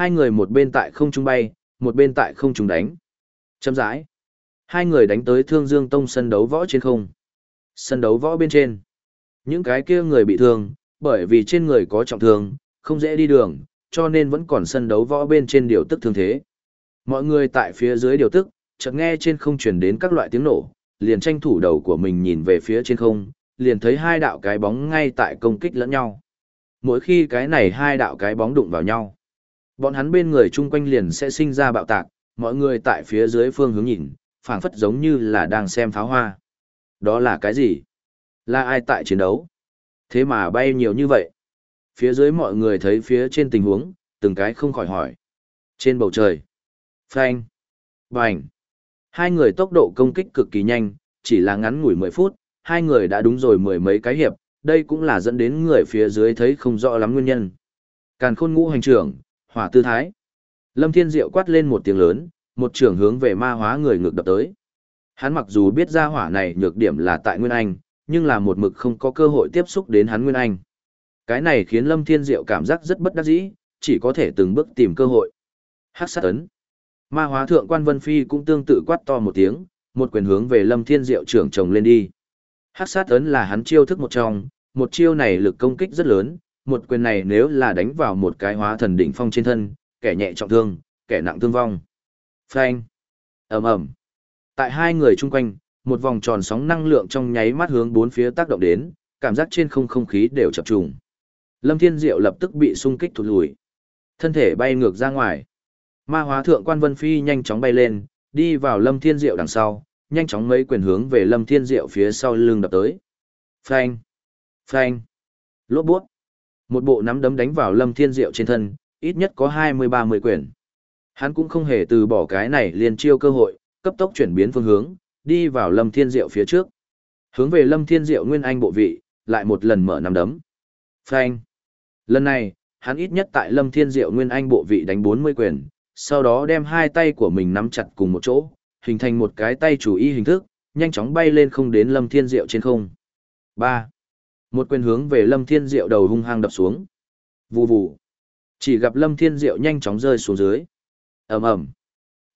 Hai người một bên tại không trung bay, một bên tại không trung đánh. Chấm rãi. Hai người đánh tới Thương Dương Tông sân đấu võ trên không. Sân đấu võ bên trên. Những cái kia người bị thương, bởi vì trên người có trọng thương, không dễ đi đường, cho nên vẫn còn sân đấu võ bên trên điều tức thương thế. Mọi người tại phía dưới điều tức, chợt nghe trên không truyền đến các loại tiếng nổ, liền tranh thủ đầu của mình nhìn về phía trên không, liền thấy hai đạo cái bóng ngay tại công kích lẫn nhau. Mỗi khi cái này hai đạo cái bóng đụng vào nhau, bọn hắn bên người chung quanh liền sẽ sinh ra bạo tạc, mọi người tại phía dưới phương hướng nhìn, phảng phất giống như là đang xem pháo hoa. Đó là cái gì? Là ai tại chiến đấu? Thế mà bay nhiều như vậy. Phía dưới mọi người thấy phía trên tình huống, từng cái không khỏi hỏi. Trên bầu trời. Phanh. Bành. Hai người tốc độ công kích cực kỳ nhanh, chỉ là ngắn ngủi 10 phút, hai người đã đúng rồi mười mấy cái hiệp, đây cũng là dẫn đến người phía dưới thấy không rõ lắm nguyên nhân. Càn khôn ngũ hành trưởng, hỏa tư thái. Lâm Thiên Diệu quát lên một tiếng lớn, một trường hướng về ma hóa người ngược đập tới. Hắn mặc dù biết ra hỏa này nhược điểm là tại Nguyên Anh, nhưng là một mực không có cơ hội tiếp xúc đến hắn Nguyên Anh. Cái này khiến Lâm Thiên Diệu cảm giác rất bất đắc dĩ, chỉ có thể từng bước tìm cơ hội. Hắc sát ấn. Ma hóa thượng quan Vân Phi cũng tương tự quát to một tiếng, một quyền hướng về Lâm Thiên Diệu trưởng chồng lên đi. Hắc sát ấn là hắn chiêu thức một trong, một chiêu này lực công kích rất lớn, một quyền này nếu là đánh vào một cái hóa thần đỉnh phong trên thân, kẻ nhẹ trọng thương, kẻ nặng thương vong. Phanh. ầm ầm. Tại hai người chung quanh, một vòng tròn sóng năng lượng trong nháy mắt hướng bốn phía tác động đến, cảm giác trên không không khí đều chập trùng. Lâm Thiên Diệu lập tức bị xung kích thụt lùi. Thân thể bay ngược ra ngoài. Ma hóa thượng quan Vân Phi nhanh chóng bay lên, đi vào Lâm Thiên Diệu đằng sau, nhanh chóng mấy quyền hướng về Lâm Thiên Diệu phía sau lưng đập tới. Phanh! Phanh! Lốt buốt! Một bộ nắm đấm đánh vào Lâm Thiên Diệu trên thân, ít nhất có 20-30 quyền. Hắn cũng không hề từ bỏ cái này liền chiêu cơ hội, cấp tốc chuyển biến phương hướng, đi vào Lâm Thiên Diệu phía trước. Hướng về Lâm Thiên Diệu nguyên anh bộ vị, lại một lần mở nắm đấm. Phanh! Lần này, hắn ít nhất tại Lâm Thiên Diệu nguyên anh bộ vị đánh 40 quyền, sau đó đem hai tay của mình nắm chặt cùng một chỗ, hình thành một cái tay chủ y hình thức, nhanh chóng bay lên không đến Lâm Thiên Diệu trên không. ba. Một quyền hướng về Lâm Thiên Diệu đầu hung hăng đập xuống. Vù vù. Chỉ gặp Lâm Thiên Diệu nhanh chóng rơi xuống dưới. Ầm ầm.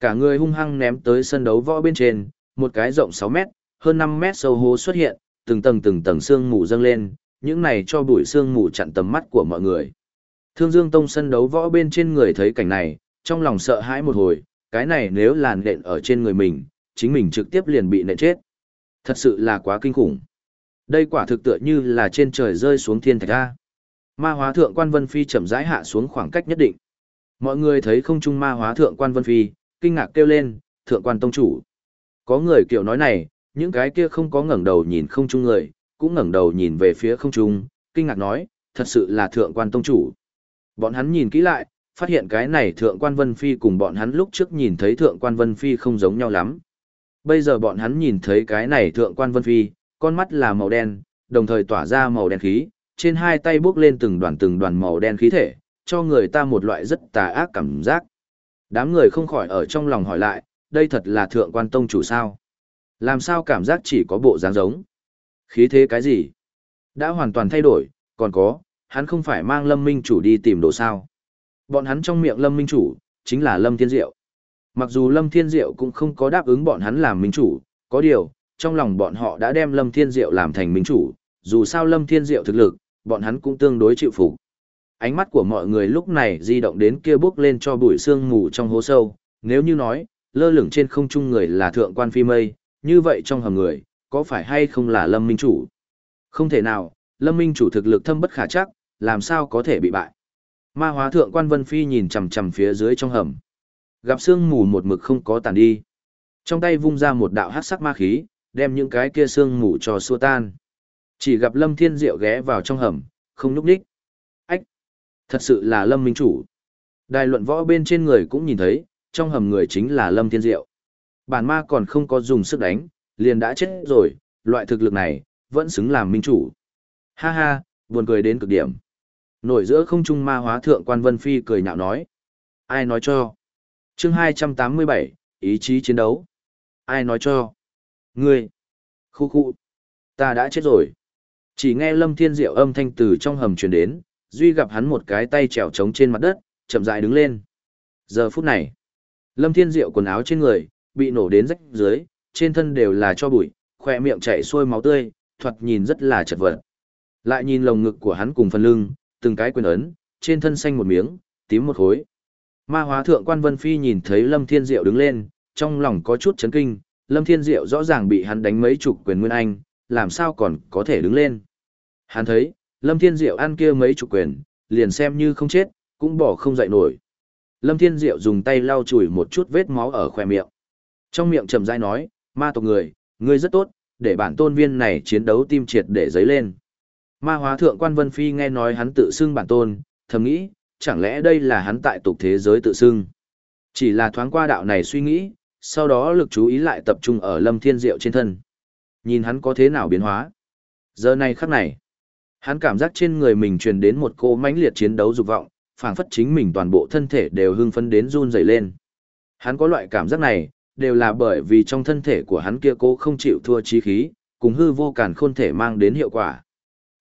Cả người hung hăng ném tới sân đấu võ bên trên, một cái rộng 6 mét, hơn 5 mét sâu hố xuất hiện, từng tầng từng tầng xương mù dâng lên, những này cho bụi xương mù chặn tầm mắt của mọi người. Thương Dương Tông sân đấu võ bên trên người thấy cảnh này, trong lòng sợ hãi một hồi, cái này nếu làn nện ở trên người mình, chính mình trực tiếp liền bị nện chết. Thật sự là quá kinh khủng. Đây quả thực tựa như là trên trời rơi xuống thiên thạch ra. Ma hóa thượng quan Vân Phi chậm rãi hạ xuống khoảng cách nhất định. Mọi người thấy không trung ma hóa thượng quan Vân Phi, kinh ngạc kêu lên, thượng quan tông chủ. Có người kiểu nói này, những cái kia không có ngẩng đầu nhìn không trung người, cũng ngẩng đầu nhìn về phía không trung, kinh ngạc nói, thật sự là thượng quan tông chủ. Bọn hắn nhìn kỹ lại, phát hiện cái này thượng quan Vân Phi cùng bọn hắn lúc trước nhìn thấy thượng quan Vân Phi không giống nhau lắm. Bây giờ bọn hắn nhìn thấy cái này thượng quan Vân Phi, con mắt là màu đen, đồng thời tỏa ra màu đen khí, trên hai tay bước lên từng đoàn từng đoàn màu đen khí thể, cho người ta một loại rất tà ác cảm giác. Đám người không khỏi ở trong lòng hỏi lại, đây thật là thượng quan tông chủ sao? Làm sao cảm giác chỉ có bộ dáng giống? Khí thế cái gì? Đã hoàn toàn thay đổi, còn có, hắn không phải mang lâm minh chủ đi tìm đồ sao? Bọn hắn trong miệng Lâm Minh Chủ, chính là Lâm Thiên Diệu. Mặc dù Lâm Thiên Diệu cũng không có đáp ứng bọn hắn làm Minh Chủ, có điều, trong lòng bọn họ đã đem Lâm Thiên Diệu làm thành Minh Chủ, dù sao Lâm Thiên Diệu thực lực, bọn hắn cũng tương đối chịu phục. Ánh mắt của mọi người lúc này di động đến kia bước lên cho bụi sương mù trong hố sâu, nếu như nói, lơ lửng trên không trung người là thượng quan phi mây, như vậy trong hầm người, có phải hay không là Lâm Minh Chủ? Không thể nào, Lâm Minh Chủ thực lực thâm bất khả chắc, làm sao có thể bị bại? Ma hóa thượng quan Vân Phi nhìn chằm chằm phía dưới trong hầm. Gặp sương mù một mực không có tàn đi. Trong tay vung ra một đạo hát sắc ma khí, đem những cái kia sương mù cho xua tan. Chỉ gặp Lâm Thiên Diệu ghé vào trong hầm, không núp đích. Ách! Thật sự là Lâm Minh Chủ. Đài luận võ bên trên người cũng nhìn thấy, trong hầm người chính là Lâm Thiên Diệu. Bản ma còn không có dùng sức đánh, liền đã chết rồi, loại thực lực này, vẫn xứng làm Minh Chủ. Ha ha, buồn cười đến cực điểm. Nổi giữa không trung ma hóa thượng quan Vân Phi cười nhạo nói. Ai nói cho? chương 287, ý chí chiến đấu. Ai nói cho? Ngươi! Khu khu! Ta đã chết rồi. Chỉ nghe Lâm Thiên Diệu âm thanh từ trong hầm truyền đến, Duy gặp hắn một cái tay trèo trống trên mặt đất, chậm rãi đứng lên. Giờ phút này, Lâm Thiên Diệu quần áo trên người, bị nổ đến rách dưới, trên thân đều là cho bụi, khỏe miệng chảy xuôi máu tươi, thoạt nhìn rất là chật vật. Lại nhìn lồng ngực của hắn cùng phần lưng, từng cái quyền ấn, trên thân xanh một miếng, tím một khối. Ma hóa thượng quan Vân Phi nhìn thấy Lâm Thiên Diệu đứng lên, trong lòng có chút chấn kinh, Lâm Thiên Diệu rõ ràng bị hắn đánh mấy chục quyền nguyên anh, làm sao còn có thể đứng lên. Hắn thấy, Lâm Thiên Diệu ăn kia mấy chục quyền, liền xem như không chết, cũng bỏ không dậy nổi. Lâm Thiên Diệu dùng tay lau chùi một chút vết máu ở khóe miệng. Trong miệng trầm dai nói, ma tộc người, ngươi rất tốt, để bản tôn viên này chiến đấu tim triệt để giấy lên. Ma hóa thượng quan Vân Phi nghe nói hắn tự xưng bản tôn, thầm nghĩ, chẳng lẽ đây là hắn tại tục thế giới tự xưng. Chỉ là thoáng qua đạo này suy nghĩ, sau đó lực chú ý lại tập trung ở Lâm Thiên Diệu trên thân. Nhìn hắn có thế nào biến hóa. Giờ này khắc này, hắn cảm giác trên người mình truyền đến một cô mãnh liệt chiến đấu dục vọng, phảng phất chính mình toàn bộ thân thể đều hưng phấn đến run rẩy lên. Hắn có loại cảm giác này, đều là bởi vì trong thân thể của hắn kia cố không chịu thua trí khí, cùng hư vô càn khôn thể mang đến hiệu quả.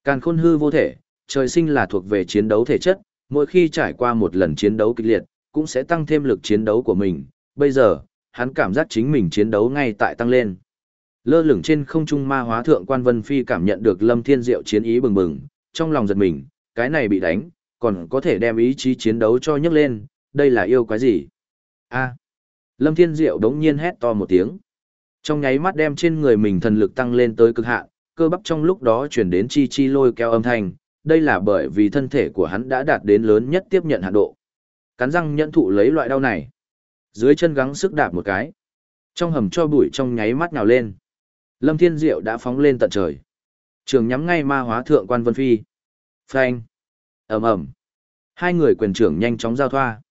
Càn khôn hư vô thể, trời sinh là thuộc về chiến đấu thể chất, mỗi khi trải qua một lần chiến đấu kịch liệt, cũng sẽ tăng thêm lực chiến đấu của mình. Bây giờ, hắn cảm giác chính mình chiến đấu ngay tại tăng lên. Lơ lửng trên không trung ma hóa thượng quan Vân Phi cảm nhận được Lâm Thiên Diệu chiến ý bừng bừng, trong lòng giật mình, cái này bị đánh, còn có thể đem ý chí chiến đấu cho nhấc lên, đây là yêu quái gì? A. Lâm Thiên Diệu đống nhiên hét to một tiếng. Trong nháy mắt đem trên người mình thần lực tăng lên tới cực hạn, cơ bắp trong lúc đó chuyển đến chi chi lôi kéo âm thanh, đây là bởi vì thân thể của hắn đã đạt đến lớn nhất tiếp nhận hạn độ. Cắn răng nhẫn thụ lấy loại đau này. Dưới chân gắng sức đạp một cái. Trong hầm cho bụi trong nháy mắt nhào lên. Lâm Thiên Diệu đã phóng lên tận trời. Trường nhắm ngay ma hóa thượng quan Vân Phi. Phanh. ầm ầm Hai người quyền trưởng nhanh chóng giao thoa.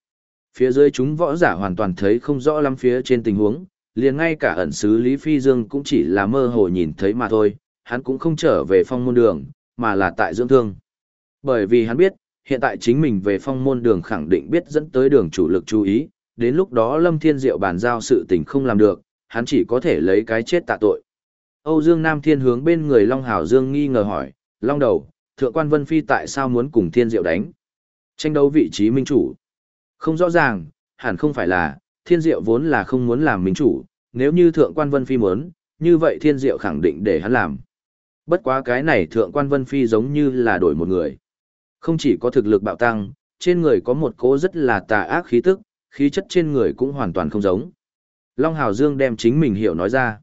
Phía dưới chúng võ giả hoàn toàn thấy không rõ lắm phía trên tình huống, liền ngay cả ẩn sứ Lý Phi Dương cũng chỉ là mơ hồ nhìn thấy mà thôi, hắn cũng không trở về phong môn đường, mà là tại dưỡng thương. Bởi vì hắn biết, hiện tại chính mình về phong môn đường khẳng định biết dẫn tới đường chủ lực chú ý, đến lúc đó Lâm Thiên Diệu bàn giao sự tình không làm được, hắn chỉ có thể lấy cái chết tạ tội. Âu Dương Nam Thiên hướng bên người Long Hảo Dương nghi ngờ hỏi, Long đầu, Thượng quan Vân Phi tại sao muốn cùng Thiên Diệu đánh? Tranh đấu vị trí minh chủ. Không rõ ràng, hẳn không phải là, Thiên Diệu vốn là không muốn làm minh chủ, nếu như Thượng quan Vân Phi muốn, như vậy Thiên Diệu khẳng định để hắn làm. Bất quá cái này Thượng quan Vân Phi giống như là đổi một người. Không chỉ có thực lực bạo tăng, trên người có một cố rất là tà ác khí tức, khí chất trên người cũng hoàn toàn không giống. Long Hào Dương đem chính mình hiểu nói ra.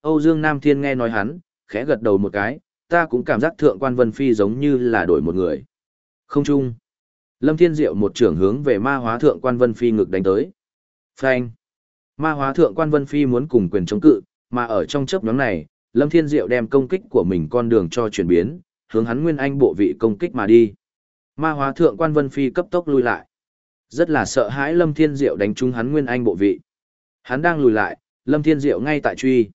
Âu Dương Nam Thiên nghe nói hắn, khẽ gật đầu một cái, ta cũng cảm giác thượng quan Vân Phi giống như là đổi một người. Không chung. Lâm Thiên Diệu một trưởng hướng về ma hóa thượng quan Vân Phi ngực đánh tới. Phanh. Ma hóa thượng quan Vân Phi muốn cùng quyền chống cự, mà ở trong chớp nhóm này, Lâm Thiên Diệu đem công kích của mình con đường cho chuyển biến, hướng hắn nguyên anh bộ vị công kích mà đi. Ma hóa thượng quan Vân Phi cấp tốc lui lại. Rất là sợ hãi Lâm Thiên Diệu đánh trúng hắn nguyên anh bộ vị. Hắn đang lùi lại, Lâm Thiên Diệu ngay tại truy.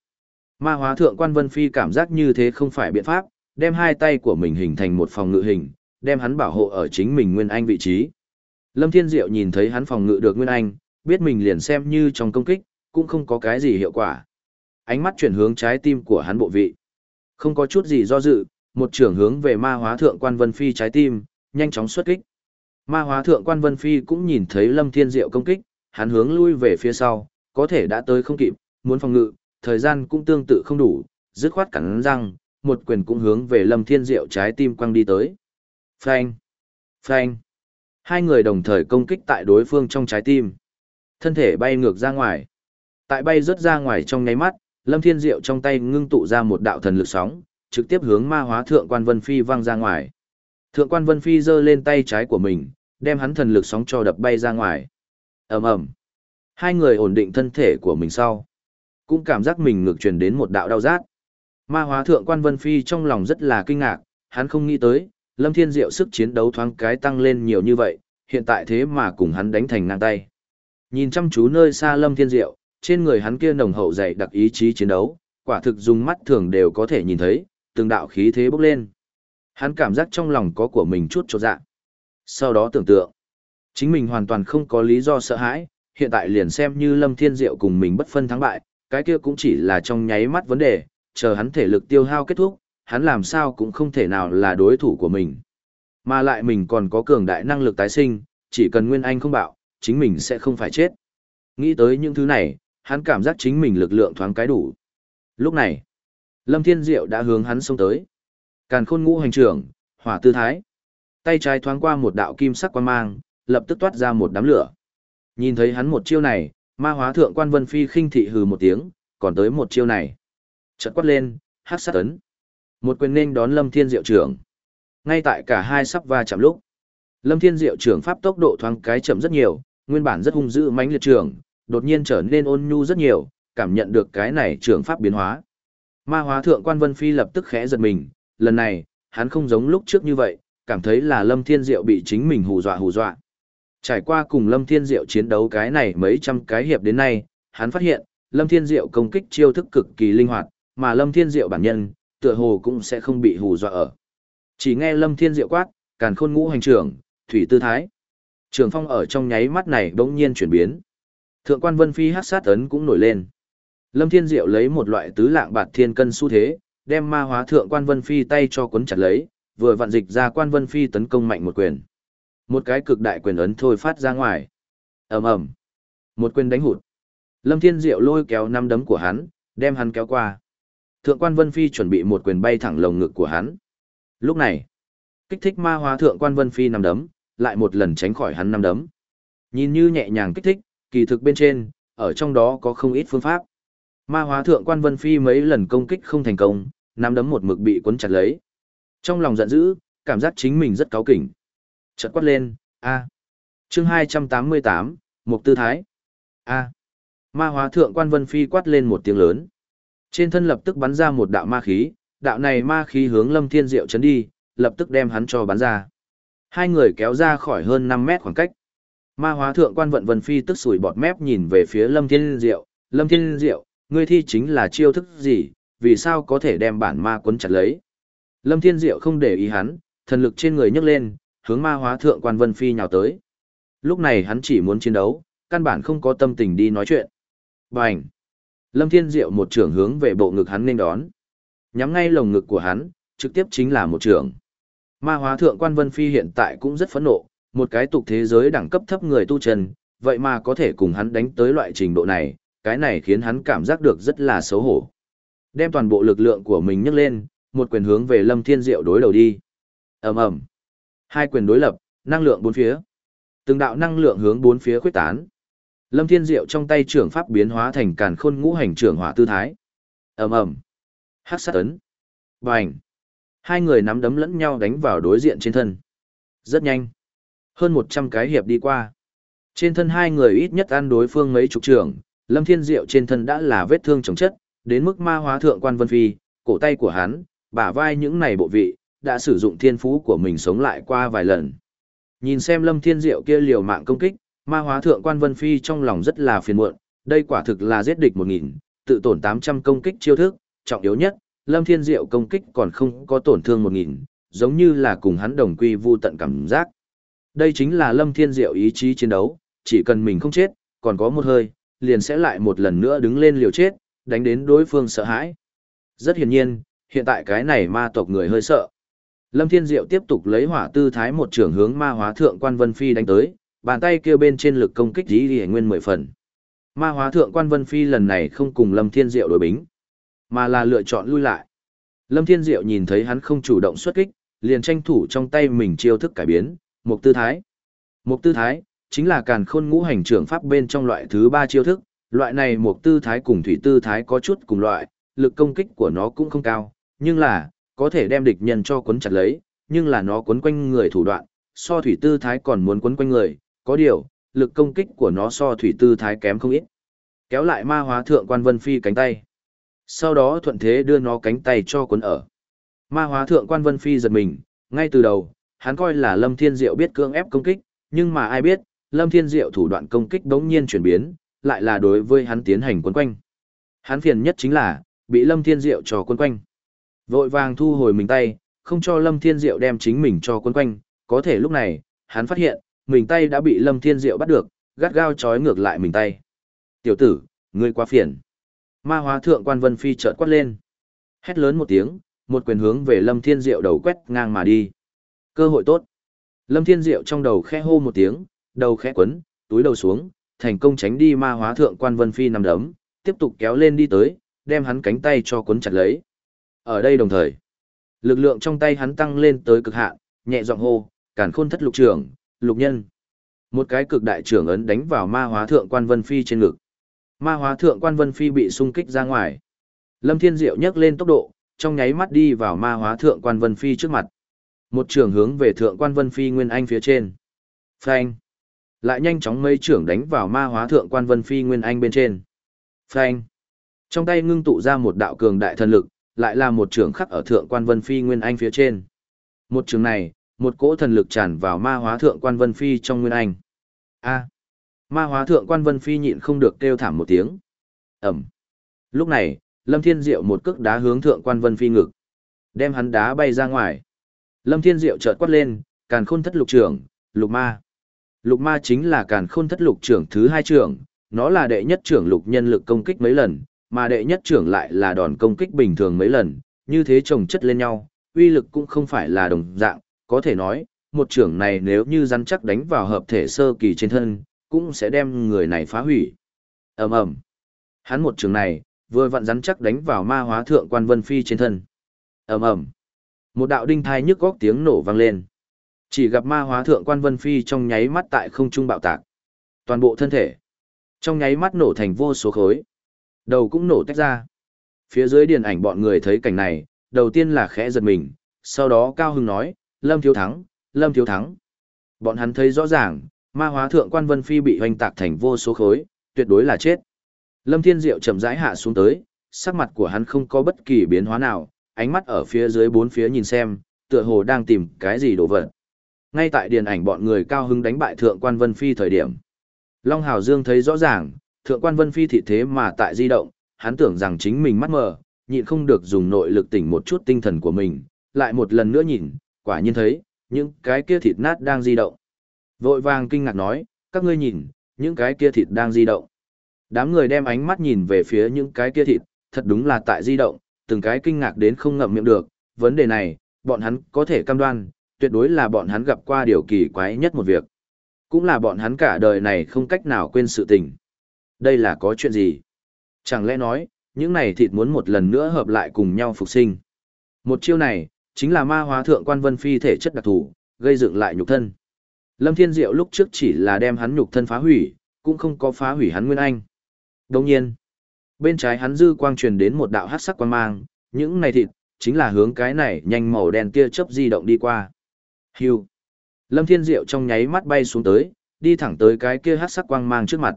Ma hóa thượng quan Vân Phi cảm giác như thế không phải biện pháp, đem hai tay của mình hình thành một phòng ngự hình, đem hắn bảo hộ ở chính mình nguyên anh vị trí. Lâm Thiên Diệu nhìn thấy hắn phòng ngự được nguyên anh, biết mình liền xem như trong công kích, cũng không có cái gì hiệu quả. Ánh mắt chuyển hướng trái tim của hắn bộ vị. Không có chút gì do dự, một trưởng hướng về ma hóa thượng quan Vân Phi trái tim, nhanh chóng xuất kích. Ma hóa thượng quan Vân Phi cũng nhìn thấy Lâm Thiên Diệu công kích, hắn hướng lui về phía sau, có thể đã tới không kịp, muốn phòng ngự, thời gian cũng tương tự không đủ, dứt khoát cắn răng, một quyền cũng hướng về Lâm Thiên Diệu trái tim quăng đi tới. Phanh! Phanh! Hai người đồng thời công kích tại đối phương trong trái tim. Thân thể bay ngược ra ngoài. Tại bay rớt ra ngoài trong nháy mắt, Lâm Thiên Diệu trong tay ngưng tụ ra một đạo thần lực sóng, trực tiếp hướng ma hóa thượng quan Vân Phi văng ra ngoài. Thượng quan Vân Phi giơ lên tay trái của mình, đem hắn thần lực sóng cho đập bay ra ngoài. ầm ầm, hai người ổn định thân thể của mình sau, cũng cảm giác mình ngược truyền đến một đạo đau rát. Ma hóa thượng quan Vân Phi trong lòng rất là kinh ngạc, hắn không nghĩ tới, Lâm Thiên Diệu sức chiến đấu thoáng cái tăng lên nhiều như vậy, hiện tại thế mà cùng hắn đánh thành ngang tay. Nhìn chăm chú nơi xa Lâm Thiên Diệu, trên người hắn kia nồng hậu dày đặc ý chí chiến đấu, quả thực dùng mắt thường đều có thể nhìn thấy, từng đạo khí thế bốc lên. Hắn cảm giác trong lòng có của mình chút chột dạ. Sau đó tưởng tượng, chính mình hoàn toàn không có lý do sợ hãi, hiện tại liền xem như Lâm Thiên Diệu cùng mình bất phân thắng bại, cái kia cũng chỉ là trong nháy mắt vấn đề, chờ hắn thể lực tiêu hao kết thúc, hắn làm sao cũng không thể nào là đối thủ của mình. Mà lại mình còn có cường đại năng lực tái sinh, chỉ cần Nguyên Anh không bạo, chính mình sẽ không phải chết. Nghĩ tới những thứ này, hắn cảm giác chính mình lực lượng thoáng cái đủ. Lúc này, Lâm Thiên Diệu đã hướng hắn xông tới. Càn khôn ngũ hành trưởng, hỏa tư thái. Tay trái thoáng qua một đạo kim sắc quan mang, lập tức toát ra một đám lửa. Nhìn thấy hắn một chiêu này, ma hóa thượng quan vân phi khinh thị hừ một tiếng, còn tới một chiêu này. Chợt quát lên, hát sát ấn. Một quyền nên đón Lâm Thiên Diệu trưởng. Ngay tại cả hai sắp va chạm lúc. Lâm Thiên Diệu trưởng pháp tốc độ thoáng cái chậm rất nhiều, nguyên bản rất hung dữ mãnh liệt trưởng, đột nhiên trở nên ôn nhu rất nhiều, cảm nhận được cái này trưởng pháp biến hóa. Ma hóa thượng quan Vân Phi lập tức khẽ giật mình, lần này, hắn không giống lúc trước như vậy, cảm thấy là Lâm Thiên Diệu bị chính mình hù dọa hù dọa. Trải qua cùng Lâm Thiên Diệu chiến đấu cái này mấy trăm cái hiệp đến nay, hắn phát hiện, Lâm Thiên Diệu công kích chiêu thức cực kỳ linh hoạt, mà Lâm Thiên Diệu bản nhân, tựa hồ cũng sẽ không bị hù dọa ở. Chỉ nghe Lâm Thiên Diệu quát, càn khôn ngũ hành trưởng, thủy tư thái. Trường phong ở trong nháy mắt này đống nhiên chuyển biến. Thượng quan Vân Phi hát sát ấn cũng nổi lên. Lâm Thiên Diệu lấy một loại tứ lạng bạt thiên cân xu thế, đem ma hóa thượng quan Vân Phi tay cho cuốn chặt lấy, vừa vặn dịch ra quan Vân Phi tấn công mạnh một quyền. Một cái cực đại quyền ấn thôi phát ra ngoài. ầm ầm, Một quyền đánh hụt. Lâm Thiên Diệu lôi kéo năm đấm của hắn, đem hắn kéo qua. Thượng quan Vân Phi chuẩn bị một quyền bay thẳng lồng ngực của hắn. Lúc này, kích thích ma hóa thượng quan Vân Phi năm đấm, lại một lần tránh khỏi hắn năm đấm. Nhìn như nhẹ nhàng kích thích, kỳ thực bên trên, ở trong đó có không ít phương pháp. Ma hóa thượng quan Vân Phi mấy lần công kích không thành công, năm đấm một mực bị cuốn chặt lấy. Trong lòng giận dữ, cảm giác chính mình rất cáu kỉnh. Chợt quát lên, a. Chương 288, Mục Tư Thái. A. Ma hóa thượng quan Vân Phi quát lên một tiếng lớn. Trên thân lập tức bắn ra một đạo ma khí, đạo này ma khí hướng Lâm Thiên Diệu chấn đi, lập tức đem hắn cho bắn ra. Hai người kéo ra khỏi hơn 5 mét khoảng cách. Ma hóa thượng quan vận Vân Phi tức sủi bọt mép nhìn về phía Lâm Thiên Diệu, Lâm Thiên Diệu, ngươi thi chính là chiêu thức gì, vì sao có thể đem bản ma quấn chặt lấy. Lâm Thiên Diệu không để ý hắn, thần lực trên người nhấc lên, hướng ma hóa thượng quan Vân Phi nhào tới. Lúc này hắn chỉ muốn chiến đấu, căn bản không có tâm tình đi nói chuyện. Bành! Lâm Thiên Diệu một trưởng hướng về bộ ngực hắn nên đón. Nhắm ngay lồng ngực của hắn, trực tiếp chính là một trưởng. Ma hóa thượng quan Vân Phi hiện tại cũng rất phẫn nộ, một cái tục thế giới đẳng cấp thấp người tu chân, vậy mà có thể cùng hắn đánh tới loại trình độ này, cái này khiến hắn cảm giác được rất là xấu hổ. Đem toàn bộ lực lượng của mình nhấc lên, một quyền hướng về Lâm Thiên Diệu đối đầu đi. Ầm ầm. Hai quyền đối lập, năng lượng bốn phía. Từng đạo năng lượng hướng bốn phía khuếch tán. Lâm Thiên Diệu trong tay trưởng pháp biến hóa thành càn khôn ngũ hành trưởng hỏa tư thái. Ầm ầm. Hắc sát ấn. Bành. Hai người nắm đấm lẫn nhau đánh vào đối diện trên thân. Rất nhanh. Hơn 100 cái hiệp đi qua. Trên thân hai người ít nhất ăn đối phương mấy chục trường, Lâm Thiên Diệu trên thân đã là vết thương chồng chất, đến mức ma hóa thượng quan vân phi, cổ tay của hắn, bả vai những này bộ vị, đã sử dụng thiên phú của mình sống lại qua vài lần. Nhìn xem Lâm Thiên Diệu kia liều mạng công kích, ma hóa thượng quan vân phi trong lòng rất là phiền muộn, đây quả thực là giết địch 1000, tự tổn 800 công kích chiêu thức, trọng yếu nhất, Lâm Thiên Diệu công kích còn không có tổn thương 1000, giống như là cùng hắn đồng quy vu tận cảm giác. Đây chính là Lâm Thiên Diệu ý chí chiến đấu, chỉ cần mình không chết, còn có một hơi, liền sẽ lại một lần nữa đứng lên liều chết, đánh đến đối phương sợ hãi. Rất hiển nhiên, hiện tại cái này ma tộc người hơi sợ. Lâm Thiên Diệu tiếp tục lấy hỏa tư thái một trường hướng ma hóa thượng quan Vân Phi đánh tới, bàn tay kia bên trên lực công kích dí đi nguyên mười phần. Ma hóa thượng quan Vân Phi lần này không cùng Lâm Thiên Diệu đối bính, mà là lựa chọn lui lại. Lâm Thiên Diệu nhìn thấy hắn không chủ động xuất kích, liền tranh thủ trong tay mình chiêu thức cải biến, một tư thái. Một tư thái, chính là càn khôn ngũ hành trưởng pháp bên trong loại thứ ba chiêu thức, loại này một tư thái cùng thủy tư thái có chút cùng loại, lực công kích của nó cũng không cao, nhưng là, có thể đem địch nhân cho cuốn chặt lấy, nhưng là nó cuốn quanh người thủ đoạn, so thủy tư thái còn muốn cuốn quanh người, có điều, lực công kích của nó so thủy tư thái kém không ít. Kéo lại ma hóa thượng quan vân phi cánh tay. Sau đó thuận thế đưa nó cánh tay cho cuốn ở. Ma hóa thượng quan vân phi giật mình, ngay từ đầu, hắn coi là Lâm Thiên Diệu biết cưỡng ép công kích, nhưng mà ai biết, Lâm Thiên Diệu thủ đoạn công kích đống nhiên chuyển biến, lại là đối với hắn tiến hành quấn quanh. Hắn phiền nhất chính là, bị Lâm Thiên Diệu cho quấn quanh. Vội vàng thu hồi mình tay, không cho Lâm Thiên Diệu đem chính mình cho quấn quanh, có thể lúc này, hắn phát hiện, mình tay đã bị Lâm Thiên Diệu bắt được, gắt gao trói ngược lại mình tay. Tiểu tử, ngươi quá phiền. Ma hóa thượng quan Vân Phi chợt quát lên. Hét lớn một tiếng, một quyền hướng về Lâm Thiên Diệu đầu quét ngang mà đi. Cơ hội tốt. Lâm Thiên Diệu trong đầu khẽ hô một tiếng, đầu khẽ quấn, túi đầu xuống, thành công tránh đi ma hóa thượng quan Vân Phi nằm đấm, tiếp tục kéo lên đi tới, đem hắn cánh tay cho quấn chặt lấy. Ở đây đồng thời, lực lượng trong tay hắn tăng lên tới cực hạn, nhẹ giọng hô, càn khôn thất lục trưởng, lục nhân. Một cái cực đại trưởng ấn đánh vào ma hóa thượng quan Vân Phi trên ngực. Ma hóa thượng quan Vân Phi bị xung kích ra ngoài. Lâm Thiên Diệu nhấc lên tốc độ, trong nháy mắt đi vào ma hóa thượng quan Vân Phi trước mặt. Một trường hướng về thượng quan Vân Phi Nguyên Anh phía trên. Phanh. Lại nhanh chóng mây trưởng đánh vào ma hóa thượng quan Vân Phi Nguyên Anh bên trên. Phanh. Trong tay ngưng tụ ra một đạo cường đại thần lực, lại là một trường khắc ở thượng quan Vân Phi Nguyên Anh phía trên. Một trường này, một cỗ thần lực tràn vào ma hóa thượng quan Vân Phi trong Nguyên Anh. A. Ma hóa thượng quan Vân Phi nhịn không được kêu thảm một tiếng. Ẩm. Lúc này, Lâm Thiên Diệu một cước đá hướng thượng quan Vân Phi ngực. Đem hắn đá bay ra ngoài. Lâm Thiên Diệu chợt quát lên, càn khôn thất lục trưởng, lục ma. Lục ma chính là càn khôn thất lục trưởng thứ hai trưởng, nó là đệ nhất trưởng lục nhân lực công kích mấy lần, mà đệ nhất trưởng lại là đòn công kích bình thường mấy lần, như thế chồng chất lên nhau, uy lực cũng không phải là đồng dạng, có thể nói, một trưởng này nếu như rắn chắc đánh vào hợp thể sơ kỳ trên thân, cũng sẽ đem người này phá hủy. ầm ầm Hắn một trường này, vừa vặn rắn chắc đánh vào ma hóa thượng quan vân phi trên thân. ầm ầm Một đạo đinh thai nhức góc tiếng nổ vang lên. Chỉ gặp ma hóa thượng quan vân phi trong nháy mắt tại không trung bạo tạc. Toàn bộ thân thể. Trong nháy mắt nổ thành vô số khối. Đầu cũng nổ tách ra. Phía dưới điện ảnh bọn người thấy cảnh này, đầu tiên là khẽ giật mình, sau đó cao hưng nói, Lâm Thiếu Thắng, Lâm Thiếu Thắng. Bọn hắn thấy rõ ràng, ma hóa thượng quan Vân Phi bị hoành tạc thành vô số khối, tuyệt đối là chết. Lâm Thiên Diệu chậm rãi hạ xuống tới, sắc mặt của hắn không có bất kỳ biến hóa nào, ánh mắt ở phía dưới bốn phía nhìn xem, tựa hồ đang tìm cái gì đồ vật. Ngay tại điện ảnh bọn người cao hứng đánh bại thượng quan Vân Phi thời điểm. Long Hào Dương thấy rõ ràng, thượng quan Vân Phi thị thế mà tại di động, hắn tưởng rằng chính mình mắt mờ, nhịn không được dùng nội lực tỉnh một chút tinh thần của mình, lại một lần nữa nhìn, quả nhiên thấy, những cái kia thịt nát đang di động. Vội vàng kinh ngạc nói, các ngươi nhìn, những cái kia thịt đang di động. Đám người đem ánh mắt nhìn về phía những cái kia thịt, thật đúng là tại di động, từng cái kinh ngạc đến không ngậm miệng được, vấn đề này, bọn hắn có thể cam đoan, tuyệt đối là bọn hắn gặp qua điều kỳ quái nhất một việc. Cũng là bọn hắn cả đời này không cách nào quên sự tình. Đây là có chuyện gì? Chẳng lẽ nói, những này thịt muốn một lần nữa hợp lại cùng nhau phục sinh. Một chiêu này, chính là ma hóa thượng quan vân phi thể chất đặc thù, gây dựng lại nhục thân. Lâm Thiên Diệu lúc trước chỉ là đem hắn nhục thân phá hủy, cũng không có phá hủy hắn nguyên anh. Đồng nhiên, bên trái hắn dư quang truyền đến một đạo hắc sắc quang mang, những này thịt, chính là hướng cái này nhanh màu đen tia chớp di động đi qua. Hưu. Lâm Thiên Diệu trong nháy mắt bay xuống tới, đi thẳng tới cái kia hắc sắc quang mang trước mặt.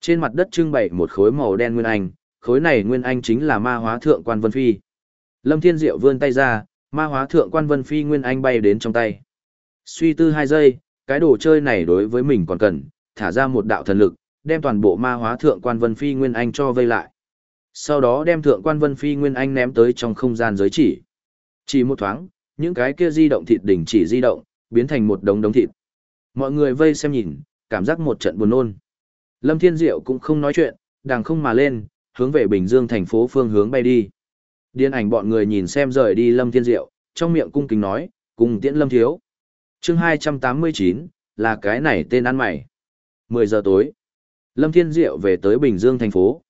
Trên mặt đất trưng bày một khối màu đen nguyên anh, khối này nguyên anh chính là ma hóa thượng quan vân phi. Lâm Thiên Diệu vươn tay ra, ma hóa thượng quan vân phi nguyên anh bay đến trong tay. Suy tư hai giây, cái đồ chơi này đối với mình còn cần, thả ra một đạo thần lực, đem toàn bộ ma hóa thượng quan vân phi nguyên anh cho vây lại. Sau đó đem thượng quan vân phi nguyên anh ném tới trong không gian giới chỉ. Chỉ một thoáng, những cái kia di động thịt đỉnh chỉ di động, biến thành một đống đống thịt. Mọi người vây xem nhìn, cảm giác một trận buồn nôn. Lâm Thiên Diệu cũng không nói chuyện, đàng không mà lên, hướng về Bình Dương thành phố phương hướng bay đi. Điên ảnh bọn người nhìn xem rời đi Lâm Thiên Diệu, trong miệng cung kính nói, cùng tiễn Lâm Thiếu. chương 289, là cái này tên ăn mày. 10 giờ tối, Lâm Thiên Diệu về tới Bình Dương thành phố.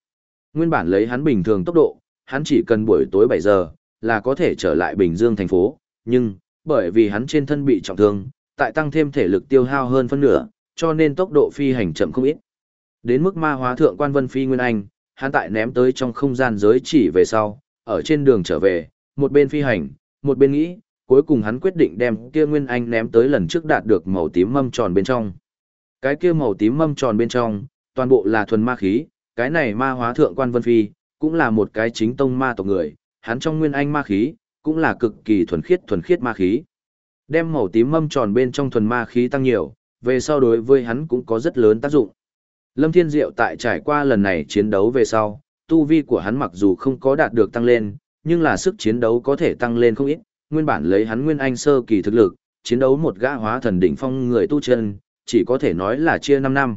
Nguyên bản lấy hắn bình thường tốc độ, hắn chỉ cần buổi tối 7 giờ, là có thể trở lại Bình Dương thành phố, nhưng, bởi vì hắn trên thân bị trọng thương, tại tăng thêm thể lực tiêu hao hơn phân nửa, cho nên tốc độ phi hành chậm không ít. Đến mức ma hóa thượng quan vân phi Nguyên Anh, hắn tại ném tới trong không gian giới chỉ về sau, ở trên đường trở về, một bên phi hành, một bên nghĩ, cuối cùng hắn quyết định đem kia Nguyên Anh ném tới lần trước đạt được màu tím mâm tròn bên trong. Cái kia màu tím mâm tròn bên trong, toàn bộ là thuần ma khí, cái này ma hóa thượng quan vân phi, cũng là một cái chính tông ma tộc người, hắn trong Nguyên Anh ma khí, cũng là cực kỳ thuần khiết thuần khiết ma khí. Đem màu tím mâm tròn bên trong thuần ma khí tăng nhiều, về sau đối với hắn cũng có rất lớn tác dụng. Lâm Thiên Diệu tại trải qua lần này chiến đấu về sau, tu vi của hắn mặc dù không có đạt được tăng lên, nhưng là sức chiến đấu có thể tăng lên không ít, nguyên bản lấy hắn nguyên anh sơ kỳ thực lực, chiến đấu một gã hóa thần đỉnh phong người tu chân, chỉ có thể nói là chia 5 năm.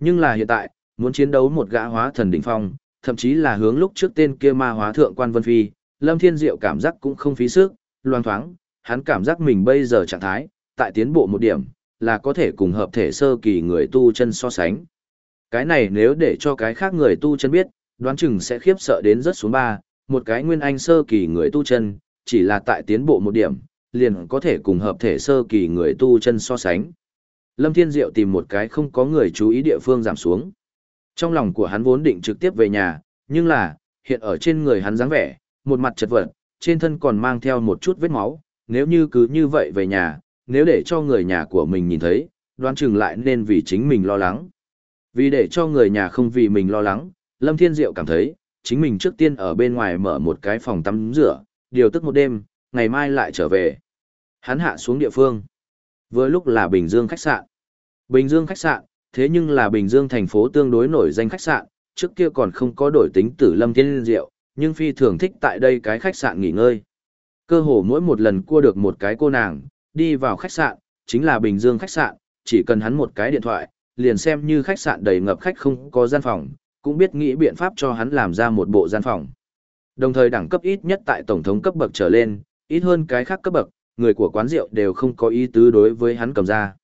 Nhưng là hiện tại, muốn chiến đấu một gã hóa thần đỉnh phong, thậm chí là hướng lúc trước tên kia ma hóa thượng quan Vân Phi, Lâm Thiên Diệu cảm giác cũng không phí sức, loang thoáng, hắn cảm giác mình bây giờ trạng thái, tại tiến bộ một điểm, là có thể cùng hợp thể sơ kỳ người tu chân so sánh. Cái này nếu để cho cái khác người tu chân biết, đoán chừng sẽ khiếp sợ đến rất xuống ba, một cái nguyên anh sơ kỳ người tu chân, chỉ là tại tiến bộ một điểm, liền có thể cùng hợp thể sơ kỳ người tu chân so sánh. Lâm Thiên Diệu tìm một cái không có người chú ý địa phương giảm xuống. Trong lòng của hắn vốn định trực tiếp về nhà, nhưng là, hiện ở trên người hắn dáng vẻ, một mặt chật vật, trên thân còn mang theo một chút vết máu, nếu như cứ như vậy về nhà, nếu để cho người nhà của mình nhìn thấy, đoán chừng lại nên vì chính mình lo lắng. Vì để cho người nhà không vì mình lo lắng, Lâm Thiên Diệu cảm thấy, chính mình trước tiên ở bên ngoài mở một cái phòng tắm rửa, điều tức một đêm, ngày mai lại trở về. Hắn hạ xuống địa phương. Vừa lúc là Bình Dương khách sạn. Bình Dương khách sạn, thế nhưng là Bình Dương thành phố tương đối nổi danh khách sạn, trước kia còn không có đổi tính tử Lâm Thiên Diệu, nhưng phi thường thích tại đây cái khách sạn nghỉ ngơi. Cơ hồ mỗi một lần cua được một cái cô nàng, đi vào khách sạn, chính là Bình Dương khách sạn, chỉ cần hắn một cái điện thoại, liền xem như khách sạn đầy ngập khách không có gian phòng, cũng biết nghĩ biện pháp cho hắn làm ra một bộ gian phòng. Đồng thời đẳng cấp ít nhất tại tổng thống cấp bậc trở lên, ít hơn cái khác cấp bậc, người của quán rượu đều không có ý tứ đối với hắn cầm ra.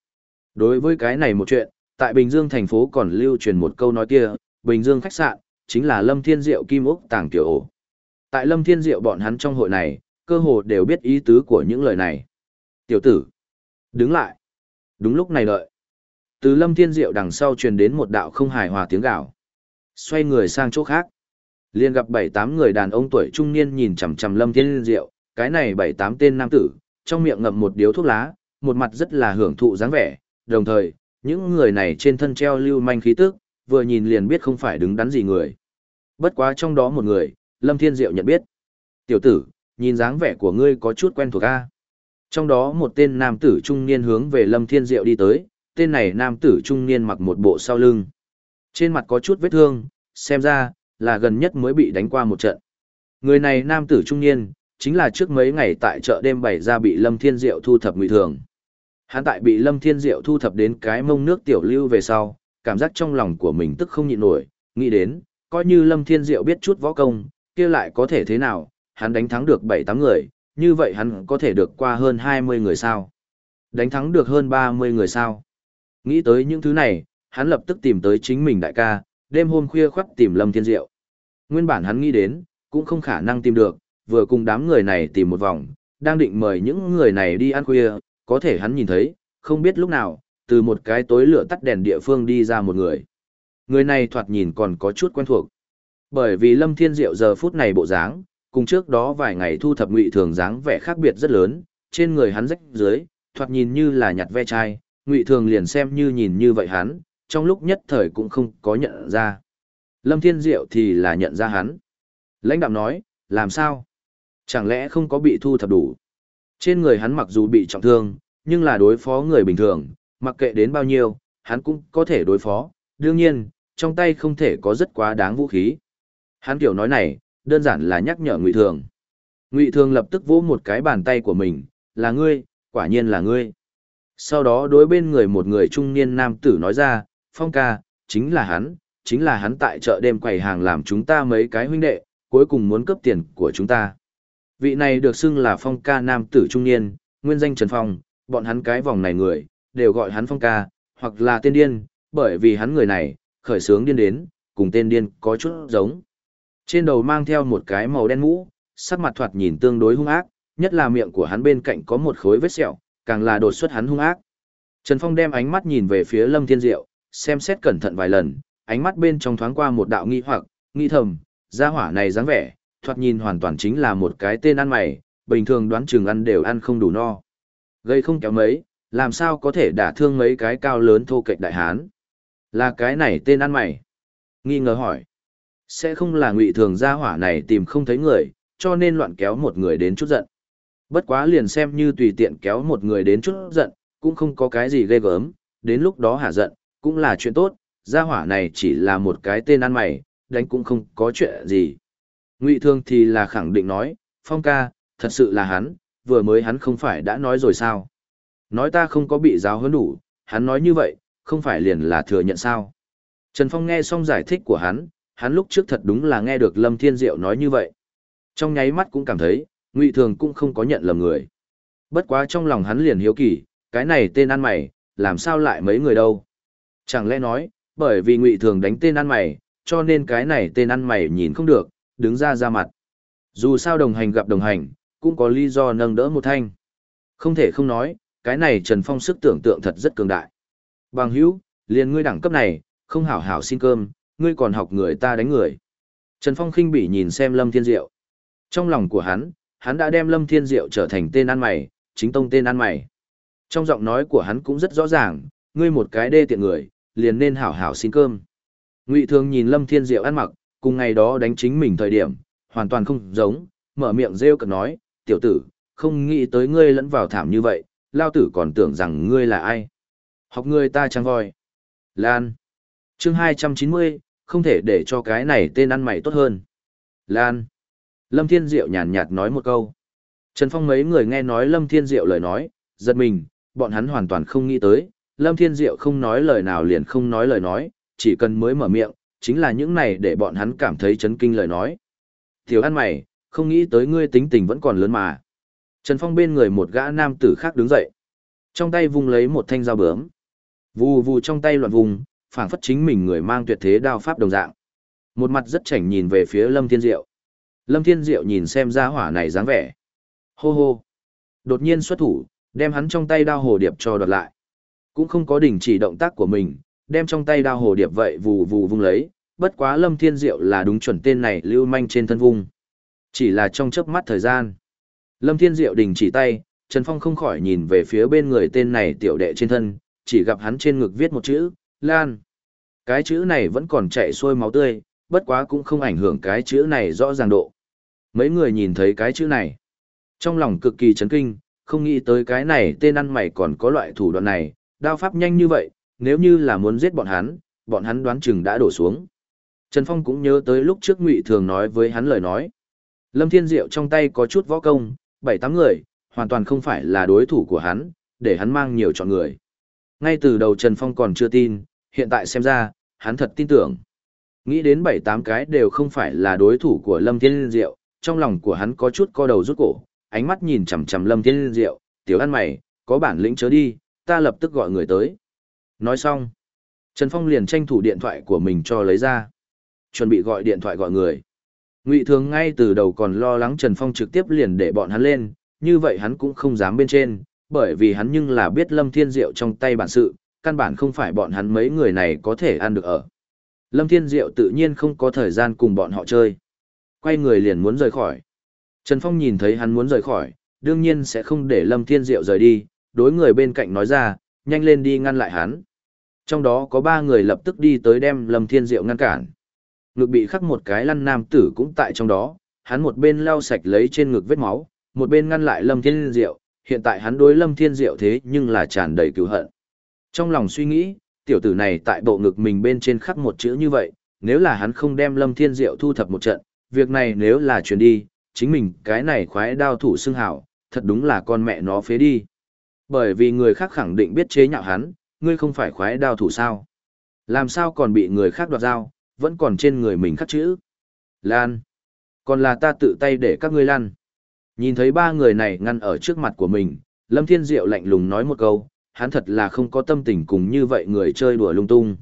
Đối với cái này một chuyện, tại Bình Dương thành phố còn lưu truyền một câu nói kia, Bình Dương khách sạn, chính là Lâm Thiên Diệu Kim Úc tàng tiểu ổ. Tại Lâm Thiên Diệu bọn hắn trong hội này, cơ hồ đều biết ý tứ của những lời này. Tiểu tử, đứng lại. Đúng lúc này đợi. Từ Lâm Thiên Diệu đằng sau truyền đến một đạo không hài hòa tiếng gào. Xoay người sang chỗ khác. liền gặp bảy tám người đàn ông tuổi trung niên nhìn chằm chằm Lâm Thiên Diệu, cái này bảy tám tên nam tử, trong miệng ngậm một điếu thuốc lá, một mặt rất là hưởng thụ dáng vẻ, đồng thời, những người này trên thân treo lưu manh khí tức, vừa nhìn liền biết không phải đứng đắn gì người. Bất quá trong đó một người, Lâm Thiên Diệu nhận biết. Tiểu tử, nhìn dáng vẻ của ngươi có chút quen thuộc a. Trong đó một tên nam tử trung niên hướng về Lâm Thiên Diệu đi tới, tên này nam tử trung niên mặc một bộ sau lưng. Trên mặt có chút vết thương, xem ra, là gần nhất mới bị đánh qua một trận. Người này nam tử trung niên, chính là trước mấy ngày tại chợ đêm bày ra bị Lâm Thiên Diệu thu thập ngụy thường. Hắn tại bị Lâm Thiên Diệu thu thập đến cái mông nước tiểu lưu về sau, cảm giác trong lòng của mình tức không nhịn nổi, nghĩ đến, coi như Lâm Thiên Diệu biết chút võ công, kia lại có thể thế nào, hắn đánh thắng được 7-8 người, như vậy hắn có thể được qua hơn 20 người sao? Đánh thắng được hơn 30 người sao? Nghĩ tới những thứ này, hắn lập tức tìm tới chính mình đại ca, đêm hôm khuya khoắt tìm Lâm Thiên Diệu. Nguyên bản hắn nghĩ đến, cũng không khả năng tìm được, vừa cùng đám người này tìm một vòng, đang định mời những người này đi ăn khuya, có thể hắn nhìn thấy, không biết lúc nào, từ một cái tối lửa tắt đèn địa phương đi ra một người. Người này thoạt nhìn còn có chút quen thuộc. Bởi vì Lâm Thiên Diệu giờ phút này bộ dáng, cùng trước đó vài ngày thu thập ngụy thường dáng vẻ khác biệt rất lớn, trên người hắn rách dưới, thoạt nhìn như là nhặt ve chai, ngụy thường liền xem như nhìn như vậy hắn, trong lúc nhất thời cũng không có nhận ra. Lâm Thiên Diệu thì là nhận ra hắn. Lãnh đạo nói, làm sao? Chẳng lẽ không có bị thu thập đủ? Trên người hắn mặc dù bị trọng thương, nhưng là đối phó người bình thường, mặc kệ đến bao nhiêu, hắn cũng có thể đối phó. Đương nhiên, trong tay không thể có rất quá đáng vũ khí. Hắn kiểu nói này, đơn giản là nhắc nhở Ngụy Thường. Ngụy Thường lập tức vỗ một cái bàn tay của mình, là ngươi, quả nhiên là ngươi. Sau đó đối bên người một người trung niên nam tử nói ra, Phong ca, chính là hắn, chính là hắn tại chợ đêm quầy hàng làm chúng ta mấy cái huynh đệ, cuối cùng muốn cướp tiền của chúng ta. Vị này được xưng là Phong ca nam tử trung niên, nguyên danh Trần Phong, bọn hắn cái vòng này người, đều gọi hắn Phong ca, hoặc là tên điên, bởi vì hắn người này, khởi sướng điên đến, cùng tên điên có chút giống. Trên đầu mang theo một cái màu đen mũ, sắc mặt thoạt nhìn tương đối hung ác, nhất là miệng của hắn bên cạnh có một khối vết sẹo, càng là đột xuất hắn hung ác. Trần Phong đem ánh mắt nhìn về phía Lâm Thiên Diệu, xem xét cẩn thận vài lần, ánh mắt bên trong thoáng qua một đạo nghi hoặc, nghi thầm, gia hỏa này dáng vẻ, thoạt nhìn hoàn toàn chính là một cái tên ăn mày, bình thường đoán chừng ăn đều ăn không đủ no. Gây không kéo mấy, làm sao có thể đả thương mấy cái cao lớn thô kệch đại hán. Là cái này tên ăn mày. Nghi ngờ hỏi. Sẽ không là ngụy thường gia hỏa này tìm không thấy người, cho nên loạn kéo một người đến chút giận. Bất quá liền xem như tùy tiện kéo một người đến chút giận, cũng không có cái gì ghê gớm, đến lúc đó hả giận, cũng là chuyện tốt, gia hỏa này chỉ là một cái tên ăn mày, đánh cũng không có chuyện gì. Ngụy Thương thì là khẳng định nói, Phong ca, thật sự là hắn, vừa mới hắn không phải đã nói rồi sao. Nói ta không có bị giáo huấn đủ, hắn nói như vậy, không phải liền là thừa nhận sao. Trần Phong nghe xong giải thích của hắn, hắn lúc trước thật đúng là nghe được Lâm Thiên Diệu nói như vậy. Trong nháy mắt cũng cảm thấy, Ngụy Thường cũng không có nhận lầm người. Bất quá trong lòng hắn liền hiếu kỳ, cái này tên ăn mày, làm sao lại mấy người đâu? Chẳng lẽ nói, bởi vì ngụy thường đánh tên ăn mày, cho nên cái này tên ăn mày nhìn không được, đứng ra ra mặt. Dù sao đồng hành gặp đồng hành, cũng có lý do nâng đỡ một thanh. Không thể không nói, cái này Trần Phong sức tưởng tượng thật rất cường đại. Bằng hữu, liền ngươi đẳng cấp này, không hảo hảo xin cơm, ngươi còn học người ta đánh người. Trần Phong khinh bỉ nhìn xem Lâm Thiên Diệu. Trong lòng của hắn, hắn đã đem Lâm Thiên Diệu trở thành tên ăn mày, chính tông tên ăn mày. Trong giọng nói của hắn cũng rất rõ ràng, ngươi một cái đê tiện người, liền nên hảo hảo xin cơm. Ngụy Thường nhìn Lâm Thiên Diệu ăn mặc, cùng ngày đó đánh chính mình thời điểm, hoàn toàn không giống, mở miệng rêu cợt nói, tiểu tử, không nghĩ tới ngươi lẫn vào thảm như vậy, lao tử còn tưởng rằng ngươi là ai. Học ngươi ta trăng voi. Lan. chương 290, không thể để cho cái này tên ăn mày tốt hơn. Lan. Lâm Thiên Diệu nhàn nhạt nói một câu. Trần Phong mấy người nghe nói Lâm Thiên Diệu lời nói, giật mình, bọn hắn hoàn toàn không nghĩ tới, Lâm Thiên Diệu không nói lời nào liền không nói lời nói, chỉ cần mới mở miệng, chính là những này để bọn hắn cảm thấy chấn kinh lời nói. Tiểu ăn mày, không nghĩ tới ngươi tính tình vẫn còn lớn mà. Trần Phong bên người một gã nam tử khác đứng dậy. Trong tay vung lấy một thanh dao bướm. Vù vù trong tay loạn vùng, phảng phất chính mình người mang tuyệt thế đao pháp đồng dạng. Một mặt rất chảnh nhìn về phía Lâm Thiên Diệu. Lâm Thiên Diệu nhìn xem ra hỏa này dáng vẻ. Hô hô. Đột nhiên xuất thủ, đem hắn trong tay đao hồ điệp cho đoạt lại. Cũng không có đình chỉ động tác của mình, đem trong tay đao hồ điệp vậy vù vù vung lấy, bất quá Lâm Thiên Diệu là đúng chuẩn tên này lưu manh trên thân vung. Chỉ là trong chớp mắt thời gian. Lâm Thiên Diệu đình chỉ tay, Trần Phong không khỏi nhìn về phía bên người tên này tiểu đệ trên thân, chỉ gặp hắn trên ngực viết một chữ, Lan. Cái chữ này vẫn còn chạy xuôi máu tươi, bất quá cũng không ảnh hưởng cái chữ này rõ ràng độ. Mấy người nhìn thấy cái chữ này. Trong lòng cực kỳ chấn kinh, không nghĩ tới cái này tên ăn mày còn có loại thủ đoạn này, đao pháp nhanh như vậy, nếu như là muốn giết bọn hắn, bọn hắn đoán chừng đã đổ xuống. Trần Phong cũng nhớ tới lúc trước Ngụy Thường nói với hắn lời nói. Lâm Thiên Diệu trong tay có chút võ công, bảy tám người, hoàn toàn không phải là đối thủ của hắn, để hắn mang nhiều chọn người. Ngay từ đầu Trần Phong còn chưa tin, hiện tại xem ra, hắn thật tin tưởng. Nghĩ đến bảy tám cái đều không phải là đối thủ của Lâm Thiên Diệu, trong lòng của hắn có chút co đầu rút cổ, ánh mắt nhìn chằm chằm Lâm Thiên Diệu, tiểu ăn mày, có bản lĩnh chớ đi, ta lập tức gọi người tới. Nói xong, Trần Phong liền tranh thủ điện thoại của mình cho lấy ra. Chuẩn bị gọi điện thoại gọi người. Ngụy Thường ngay từ đầu còn lo lắng Trần Phong trực tiếp liền để bọn hắn lên, như vậy hắn cũng không dám bên trên, bởi vì hắn nhưng là biết Lâm Thiên Diệu trong tay bản sự, căn bản không phải bọn hắn mấy người này có thể ăn được ở. Lâm Thiên Diệu tự nhiên không có thời gian cùng bọn họ chơi. Quay người liền muốn rời khỏi. Trần Phong nhìn thấy hắn muốn rời khỏi, đương nhiên sẽ không để Lâm Thiên Diệu rời đi, đối người bên cạnh nói ra, nhanh lên đi ngăn lại hắn. Trong đó có ba người lập tức đi tới đem Lâm Thiên Diệu ngăn cản. Ngực bị khắc một cái lăn nam tử cũng tại trong đó, hắn một bên lau sạch lấy trên ngực vết máu, một bên ngăn lại Lâm Thiên Diệu, hiện tại hắn đối Lâm Thiên Diệu thế nhưng là tràn đầy cứu hận. Trong lòng suy nghĩ, tiểu tử này tại bộ ngực mình bên trên khắc một chữ như vậy, nếu là hắn không đem Lâm Thiên Diệu thu thập một trận, việc này nếu là chuyển đi, chính mình cái này khoái đao thủ xưng hảo, thật đúng là con mẹ nó phế đi. Bởi vì người khác khẳng định biết chế nhạo hắn, ngươi không phải khoái đao thủ sao. Làm sao còn bị người khác đoạt dao, vẫn còn trên người mình khắc chữ. Lan. Còn là ta tự tay để các ngươi lan. Nhìn thấy ba người này ngăn ở trước mặt của mình, Lâm Thiên Diệu lạnh lùng nói một câu, hắn thật là không có tâm tình cùng như vậy người chơi đùa lung tung.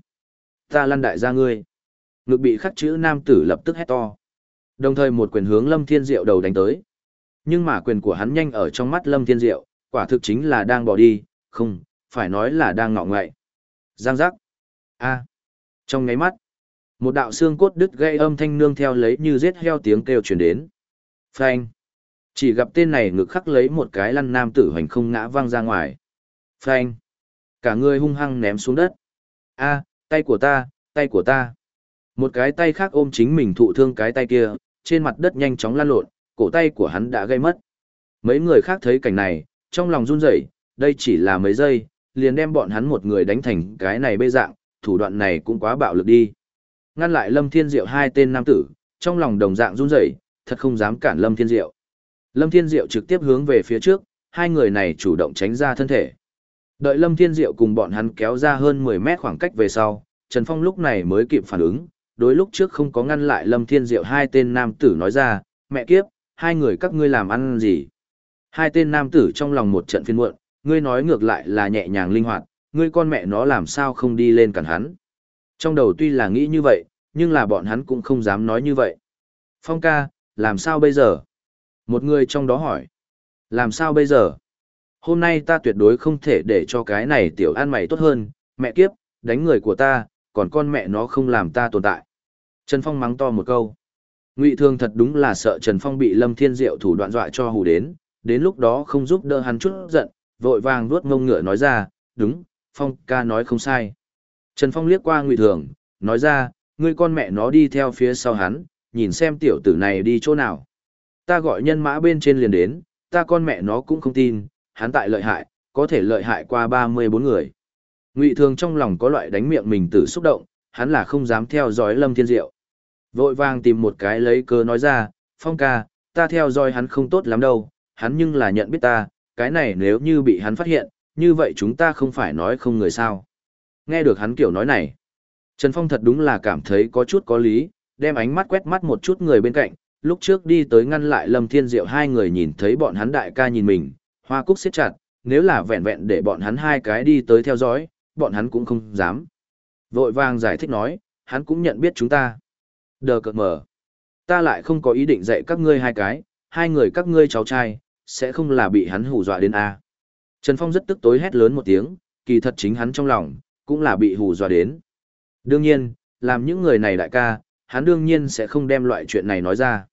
Ta lăn đại gia ngươi. Ngực bị khắc chữ nam tử lập tức hét to. Đồng thời một quyền hướng Lâm Thiên Diệu đầu đánh tới. Nhưng mà quyền của hắn nhanh ở trong mắt Lâm Thiên Diệu, quả thực chính là đang bỏ đi, không, phải nói là đang ngọ ngậy. Giang giác. A. Trong ngáy mắt, một đạo xương cốt đứt gây âm thanh nương theo lấy như giết heo tiếng kêu truyền đến. Phanh. Chỉ gặp tên này ngực khắc lấy một cái lăn nam tử hoành không ngã văng ra ngoài. Phanh. Cả người hung hăng ném xuống đất. A, tay của ta, tay của ta. Một cái tay khác ôm chính mình thụ thương cái tay kia, trên mặt đất nhanh chóng lan lộn, cổ tay của hắn đã gây mất. Mấy người khác thấy cảnh này, trong lòng run rẩy, đây chỉ là mấy giây, liền đem bọn hắn một người đánh thành cái này bê dạng, thủ đoạn này cũng quá bạo lực đi. Ngăn lại Lâm Thiên Diệu hai tên nam tử, trong lòng đồng dạng run rẩy, thật không dám cản Lâm Thiên Diệu. Lâm Thiên Diệu trực tiếp hướng về phía trước, hai người này chủ động tránh ra thân thể. Đợi Lâm Thiên Diệu cùng bọn hắn kéo ra hơn 10 mét khoảng cách về sau, Trần Phong lúc này mới kịp phản ứng, đối lúc trước không có ngăn lại Lâm Thiên Diệu hai tên nam tử nói ra, mẹ kiếp, hai người các ngươi làm ăn gì? Hai tên nam tử trong lòng một trận phiên muộn, ngươi nói ngược lại là nhẹ nhàng linh hoạt, ngươi con mẹ nó làm sao không đi lên cản hắn. Trong đầu tuy là nghĩ như vậy, nhưng là bọn hắn cũng không dám nói như vậy. Phong ca, làm sao bây giờ? Một người trong đó hỏi. Làm sao bây giờ? Hôm nay ta tuyệt đối không thể để cho cái này tiểu an mày tốt hơn, mẹ kiếp, đánh người của ta, còn con mẹ nó không làm ta tồn tại. Trần Phong mắng to một câu. Ngụy Thương thật đúng là sợ Trần Phong bị Lâm Thiên Diệu thủ đoạn dọa cho hù đến, đến lúc đó không giúp đỡ hắn chút giận, vội vàng nuốt ngông ngựa nói ra, đúng, Phong ca nói không sai. Trần Phong liếc qua Ngụy Thường, nói ra, ngươi con mẹ nó đi theo phía sau hắn, nhìn xem tiểu tử này đi chỗ nào. Ta gọi nhân mã bên trên liền đến, ta con mẹ nó cũng không tin, hắn tại lợi hại, có thể lợi hại qua 34 người. Ngụy Thường trong lòng có loại đánh miệng mình tử xúc động, hắn là không dám theo dõi Lâm Thiên Diệu. Vội vàng tìm một cái lấy cớ nói ra, Phong ca, ta theo dõi hắn không tốt lắm đâu, hắn nhưng là nhận biết ta, cái này nếu như bị hắn phát hiện, như vậy chúng ta không phải nói không người sao. Nghe được hắn kiểu nói này, Trần Phong thật đúng là cảm thấy có chút có lý, đem ánh mắt quét mắt một chút người bên cạnh, lúc trước đi tới ngăn lại Lâm Thiên Diệu hai người nhìn thấy bọn hắn đại ca nhìn mình, hoa cúc siết chặt, nếu là vẹn vẹn để bọn hắn hai cái đi tới theo dõi, bọn hắn cũng không dám. Vội vàng giải thích nói, hắn cũng nhận biết chúng ta. Đờ cợt mở. Ta lại không có ý định dạy các ngươi hai cái, hai người các ngươi cháu trai, sẽ không là bị hắn hù dọa đến A. Trần Phong rất tức tối hét lớn một tiếng, kỳ thật chính hắn trong lòng, cũng là bị hù dọa đến. Đương nhiên, làm những người này đại ca, hắn đương nhiên sẽ không đem loại chuyện này nói ra.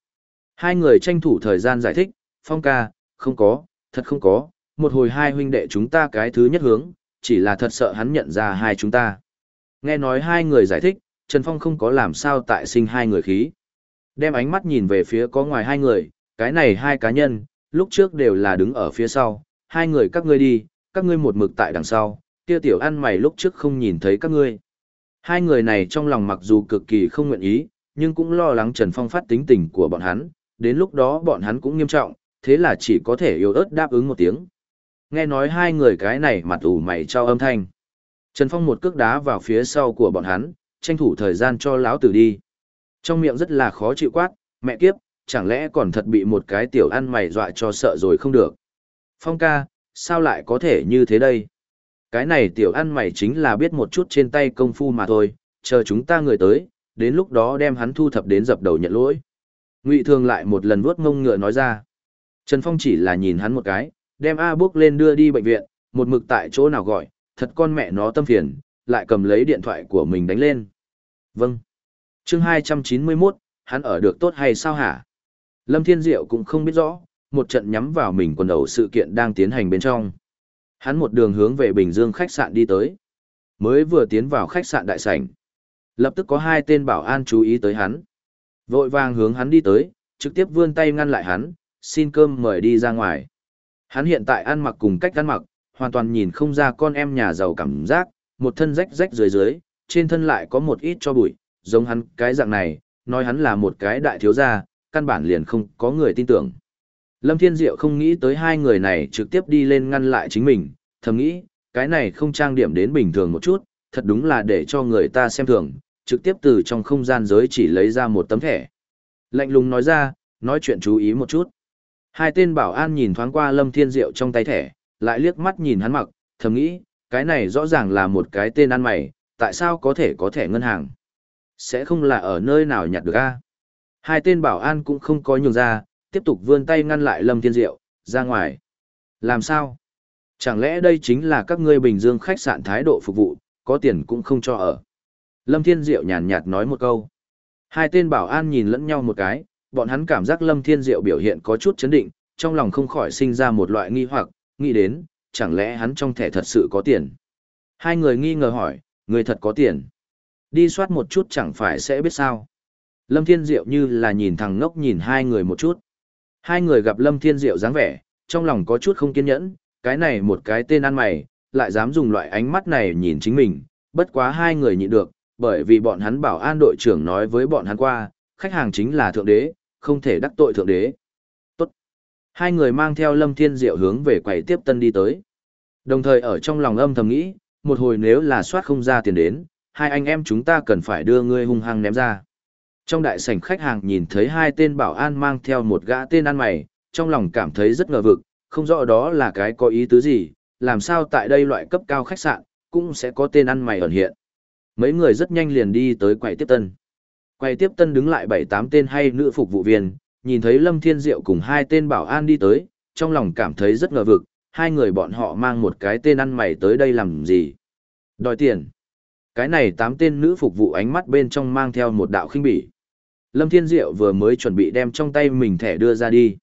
Hai người tranh thủ thời gian giải thích, Phong ca, không có, thật không có, một hồi hai huynh đệ chúng ta cái thứ nhất hướng, chỉ là thật sợ hắn nhận ra hai chúng ta. Nghe nói hai người giải thích, Trần Phong không có làm sao tại sinh hai người khí. Đem ánh mắt nhìn về phía có ngoài hai người, cái này hai cá nhân, lúc trước đều là đứng ở phía sau, hai người các ngươi đi, các ngươi một mực tại đằng sau, kia tiểu ăn mày lúc trước không nhìn thấy các ngươi. Hai người này trong lòng mặc dù cực kỳ không nguyện ý, nhưng cũng lo lắng Trần Phong phát tính tình của bọn hắn, đến lúc đó bọn hắn cũng nghiêm trọng, thế là chỉ có thể yếu ớt đáp ứng một tiếng. Nghe nói hai người cái này mặt ủ mày cho âm thanh. Trần Phong một cước đá vào phía sau của bọn hắn, tranh thủ thời gian cho lão tử đi. Trong miệng rất là khó chịu quát, mẹ kiếp, chẳng lẽ còn thật bị một cái tiểu ăn mày dọa cho sợ rồi không được. Phong ca, sao lại có thể như thế đây? Cái này tiểu ăn mày chính là biết một chút trên tay công phu mà thôi, chờ chúng ta người tới, đến lúc đó đem hắn thu thập đến dập đầu nhận lỗi. Ngụy Thường lại một lần vuốt ngông ngựa nói ra. Trần Phong chỉ là nhìn hắn một cái, đem A bước lên đưa đi bệnh viện, một mực tại chỗ nào gọi, thật con mẹ nó tâm phiền, lại cầm lấy điện thoại của mình đánh lên. Vâng. chương 291, hắn ở được tốt hay sao hả? Lâm Thiên Diệu cũng không biết rõ, một trận nhắm vào mình quần đầu sự kiện đang tiến hành bên trong. Hắn một đường hướng về Bình Dương khách sạn đi tới. Mới vừa tiến vào khách sạn đại sảnh. Lập tức có hai tên bảo an chú ý tới hắn. Vội vàng hướng hắn đi tới, trực tiếp vươn tay ngăn lại hắn, xin cơm mời đi ra ngoài. Hắn hiện tại ăn mặc cùng cách ăn mặc, hoàn toàn nhìn không ra con em nhà giàu cảm giác, một thân rách rách dưới dưới, trên thân lại có một ít cho bụi, giống hắn cái dạng này, nói hắn là một cái đại thiếu gia, căn bản liền không có người tin tưởng. Lâm Thiên Diệu không nghĩ tới hai người này trực tiếp đi lên ngăn lại chính mình, thầm nghĩ, cái này không trang điểm đến bình thường một chút, thật đúng là để cho người ta xem thường, trực tiếp từ trong không gian giới chỉ lấy ra một tấm thẻ. Lạnh lùng nói ra, nói chuyện chú ý một chút. Hai tên bảo an nhìn thoáng qua Lâm Thiên Diệu trong tay thẻ, lại liếc mắt nhìn hắn mặc, thầm nghĩ, cái này rõ ràng là một cái tên ăn mày, tại sao có thể có thẻ ngân hàng? Sẽ không là ở nơi nào nhặt được a? Hai tên bảo an cũng không có nhường ra, tiếp tục vươn tay ngăn lại Lâm Thiên Diệu, ra ngoài. Làm sao? Chẳng lẽ đây chính là các ngươi Bình Dương khách sạn thái độ phục vụ, có tiền cũng không cho ở. Lâm Thiên Diệu nhàn nhạt nói một câu. Hai tên bảo an nhìn lẫn nhau một cái, bọn hắn cảm giác Lâm Thiên Diệu biểu hiện có chút chấn định, trong lòng không khỏi sinh ra một loại nghi hoặc, nghĩ đến, chẳng lẽ hắn trong thẻ thật sự có tiền. Hai người nghi ngờ hỏi, người thật có tiền. Đi soát một chút chẳng phải sẽ biết sao. Lâm Thiên Diệu như là nhìn thằng ngốc nhìn hai người một chút. Hai người gặp Lâm Thiên Diệu dáng vẻ, trong lòng có chút không kiên nhẫn, cái này một cái tên ăn mày, lại dám dùng loại ánh mắt này nhìn chính mình, bất quá hai người nhịn được, bởi vì bọn hắn bảo an đội trưởng nói với bọn hắn qua, khách hàng chính là thượng đế, không thể đắc tội thượng đế. Tốt. Hai người mang theo Lâm Thiên Diệu hướng về quầy tiếp tân đi tới. Đồng thời ở trong lòng âm thầm nghĩ, một hồi nếu là soát không ra tiền đến, hai anh em chúng ta cần phải đưa ngươi hung hăng ném ra. Trong đại sảnh khách hàng nhìn thấy hai tên bảo an mang theo một gã tên ăn mày, trong lòng cảm thấy rất ngờ vực, không rõ đó là cái có ý tứ gì, làm sao tại đây loại cấp cao khách sạn, cũng sẽ có tên ăn mày ẩn hiện. Mấy người rất nhanh liền đi tới quầy tiếp tân. Quầy tiếp tân đứng lại bảy tám tên hay nữ phục vụ viên, nhìn thấy Lâm Thiên Diệu cùng hai tên bảo an đi tới, trong lòng cảm thấy rất ngờ vực, hai người bọn họ mang một cái tên ăn mày tới đây làm gì? Đòi tiền. Cái này tám tên nữ phục vụ ánh mắt bên trong mang theo một đạo khinh bỉ. Lâm Thiên Diệu vừa mới chuẩn bị đem trong tay mình thẻ đưa ra đi.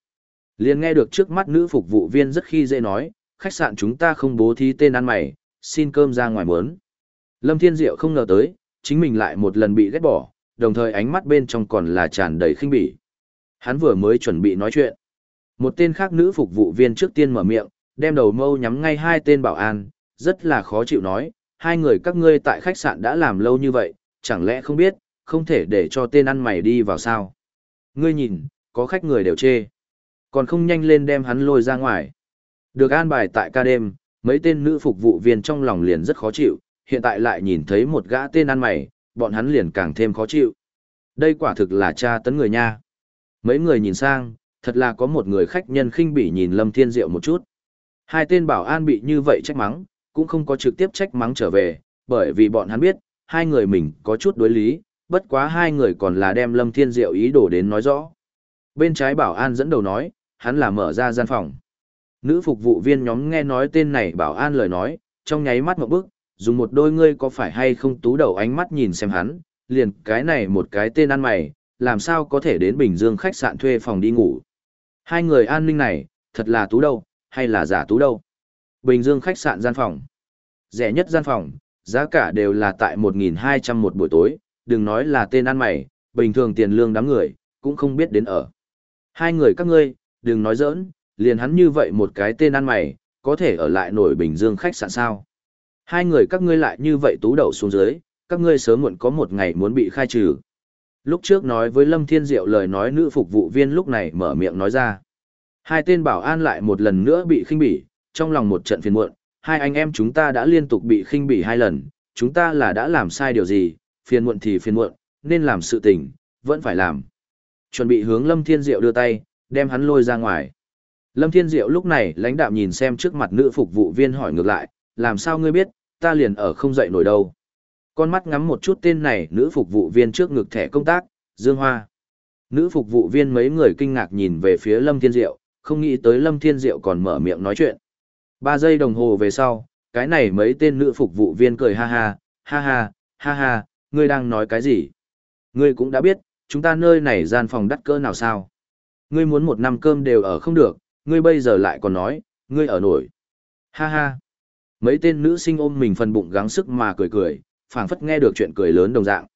liền nghe được trước mắt nữ phục vụ viên rất khi dễ nói, khách sạn chúng ta không bố thí tên ăn mày, xin cơm ra ngoài mớn. Lâm Thiên Diệu không ngờ tới, chính mình lại một lần bị ghét bỏ, đồng thời ánh mắt bên trong còn là tràn đầy khinh bỉ. Hắn vừa mới chuẩn bị nói chuyện. Một tên khác nữ phục vụ viên trước tiên mở miệng, đem đầu mâu nhắm ngay hai tên bảo an, rất là khó chịu nói, hai người các ngươi tại khách sạn đã làm lâu như vậy, chẳng lẽ không biết, không thể để cho tên ăn mày đi vào sao. Ngươi nhìn, có khách người đều chê. Còn không nhanh lên đem hắn lôi ra ngoài. Được an bài tại ca đêm, mấy tên nữ phục vụ viên trong lòng liền rất khó chịu, hiện tại lại nhìn thấy một gã tên ăn mày, bọn hắn liền càng thêm khó chịu. Đây quả thực là cha tấn người nha. Mấy người nhìn sang, thật là có một người khách nhân khinh bỉ nhìn Lâm Thiên Diệu một chút. Hai tên bảo an bị như vậy trách mắng, cũng không có trực tiếp trách mắng trở về, bởi vì bọn hắn biết, hai người mình có chút đối lý, bất quá hai người còn là đem Lâm Thiên Diệu ý đồ đến nói rõ. Bên trái bảo an dẫn đầu nói, hắn là mở ra gian phòng. Nữ phục vụ viên nhóm nghe nói tên này bảo an lời nói, trong nháy mắt một bước dùng một đôi ngươi có phải hay không tú đầu ánh mắt nhìn xem hắn, liền cái này một cái tên ăn mày, làm sao có thể đến Bình Dương khách sạn thuê phòng đi ngủ. Hai người an ninh này, thật là tú đầu hay là giả tú đâu. Bình Dương khách sạn gian phòng. Rẻ nhất gian phòng, giá cả đều là tại 1.200 một buổi tối, đừng nói là tên ăn mày, bình thường tiền lương đám người, cũng không biết đến ở. Hai người các ngươi, đừng nói giỡn, liền hắn như vậy một cái tên ăn mày, có thể ở lại nổi Bình Dương khách sạn sao. Hai người các ngươi lại như vậy tú đầu xuống dưới, các ngươi sớm muộn có một ngày muốn bị khai trừ. Lúc trước nói với Lâm Thiên Diệu lời nói nữ phục vụ viên lúc này mở miệng nói ra. Hai tên bảo an lại một lần nữa bị khinh bỉ, trong lòng một trận phiền muộn, hai anh em chúng ta đã liên tục bị khinh bỉ hai lần, chúng ta là đã làm sai điều gì, phiền muộn thì phiền muộn, nên làm sự tình, vẫn phải làm. Chuẩn bị hướng Lâm Thiên Diệu đưa tay, đem hắn lôi ra ngoài. Lâm Thiên Diệu lúc này lãnh đạm nhìn xem trước mặt nữ phục vụ viên hỏi ngược lại, làm sao ngươi biết, ta liền ở không dậy nổi đâu. Con mắt ngắm một chút tên này nữ phục vụ viên trước ngực thẻ công tác, Dương Hoa. Nữ phục vụ viên mấy người kinh ngạc nhìn về phía Lâm Thiên Diệu, không nghĩ tới Lâm Thiên Diệu còn mở miệng nói chuyện. Ba giây đồng hồ về sau, cái này mấy tên nữ phục vụ viên cười ha ha, ha ha, ha ha, ngươi đang nói cái gì? Ngươi cũng đã biết, chúng ta nơi này gian phòng đắt cỡ nào sao? Ngươi muốn một năm cơm đều ở không được, ngươi bây giờ lại còn nói, ngươi ở nổi. Ha ha. Mấy tên nữ sinh ôm mình phần bụng gắng sức mà cười cười, phảng phất nghe được chuyện cười lớn đồng dạng.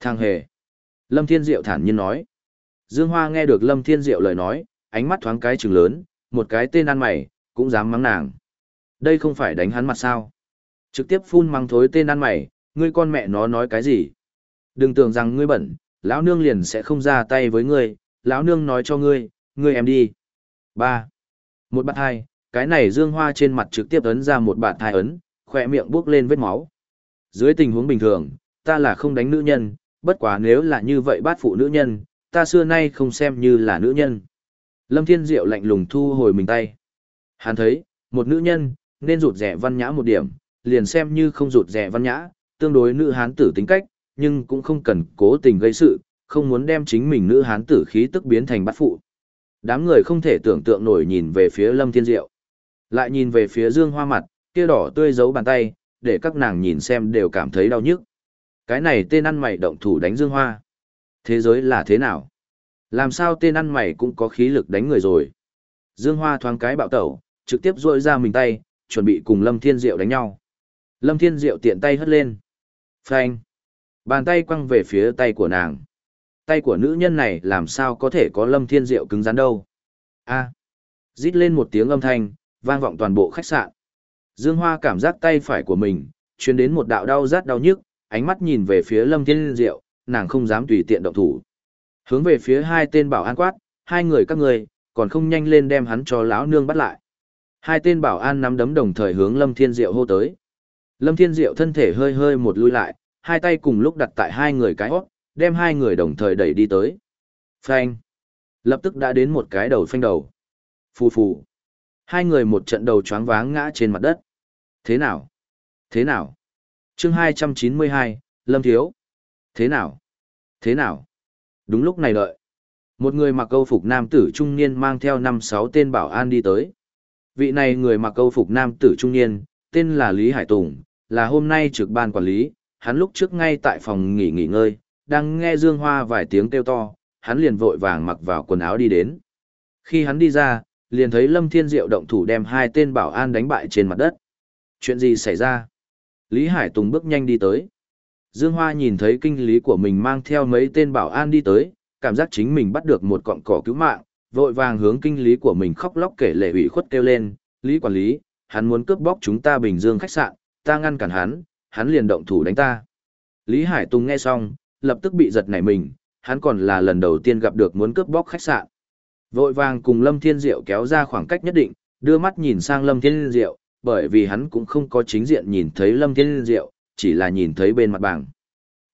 Thang hề. Lâm Thiên Diệu thản nhiên nói. Dương Hoa nghe được Lâm Thiên Diệu lời nói, ánh mắt thoáng cái trừng lớn, một cái tên ăn mày, cũng dám mắng nàng. Đây không phải đánh hắn mặt sao. Trực tiếp phun mắng thối tên ăn mày, ngươi con mẹ nó nói cái gì. Đừng tưởng rằng ngươi bẩn, lão nương liền sẽ không ra tay với ngươi, lão nương nói cho ngươi, ngươi em đi. 3. Một bạt hai, cái này dương hoa trên mặt trực tiếp ấn ra một bạt hai ấn, khỏe miệng buốc lên vết máu. Dưới tình huống bình thường, ta là không đánh nữ nhân, bất quá nếu là như vậy bát phụ nữ nhân, ta xưa nay không xem như là nữ nhân. Lâm Thiên Diệu lạnh lùng thu hồi mình tay. Hắn thấy, một nữ nhân, nên rụt rẻ văn nhã một điểm, liền xem như không rụt rẻ văn nhã, tương đối nữ hán tử tính cách, nhưng cũng không cần cố tình gây sự, không muốn đem chính mình nữ hán tử khí tức biến thành bắt phụ. Đám người không thể tưởng tượng nổi nhìn về phía Lâm Thiên Diệu. Lại nhìn về phía Dương Hoa mặt, kia đỏ tươi giấu bàn tay, để các nàng nhìn xem đều cảm thấy đau nhức. Cái này tên ăn mày động thủ đánh Dương Hoa. Thế giới là thế nào? Làm sao tên ăn mày cũng có khí lực đánh người rồi? Dương Hoa thoáng cái bạo tẩu, trực tiếp rôi ra mình tay, chuẩn bị cùng Lâm Thiên Diệu đánh nhau. Lâm Thiên Diệu tiện tay hất lên. Phanh. Bàn tay quăng về phía tay của nàng. Tay của nữ nhân này làm sao có thể có Lâm Thiên Diệu cứng rắn đâu. A. Rít lên một tiếng âm thanh, vang vọng toàn bộ khách sạn. Dương Hoa cảm giác tay phải của mình, truyền đến một đạo đau rát đau nhức, ánh mắt nhìn về phía Lâm Thiên Diệu, nàng không dám tùy tiện động thủ. Hướng về phía hai tên bảo an quát, hai người các người, còn không nhanh lên đem hắn cho lão nương bắt lại. Hai tên bảo an nắm đấm đồng thời hướng Lâm Thiên Diệu hô tới. Lâm Thiên Diệu thân thể hơi hơi một lui lại, hai tay cùng lúc đặt tại hai người cái hót, đem hai người đồng thời đẩy đi tới. Phanh. Lập tức đã đến một cái đầu phanh đầu. Phù phù. Hai người một trận đầu choáng váng ngã trên mặt đất. Thế nào? Thế nào? chương 292, Lâm Thiếu. Thế nào? Thế nào? Đúng lúc này đợi. Một người mặc câu phục nam tử trung niên mang theo năm sáu tên bảo an đi tới. Vị này người mặc câu phục nam tử trung niên, tên là Lý Hải Tùng, là hôm nay trực ban quản lý, hắn lúc trước ngay tại phòng nghỉ nghỉ ngơi, đang nghe Dương Hoa vài tiếng kêu to, hắn liền vội vàng mặc vào quần áo đi đến. Khi hắn đi ra, liền thấy Lâm Thiên Diệu động thủ đem hai tên bảo an đánh bại trên mặt đất. Chuyện gì xảy ra? Lý Hải Tùng bước nhanh đi tới. Dương Hoa nhìn thấy kinh lý của mình mang theo mấy tên bảo an đi tới, cảm giác chính mình bắt được một cọng cỏ cứu mạng, vội vàng hướng kinh lý của mình khóc lóc kể lệ ủy khuất kêu lên, Lý quản lý, hắn muốn cướp bóc chúng ta Bình Dương khách sạn, ta ngăn cản hắn, hắn liền động thủ đánh ta. Lý Hải Tùng nghe xong, lập tức bị giật nảy mình, hắn còn là lần đầu tiên gặp được muốn cướp bóc khách sạn. Vội vàng cùng Lâm Thiên Diệu kéo ra khoảng cách nhất định, đưa mắt nhìn sang Lâm Thiên Diệu, bởi vì hắn cũng không có chính diện nhìn thấy Lâm Thiên Diệu, chỉ là nhìn thấy bên mặt bảng.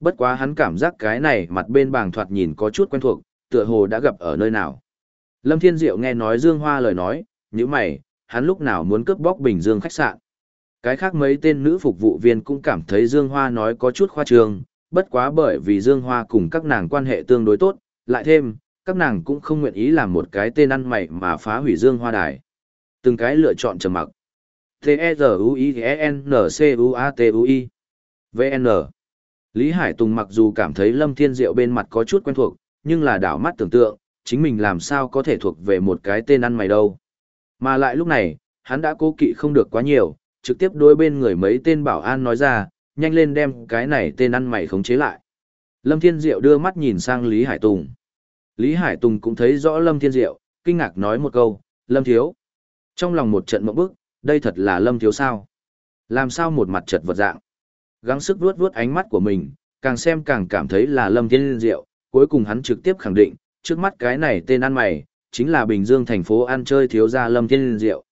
Bất quá hắn cảm giác cái này mặt bên bảng thoạt nhìn có chút quen thuộc, tựa hồ đã gặp ở nơi nào. Lâm Thiên Diệu nghe nói Dương Hoa lời nói, như mày, hắn lúc nào muốn cướp bóc Bình Dương khách sạn. Cái khác mấy tên nữ phục vụ viên cũng cảm thấy Dương Hoa nói có chút khoa trương, bất quá bởi vì Dương Hoa cùng các nàng quan hệ tương đối tốt, lại thêm, các nàng cũng không nguyện ý làm một cái tên ăn mày mà phá hủy Dương Hoa đài. Từng cái lựa chọn trầm mặc. T-E-Z-U-I-N-C-U-A-T-U-I VN Lý Hải Tùng mặc dù cảm thấy Lâm Thiên Diệu bên mặt có chút quen thuộc, nhưng là đảo mắt tưởng tượng, chính mình làm sao có thể thuộc về một cái tên ăn mày đâu. Mà lại lúc này, hắn đã cố kỵ không được quá nhiều, trực tiếp đối bên người mấy tên bảo an nói ra, nhanh lên đem cái này tên ăn mày khống chế lại. Lâm Thiên Diệu đưa mắt nhìn sang Lý Hải Tùng. Lý Hải Tùng cũng thấy rõ Lâm Thiên Diệu, kinh ngạc nói một câu, Lâm Thiếu. Trong lòng một trận mộng bức, đây thật là Lâm Thiếu sao? Làm sao một mặt chật vật dạng? Gắng sức vuốt vuốt ánh mắt của mình, càng xem càng cảm thấy là Lâm Thiên Diệu, cuối cùng hắn trực tiếp khẳng định, trước mắt cái này tên ăn mày, chính là Bình Dương thành phố ăn chơi thiếu gia Lâm Thiên Diệu.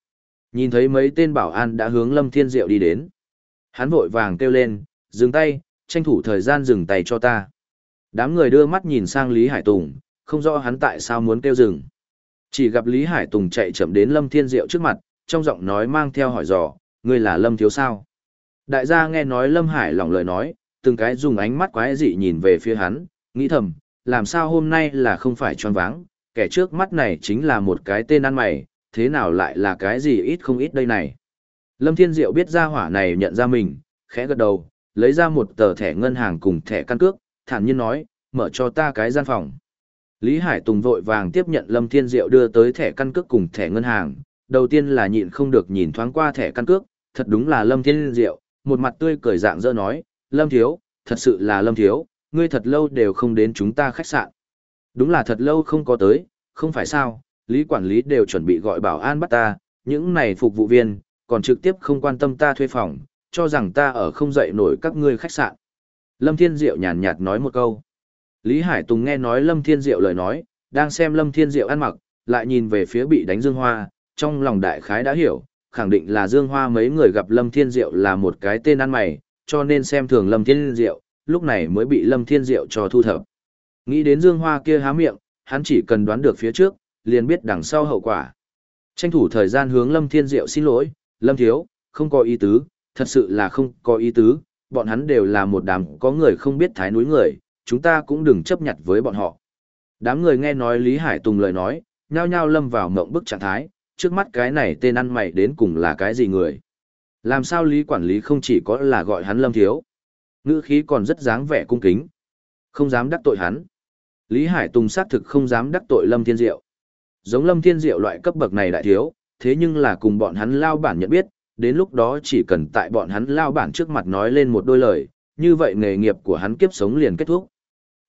Nhìn thấy mấy tên bảo an đã hướng Lâm Thiên Diệu đi đến. Hắn vội vàng kêu lên, dừng tay, tranh thủ thời gian dừng tay cho ta. Đám người đưa mắt nhìn sang Lý Hải Tùng, không rõ hắn tại sao muốn kêu dừng. Chỉ gặp Lý Hải Tùng chạy chậm đến Lâm Thiên Diệu trước mặt, trong giọng nói mang theo hỏi dò, ngươi là Lâm Thiếu sao? Đại gia nghe nói Lâm Hải lỏng lời nói, từng cái dùng ánh mắt quái dị nhìn về phía hắn, nghĩ thầm, làm sao hôm nay là không phải tròn váng, kẻ trước mắt này chính là một cái tên ăn mày, thế nào lại là cái gì ít không ít đây này. Lâm Thiên Diệu biết ra hỏa này nhận ra mình, khẽ gật đầu, lấy ra một tờ thẻ ngân hàng cùng thẻ căn cước, thản nhiên nói, mở cho ta cái gian phòng. Lý Hải Tùng vội vàng tiếp nhận Lâm Thiên Diệu đưa tới thẻ căn cước cùng thẻ ngân hàng, đầu tiên là nhịn không được nhìn thoáng qua thẻ căn cước, thật đúng là Lâm Thiên Diệu, một mặt tươi cười dạng dỡ nói, Lâm Thiếu, thật sự là Lâm Thiếu, ngươi thật lâu đều không đến chúng ta khách sạn. Đúng là thật lâu không có tới, không phải sao, Lý quản lý đều chuẩn bị gọi bảo an bắt ta, những này phục vụ viên, còn trực tiếp không quan tâm ta thuê phòng, cho rằng ta ở không dậy nổi các ngươi khách sạn. Lâm Thiên Diệu nhàn nhạt nói một câu. Lý Hải Tùng nghe nói Lâm Thiên Diệu lời nói, đang xem Lâm Thiên Diệu ăn mặc, lại nhìn về phía bị đánh Dương Hoa, trong lòng đại khái đã hiểu, khẳng định là Dương Hoa mấy người gặp Lâm Thiên Diệu là một cái tên ăn mày, cho nên xem thường Lâm Thiên Diệu, lúc này mới bị Lâm Thiên Diệu cho thu thập. Nghĩ đến Dương Hoa kia há miệng, hắn chỉ cần đoán được phía trước, liền biết đằng sau hậu quả. Tranh thủ thời gian hướng Lâm Thiên Diệu xin lỗi, Lâm Thiếu, không có ý tứ, thật sự là không có ý tứ, bọn hắn đều là một đám có người không biết thái núi người, chúng ta cũng đừng chấp nhặt với bọn họ. Đám người nghe nói Lý Hải Tùng lời nói, nhao nhao lâm vào mộng bức trạng thái, trước mắt cái này tên ăn mày đến cùng là cái gì người. Làm sao Lý quản lý không chỉ có là gọi hắn Lâm Thiếu, ngữ khí còn rất dáng vẻ cung kính, không dám đắc tội hắn. Lý Hải Tùng xác thực không dám đắc tội Lâm Thiên Diệu. Giống Lâm Thiên Diệu loại cấp bậc này đại thiếu, thế nhưng là cùng bọn hắn lao bản nhận biết, đến lúc đó chỉ cần tại bọn hắn lao bản trước mặt nói lên một đôi lời, như vậy nghề nghiệp của hắn kiếp sống liền kết thúc.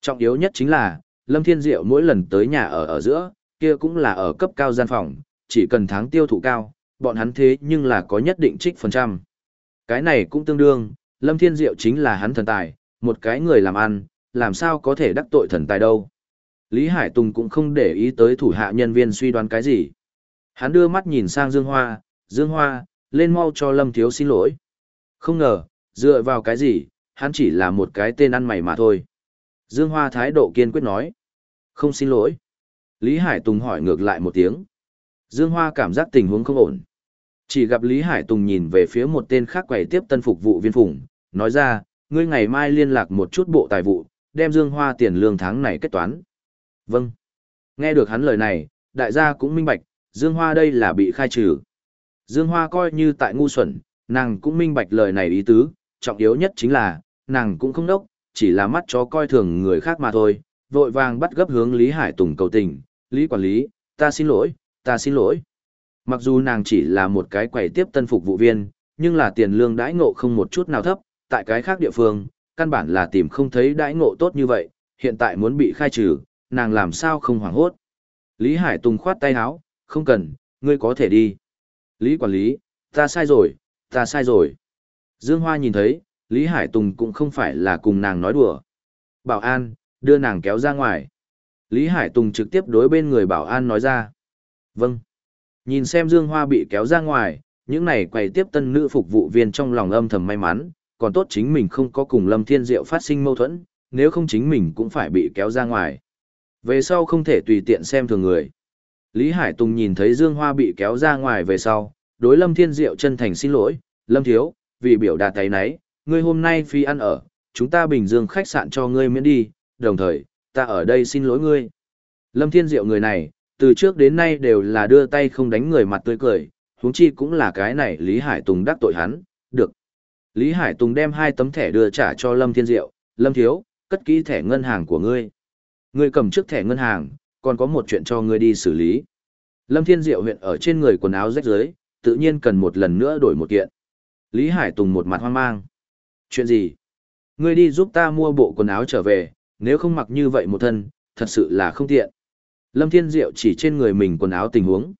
Trọng yếu nhất chính là, Lâm Thiên Diệu mỗi lần tới nhà ở ở giữa, kia cũng là ở cấp cao gian phòng, chỉ cần tháng tiêu thụ cao, bọn hắn thế nhưng là có nhất định trích phần trăm. Cái này cũng tương đương, Lâm Thiên Diệu chính là hắn thần tài, một cái người làm ăn, làm sao có thể đắc tội thần tài đâu. Lý Hải Tùng cũng không để ý tới thủ hạ nhân viên suy đoán cái gì. Hắn đưa mắt nhìn sang Dương Hoa, Dương Hoa, lên mau cho Lâm Thiếu xin lỗi. Không ngờ, dựa vào cái gì, hắn chỉ là một cái tên ăn mày mà thôi. Dương Hoa thái độ kiên quyết nói. Không xin lỗi. Lý Hải Tùng hỏi ngược lại một tiếng. Dương Hoa cảm giác tình huống không ổn. Chỉ gặp Lý Hải Tùng nhìn về phía một tên khác quầy tiếp tân phục vụ viên phủng, nói ra, ngươi ngày mai liên lạc một chút bộ tài vụ, đem Dương Hoa tiền lương tháng này kết toán. Vâng. Nghe được hắn lời này, đại gia cũng minh bạch, Dương Hoa đây là bị khai trừ. Dương Hoa coi như tại ngu xuẩn, nàng cũng minh bạch lời này ý tứ, trọng yếu nhất chính là, nàng cũng không đốc, chỉ là mắt chó coi thường người khác mà thôi, vội vàng bắt gấp hướng Lý Hải Tùng cầu tình, Lý quản lý, ta xin lỗi, ta xin lỗi. Mặc dù nàng chỉ là một cái quầy tiếp tân phục vụ viên, nhưng là tiền lương đãi ngộ không một chút nào thấp, tại cái khác địa phương, căn bản là tìm không thấy đãi ngộ tốt như vậy, hiện tại muốn bị khai trừ, nàng làm sao không hoảng hốt. Lý Hải Tùng khoát tay áo, không cần, ngươi có thể đi. Lý quản lý, ta sai rồi, ta sai rồi. Dương Hoa nhìn thấy, Lý Hải Tùng cũng không phải là cùng nàng nói đùa. Bảo an, đưa nàng kéo ra ngoài. Lý Hải Tùng trực tiếp đối bên người bảo an nói ra. Vâng. Nhìn xem Dương Hoa bị kéo ra ngoài, những này quầy tiếp tân nữ phục vụ viên trong lòng âm thầm may mắn, còn tốt chính mình không có cùng Lâm Thiên Diệu phát sinh mâu thuẫn, nếu không chính mình cũng phải bị kéo ra ngoài. Về sau không thể tùy tiện xem thường người. Lý Hải Tùng nhìn thấy Dương Hoa bị kéo ra ngoài về sau, đối Lâm Thiên Diệu chân thành xin lỗi, Lâm Thiếu, vì biểu đạt tay nấy, ngươi hôm nay phi ăn ở, chúng ta Bình Dương khách sạn cho ngươi miễn đi, đồng thời, ta ở đây xin lỗi ngươi. Lâm Thiên Diệu người này, từ trước đến nay đều là đưa tay không đánh người mặt tươi cười, huống chi cũng là cái này Lý Hải Tùng đắc tội hắn, được. Lý Hải Tùng đem hai tấm thẻ đưa trả cho Lâm Thiên Diệu, Lâm Thiếu, cất kỹ thẻ ngân hàng của ngươi. Ngươi cầm trước thẻ ngân hàng, còn có một chuyện cho ngươi đi xử lý. Lâm Thiên Diệu huyện ở trên người quần áo rách rưới, tự nhiên cần một lần nữa đổi một kiện. Lý Hải Tùng một mặt hoang mang. Chuyện gì? Ngươi đi giúp ta mua bộ quần áo trở về, nếu không mặc như vậy một thân, thật sự là không tiện. Lâm Thiên Diệu chỉ trên người mình quần áo tình huống.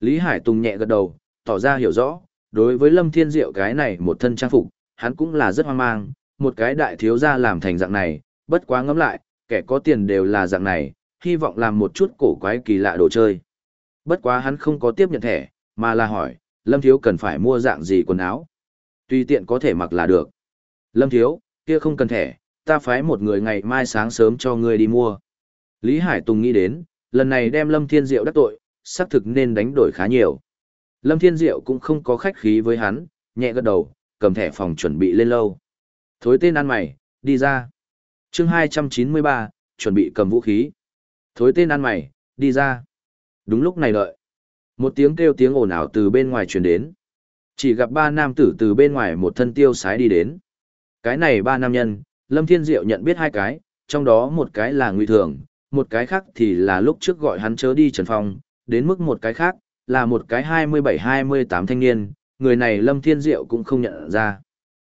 Lý Hải Tùng nhẹ gật đầu, tỏ ra hiểu rõ, đối với Lâm Thiên Diệu cái này một thân trang phục, hắn cũng là rất hoang mang, một cái đại thiếu gia làm thành dạng này, bất quá ngẫm lại, kẻ có tiền đều là dạng này, hy vọng làm một chút cổ quái kỳ lạ đồ chơi. Bất quá hắn không có tiếp nhận thẻ, mà là hỏi, Lâm Thiếu cần phải mua dạng gì quần áo? Tùy tiện có thể mặc là được. Lâm Thiếu, kia không cần thẻ, ta phái một người ngày mai sáng sớm cho ngươi đi mua. Lý Hải Tùng nghĩ đến, lần này đem Lâm Thiên Diệu đắc tội, xác thực nên đánh đổi khá nhiều. Lâm Thiên Diệu cũng không có khách khí với hắn, nhẹ gật đầu, cầm thẻ phòng chuẩn bị lên lâu. Thối tên ăn mày, đi ra. chương 293, chuẩn bị cầm vũ khí. Thối tên ăn mày, đi ra. Đúng lúc này đợi. Một tiếng kêu tiếng ồn ào từ bên ngoài truyền đến. Chỉ gặp ba nam tử từ bên ngoài một thân tiêu sái đi đến. Cái này ba nam nhân, Lâm Thiên Diệu nhận biết hai cái, trong đó một cái là Ngụy Thường, một cái khác thì là lúc trước gọi hắn chớ đi Trần Phong, đến mức một cái khác, là một cái 27-28 thanh niên, người này Lâm Thiên Diệu cũng không nhận ra.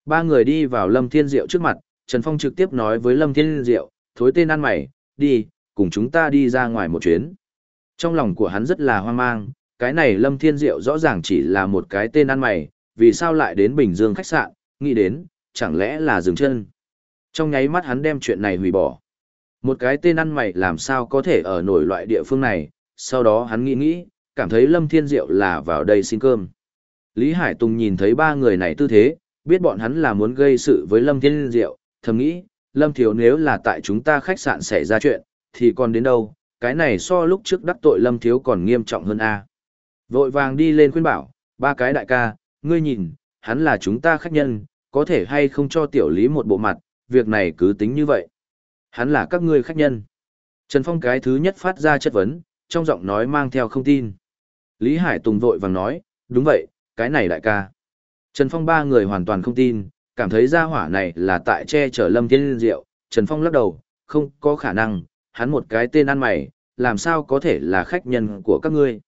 Ba người đi vào Lâm Thiên Diệu trước mặt, Trần Phong trực tiếp nói với Lâm Thiên Diệu, thối tên ăn mày, đi, cùng chúng ta đi ra ngoài một chuyến. Trong lòng của hắn rất là hoang mang, cái này Lâm Thiên Diệu rõ ràng chỉ là một cái tên ăn mày, vì sao lại đến Bình Dương khách sạn, nghĩ đến, chẳng lẽ là dừng chân. Trong nháy mắt hắn đem chuyện này hủy bỏ. Một cái tên ăn mày làm sao có thể ở nổi loại địa phương này, sau đó hắn nghĩ nghĩ, cảm thấy Lâm Thiên Diệu là vào đây xin cơm. Lý Hải Tùng nhìn thấy ba người này tư thế, biết bọn hắn là muốn gây sự với Lâm Thiên Diệu, thầm nghĩ, Lâm Thiếu nếu là tại chúng ta khách sạn xảy ra chuyện, thì còn đến đâu, cái này so lúc trước đắc tội Lâm Thiếu còn nghiêm trọng hơn a. Vội vàng đi lên khuyên bảo, ba cái đại ca, ngươi nhìn, hắn là chúng ta khách nhân, có thể hay không cho tiểu lý một bộ mặt, việc này cứ tính như vậy. Hắn là các ngươi khách nhân. Trần Phong cái thứ nhất phát ra chất vấn, trong giọng nói mang theo không tin. Lý Hải Tùng vội vàng nói, đúng vậy, cái này đại ca. Trần Phong ba người hoàn toàn không tin, cảm thấy gia hỏa này là tại che chở Lâm Thiên Diệu. Trần Phong lắc đầu, không có khả năng, hắn một cái tên ăn mày, làm sao có thể là khách nhân của các ngươi.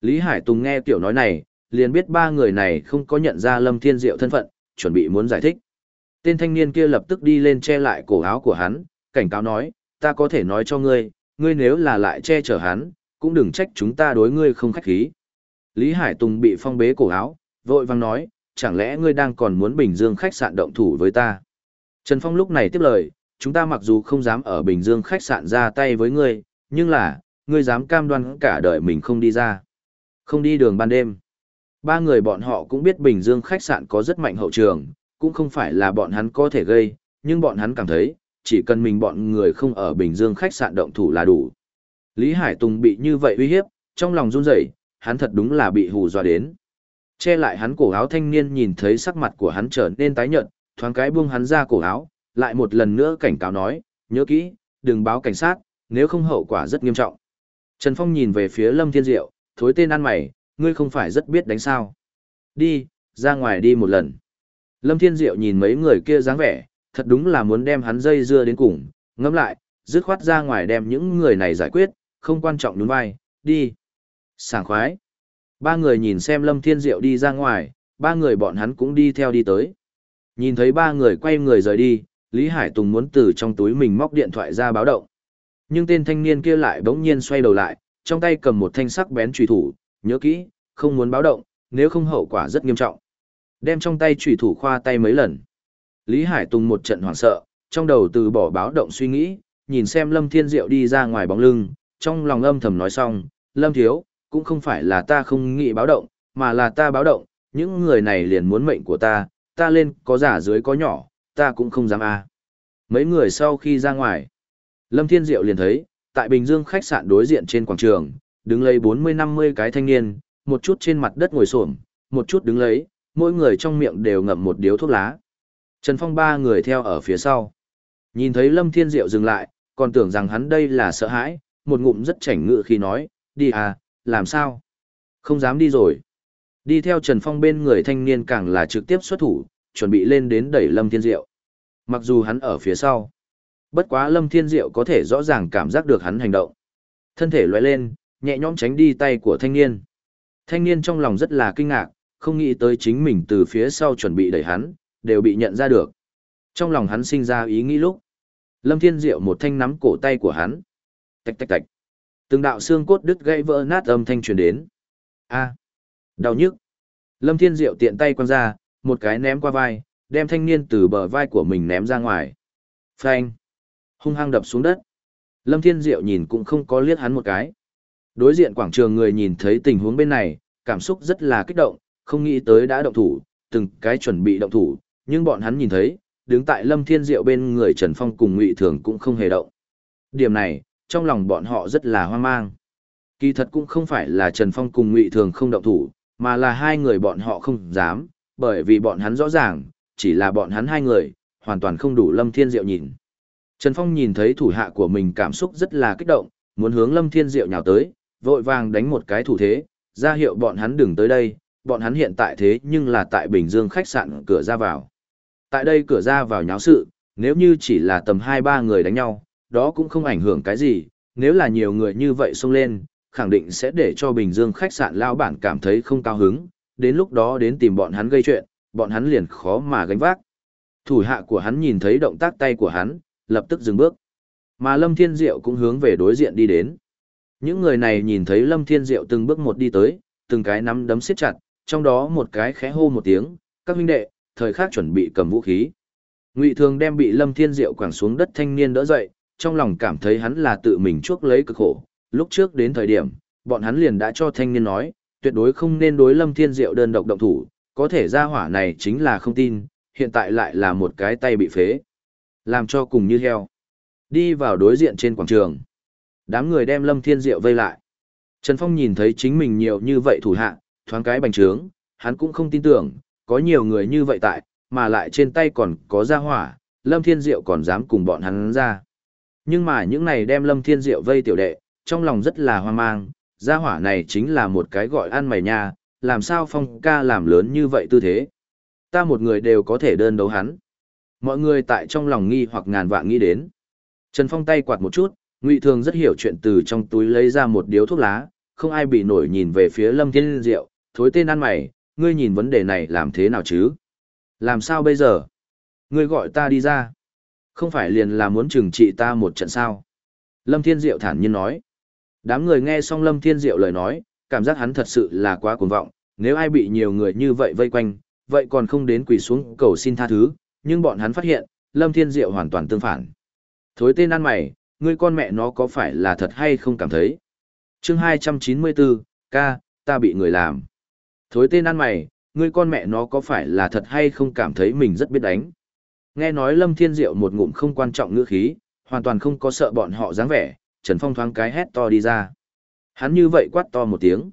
Lý Hải Tùng nghe tiểu nói này, liền biết ba người này không có nhận ra Lâm Thiên Diệu thân phận, chuẩn bị muốn giải thích. Tên thanh niên kia lập tức đi lên che lại cổ áo của hắn, cảnh cáo nói, ta có thể nói cho ngươi, ngươi nếu là lại che chở hắn, cũng đừng trách chúng ta đối ngươi không khách khí. Lý Hải Tùng bị phong bế cổ áo, vội vang nói, chẳng lẽ ngươi đang còn muốn Bình Dương khách sạn động thủ với ta? Trần Phong lúc này tiếp lời, chúng ta mặc dù không dám ở Bình Dương khách sạn ra tay với ngươi, nhưng là, ngươi dám cam đoan cả đời mình không đi ra. Không đi đường ban đêm. Ba người bọn họ cũng biết Bình Dương khách sạn có rất mạnh hậu trường, cũng không phải là bọn hắn có thể gây, nhưng bọn hắn cảm thấy, chỉ cần mình bọn người không ở Bình Dương khách sạn động thủ là đủ. Lý Hải Tùng bị như vậy uy hiếp, trong lòng run rẩy, hắn thật đúng là bị hù dọa đến. Che lại hắn cổ áo thanh niên nhìn thấy sắc mặt của hắn trở nên tái nhợt, thoáng cái buông hắn ra cổ áo, lại một lần nữa cảnh cáo nói, nhớ kỹ, đừng báo cảnh sát, nếu không hậu quả rất nghiêm trọng. Trần Phong nhìn về phía Lâm Thiên Diệu, thối tên ăn mày, ngươi không phải rất biết đánh sao. Đi, ra ngoài đi một lần. Lâm Thiên Diệu nhìn mấy người kia dáng vẻ, thật đúng là muốn đem hắn dây dưa đến cùng, ngẫm lại, dứt khoát ra ngoài đem những người này giải quyết, không quan trọng nhún vai, đi. Sảng khoái. Ba người nhìn xem Lâm Thiên Diệu đi ra ngoài, ba người bọn hắn cũng đi theo đi tới. Nhìn thấy ba người quay người rời đi, Lý Hải Tùng muốn từ trong túi mình móc điện thoại ra báo động. Nhưng tên thanh niên kia lại bỗng nhiên xoay đầu lại, trong tay cầm một thanh sắc bén trùy thủ, nhớ kỹ, không muốn báo động, nếu không hậu quả rất nghiêm trọng. Đem trong tay trùy thủ khoa tay mấy lần. Lý Hải Tùng một trận hoảng sợ, trong đầu từ bỏ báo động suy nghĩ, nhìn xem Lâm Thiên Diệu đi ra ngoài bóng lưng, trong lòng âm thầm nói xong, Lâm Thiếu, cũng không phải là ta không nghĩ báo động, mà là ta báo động, những người này liền muốn mệnh của ta, ta lên có giả dưới có nhỏ, ta cũng không dám a. Mấy người sau khi ra ngoài, Lâm Thiên Diệu liền thấy, tại Bình Dương khách sạn đối diện trên quảng trường, đứng lấy 40-50 cái thanh niên, một chút trên mặt đất ngồi xổm, một chút đứng lấy, mỗi người trong miệng đều ngậm một điếu thuốc lá. Trần Phong ba người theo ở phía sau. Nhìn thấy Lâm Thiên Diệu dừng lại, còn tưởng rằng hắn đây là sợ hãi, một ngụm rất chảnh ngự khi nói, đi à, làm sao? Không dám đi rồi. Đi theo Trần Phong bên người thanh niên càng là trực tiếp xuất thủ, chuẩn bị lên đến đẩy Lâm Thiên Diệu. Mặc dù hắn ở phía sau. Bất quá Lâm Thiên Diệu có thể rõ ràng cảm giác được hắn hành động. Thân thể lóe lên, nhẹ nhõm tránh đi tay của thanh niên. Thanh niên trong lòng rất là kinh ngạc, không nghĩ tới chính mình từ phía sau chuẩn bị đẩy hắn, đều bị nhận ra được. Trong lòng hắn sinh ra ý nghĩ lúc. Lâm Thiên Diệu một thanh nắm cổ tay của hắn. Tạch tạch tạch. Từng đạo xương cốt đứt gãy vỡ nát âm thanh truyền đến. A, đau nhức. Lâm Thiên Diệu tiện tay quăng ra, một cái ném qua vai, đem thanh niên từ bờ vai của mình ném ra ngoài. Phanh. Hung hăng đập xuống đất. Lâm Thiên Diệu nhìn cũng không có liếc hắn một cái. Đối diện quảng trường người nhìn thấy tình huống bên này, cảm xúc rất là kích động, không nghĩ tới đã động thủ, từng cái chuẩn bị động thủ, nhưng bọn hắn nhìn thấy, đứng tại Lâm Thiên Diệu bên người Trần Phong cùng Ngụy Thường cũng không hề động. Điểm này, trong lòng bọn họ rất là hoang mang. Kỳ thật cũng không phải là Trần Phong cùng Ngụy Thường không động thủ, mà là hai người bọn họ không dám, bởi vì bọn hắn rõ ràng, chỉ là bọn hắn hai người, hoàn toàn không đủ Lâm Thiên Diệu nhìn. Trần Phong nhìn thấy thủ hạ của mình cảm xúc rất là kích động, muốn hướng Lâm Thiên Diệu nhào tới, vội vàng đánh một cái thủ thế, ra hiệu bọn hắn đừng tới đây, bọn hắn hiện tại thế nhưng là tại Bình Dương khách sạn cửa ra vào. Tại đây cửa ra vào nháo sự, nếu như chỉ là tầm 2-3 người đánh nhau, đó cũng không ảnh hưởng cái gì, nếu là nhiều người như vậy xông lên, khẳng định sẽ để cho Bình Dương khách sạn lao bản cảm thấy không cao hứng, đến lúc đó đến tìm bọn hắn gây chuyện, bọn hắn liền khó mà gánh vác. Thủ hạ của hắn nhìn thấy động tác tay của hắn, lập tức dừng bước. Mà Lâm Thiên Diệu cũng hướng về đối diện đi đến. Những người này nhìn thấy Lâm Thiên Diệu từng bước một đi tới, từng cái nắm đấm siết chặt, trong đó một cái khẽ hô một tiếng, các huynh đệ, thời khắc chuẩn bị cầm vũ khí. Ngụy Thường đem bị Lâm Thiên Diệu quẳng xuống đất thanh niên đỡ dậy, trong lòng cảm thấy hắn là tự mình chuốc lấy cực khổ. Lúc trước đến thời điểm, bọn hắn liền đã cho thanh niên nói, tuyệt đối không nên đối Lâm Thiên Diệu đơn độc động thủ, có thể ra hỏa này chính là không tin, hiện tại lại là một cái tay bị phế. Làm cho cùng như heo. Đi vào đối diện trên quảng trường. Đám người đem Lâm Thiên Diệu vây lại. Trần Phong nhìn thấy chính mình nhiều như vậy thủ hạ, thoáng cái bành trướng, hắn cũng không tin tưởng, có nhiều người như vậy tại, mà lại trên tay còn có gia hỏa, Lâm Thiên Diệu còn dám cùng bọn hắn ra. Nhưng mà những này đem Lâm Thiên Diệu vây tiểu đệ, trong lòng rất là hoang mang, gia hỏa này chính là một cái gọi ăn mày nha, làm sao phong ca làm lớn như vậy tư thế. Ta một người đều có thể đơn đấu hắn. Mọi người tại trong lòng nghi hoặc ngàn vạn nghĩ đến. Trần Phong tay quạt một chút, Ngụy Thường rất hiểu chuyện từ trong túi lấy ra một điếu thuốc lá, không ai bị nổi nhìn về phía Lâm Thiên Diệu, thối tên ăn mày, ngươi nhìn vấn đề này làm thế nào chứ? Làm sao bây giờ? Ngươi gọi ta đi ra. Không phải liền là muốn trừng trị ta một trận sao? Lâm Thiên Diệu thản nhiên nói. Đám người nghe xong Lâm Thiên Diệu lời nói, cảm giác hắn thật sự là quá cuồng vọng, nếu ai bị nhiều người như vậy vây quanh, vậy còn không đến quỳ xuống cầu xin tha thứ, nhưng bọn hắn phát hiện, Lâm Thiên Diệu hoàn toàn tương phản. Thối tên ăn mày, ngươi con mẹ nó có phải là thật hay không cảm thấy? chương 294, ca, ta bị người làm. Thối tên ăn mày, ngươi con mẹ nó có phải là thật hay không cảm thấy mình rất biết đánh? Nghe nói Lâm Thiên Diệu một ngụm không quan trọng ngữ khí, hoàn toàn không có sợ bọn họ dáng vẻ, Trần Phong thoáng cái hét to đi ra. Hắn như vậy quát to một tiếng.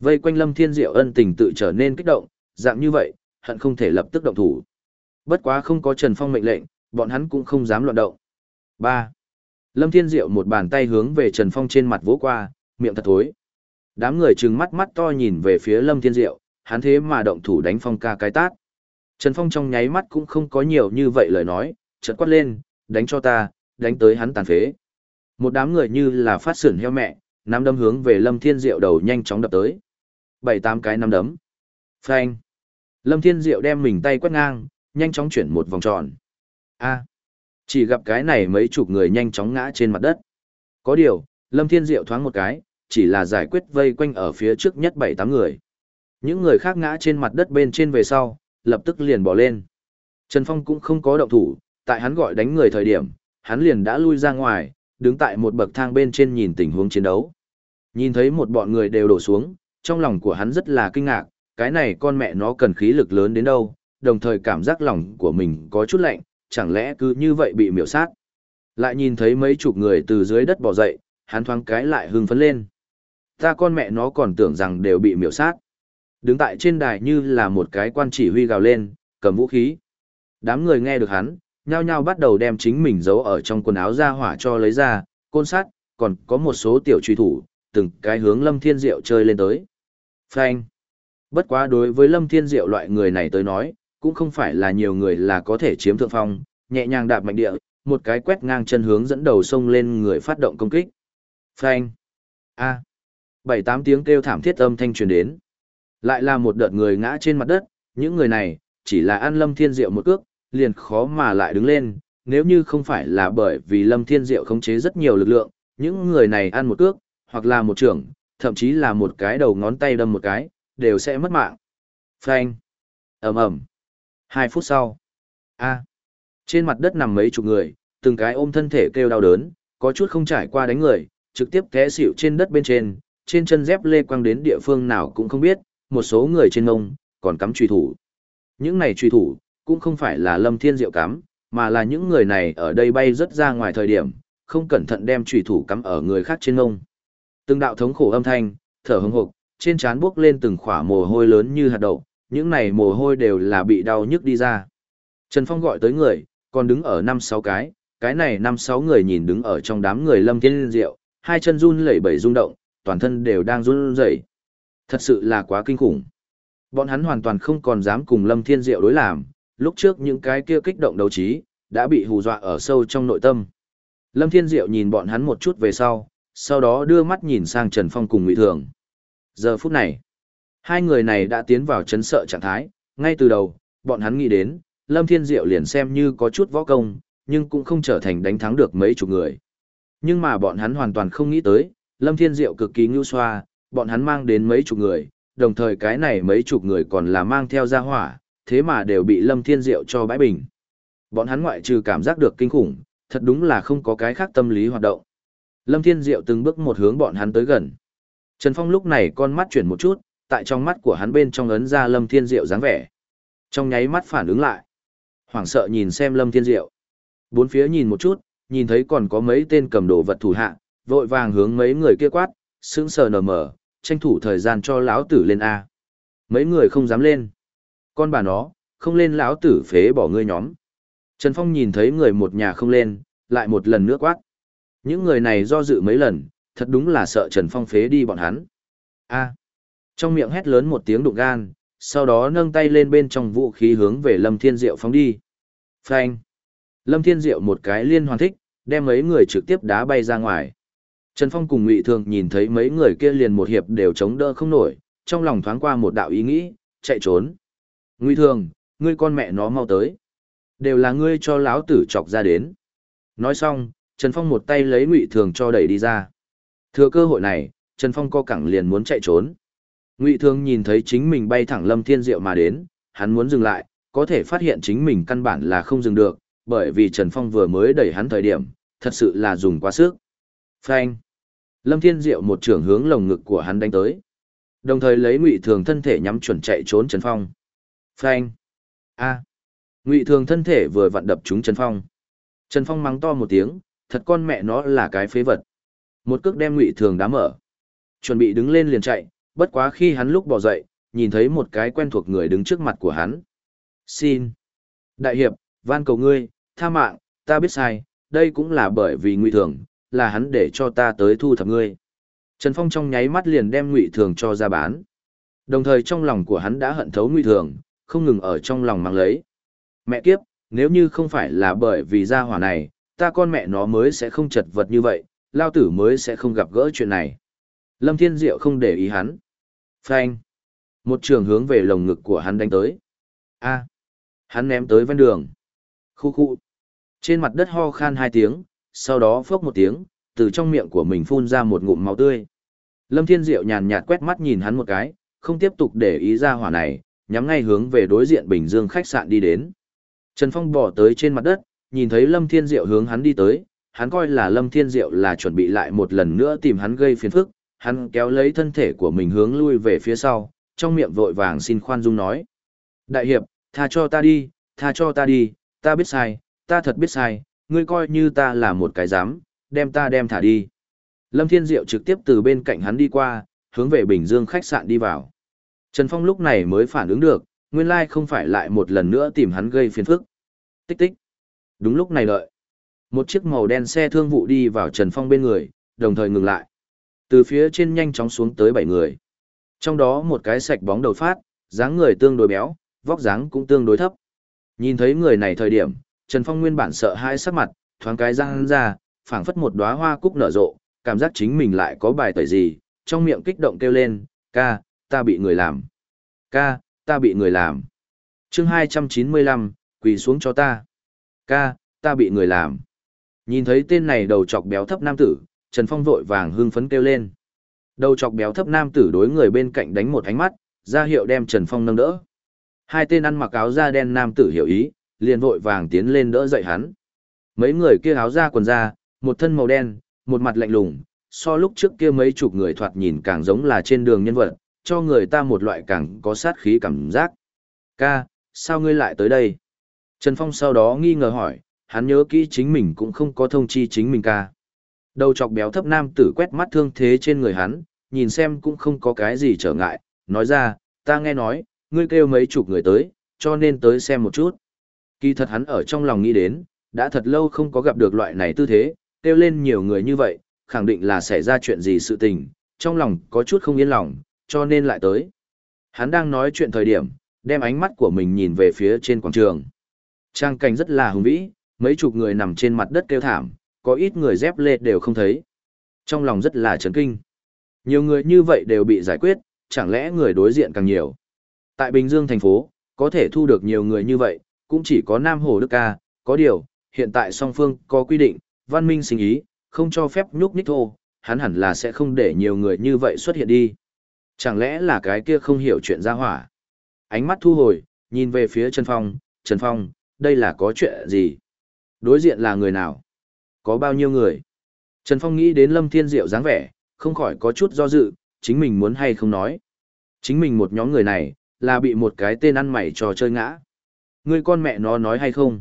Vây quanh Lâm Thiên Diệu ân tình tự trở nên kích động, dạng như vậy, hận không thể lập tức động thủ. Bất quá không có Trần Phong mệnh lệnh, bọn hắn cũng không dám loạn động. 3. Lâm Thiên Diệu một bàn tay hướng về Trần Phong trên mặt vỗ qua, miệng thật thối. Đám người trừng mắt mắt to nhìn về phía Lâm Thiên Diệu, hắn thế mà động thủ đánh Phong ca cái tát. Trần Phong trong nháy mắt cũng không có nhiều như vậy lời nói, chợt quát lên, đánh cho ta, đánh tới hắn tàn phế. Một đám người như là phát sửn heo mẹ, nắm đấm hướng về Lâm Thiên Diệu đầu nhanh chóng đập tới. Bảy tám cái nắm đấm. Phanh. Lâm Thiên Diệu đem mình tay quét ngang, nhanh chóng chuyển một vòng tròn. A. Chỉ gặp cái này mấy chục người nhanh chóng ngã trên mặt đất. Có điều, Lâm Thiên Diệu thoáng một cái, chỉ là giải quyết vây quanh ở phía trước nhất bảy tám người. Những người khác ngã trên mặt đất bên trên về sau, lập tức liền bỏ lên. Trần Phong cũng không có động thủ, tại hắn gọi đánh người thời điểm, hắn liền đã lui ra ngoài, đứng tại một bậc thang bên trên nhìn tình huống chiến đấu. Nhìn thấy một bọn người đều đổ xuống, trong lòng của hắn rất là kinh ngạc, cái này con mẹ nó cần khí lực lớn đến đâu, đồng thời cảm giác lòng của mình có chút lạnh, chẳng lẽ cứ như vậy bị miểu sát. Lại nhìn thấy mấy chục người từ dưới đất bò dậy, hắn thoáng cái lại hưng phấn lên. Ta con mẹ nó còn tưởng rằng đều bị miểu sát. Đứng tại trên đài như là một cái quan chỉ huy gào lên, cầm vũ khí. Đám người nghe được hắn, nhao nhao bắt đầu đem chính mình giấu ở trong quần áo ra hỏa cho lấy ra, côn sát, còn có một số tiểu truy thủ, từng cái hướng Lâm Thiên Diệu chơi lên tới. Phanh. Bất quá đối với Lâm Thiên Diệu loại người này tới nói, cũng không phải là nhiều người là có thể chiếm thượng phong, nhẹ nhàng đạp mạnh địa, một cái quét ngang chân hướng dẫn đầu sông lên người phát động công kích. Phanh. A. Bảy tám tiếng kêu thảm thiết âm thanh truyền đến. Lại là một đợt người ngã trên mặt đất, những người này, chỉ là ăn Lâm Thiên Diệu một cước, liền khó mà lại đứng lên, nếu như không phải là bởi vì Lâm Thiên Diệu khống chế rất nhiều lực lượng, những người này ăn một cước, hoặc là một trưởng, thậm chí là một cái đầu ngón tay đâm một cái, đều sẽ mất mạng. Phanh. ầm ầm. Hai phút sau. A. Trên mặt đất nằm mấy chục người, từng cái ôm thân thể kêu đau đớn, có chút không trải qua đánh người, trực tiếp té xịu trên đất bên trên, trên chân dép lê quang đến địa phương nào cũng không biết, một số người trên ngông, còn cắm truy thủ. Những này truy thủ, cũng không phải là lâm thiên diệu cắm, mà là những người này ở đây bay rất ra ngoài thời điểm, không cẩn thận đem truy thủ cắm ở người khác trên ngông. Từng đạo thống khổ âm thanh, thở hững hộc, trên trán bước lên từng khỏa mồ hôi lớn như hạt đậu, những này mồ hôi đều là bị đau nhức đi ra. Trần Phong gọi tới người, còn đứng ở năm sáu cái, cái này năm sáu người nhìn đứng ở trong đám người lâm thiên diệu, hai chân run lẩy bẩy rung động, toàn thân đều đang run rẩy. Thật sự là quá kinh khủng. Bọn hắn hoàn toàn không còn dám cùng lâm thiên diệu đối làm, lúc trước những cái kia kích động đấu trí, đã bị hù dọa ở sâu trong nội tâm. Lâm Thiên Diệu nhìn bọn hắn một chút về sau, sau đó đưa mắt nhìn sang Trần Phong cùng Ngụy Thường. Giờ phút này, hai người này đã tiến vào chấn sợ trạng thái, ngay từ đầu, bọn hắn nghĩ đến, Lâm Thiên Diệu liền xem như có chút võ công, nhưng cũng không trở thành đánh thắng được mấy chục người. Nhưng mà bọn hắn hoàn toàn không nghĩ tới, Lâm Thiên Diệu cực kỳ ngưu xoa, bọn hắn mang đến mấy chục người, đồng thời cái này mấy chục người còn là mang theo gia hỏa, thế mà đều bị Lâm Thiên Diệu cho bãi bình. Bọn hắn ngoại trừ cảm giác được kinh khủng, thật đúng là không có cái khác tâm lý hoạt động. Lâm Thiên Diệu từng bước một hướng bọn hắn tới gần. Trần Phong lúc này con mắt chuyển một chút, tại trong mắt của hắn bên trong ấn ra Lâm Thiên Diệu dáng vẻ. Trong nháy mắt phản ứng lại. Hoảng sợ nhìn xem Lâm Thiên Diệu. Bốn phía nhìn một chút, nhìn thấy còn có mấy tên cầm đồ vật thủ hạ, vội vàng hướng mấy người kia quát, sững sờ nở mở, tranh thủ thời gian cho lão tử lên A. Mấy người không dám lên. Con bà nó, không lên lão tử phế bỏ ngươi nhóm. Trần Phong nhìn thấy người một nhà không lên, lại một lần nữa quát. Những người này do dự mấy lần, thật đúng là sợ Trần Phong phế đi bọn hắn. A. Trong miệng hét lớn một tiếng đụng gan, sau đó nâng tay lên bên trong vũ khí hướng về Lâm Thiên Diệu phóng đi. Phanh. Lâm Thiên Diệu một cái liên hoàn thích, đem mấy người trực tiếp đá bay ra ngoài. Trần Phong cùng Ngụy Thường nhìn thấy mấy người kia liền một hiệp đều chống đỡ không nổi, trong lòng thoáng qua một đạo ý nghĩ, chạy trốn. Ngụy Thường, ngươi con mẹ nó mau tới. Đều là ngươi cho lão tử chọc ra đến. Nói xong, Trần Phong một tay lấy Ngụy Thường cho đẩy đi ra. Thừa cơ hội này, Trần Phong co cẳng liền muốn chạy trốn. Ngụy Thường nhìn thấy chính mình bay thẳng Lâm Thiên Diệu mà đến, hắn muốn dừng lại, có thể phát hiện chính mình căn bản là không dừng được, bởi vì Trần Phong vừa mới đẩy hắn thời điểm, thật sự là dùng quá sức. Phanh. Lâm Thiên Diệu một trường hướng lồng ngực của hắn đánh tới. Đồng thời lấy Ngụy Thường thân thể nhắm chuẩn chạy trốn Trần Phong. Phanh. A. Ngụy Thường thân thể vừa vặn đập trúng Trần Phong. Trần Phong mắng to một tiếng, thật con mẹ nó là cái phế vật. Một cước đem Ngụy Thường đá mở. Chuẩn bị đứng lên liền chạy, bất quá khi hắn lúc bỏ dậy, nhìn thấy một cái quen thuộc người đứng trước mặt của hắn. Xin. Đại hiệp, van cầu ngươi, tha mạng, ta biết sai, đây cũng là bởi vì ngụy thường, là hắn để cho ta tới thu thập ngươi. Trần Phong trong nháy mắt liền đem ngụy thường cho ra bán. Đồng thời trong lòng của hắn đã hận thấu ngụy thường, không ngừng ở trong lòng mang lấy. Mẹ kiếp, nếu như không phải là bởi vì gia hỏa này, ta con mẹ nó mới sẽ không chật vật như vậy, lao tử mới sẽ không gặp gỡ chuyện này. Lâm Thiên Diệu không để ý hắn. Phanh. Một trường hướng về lồng ngực của hắn đánh tới. A. Hắn ném tới ven đường. Khu khu. Trên mặt đất ho khan hai tiếng, sau đó phốc một tiếng, từ trong miệng của mình phun ra một ngụm máu tươi. Lâm Thiên Diệu nhàn nhạt quét mắt nhìn hắn một cái, không tiếp tục để ý ra hỏa này, nhắm ngay hướng về đối diện Bình Dương khách sạn đi đến. Trần Phong bỏ tới trên mặt đất, nhìn thấy Lâm Thiên Diệu hướng hắn đi tới, hắn coi là Lâm Thiên Diệu là chuẩn bị lại một lần nữa tìm hắn gây phiền phức, hắn kéo lấy thân thể của mình hướng lui về phía sau, trong miệng vội vàng xin khoan dung nói. Đại hiệp, tha cho ta đi, tha cho ta đi, ta biết sai, ta thật biết sai, ngươi coi như ta là một cái dám, đem ta đem thả đi. Lâm Thiên Diệu trực tiếp từ bên cạnh hắn đi qua, hướng về Bình Dương khách sạn đi vào. Trần Phong lúc này mới phản ứng được, nguyên lai không phải lại một lần nữa tìm hắn gây phiền phức. Tích tích. Đúng lúc này đợi. Một chiếc màu đen xe thương vụ đi vào Trần Phong bên người, đồng thời ngừng lại. Từ phía trên nhanh chóng xuống tới bảy người. Trong đó một cái sạch bóng đầu phát, dáng người tương đối béo, vóc dáng cũng tương đối thấp. Nhìn thấy người này thời điểm, Trần Phong nguyên bản sợ hãi sắc mặt, thoáng cái răng ra, phảng phất một đóa hoa cúc nở rộ, cảm giác chính mình lại có bài tẩy gì, trong miệng kích động kêu lên, ca, ta bị người làm. Ca, ta bị người làm. chương 295, quỳ xuống cho ta. Ca, ta bị người làm. Nhìn thấy tên này đầu chọc béo thấp nam tử, Trần Phong vội vàng hưng phấn kêu lên. Đầu chọc béo thấp nam tử đối người bên cạnh đánh một ánh mắt, ra hiệu đem Trần Phong nâng đỡ. Hai tên ăn mặc áo da đen nam tử hiểu ý, liền vội vàng tiến lên đỡ dậy hắn. Mấy người kia áo da quần da, một thân màu đen, một mặt lạnh lùng, so lúc trước kia mấy chục người thoạt nhìn càng giống là trên đường nhân vật, cho người ta một loại càng có sát khí cảm giác. Ca, sao ngươi lại tới đây? Trần Phong sau đó nghi ngờ hỏi, hắn nhớ kỹ chính mình cũng không có thông chi chính mình ca. Đầu chọc béo thấp nam tử quét mắt thương thế trên người hắn, nhìn xem cũng không có cái gì trở ngại, nói ra, ta nghe nói, ngươi kêu mấy chục người tới, cho nên tới xem một chút. Kỳ thật hắn ở trong lòng nghĩ đến, đã thật lâu không có gặp được loại này tư thế, kêu lên nhiều người như vậy, khẳng định là xảy ra chuyện gì sự tình, trong lòng có chút không yên lòng, cho nên lại tới. Hắn đang nói chuyện thời điểm, đem ánh mắt của mình nhìn về phía trên quảng trường. Trang cảnh rất là hùng vĩ, mấy chục người nằm trên mặt đất kêu thảm, có ít người dép lê đều không thấy. Trong lòng rất là chấn kinh. Nhiều người như vậy đều bị giải quyết, chẳng lẽ người đối diện càng nhiều. Tại Bình Dương thành phố, có thể thu được nhiều người như vậy, cũng chỉ có Nam Hồ Đức Ca, có điều, hiện tại song phương có quy định, văn minh sinh ý, không cho phép nhúc nhích thô, hắn hẳn là sẽ không để nhiều người như vậy xuất hiện đi. Chẳng lẽ là cái kia không hiểu chuyện ra hỏa? Ánh mắt thu hồi, nhìn về phía Trần Phong, Trần Phong, đây là có chuyện gì? Đối diện là người nào? Có bao nhiêu người? Trần Phong nghĩ đến Lâm Thiên Diệu dáng vẻ, không khỏi có chút do dự, chính mình muốn hay không nói. Chính mình một nhóm người này, là bị một cái tên ăn mày trò chơi ngã. Người con mẹ nó nói hay không?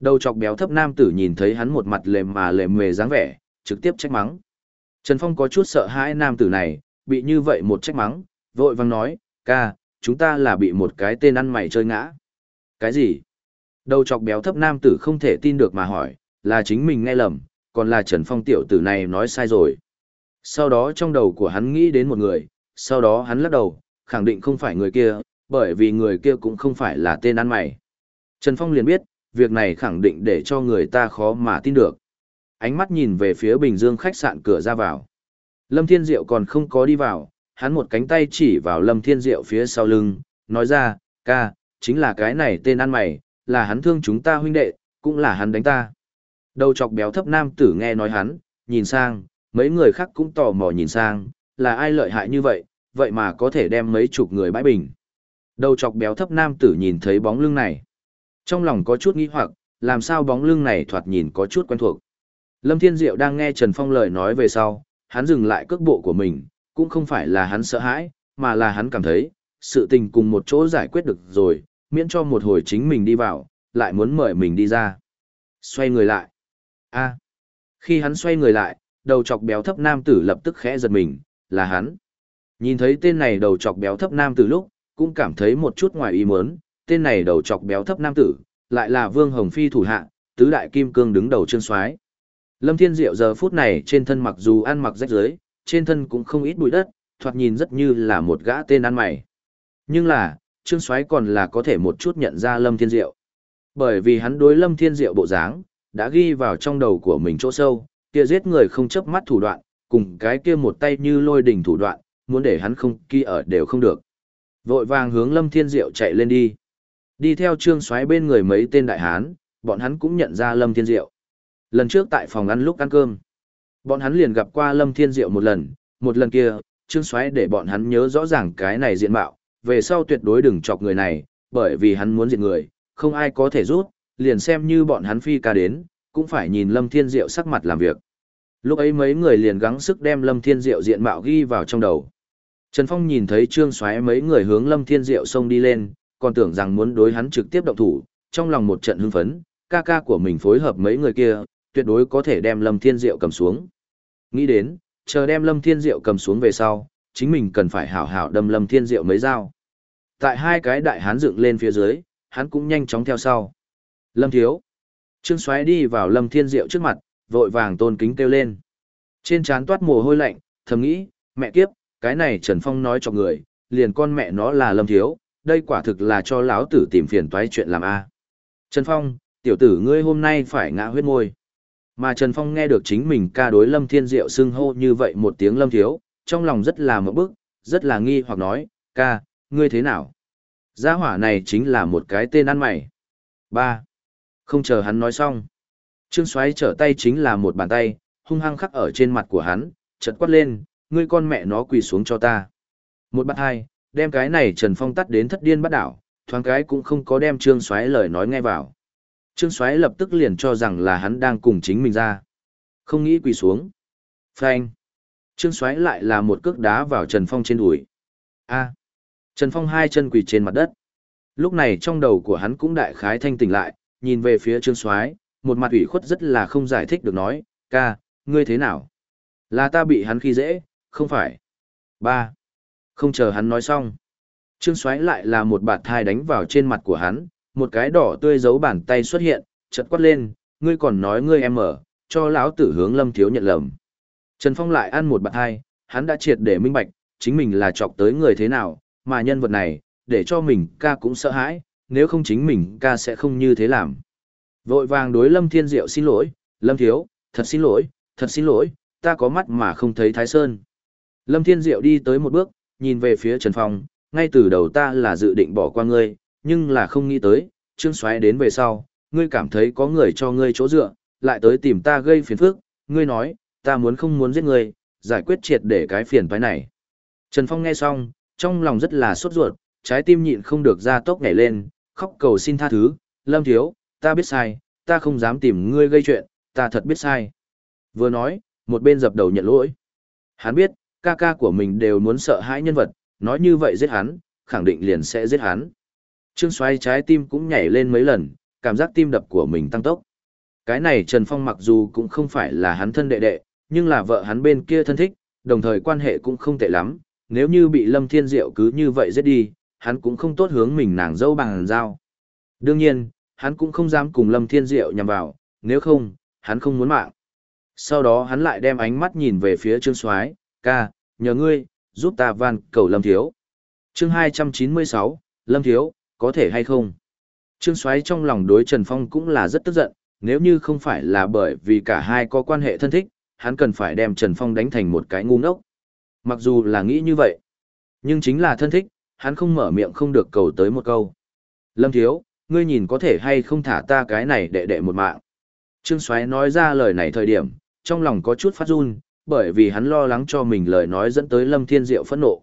Đầu chọc béo thấp nam tử nhìn thấy hắn một mặt lềm mà lềm mề dáng vẻ, trực tiếp trách mắng. Trần Phong có chút sợ hãi nam tử này, bị như vậy một trách mắng, vội vang nói, ca, chúng ta là bị một cái tên ăn mày chơi ngã. Cái gì? Đầu chọc béo thấp nam tử không thể tin được mà hỏi, là chính mình nghe lầm, còn là Trần Phong tiểu tử này nói sai rồi. Sau đó trong đầu của hắn nghĩ đến một người, sau đó hắn lắc đầu, khẳng định không phải người kia, bởi vì người kia cũng không phải là tên ăn mày. Trần Phong liền biết, việc này khẳng định để cho người ta khó mà tin được. Ánh mắt nhìn về phía Bình Dương khách sạn cửa ra vào. Lâm Thiên Diệu còn không có đi vào, hắn một cánh tay chỉ vào Lâm Thiên Diệu phía sau lưng, nói ra, ca, chính là cái này tên ăn mày, là hắn thương chúng ta huynh đệ, cũng là hắn đánh ta. Đầu chọc béo thấp nam tử nghe nói hắn, nhìn sang, mấy người khác cũng tò mò nhìn sang, là ai lợi hại như vậy, vậy mà có thể đem mấy chục người bãi bình. Đầu chọc béo thấp nam tử nhìn thấy bóng lưng này. Trong lòng có chút nghi hoặc, làm sao bóng lưng này thoạt nhìn có chút quen thuộc. Lâm Thiên Diệu đang nghe Trần Phong lời nói về sau, hắn dừng lại cước bộ của mình, cũng không phải là hắn sợ hãi, mà là hắn cảm thấy, sự tình cùng một chỗ giải quyết được rồi, miễn cho một hồi chính mình đi vào, lại muốn mời mình đi ra. Xoay người lại. a khi hắn xoay người lại, đầu chọc béo thấp nam tử lập tức khẽ giật mình, là hắn. Nhìn thấy tên này đầu chọc béo thấp nam tử lúc, cũng cảm thấy một chút ngoài ý muốn, tên này đầu chọc béo thấp nam tử, lại là Vương Hồng Phi thủ hạ, tứ đại kim cương đứng đầu trương soái. Lâm Thiên Diệu giờ phút này trên thân mặc dù ăn mặc rách rưới, trên thân cũng không ít bụi đất, thoạt nhìn rất như là một gã tên ăn mày. Nhưng là, trương soái còn là có thể một chút nhận ra Lâm Thiên Diệu. Bởi vì hắn đối Lâm Thiên Diệu bộ dáng, đã ghi vào trong đầu của mình chỗ sâu, kia giết người không chớp mắt thủ đoạn, cùng cái kia một tay như lôi đỉnh thủ đoạn, muốn để hắn không kia ở đều không được. Vội vàng hướng Lâm Thiên Diệu chạy lên đi. Đi theo trương xoáy bên người mấy tên đại hán, bọn hắn cũng nhận ra Lâm Thiên Diệu. Lần trước tại phòng ăn lúc ăn cơm, bọn hắn liền gặp qua Lâm Thiên Diệu một lần, một lần kia, trương xoáy để bọn hắn nhớ rõ ràng cái này diện mạo, về sau tuyệt đối đừng chọc người này, bởi vì hắn muốn diệt người, không ai có thể rút, liền xem như bọn hắn phi ca đến, cũng phải nhìn Lâm Thiên Diệu sắc mặt làm việc. Lúc ấy mấy người liền gắng sức đem Lâm Thiên Diệu diện mạo ghi vào trong đầu. Trần Phong nhìn thấy Trương Soái mấy người hướng Lâm Thiên Diệu xông đi lên, còn tưởng rằng muốn đối hắn trực tiếp động thủ, trong lòng một trận hưng phấn, ca ca của mình phối hợp mấy người kia, tuyệt đối có thể đem Lâm Thiên Diệu cầm xuống. Nghĩ đến, chờ đem Lâm Thiên Diệu cầm xuống về sau, chính mình cần phải hảo hảo đâm Lâm Thiên Diệu mấy dao. Tại hai cái đại hán dựng lên phía dưới, hắn cũng nhanh chóng theo sau. Lâm Thiếu. Trương Soái đi vào Lâm Thiên Diệu trước mặt, vội vàng tôn kính kêu lên. Trên trán toát mồ hôi lạnh, thầm nghĩ, mẹ kiếp, cái này Trần Phong nói cho người, liền con mẹ nó là Lâm Thiếu, đây quả thực là cho lão tử tìm phiền toái chuyện làm a. Trần Phong, tiểu tử ngươi hôm nay phải ngã huyết môi. Mà Trần Phong nghe được chính mình ca đối Lâm Thiên Diệu xưng hô như vậy một tiếng Lâm Thiếu, trong lòng rất là mộng bức, rất là nghi hoặc nói, ca, ngươi thế nào? Gia hỏa này chính là một cái tên ăn mày. ba Không chờ hắn nói xong. Trương soái trở tay chính là một bàn tay, hung hăng khắc ở trên mặt của hắn, chợt quát lên, ngươi con mẹ nó quỳ xuống cho ta. Một bắt hai, đem cái này Trần Phong tắt đến thất điên bắt đảo, thoáng cái cũng không có đem Trương Xoáy lời nói nghe vào. Trương Xoáy lập tức liền cho rằng là hắn đang cùng chính mình ra. Không nghĩ quỳ xuống. Phanh. Trương Xoáy lại là một cước đá vào Trần Phong trên đùi. A. Trần Phong hai chân quỳ trên mặt đất. Lúc này trong đầu của hắn cũng đại khái thanh tỉnh lại, nhìn về phía Trương Soái, một mặt ủy khuất rất là không giải thích được nói, ca, ngươi thế nào? Là ta bị hắn khi dễ, không phải. Ba. Không chờ hắn nói xong. Trương Soái lại là một bạt thai đánh vào trên mặt của hắn, một cái đỏ tươi giấu bàn tay xuất hiện, chật quát lên, ngươi còn nói ngươi em ở, cho lão tử hướng lâm thiếu nhận lầm. Trần Phong lại ăn một bạt thai, hắn đã triệt để minh bạch, chính mình là chọc tới người thế nào, mà nhân vật này, để cho mình ca cũng sợ hãi, nếu không chính mình ca sẽ không như thế làm. Vội vàng đối Lâm Thiên Diệu xin lỗi, Lâm Thiếu, thật xin lỗi, thật xin lỗi, ta có mắt mà không thấy Thái Sơn. Lâm Thiên Diệu đi tới một bước, nhìn về phía Trần Phong, ngay từ đầu ta là dự định bỏ qua ngươi, nhưng là không nghĩ tới, Trương Xoáy đến về sau, ngươi cảm thấy có người cho ngươi chỗ dựa, lại tới tìm ta gây phiền phức, ngươi nói, ta muốn không muốn giết ngươi, giải quyết triệt để cái phiền phức này. Trần Phong nghe xong, trong lòng rất là sốt ruột, trái tim nhịn không được ra tốc nhảy lên, khóc cầu xin tha thứ, Lâm Thiếu, ta biết sai, ta không dám tìm ngươi gây chuyện, ta thật biết sai. Vừa nói, một bên dập đầu nhận lỗi. Hắn biết, ca ca của mình đều muốn sợ hãi nhân vật, nói như vậy giết hắn, khẳng định liền sẽ giết hắn. Trương xoay trái tim cũng nhảy lên mấy lần, cảm giác tim đập của mình tăng tốc. Cái này Trần Phong mặc dù cũng không phải là hắn thân đệ đệ, nhưng là vợ hắn bên kia thân thích, đồng thời quan hệ cũng không tệ lắm, nếu như bị Lâm Thiên Diệu cứ như vậy giết đi, hắn cũng không tốt hướng mình nàng dâu bằng dao. Đương nhiên, hắn cũng không dám cùng Lâm Thiên Diệu nhằm vào, nếu không, hắn không muốn mạng. Sau đó hắn lại đem ánh mắt nhìn về phía Trương Soái, ca, nhờ ngươi, giúp ta van cầu Lâm Thiếu. Chương 296, Lâm Thiếu, có thể hay không? Trương Soái trong lòng đối Trần Phong cũng là rất tức giận, nếu như không phải là bởi vì cả hai có quan hệ thân thích, hắn cần phải đem Trần Phong đánh thành một cái ngu ngốc. Mặc dù là nghĩ như vậy, nhưng chính là thân thích, hắn không mở miệng không được cầu tới một câu. Lâm Thiếu, ngươi nhìn có thể hay không thả ta cái này đệ đệ một mạng. Trương Soái nói ra lời này thời điểm, trong lòng có chút phát run, bởi vì hắn lo lắng cho mình lời nói dẫn tới Lâm Thiên Diệu phẫn nộ.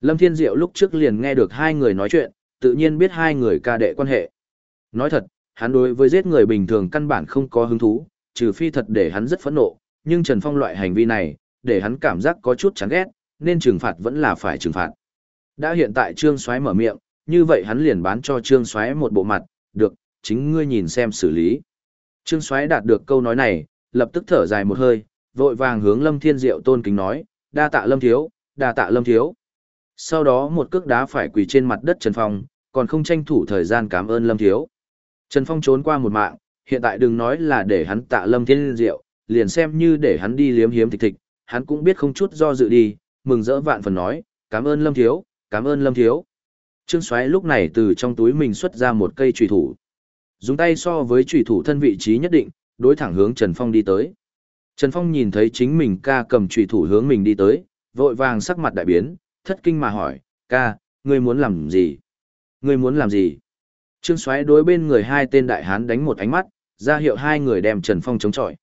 Lâm Thiên Diệu lúc trước liền nghe được hai người nói chuyện, tự nhiên biết hai người ca đệ quan hệ. Nói thật, hắn đối với giết người bình thường căn bản không có hứng thú, trừ phi thật để hắn rất phẫn nộ, nhưng Trần Phong loại hành vi này, để hắn cảm giác có chút chán ghét, nên trừng phạt vẫn là phải trừng phạt. Đã hiện tại Trương Soái mở miệng, như vậy hắn liền bán cho Trương Soái một bộ mặt, được, chính ngươi nhìn xem xử lý. Trương Soái đạt được câu nói này, lập tức thở dài một hơi, vội vàng hướng Lâm Thiên Diệu tôn kính nói, đa tạ Lâm thiếu, đa tạ Lâm thiếu. Sau đó một cước đá phải quỳ trên mặt đất Trần Phong, còn không tranh thủ thời gian cảm ơn Lâm Thiếu. Trần Phong trốn qua một mạng, hiện tại đừng nói là để hắn tạ Lâm Thiên Diệu, liền xem như để hắn đi liếm hiếm thịt thịt, hắn cũng biết không chút do dự đi, mừng rỡ vạn phần nói, cảm ơn Lâm Thiếu, cảm ơn Lâm Thiếu. Trương Soái lúc này từ trong túi mình xuất ra một cây trùy thủ. Dùng tay so với trùy thủ thân vị trí nhất định, đối thẳng hướng Trần Phong đi tới. Trần Phong nhìn thấy chính mình ca cầm trùy thủ hướng mình đi tới, vội vàng sắc mặt đại biến, thất kinh mà hỏi, ca, ngươi muốn làm gì? Ngươi muốn làm gì? Trương Xoáy đối bên người hai tên đại hán đánh một ánh mắt, ra hiệu hai người đem Trần Phong chống chọi.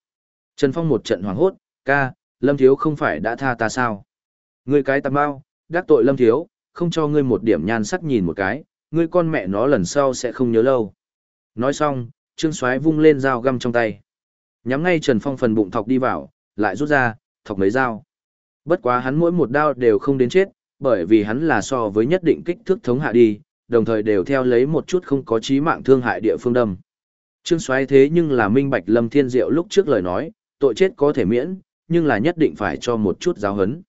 Trần Phong một trận hoảng hốt, ca, Lâm Thiếu không phải đã tha ta sao? Ngươi cái tạm bao, đắc tội Lâm Thiếu, không cho ngươi một điểm nhan sắc nhìn một cái, ngươi con mẹ nó lần sau sẽ không nhớ lâu. Nói xong, Trương Soái vung lên dao găm trong tay. Nhắm ngay Trần Phong phần bụng thọc đi vào, lại rút ra, thọc mấy dao. Bất quá hắn mỗi một đao đều không đến chết, bởi vì hắn là so với nhất định kích thước thống hạ đi, đồng thời đều theo lấy một chút không có chí mạng thương hại địa phương đâm. Trương Soái thế nhưng là minh bạch Lâm Thiên Diệu lúc trước lời nói, tội chết có thể miễn, nhưng là nhất định phải cho một chút giáo hấn.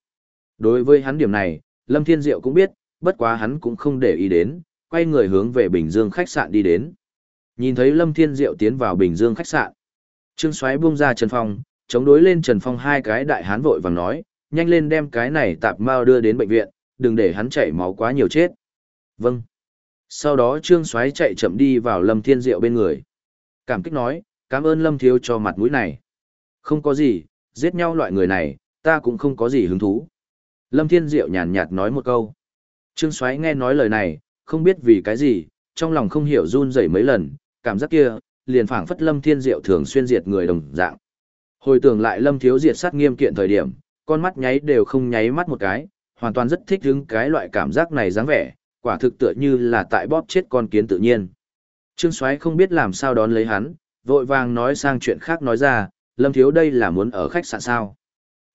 Đối với hắn điểm này, Lâm Thiên Diệu cũng biết, bất quá hắn cũng không để ý đến, quay người hướng về Bình Dương khách sạn đi đến. Nhìn thấy Lâm Thiên Diệu tiến vào Bình Dương khách sạn. Trương Soái buông ra Trần Phong, chống đối lên Trần Phong hai cái đại hán vội vàng nói, nhanh lên đem cái này tạp mao đưa đến bệnh viện, đừng để hắn chảy máu quá nhiều chết. Vâng. Sau đó Trương Soái chạy chậm đi vào Lâm Thiên Diệu bên người. Cảm kích nói, cảm ơn Lâm Thiếu cho mặt mũi này. Không có gì, giết nhau loại người này, ta cũng không có gì hứng thú. Lâm Thiên Diệu nhàn nhạt nói một câu. Trương Soái nghe nói lời này, không biết vì cái gì, trong lòng không hiểu run rẩy mấy lần, cảm giác kia, liền phảng phất Lâm Thiên Diệu thường xuyên diệt người đồng dạng. Hồi tưởng lại Lâm Thiếu diệt sát nghiêm kiện thời điểm, con mắt nháy đều không nháy mắt một cái, hoàn toàn rất thích hứng cái loại cảm giác này dáng vẻ, quả thực tựa như là tại bóp chết con kiến tự nhiên. Trương Soái không biết làm sao đón lấy hắn, vội vàng nói sang chuyện khác nói ra, Lâm Thiếu đây là muốn ở khách sạn sao.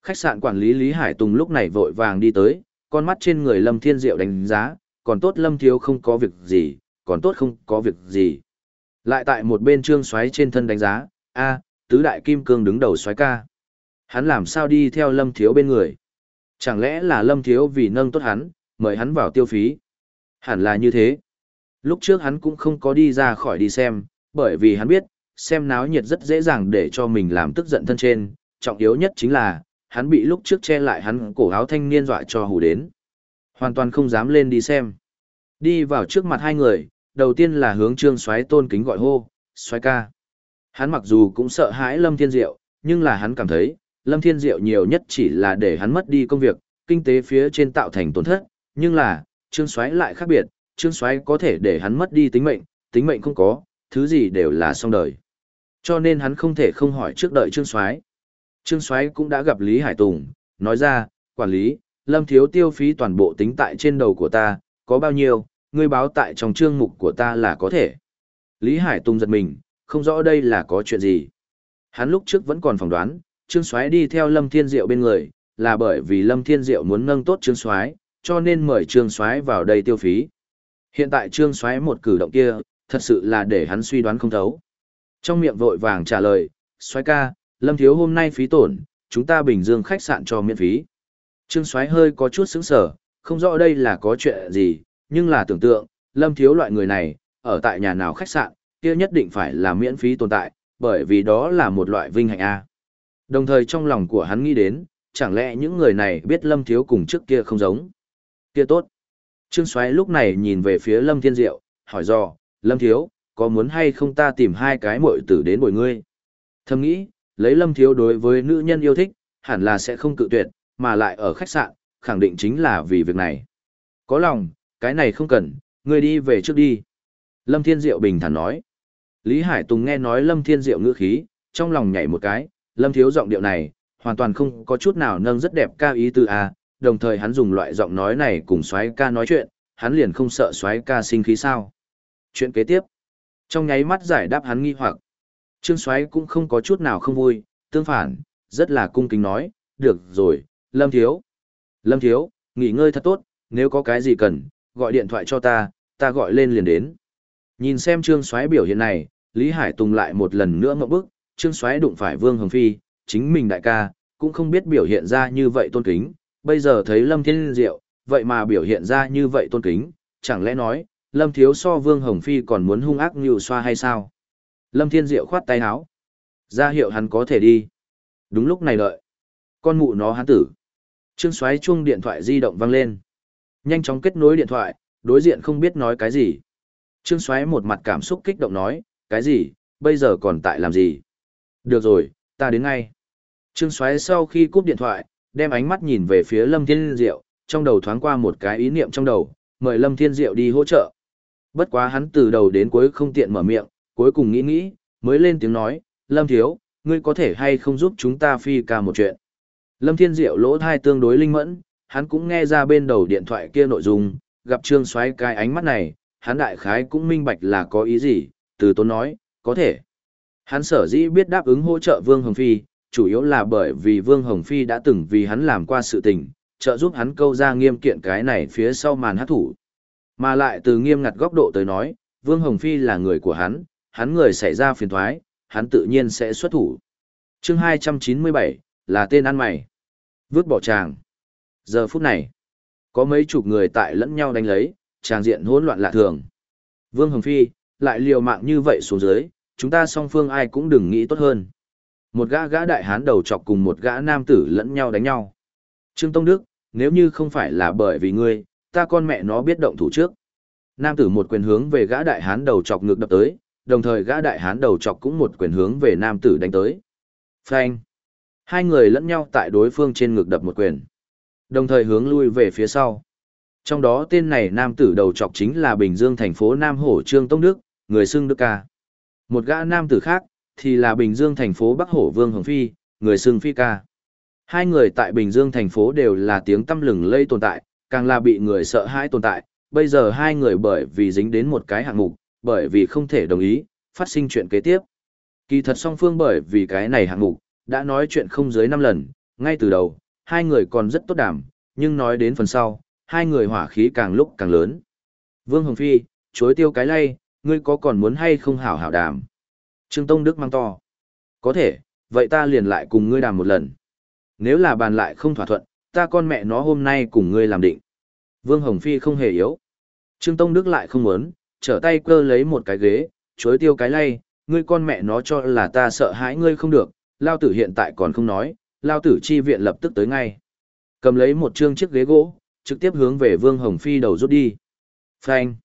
Khách sạn quản lý Lý Hải Tùng lúc này vội vàng đi tới, con mắt trên người Lâm Thiên Diệu đánh giá, còn tốt Lâm Thiếu không có việc gì, còn tốt không có việc gì. Lại tại một bên trương xoáy trên thân đánh giá, a tứ đại kim cương đứng đầu xoáy ca. Hắn làm sao đi theo Lâm Thiếu bên người? Chẳng lẽ là Lâm Thiếu vì nâng tốt hắn, mời hắn vào tiêu phí? Hẳn là như thế. Lúc trước hắn cũng không có đi ra khỏi đi xem, bởi vì hắn biết, xem náo nhiệt rất dễ dàng để cho mình làm tức giận thân trên, trọng yếu nhất chính là, hắn bị lúc trước che lại hắn cổ áo thanh niên dọa cho hù đến. Hoàn toàn không dám lên đi xem. Đi vào trước mặt hai người, đầu tiên là hướng trương xoáy tôn kính gọi hô, xoáy ca. Hắn mặc dù cũng sợ hãi Lâm Thiên Diệu, nhưng là hắn cảm thấy, Lâm Thiên Diệu nhiều nhất chỉ là để hắn mất đi công việc, kinh tế phía trên tạo thành tổn thất, nhưng là, trương xoáy lại khác biệt, trương xoáy có thể để hắn mất đi tính mệnh, tính mệnh không có, thứ gì đều là xong đời. Cho nên hắn không thể không hỏi trước đợi trương xoáy. Trương Soái cũng đã gặp Lý Hải Tùng, nói ra, quản lý, lâm thiếu tiêu phí toàn bộ tính tại trên đầu của ta, có bao nhiêu, ngươi báo tại trong chương mục của ta là có thể. Lý Hải Tùng giật mình, không rõ đây là có chuyện gì. Hắn lúc trước vẫn còn phỏng đoán, Trương Soái đi theo Lâm Thiên Diệu bên người, là bởi vì Lâm Thiên Diệu muốn nâng tốt Trương Soái, cho nên mời Trương Soái vào đây tiêu phí. Hiện tại Trương Soái một cử động kia, thật sự là để hắn suy đoán không thấu. Trong miệng vội vàng trả lời, Soái ca, Lâm thiếu hôm nay phí tổn, chúng ta Bình Dương khách sạn cho miễn phí. Trương Soái hơi có chút sững sờ, không rõ đây là có chuyện gì, nhưng là tưởng tượng, Lâm thiếu loại người này, ở tại nhà nào khách sạn, kia nhất định phải là miễn phí tồn tại, bởi vì đó là một loại vinh hạnh a. Đồng thời trong lòng của hắn nghĩ đến, chẳng lẽ những người này biết Lâm thiếu cùng trước kia không giống. Kia tốt. Trương Soái lúc này nhìn về phía Lâm Thiên Diệu, hỏi dò, Lâm thiếu, có muốn hay không ta tìm hai cái muội tử đến bồi ngươi? Thầm nghĩ, lấy lâm thiếu đối với nữ nhân yêu thích, hẳn là sẽ không cự tuyệt, mà lại ở khách sạn, khẳng định chính là vì việc này. Có lòng, cái này không cần, người đi về trước đi. Lâm Thiên Diệu bình thản nói. Lý Hải Tùng nghe nói Lâm Thiên Diệu ngữ khí, trong lòng nhảy một cái, Lâm thiếu giọng điệu này, hoàn toàn không có chút nào nâng rất đẹp ca ý từ A, à, đồng thời hắn dùng loại giọng nói này cùng xoáy ca nói chuyện, hắn liền không sợ xoáy ca sinh khí sao. Chuyện kế tiếp. Trong nháy mắt giải đáp hắn nghi hoặc. Trương xoái cũng không có chút nào không vui, tương phản, rất là cung kính nói, được rồi, Lâm Thiếu. Lâm Thiếu, nghỉ ngơi thật tốt, nếu có cái gì cần, gọi điện thoại cho ta, ta gọi lên liền đến. Nhìn xem Trương Soái biểu hiện này, Lý Hải Tùng lại một lần nữa ngậm bức, Trương Soái đụng phải Vương Hồng Phi, chính mình đại ca, cũng không biết biểu hiện ra như vậy tôn kính, bây giờ thấy Lâm Thiên Diệu, vậy mà biểu hiện ra như vậy tôn kính, chẳng lẽ nói, Lâm Thiếu so Vương Hồng Phi còn muốn hung ác như xoa hay sao? Lâm Thiên Diệu khoát tay áo. Ra hiệu hắn có thể đi. Đúng lúc này đợi. Con mụ nó hắn tử. Trương xoáy chuông điện thoại di động vang lên. Nhanh chóng kết nối điện thoại, đối diện không biết nói cái gì. Trương xoáy một mặt cảm xúc kích động nói, cái gì, bây giờ còn tại làm gì? Được rồi, ta đến ngay. Trương xoáy sau khi cúp điện thoại, đem ánh mắt nhìn về phía Lâm Thiên Diệu, trong đầu thoáng qua một cái ý niệm trong đầu, mời Lâm Thiên Diệu đi hỗ trợ. Bất quá hắn từ đầu đến cuối không tiện mở miệng, cuối cùng nghĩ nghĩ, mới lên tiếng nói, Lâm Thiếu, ngươi có thể hay không giúp chúng ta phi ca một chuyện. Lâm Thiên Diệu lỗ thai tương đối linh mẫn, hắn cũng nghe ra bên đầu điện thoại kia nội dung, gặp Trương xoáy cái ánh mắt này, hắn đại khái cũng minh bạch là có ý gì, từ tốn nói, có thể. Hắn sở dĩ biết đáp ứng hỗ trợ Vương Hồng Phi, chủ yếu là bởi vì Vương Hồng Phi đã từng vì hắn làm qua sự tình, trợ giúp hắn câu ra nghiêm kiện cái này phía sau màn hát thủ. Mà lại từ nghiêm ngặt góc độ tới nói, Vương Hồng Phi là người của hắn, hắn người xảy ra phiền thoái, hắn tự nhiên sẽ xuất thủ. chương 297, là tên ăn mày. Vứt bỏ chàng. Giờ phút này, có mấy chục người tại lẫn nhau đánh lấy, tràng diện hỗn loạn lạ thường. Vương Hồng Phi, lại liều mạng như vậy xuống dưới, chúng ta song phương ai cũng đừng nghĩ tốt hơn. Một gã gã đại hán đầu chọc cùng một gã nam tử lẫn nhau đánh nhau. Trương Tông Đức, nếu như không phải là bởi vì ngươi, ta con mẹ nó biết động thủ trước. Nam tử một quyền hướng về gã đại hán đầu chọc ngược đập tới, đồng thời gã đại hán đầu chọc cũng một quyền hướng về nam tử đánh tới. Phanh. Hai người lẫn nhau tại đối phương trên ngực đập một quyền. Đồng thời hướng lui về phía sau. Trong đó tên này nam tử đầu chọc chính là Bình Dương thành phố Nam Hổ Trương Tông Đức, người xưng Đức Ca. Một gã nam tử khác, thì là Bình Dương thành phố Bắc Hổ Vương Hồng Phi, người xưng Phi Ca. Hai người tại Bình Dương thành phố đều là tiếng tâm lừng lây tồn tại, càng là bị người sợ hãi tồn tại. Bây giờ hai người bởi vì dính đến một cái hạng mục, bởi vì không thể đồng ý, phát sinh chuyện kế tiếp. Kỳ thật song phương bởi vì cái này hạng mục, đã nói chuyện không dưới 5 lần, ngay từ đầu, hai người còn rất tốt đảm, nhưng nói đến phần sau, hai người hỏa khí càng lúc càng lớn. Vương Hồng Phi, chối tiêu cái lay, ngươi có còn muốn hay không hảo hảo đàm? Trương Tông Đức mang to. Có thể, vậy ta liền lại cùng ngươi đàm một lần. Nếu là bàn lại không thỏa thuận, ta con mẹ nó hôm nay cùng ngươi làm định. Vương Hồng Phi không hề yếu. Trương Tông Đức lại không muốn, trở tay cơ lấy một cái ghế, chối tiêu cái lay, ngươi con mẹ nó cho là ta sợ hãi ngươi không được, lao tử hiện tại còn không nói, lao tử chi viện lập tức tới ngay. Cầm lấy một chương chiếc ghế gỗ, trực tiếp hướng về Vương Hồng Phi đầu rút đi. Phanh.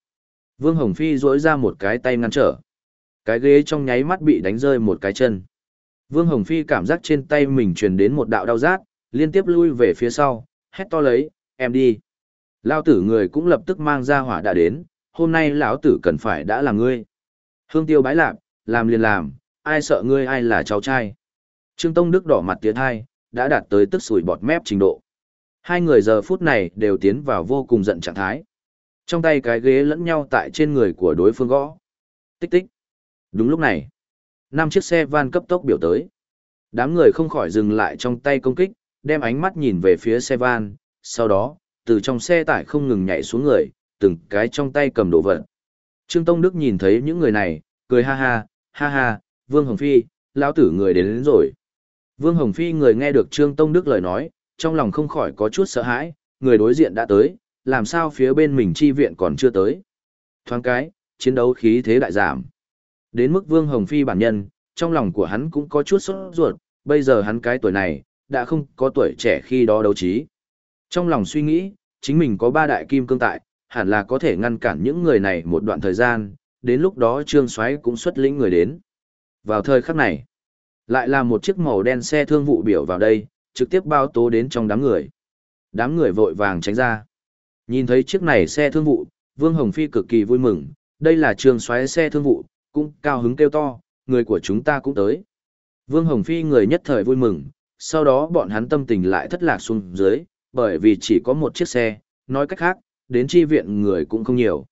Vương Hồng Phi duỗi ra một cái tay ngăn trở. Cái ghế trong nháy mắt bị đánh rơi một cái chân. Vương Hồng Phi cảm giác trên tay mình truyền đến một đạo đau rát, liên tiếp lui về phía sau, hét to lấy, em đi. Lao tử người cũng lập tức mang ra hỏa đã đến, hôm nay lão tử cần phải đã là ngươi. Hương tiêu bái lạc, làm liền làm, ai sợ ngươi ai là cháu trai. Trương Tông Đức đỏ mặt tiến hai, đã đạt tới tức sủi bọt mép trình độ. Hai người giờ phút này đều tiến vào vô cùng giận trạng thái. Trong tay cái ghế lẫn nhau tại trên người của đối phương gõ. Tích tích. Đúng lúc này, năm chiếc xe van cấp tốc biểu tới. Đám người không khỏi dừng lại trong tay công kích, đem ánh mắt nhìn về phía xe van, sau đó, từ trong xe tải không ngừng nhảy xuống người, từng cái trong tay cầm đồ vật. Trương Tông Đức nhìn thấy những người này, cười ha ha, ha ha, Vương Hồng Phi, lão tử người đến, đến rồi. Vương Hồng Phi người nghe được Trương Tông Đức lời nói, trong lòng không khỏi có chút sợ hãi, người đối diện đã tới, làm sao phía bên mình chi viện còn chưa tới. Thoáng cái, chiến đấu khí thế đại giảm. Đến mức Vương Hồng Phi bản nhân, trong lòng của hắn cũng có chút sốt ruột, bây giờ hắn cái tuổi này, đã không có tuổi trẻ khi đó đấu trí. Trong lòng suy nghĩ, chính mình có ba đại kim cương tại, hẳn là có thể ngăn cản những người này một đoạn thời gian, đến lúc đó Trương Soái cũng xuất lĩnh người đến. Vào thời khắc này, lại là một chiếc màu đen xe thương vụ biểu vào đây, trực tiếp bao tố đến trong đám người. Đám người vội vàng tránh ra. Nhìn thấy chiếc này xe thương vụ, Vương Hồng Phi cực kỳ vui mừng, đây là trường xoáy xe thương vụ, cũng cao hứng kêu to, người của chúng ta cũng tới. Vương Hồng Phi người nhất thời vui mừng, sau đó bọn hắn tâm tình lại thất lạc xuống dưới, bởi vì chỉ có một chiếc xe, nói cách khác, đến chi viện người cũng không nhiều.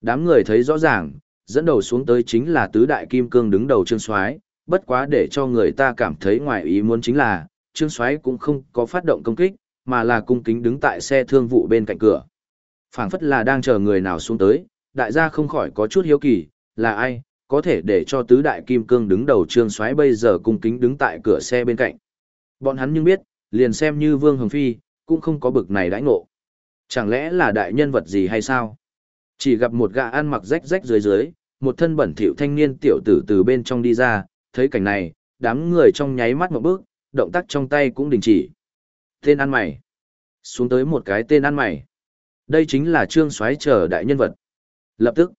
Đám người thấy rõ ràng, dẫn đầu xuống tới chính là tứ đại kim cương đứng đầu trương soái bất quá để cho người ta cảm thấy ngoài ý muốn chính là, trương soái cũng không có phát động công kích, mà là cung kính đứng tại xe thương vụ bên cạnh cửa. phảng phất là đang chờ người nào xuống tới, đại gia không khỏi có chút hiếu kỳ, là ai, có thể để cho tứ đại kim cương đứng đầu trương soái bây giờ cung kính đứng tại cửa xe bên cạnh. Bọn hắn nhưng biết, liền xem như Vương Hồng Phi, cũng không có bực này đãi ngộ. Chẳng lẽ là đại nhân vật gì hay sao? Chỉ gặp một gã ăn mặc rách rách dưới dưới, một thân bẩn thỉu thanh niên tiểu tử từ bên trong đi ra, thấy cảnh này, đám người trong nháy mắt một bước, động tác trong tay cũng đình chỉ. Tên ăn mày. Xuống tới một cái tên ăn mày. Đây chính là Trương Soái chờ đại nhân vật. Lập tức,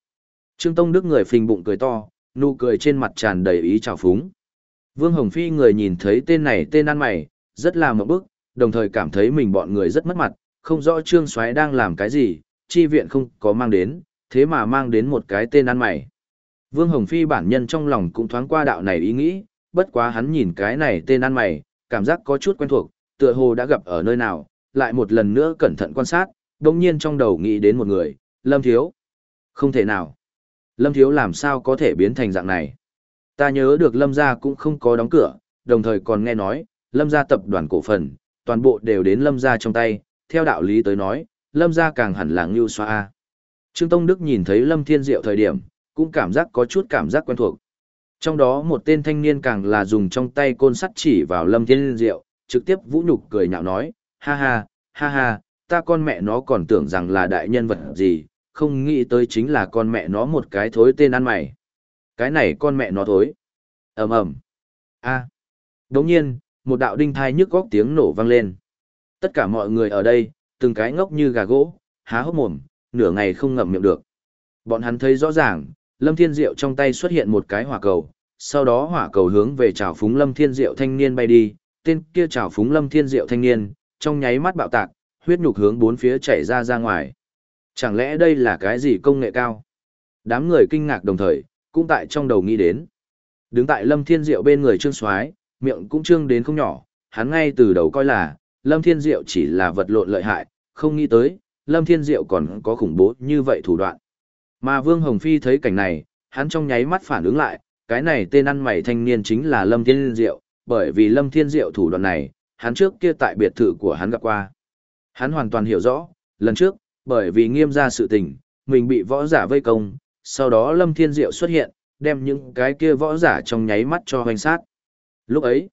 Trương Tông Đức người phình bụng cười to, nụ cười trên mặt tràn đầy ý trào phúng. Vương Hồng Phi người nhìn thấy tên này tên ăn mày, rất là một bức, đồng thời cảm thấy mình bọn người rất mất mặt, không rõ Trương Soái đang làm cái gì, chi viện không có mang đến, thế mà mang đến một cái tên ăn mày. Vương Hồng Phi bản nhân trong lòng cũng thoáng qua đạo này ý nghĩ, bất quá hắn nhìn cái này tên ăn mày, cảm giác có chút quen thuộc, tựa hồ đã gặp ở nơi nào, lại một lần nữa cẩn thận quan sát, đồng nhiên trong đầu nghĩ đến một người, Lâm Thiếu. Không thể nào. Lâm Thiếu làm sao có thể biến thành dạng này. Ta nhớ được Lâm gia cũng không có đóng cửa, đồng thời còn nghe nói, Lâm gia tập đoàn cổ phần, toàn bộ đều đến Lâm gia trong tay, theo đạo lý tới nói, Lâm gia càng hẳn là Ngưu Xoa. Trương Tông Đức nhìn thấy Lâm Thiên Diệu thời điểm, cũng cảm giác có chút cảm giác quen thuộc. Trong đó một tên thanh niên càng là dùng trong tay côn sắt chỉ vào Lâm Thiên Diệu, trực tiếp vũ nhục cười nhạo nói, ha ha, ha ha, ta con mẹ nó còn tưởng rằng là đại nhân vật gì, không nghĩ tới chính là con mẹ nó một cái thối tên ăn mày. Cái này con mẹ nó thối. ầm ầm a à. Đồng nhiên, một đạo đinh thai nhức góc tiếng nổ vang lên. Tất cả mọi người ở đây, từng cái ngốc như gà gỗ, há hốc mồm, nửa ngày không ngậm miệng được. Bọn hắn thấy rõ ràng, Lâm Thiên Diệu trong tay xuất hiện một cái hỏa cầu, sau đó hỏa cầu hướng về trào phúng Lâm Thiên Diệu thanh niên bay đi, tên kia trào phúng Lâm Thiên Diệu thanh niên, trong nháy mắt bạo tạc, huyết nhục hướng bốn phía chảy ra ra ngoài. Chẳng lẽ đây là cái gì công nghệ cao? Đám người kinh ngạc đồng thời, cũng tại trong đầu nghĩ đến. Đứng tại Lâm Thiên Diệu bên người Trương Soái, miệng cũng trương đến không nhỏ, hắn ngay từ đầu coi là Lâm Thiên Diệu chỉ là vật lộn lợi hại, không nghĩ tới, Lâm Thiên Diệu còn có khủng bố như vậy thủ đoạn. Mà Vương Hồng Phi thấy cảnh này, hắn trong nháy mắt phản ứng lại, cái này tên ăn mày thanh niên chính là Lâm Thiên Diệu, bởi vì Lâm Thiên Diệu thủ đoạn này, hắn trước kia tại biệt thự của hắn gặp qua. Hắn hoàn toàn hiểu rõ, lần trước, bởi vì nghiêm ra sự tình, mình bị võ giả vây công, sau đó Lâm Thiên Diệu xuất hiện, đem những cái kia võ giả trong nháy mắt cho hoành sát. Lúc ấy,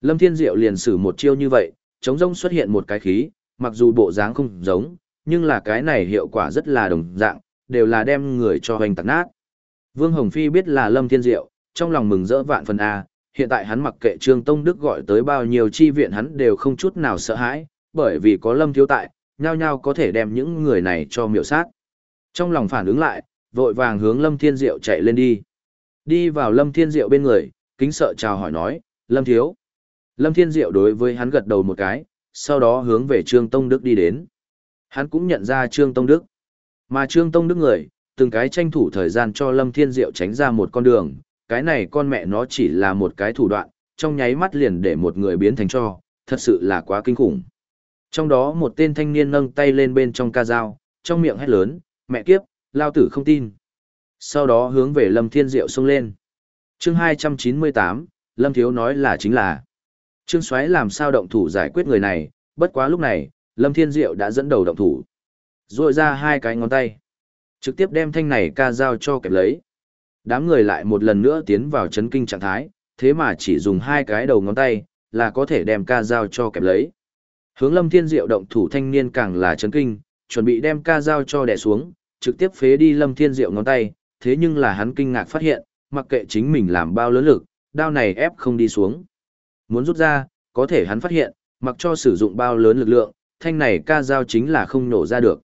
Lâm Thiên Diệu liền sử một chiêu như vậy, chống rông xuất hiện một cái khí, mặc dù bộ dáng không giống, nhưng là cái này hiệu quả rất là đồng dạng, đều là đem người cho hoành tạc nát. Vương Hồng Phi biết là Lâm Thiên Diệu, trong lòng mừng rỡ vạn phần A, hiện tại hắn mặc kệ Trương Tông Đức gọi tới bao nhiêu chi viện hắn đều không chút nào sợ hãi, bởi vì có Lâm Thiếu tại, nhao nhao có thể đem những người này cho miểu sát. Trong lòng phản ứng lại, vội vàng hướng Lâm Thiên Diệu chạy lên đi. Đi vào Lâm Thiên Diệu bên người, kính sợ chào hỏi nói, Lâm Thiếu. Lâm Thiên Diệu đối với hắn gật đầu một cái, sau đó hướng về Trương Tông Đức đi đến. Hắn cũng nhận ra Trương Tông Đức. Mà Trương Tông Đức người, từng cái tranh thủ thời gian cho Lâm Thiên Diệu tránh ra một con đường, cái này con mẹ nó chỉ là một cái thủ đoạn, trong nháy mắt liền để một người biến thành cho, thật sự là quá kinh khủng. Trong đó một tên thanh niên nâng tay lên bên trong ca dao, trong miệng hét lớn, mẹ kiếp, lao tử không tin. Sau đó hướng về Lâm Thiên Diệu xông lên. chương 298, Lâm Thiếu nói là chính là. Trương Xoáy làm sao động thủ giải quyết người này, bất quá lúc này, Lâm Thiên Diệu đã dẫn đầu động thủ. Rồi ra hai cái ngón tay. Trực tiếp đem thanh này ca dao cho kẹp lấy. Đám người lại một lần nữa tiến vào chấn kinh trạng thái, thế mà chỉ dùng hai cái đầu ngón tay, là có thể đem ca dao cho kẹp lấy. Hướng Lâm Thiên Diệu động thủ thanh niên càng là chấn kinh, chuẩn bị đem ca dao cho đè xuống, trực tiếp phế đi Lâm Thiên Diệu ngón tay, thế nhưng là hắn kinh ngạc phát hiện, mặc kệ chính mình làm bao lớn lực, đao này ép không đi xuống. Muốn rút ra, có thể hắn phát hiện, mặc cho sử dụng bao lớn lực lượng, thanh này ca dao chính là không nổ ra được.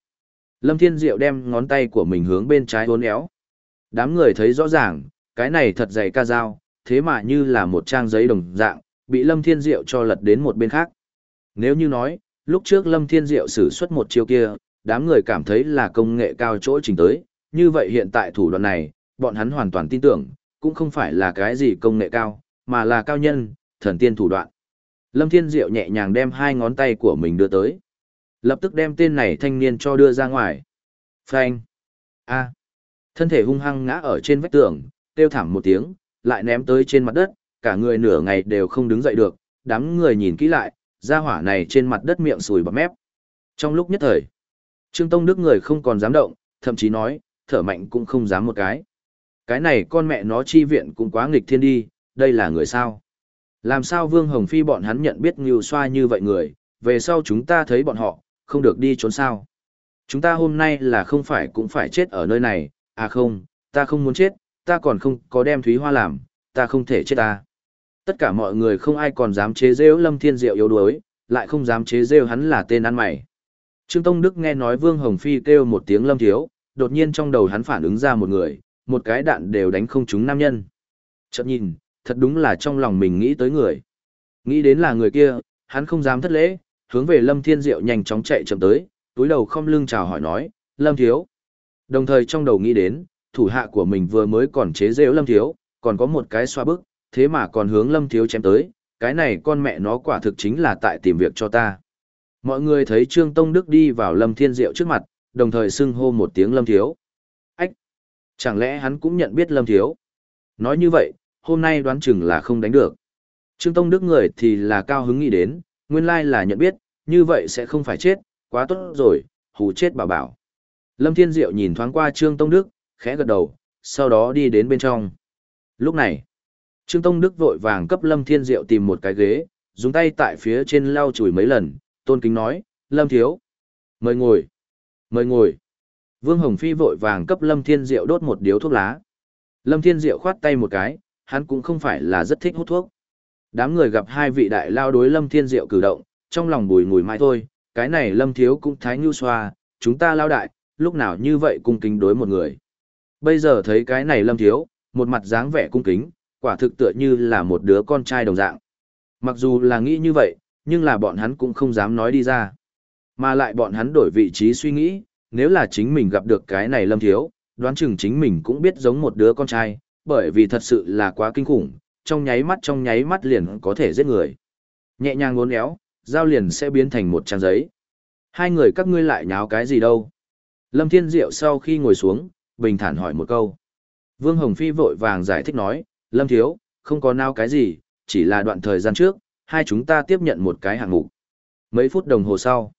Lâm Thiên Diệu đem ngón tay của mình hướng bên trái uốn éo. Đám người thấy rõ ràng, cái này thật dày ca dao, thế mà như là một trang giấy đồng dạng, bị Lâm Thiên Diệu cho lật đến một bên khác. Nếu như nói, lúc trước Lâm Thiên Diệu sử xuất một chiêu kia, đám người cảm thấy là công nghệ cao chỗ trình tới, như vậy hiện tại thủ đoạn này, bọn hắn hoàn toàn tin tưởng, cũng không phải là cái gì công nghệ cao, mà là cao nhân, thần tiên thủ đoạn. Lâm Thiên Diệu nhẹ nhàng đem hai ngón tay của mình đưa tới. Lập tức đem tên này thanh niên cho đưa ra ngoài. Phanh. A. Thân thể hung hăng ngã ở trên vách tường, kêu thảm một tiếng, lại ném tới trên mặt đất, cả người nửa ngày đều không đứng dậy được, đám người nhìn kỹ lại, ra hỏa này trên mặt đất miệng sùi bọt mép. Trong lúc nhất thời, Trương Tông Đức người không còn dám động, thậm chí nói, thở mạnh cũng không dám một cái. Cái này con mẹ nó chi viện cũng quá nghịch thiên đi, đây là người sao? Làm sao Vương Hồng Phi bọn hắn nhận biết nhiều xoa như vậy người, về sau chúng ta thấy bọn họ, không được đi trốn sao? Chúng ta hôm nay là không phải cũng phải chết ở nơi này, à không, ta không muốn chết, ta còn không có đem Thúy Hoa làm, ta không thể chết ta. Tất cả mọi người không ai còn dám chế rêu Lâm Thiên Diệu yếu đuối, lại không dám chế rêu hắn là tên ăn mày. Trương Tông Đức nghe nói Vương Hồng Phi kêu một tiếng Lâm Thiếu, đột nhiên trong đầu hắn phản ứng ra một người, một cái đạn đều đánh không trúng nam nhân. Chợt nhìn, thật đúng là trong lòng mình nghĩ tới người. Nghĩ đến là người kia, hắn không dám thất lễ, hướng về Lâm Thiên Diệu nhanh chóng chạy chậm tới, túi đầu không lưng chào hỏi nói, Lâm Thiếu. Đồng thời trong đầu nghĩ đến, thủ hạ của mình vừa mới còn chế rêu Lâm Thiếu, còn có một cái xoa bức, thế mà còn hướng Lâm Thiếu chém tới, cái này con mẹ nó quả thực chính là tại tìm việc cho ta. Mọi người thấy Trương Tông Đức đi vào Lâm Thiên Diệu trước mặt, đồng thời xưng hô một tiếng Lâm Thiếu. Ách! Chẳng lẽ hắn cũng nhận biết Lâm Thiếu? Nói như vậy, hôm nay đoán chừng là không đánh được. Trương Tông Đức người thì là cao hứng nghĩ đến, nguyên lai là nhận biết, như vậy sẽ không phải chết, quá tốt rồi, hù chết bảo bảo. Lâm Thiên Diệu nhìn thoáng qua Trương Tông Đức, khẽ gật đầu, sau đó đi đến bên trong. Lúc này, Trương Tông Đức vội vàng cấp Lâm Thiên Diệu tìm một cái ghế, dùng tay tại phía trên lau chùi mấy lần, tôn kính nói, Lâm Thiếu. Mời ngồi. Mời ngồi. Vương Hồng Phi vội vàng cấp Lâm Thiên Diệu đốt một điếu thuốc lá. Lâm Thiên Diệu khoát tay một cái, hắn cũng không phải là rất thích hút thuốc. Đám người gặp hai vị đại lao đối Lâm Thiên Diệu cử động, trong lòng bùi ngùi mãi thôi, cái này Lâm Thiếu cũng thái nhu xoa, chúng ta lao đại, lúc nào như vậy cung kính đối một người. Bây giờ thấy cái này Lâm Thiếu, một mặt dáng vẻ cung kính, quả thực tựa như là một đứa con trai đồng dạng. Mặc dù là nghĩ như vậy, nhưng là bọn hắn cũng không dám nói đi ra. Mà lại bọn hắn đổi vị trí suy nghĩ, nếu là chính mình gặp được cái này Lâm Thiếu, đoán chừng chính mình cũng biết giống một đứa con trai, bởi vì thật sự là quá kinh khủng, trong nháy mắt trong nháy mắt liền có thể giết người. Nhẹ nhàng ngốn éo, dao liền sẽ biến thành một trang giấy. Hai người các ngươi lại nháo cái gì đâu? Lâm Thiên Diệu sau khi ngồi xuống, bình thản hỏi một câu. Vương Hồng Phi vội vàng giải thích nói, Lâm Thiếu, không có nào cái gì, chỉ là đoạn thời gian trước, hai chúng ta tiếp nhận một cái hạng mục. Mấy phút đồng hồ sau,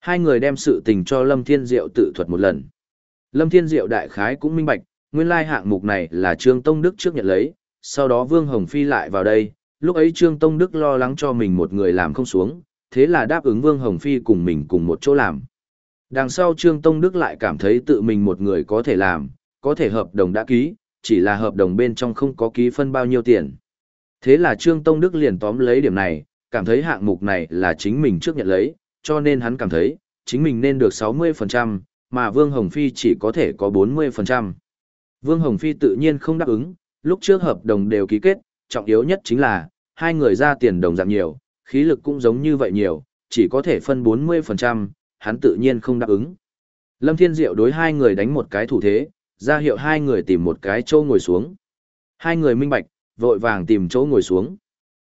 hai người đem sự tình cho Lâm Thiên Diệu tự thuật một lần. Lâm Thiên Diệu đại khái cũng minh bạch, nguyên lai hạng mục này là Trương Tông Đức trước nhận lấy, sau đó Vương Hồng Phi lại vào đây, lúc ấy Trương Tông Đức lo lắng cho mình một người làm không xuống, thế là đáp ứng Vương Hồng Phi cùng mình cùng một chỗ làm. Đằng sau Trương Tông Đức lại cảm thấy tự mình một người có thể làm, có thể hợp đồng đã ký, chỉ là hợp đồng bên trong không có ký phân bao nhiêu tiền. Thế là Trương Tông Đức liền tóm lấy điểm này, cảm thấy hạng mục này là chính mình trước nhận lấy, cho nên hắn cảm thấy, chính mình nên được 60%, mà Vương Hồng Phi chỉ có thể có 40%. Vương Hồng Phi tự nhiên không đáp ứng, lúc trước hợp đồng đều ký kết, trọng yếu nhất chính là, hai người ra tiền đồng dạng nhiều, khí lực cũng giống như vậy nhiều, chỉ có thể phân 40%, hắn tự nhiên không đáp ứng. Lâm Thiên Diệu đối hai người đánh một cái thủ thế, ra hiệu hai người tìm một cái chỗ ngồi xuống. Hai người minh bạch, vội vàng tìm chỗ ngồi xuống.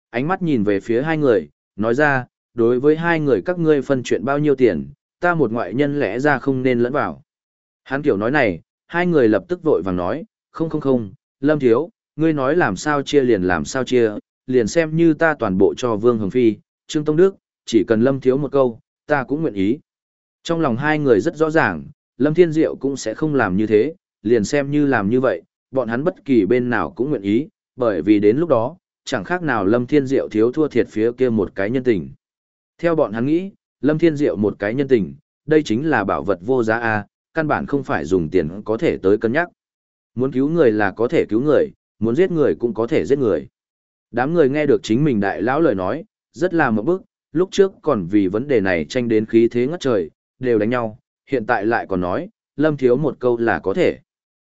Ánh mắt nhìn về phía hai người, nói ra, đối với hai người các ngươi phân chuyện bao nhiêu tiền, ta một ngoại nhân lẽ ra không nên lẫn vào. Hắn kiểu nói này, hai người lập tức vội vàng nói, không không không, Lâm Thiếu, ngươi nói làm sao chia liền làm sao chia, liền xem như ta toàn bộ cho Vương Hồng Phi, Trương Tông Đức, chỉ cần Lâm Thiếu một câu, ta cũng nguyện ý. Trong lòng hai người rất rõ ràng, Lâm Thiên Diệu cũng sẽ không làm như thế, liền xem như làm như vậy, bọn hắn bất kỳ bên nào cũng nguyện ý, bởi vì đến lúc đó, chẳng khác nào Lâm Thiên Diệu thiếu thua thiệt phía kia một cái nhân tình. Theo bọn hắn nghĩ, Lâm Thiên Diệu một cái nhân tình, đây chính là bảo vật vô giá a, căn bản không phải dùng tiền có thể tới cân nhắc. Muốn cứu người là có thể cứu người, muốn giết người cũng có thể giết người. Đám người nghe được chính mình đại lão lời nói, rất là một bức, lúc trước còn vì vấn đề này tranh đến khí thế ngất trời, đều đánh nhau, hiện tại lại còn nói, Lâm Thiếu một câu là có thể.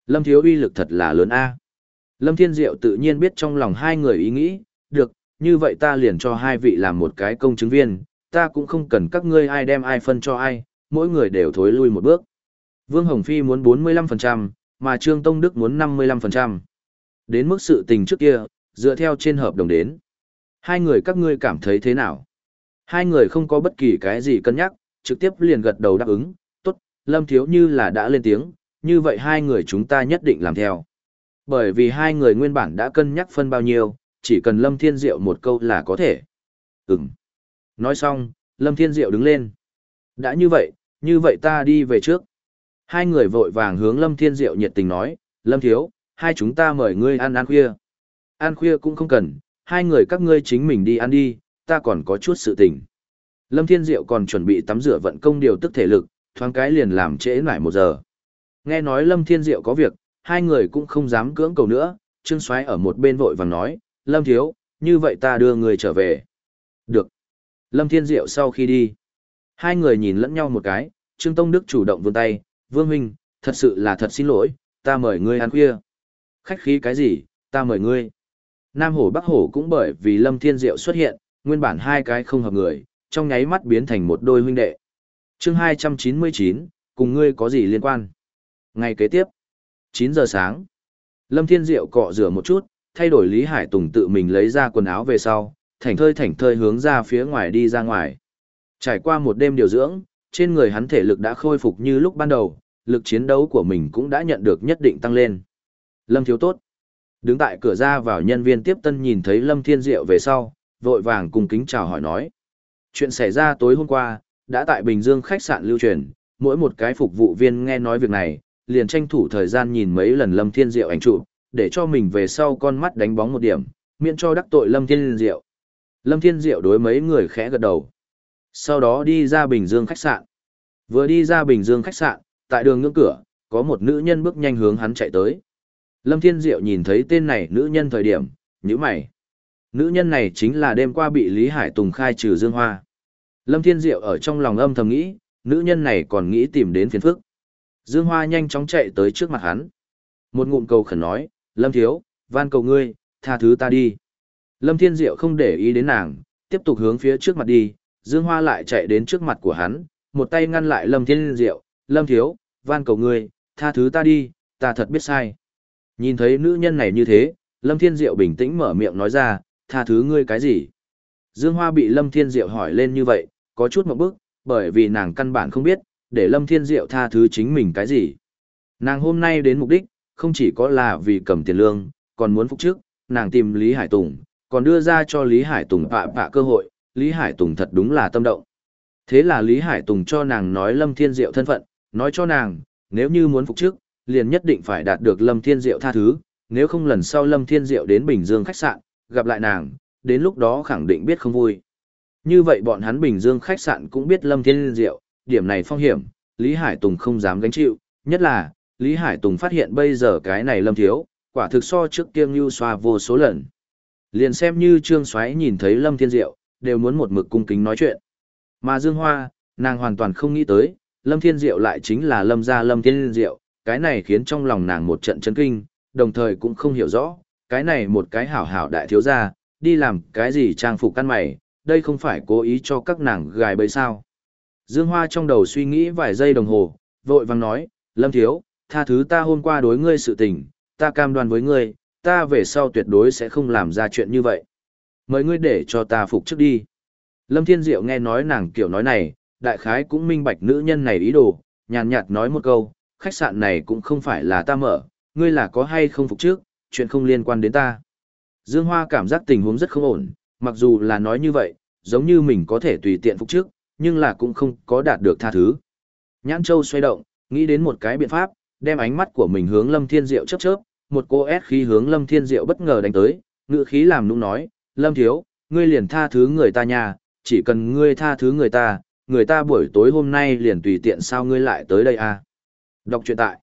Lâm Thiếu uy lực thật là lớn a. Lâm Thiên Diệu tự nhiên biết trong lòng hai người ý nghĩ, được, như vậy ta liền cho hai vị làm một cái công chứng viên, ta cũng không cần các ngươi ai đem ai phân cho ai, mỗi người đều thối lui một bước. Vương Hồng Phi muốn 45%, mà Trương Tông Đức muốn 55%. Đến mức sự tình trước kia, dựa theo trên hợp đồng đến. Hai người các ngươi cảm thấy thế nào? Hai người không có bất kỳ cái gì cân nhắc, trực tiếp liền gật đầu đáp ứng, tốt, Lâm Thiếu như là đã lên tiếng, như vậy hai người chúng ta nhất định làm theo. Bởi vì hai người nguyên bản đã cân nhắc phân bao nhiêu, chỉ cần Lâm Thiên Diệu một câu là có thể. Ừm. Nói xong, Lâm Thiên Diệu đứng lên. Đã như vậy, như vậy ta đi về trước. Hai người vội vàng hướng Lâm Thiên Diệu nhiệt tình nói, Lâm Thiếu, hai chúng ta mời ngươi ăn ăn khuya. Ăn khuya cũng không cần, hai người các ngươi chính mình đi ăn đi, ta còn có chút sự tình. Lâm Thiên Diệu còn chuẩn bị tắm rửa vận công điều tức thể lực, thoáng cái liền làm trễ lại một giờ. Nghe nói Lâm Thiên Diệu có việc, hai người cũng không dám cưỡng cầu nữa, Trương Soái ở một bên vội vàng nói, Lâm Thiếu, như vậy ta đưa người trở về. Được. Lâm Thiên Diệu sau khi đi, hai người nhìn lẫn nhau một cái, Trương Tông Đức chủ động vươn tay, Vương Minh, thật sự là thật xin lỗi, ta mời ngươi ăn khuya. Khách khí cái gì, ta mời ngươi. Nam Hổ Bắc Hổ cũng bởi vì Lâm Thiên Diệu xuất hiện, nguyên bản hai cái không hợp người, trong nháy mắt biến thành một đôi huynh đệ. chương 299, cùng ngươi có gì liên quan? Ngày kế tiếp, 9 giờ sáng, Lâm Thiên Diệu cọ rửa một chút, thay đổi Lý Hải Tùng tự mình lấy ra quần áo về sau, thảnh thơi thảnh thơi hướng ra phía ngoài đi ra ngoài. Trải qua một đêm điều dưỡng, trên người hắn thể lực đã khôi phục như lúc ban đầu, lực chiến đấu của mình cũng đã nhận được nhất định tăng lên. Lâm thiếu tốt. Đứng tại cửa ra vào nhân viên tiếp tân nhìn thấy Lâm Thiên Diệu về sau, vội vàng cùng kính chào hỏi nói. Chuyện xảy ra tối hôm qua, đã tại Bình Dương khách sạn lưu truyền, mỗi một cái phục vụ viên nghe nói việc này, liền tranh thủ thời gian nhìn mấy lần Lâm Thiên Diệu ảnh chụp, để cho mình về sau con mắt đánh bóng một điểm, miễn cho đắc tội Lâm Thiên Diệu. Lâm Thiên Diệu đối mấy người khẽ gật đầu. Sau đó đi ra Bình Dương khách sạn. Vừa đi ra Bình Dương khách sạn, tại đường ngưỡng cửa, có một nữ nhân bước nhanh hướng hắn chạy tới. Lâm Thiên Diệu nhìn thấy tên này nữ nhân thời điểm, nhíu mày. Nữ nhân này chính là đêm qua bị Lý Hải Tùng khai trừ Dương Hoa. Lâm Thiên Diệu ở trong lòng âm thầm nghĩ, nữ nhân này còn nghĩ tìm đến phiền phức. Dương Hoa nhanh chóng chạy tới trước mặt hắn. Một ngụm cầu khẩn nói, Lâm Thiếu, van cầu ngươi, tha thứ ta đi. Lâm Thiên Diệu không để ý đến nàng, tiếp tục hướng phía trước mặt đi, Dương Hoa lại chạy đến trước mặt của hắn, một tay ngăn lại Lâm Thiên Diệu, Lâm Thiếu, van cầu ngươi, tha thứ ta đi, ta thật biết sai. Nhìn thấy nữ nhân này như thế, Lâm Thiên Diệu bình tĩnh mở miệng nói ra, tha thứ ngươi cái gì? Dương Hoa bị Lâm Thiên Diệu hỏi lên như vậy, có chút một bức, bởi vì nàng căn bản không biết, để Lâm Thiên Diệu tha thứ chính mình cái gì. Nàng hôm nay đến mục đích, không chỉ có là vì cầm tiền lương, còn muốn phục trước, nàng tìm Lý Hải Tùng, còn đưa ra cho Lý Hải Tùng bạ bạ cơ hội, Lý Hải Tùng thật đúng là tâm động. Thế là Lý Hải Tùng cho nàng nói Lâm Thiên Diệu thân phận, nói cho nàng, nếu như muốn phục chức, liền nhất định phải đạt được Lâm Thiên Diệu tha thứ, nếu không lần sau Lâm Thiên Diệu đến Bình Dương khách sạn, gặp lại nàng, đến lúc đó khẳng định biết không vui. Như vậy bọn hắn Bình Dương khách sạn cũng biết Lâm Thiên Diệu, điểm này phong hiểm, Lý Hải Tùng không dám gánh chịu, nhất là, Lý Hải Tùng phát hiện bây giờ cái này Lâm Thiếu, quả thực so trước kia như xoa vô số lần. Liền xem như Trương Soái nhìn thấy Lâm Thiên Diệu, đều muốn một mực cung kính nói chuyện. Mà Dương Hoa, nàng hoàn toàn không nghĩ tới, Lâm Thiên Diệu lại chính là Lâm gia Lâm Thiên Diệu, cái này khiến trong lòng nàng một trận chấn kinh, đồng thời cũng không hiểu rõ, cái này một cái hảo hảo đại thiếu gia, đi làm cái gì trang phục căn mày, đây không phải cố ý cho các nàng gài bẫy sao. Dương Hoa trong đầu suy nghĩ vài giây đồng hồ, vội vàng nói, Lâm Thiếu, tha thứ ta hôm qua đối ngươi sự tình, ta cam đoan với ngươi, ta về sau tuyệt đối sẽ không làm ra chuyện như vậy. Mời ngươi để cho ta phục trước đi. Lâm Thiên Diệu nghe nói nàng kiểu nói này, đại khái cũng minh bạch nữ nhân này ý đồ, nhàn nhạt nói một câu, khách sạn này cũng không phải là ta mở, ngươi là có hay không phục trước, chuyện không liên quan đến ta. Dương Hoa cảm giác tình huống rất không ổn, mặc dù là nói như vậy, giống như mình có thể tùy tiện phục trước, nhưng là cũng không có đạt được tha thứ. Nhãn Châu xoay động, nghĩ đến một cái biện pháp, đem ánh mắt của mình hướng Lâm Thiên Diệu chớp chớp, một cô ép khí hướng Lâm Thiên Diệu bất ngờ đánh tới, ngựa khí làm nũng nói, Lâm Thiếu, ngươi liền tha thứ người ta nha, chỉ cần ngươi tha thứ người ta, người ta buổi tối hôm nay liền tùy tiện sao ngươi lại tới đây à. Đọc truyện tại.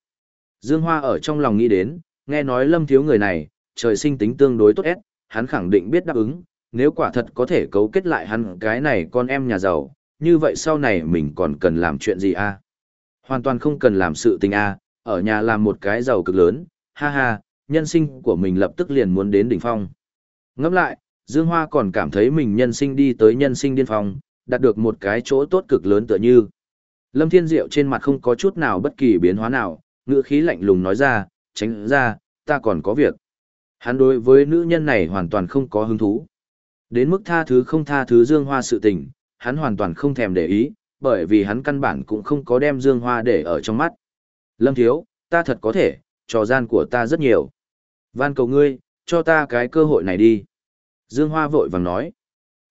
Dương Hoa ở trong lòng nghĩ đến, nghe nói Lâm Thiếu người này, trời sinh tính tương đối tốt ép, hắn khẳng định biết đáp ứng, nếu quả thật có thể cấu kết lại hắn cái này con em nhà giàu, như vậy sau này mình còn cần làm chuyện gì a? À? Hoàn toàn không cần làm sự tình a, à, ở nhà làm một cái giàu cực lớn, ha ha, nhân sinh của mình lập tức liền muốn đến đỉnh phong. Ngẫm lại, Dương Hoa còn cảm thấy mình nhân sinh đi tới nhân sinh điên phong, đạt được một cái chỗ tốt cực lớn tựa như. Lâm Thiên Diệu trên mặt không có chút nào bất kỳ biến hóa nào, ngữ khí lạnh lùng nói ra, tránh ra, ta còn có việc. Hắn đối với nữ nhân này hoàn toàn không có hứng thú. Đến mức tha thứ không tha thứ Dương Hoa sự tình, hắn hoàn toàn không thèm để ý, bởi vì hắn căn bản cũng không có đem Dương Hoa để ở trong mắt. Lâm Thiếu, ta thật có thể, trò gian của ta rất nhiều. Van cầu ngươi, cho ta cái cơ hội này đi. Dương Hoa vội vàng nói.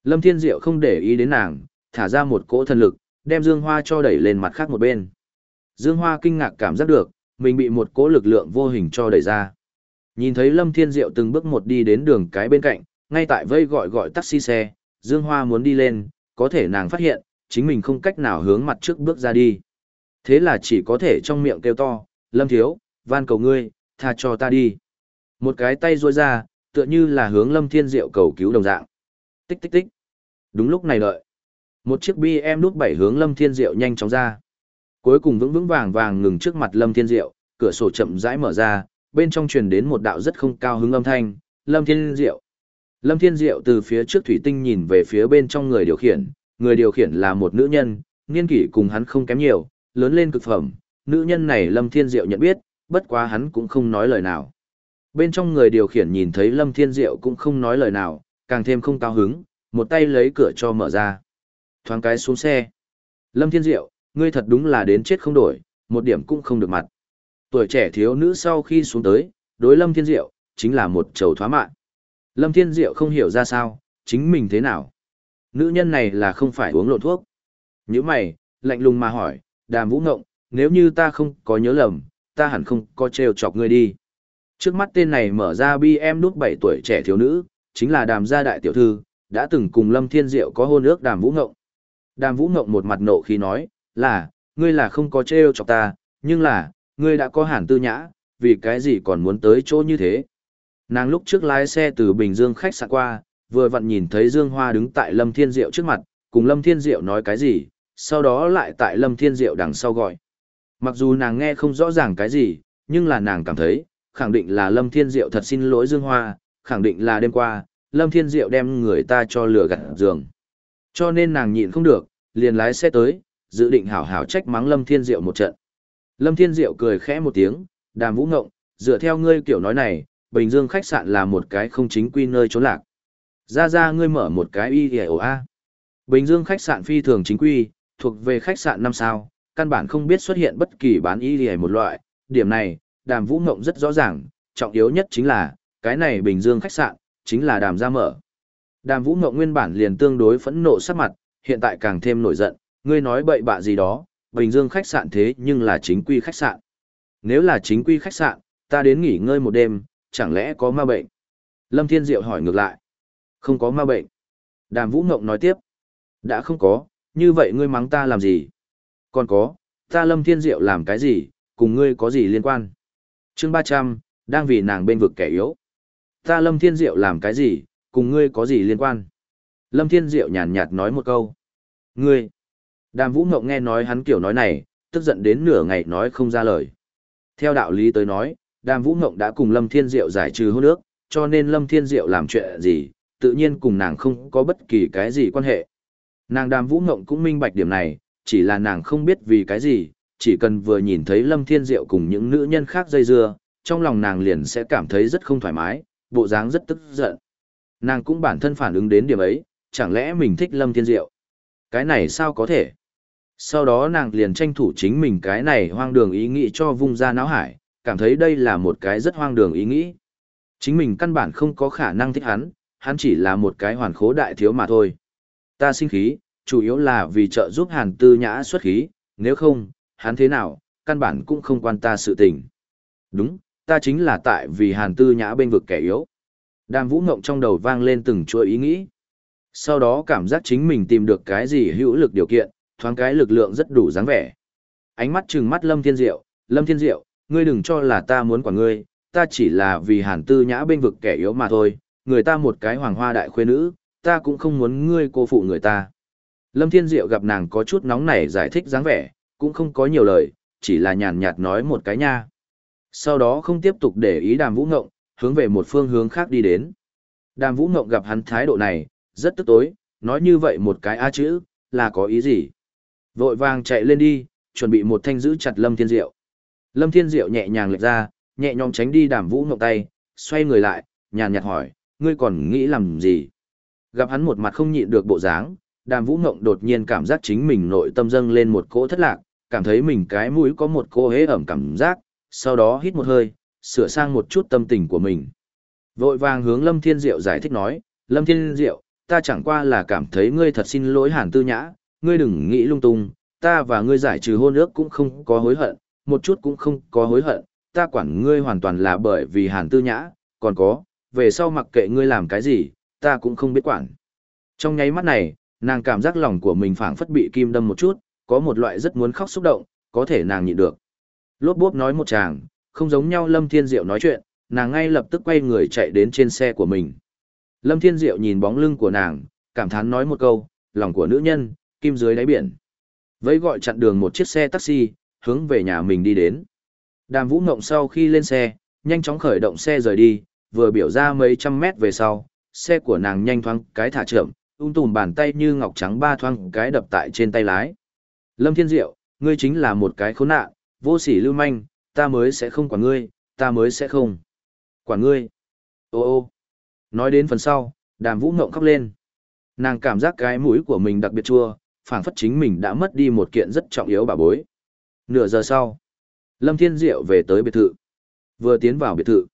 Lâm Thiên Diệu không để ý đến nàng, thả ra một cỗ thần lực, đem Dương Hoa cho đẩy lên mặt khác một bên. Dương Hoa kinh ngạc cảm giác được, mình bị một cỗ lực lượng vô hình cho đẩy ra. Nhìn thấy Lâm Thiên Diệu từng bước một đi đến đường cái bên cạnh, ngay tại vây gọi gọi taxi xe, Dương Hoa muốn đi lên, có thể nàng phát hiện, chính mình không cách nào hướng mặt trước bước ra đi. Thế là chỉ có thể trong miệng kêu to, Lâm Thiếu, van cầu ngươi, tha cho ta đi. Một cái tay ruôi ra, tựa như là hướng Lâm Thiên Diệu cầu cứu đồng dạng. Tích tích tích. Đúng lúc này đợi. Một chiếc BM nút bảy hướng Lâm Thiên Diệu nhanh chóng ra. Cuối cùng vững vững vàng vàng ngừng trước mặt Lâm Thiên Diệu, cửa sổ chậm rãi mở ra, bên trong truyền đến một đạo rất không cao hứng âm thanh, Lâm Thiên Diệu. Lâm Thiên Diệu từ phía trước thủy tinh nhìn về phía bên trong người điều khiển, người điều khiển là một nữ nhân, niên kỷ cùng hắn không kém nhiều, lớn lên cực phẩm, nữ nhân này Lâm Thiên Diệu nhận biết, bất quá hắn cũng không nói lời nào. Bên trong người điều khiển nhìn thấy Lâm Thiên Diệu cũng không nói lời nào, càng thêm không cao hứng, một tay lấy cửa cho mở ra. Thoáng cái xuống xe. Lâm Thiên Diệu, ngươi thật đúng là đến chết không đổi, một điểm cũng không được mặt. Tuổi trẻ thiếu nữ sau khi xuống tới, đối Lâm Thiên Diệu, chính là một trầu thoá mạn. Lâm Thiên Diệu không hiểu ra sao, chính mình thế nào. Nữ nhân này là không phải uống lộn thuốc. Như mày, lạnh lùng mà hỏi, đàm vũ ngộng, nếu như ta không có nhớ lầm, ta hẳn không có trêu chọc ngươi đi. Trước mắt tên này mở ra bi em 7 tuổi trẻ thiếu nữ, chính là đàm gia đại tiểu thư, đã từng cùng Lâm Thiên Diệu có hôn ước đàm vũ ngộng. Đàm vũ ngộng một mặt nộ khi nói, là, ngươi là không có trêu chọc ta, nhưng là, ngươi đã có hẳn tư nhã, vì cái gì còn muốn tới chỗ như thế. Nàng lúc trước lái xe từ Bình Dương khách sạn qua, vừa vặn nhìn thấy Dương Hoa đứng tại Lâm Thiên Diệu trước mặt, cùng Lâm Thiên Diệu nói cái gì, sau đó lại tại Lâm Thiên Diệu đằng sau gọi. Mặc dù nàng nghe không rõ ràng cái gì, nhưng là nàng cảm thấy, khẳng định là Lâm Thiên Diệu thật xin lỗi Dương Hoa, khẳng định là đêm qua, Lâm Thiên Diệu đem người ta cho lừa gạt giường. Cho nên nàng nhịn không được, liền lái xe tới, dự định hảo hảo trách mắng Lâm Thiên Diệu một trận. Lâm Thiên Diệu cười khẽ một tiếng, đàm vũ ngộng, dựa theo ngươi kiểu nói này, Bình Dương khách sạn là một cái không chính quy nơi trốn lạc. Ra ra ngươi mở một cái IEOA. Bình Dương khách sạn phi thường chính quy, thuộc về khách sạn 5 sao, căn bản không biết xuất hiện bất kỳ bán IEOA một loại. Điểm này, đàm vũ ngộng rất rõ ràng, trọng yếu nhất chính là, cái này Bình Dương khách sạn, chính là đàm ra mở. Đàm vũ ngộng nguyên bản liền tương đối phẫn nộ sắc mặt, hiện tại càng thêm nổi giận, ngươi nói bậy bạ gì đó, Bình Dương khách sạn thế nhưng là chính quy khách sạn. Nếu là chính quy khách sạn, ta đến nghỉ ngơi một đêm, chẳng lẽ có ma bệnh? Lâm Thiên Diệu hỏi ngược lại. Không có ma bệnh. Đàm Vũ Ngộng nói tiếp. Đã không có, như vậy ngươi mắng ta làm gì? Còn có, ta Lâm Thiên Diệu làm cái gì, cùng ngươi có gì liên quan? Chương ba trăm đang vì nàng bên vực kẻ yếu. Ta Lâm Thiên Diệu làm cái gì, cùng ngươi có gì liên quan? Lâm Thiên Diệu nhàn nhạt nói một câu. Ngươi! Đàm Vũ Ngộng nghe nói hắn kiểu nói này, tức giận đến nửa ngày nói không ra lời. Theo đạo lý tới nói, Đàm Vũ Ngộng đã cùng Lâm Thiên Diệu giải trừ hô nước cho nên Lâm Thiên Diệu làm chuyện gì, tự nhiên cùng nàng không có bất kỳ cái gì quan hệ. Nàng Đàm Vũ Ngộng cũng minh bạch điểm này, chỉ là nàng không biết vì cái gì, chỉ cần vừa nhìn thấy Lâm Thiên Diệu cùng những nữ nhân khác dây dưa, trong lòng nàng liền sẽ cảm thấy rất không thoải mái, bộ dáng rất tức giận. Nàng cũng bản thân phản ứng đến điểm ấy, chẳng lẽ mình thích Lâm Thiên Diệu? Cái này sao có thể? Sau đó nàng liền tranh thủ chính mình cái này hoang đường ý nghĩ cho vung ra não hải, cảm thấy đây là một cái rất hoang đường ý nghĩ. Chính mình căn bản không có khả năng thích hắn, hắn chỉ là một cái hoàn khố đại thiếu mà thôi. Ta sinh khí, chủ yếu là vì trợ giúp hàn tư nhã xuất khí, nếu không, hắn thế nào, căn bản cũng không quan ta sự tình. Đúng, ta chính là tại vì hàn tư nhã bên vực kẻ yếu. Đàm vũ ngộng trong đầu vang lên từng chuỗi ý nghĩ. Sau đó cảm giác chính mình tìm được cái gì hữu lực điều kiện, thoáng cái lực lượng rất đủ dáng vẻ. Ánh mắt trừng mắt Lâm Thiên Diệu, Lâm Thiên Diệu, ngươi đừng cho là ta muốn quản ngươi, ta chỉ là vì hàn tư nhã bên vực kẻ yếu mà thôi, người ta một cái hoàng hoa đại khuê nữ, ta cũng không muốn ngươi cô phụ người ta. Lâm Thiên Diệu gặp nàng có chút nóng nảy giải thích dáng vẻ, cũng không có nhiều lời, chỉ là nhàn nhạt nói một cái nha. Sau đó không tiếp tục để ý đàm vũ ngộng, hướng về một phương hướng khác đi đến. Đàm vũ ngộng gặp hắn thái độ này, rất tức tối, nói như vậy một cái a chữ, là có ý gì? Vội vàng chạy lên đi, chuẩn bị một thanh giữ chặt Lâm Thiên Diệu. Lâm Thiên Diệu nhẹ nhàng lệch ra, nhẹ nhõm tránh đi đàm vũ ngộng tay, xoay người lại, nhàn nhạt hỏi, ngươi còn nghĩ làm gì? Gặp hắn một mặt không nhịn được bộ dáng, đàm vũ ngộng đột nhiên cảm giác chính mình nội tâm dâng lên một cỗ thất lạc, cảm thấy mình cái mũi có một cô hế ẩm cảm giác, sau đó hít một hơi, sửa sang một chút tâm tình của mình. Vội vàng hướng Lâm Thiên Diệu giải thích nói, Lâm Thiên Diệu, ta chẳng qua là cảm thấy ngươi thật xin lỗi hàn tư nhã, ngươi đừng nghĩ lung tung, ta và ngươi giải trừ hôn ước cũng không có hối hận, một chút cũng không có hối hận, ta quản ngươi hoàn toàn là bởi vì hàn tư nhã, còn có, về sau mặc kệ ngươi làm cái gì, ta cũng không biết quản. Trong nháy mắt này, nàng cảm giác lòng của mình phảng phất bị kim đâm một chút, có một loại rất muốn khóc xúc động, có thể nàng nhịn được. Lốp bốp nói một chàng, không giống nhau Lâm Thiên Diệu nói chuyện, nàng ngay lập tức quay người chạy đến trên xe của mình. Lâm Thiên Diệu nhìn bóng lưng của nàng, cảm thán nói một câu, lòng của nữ nhân, kim dưới đáy biển. Vẫy gọi chặn đường một chiếc xe taxi, hướng về nhà mình đi đến. Đàm Vũ Ngộng sau khi lên xe, nhanh chóng khởi động xe rời đi, vừa biểu ra mấy trăm mét về sau, xe của nàng nhanh thoáng cái thả chậm, ung tùm bàn tay như ngọc trắng ba thoang cái đập tại trên tay lái. Lâm Thiên Diệu, ngươi chính là một cái khốn nạn, vô sỉ lưu manh, ta mới sẽ không quản ngươi, ta mới sẽ không. Quản ngươi. Ô ô. Nói đến phần sau, đàm vũ ngộng khóc lên. Nàng cảm giác cái mũi của mình đặc biệt chua, phảng phất chính mình đã mất đi một kiện rất trọng yếu bà bối. Nửa giờ sau, Lâm Thiên Diệu về tới biệt thự. Vừa tiến vào biệt thự,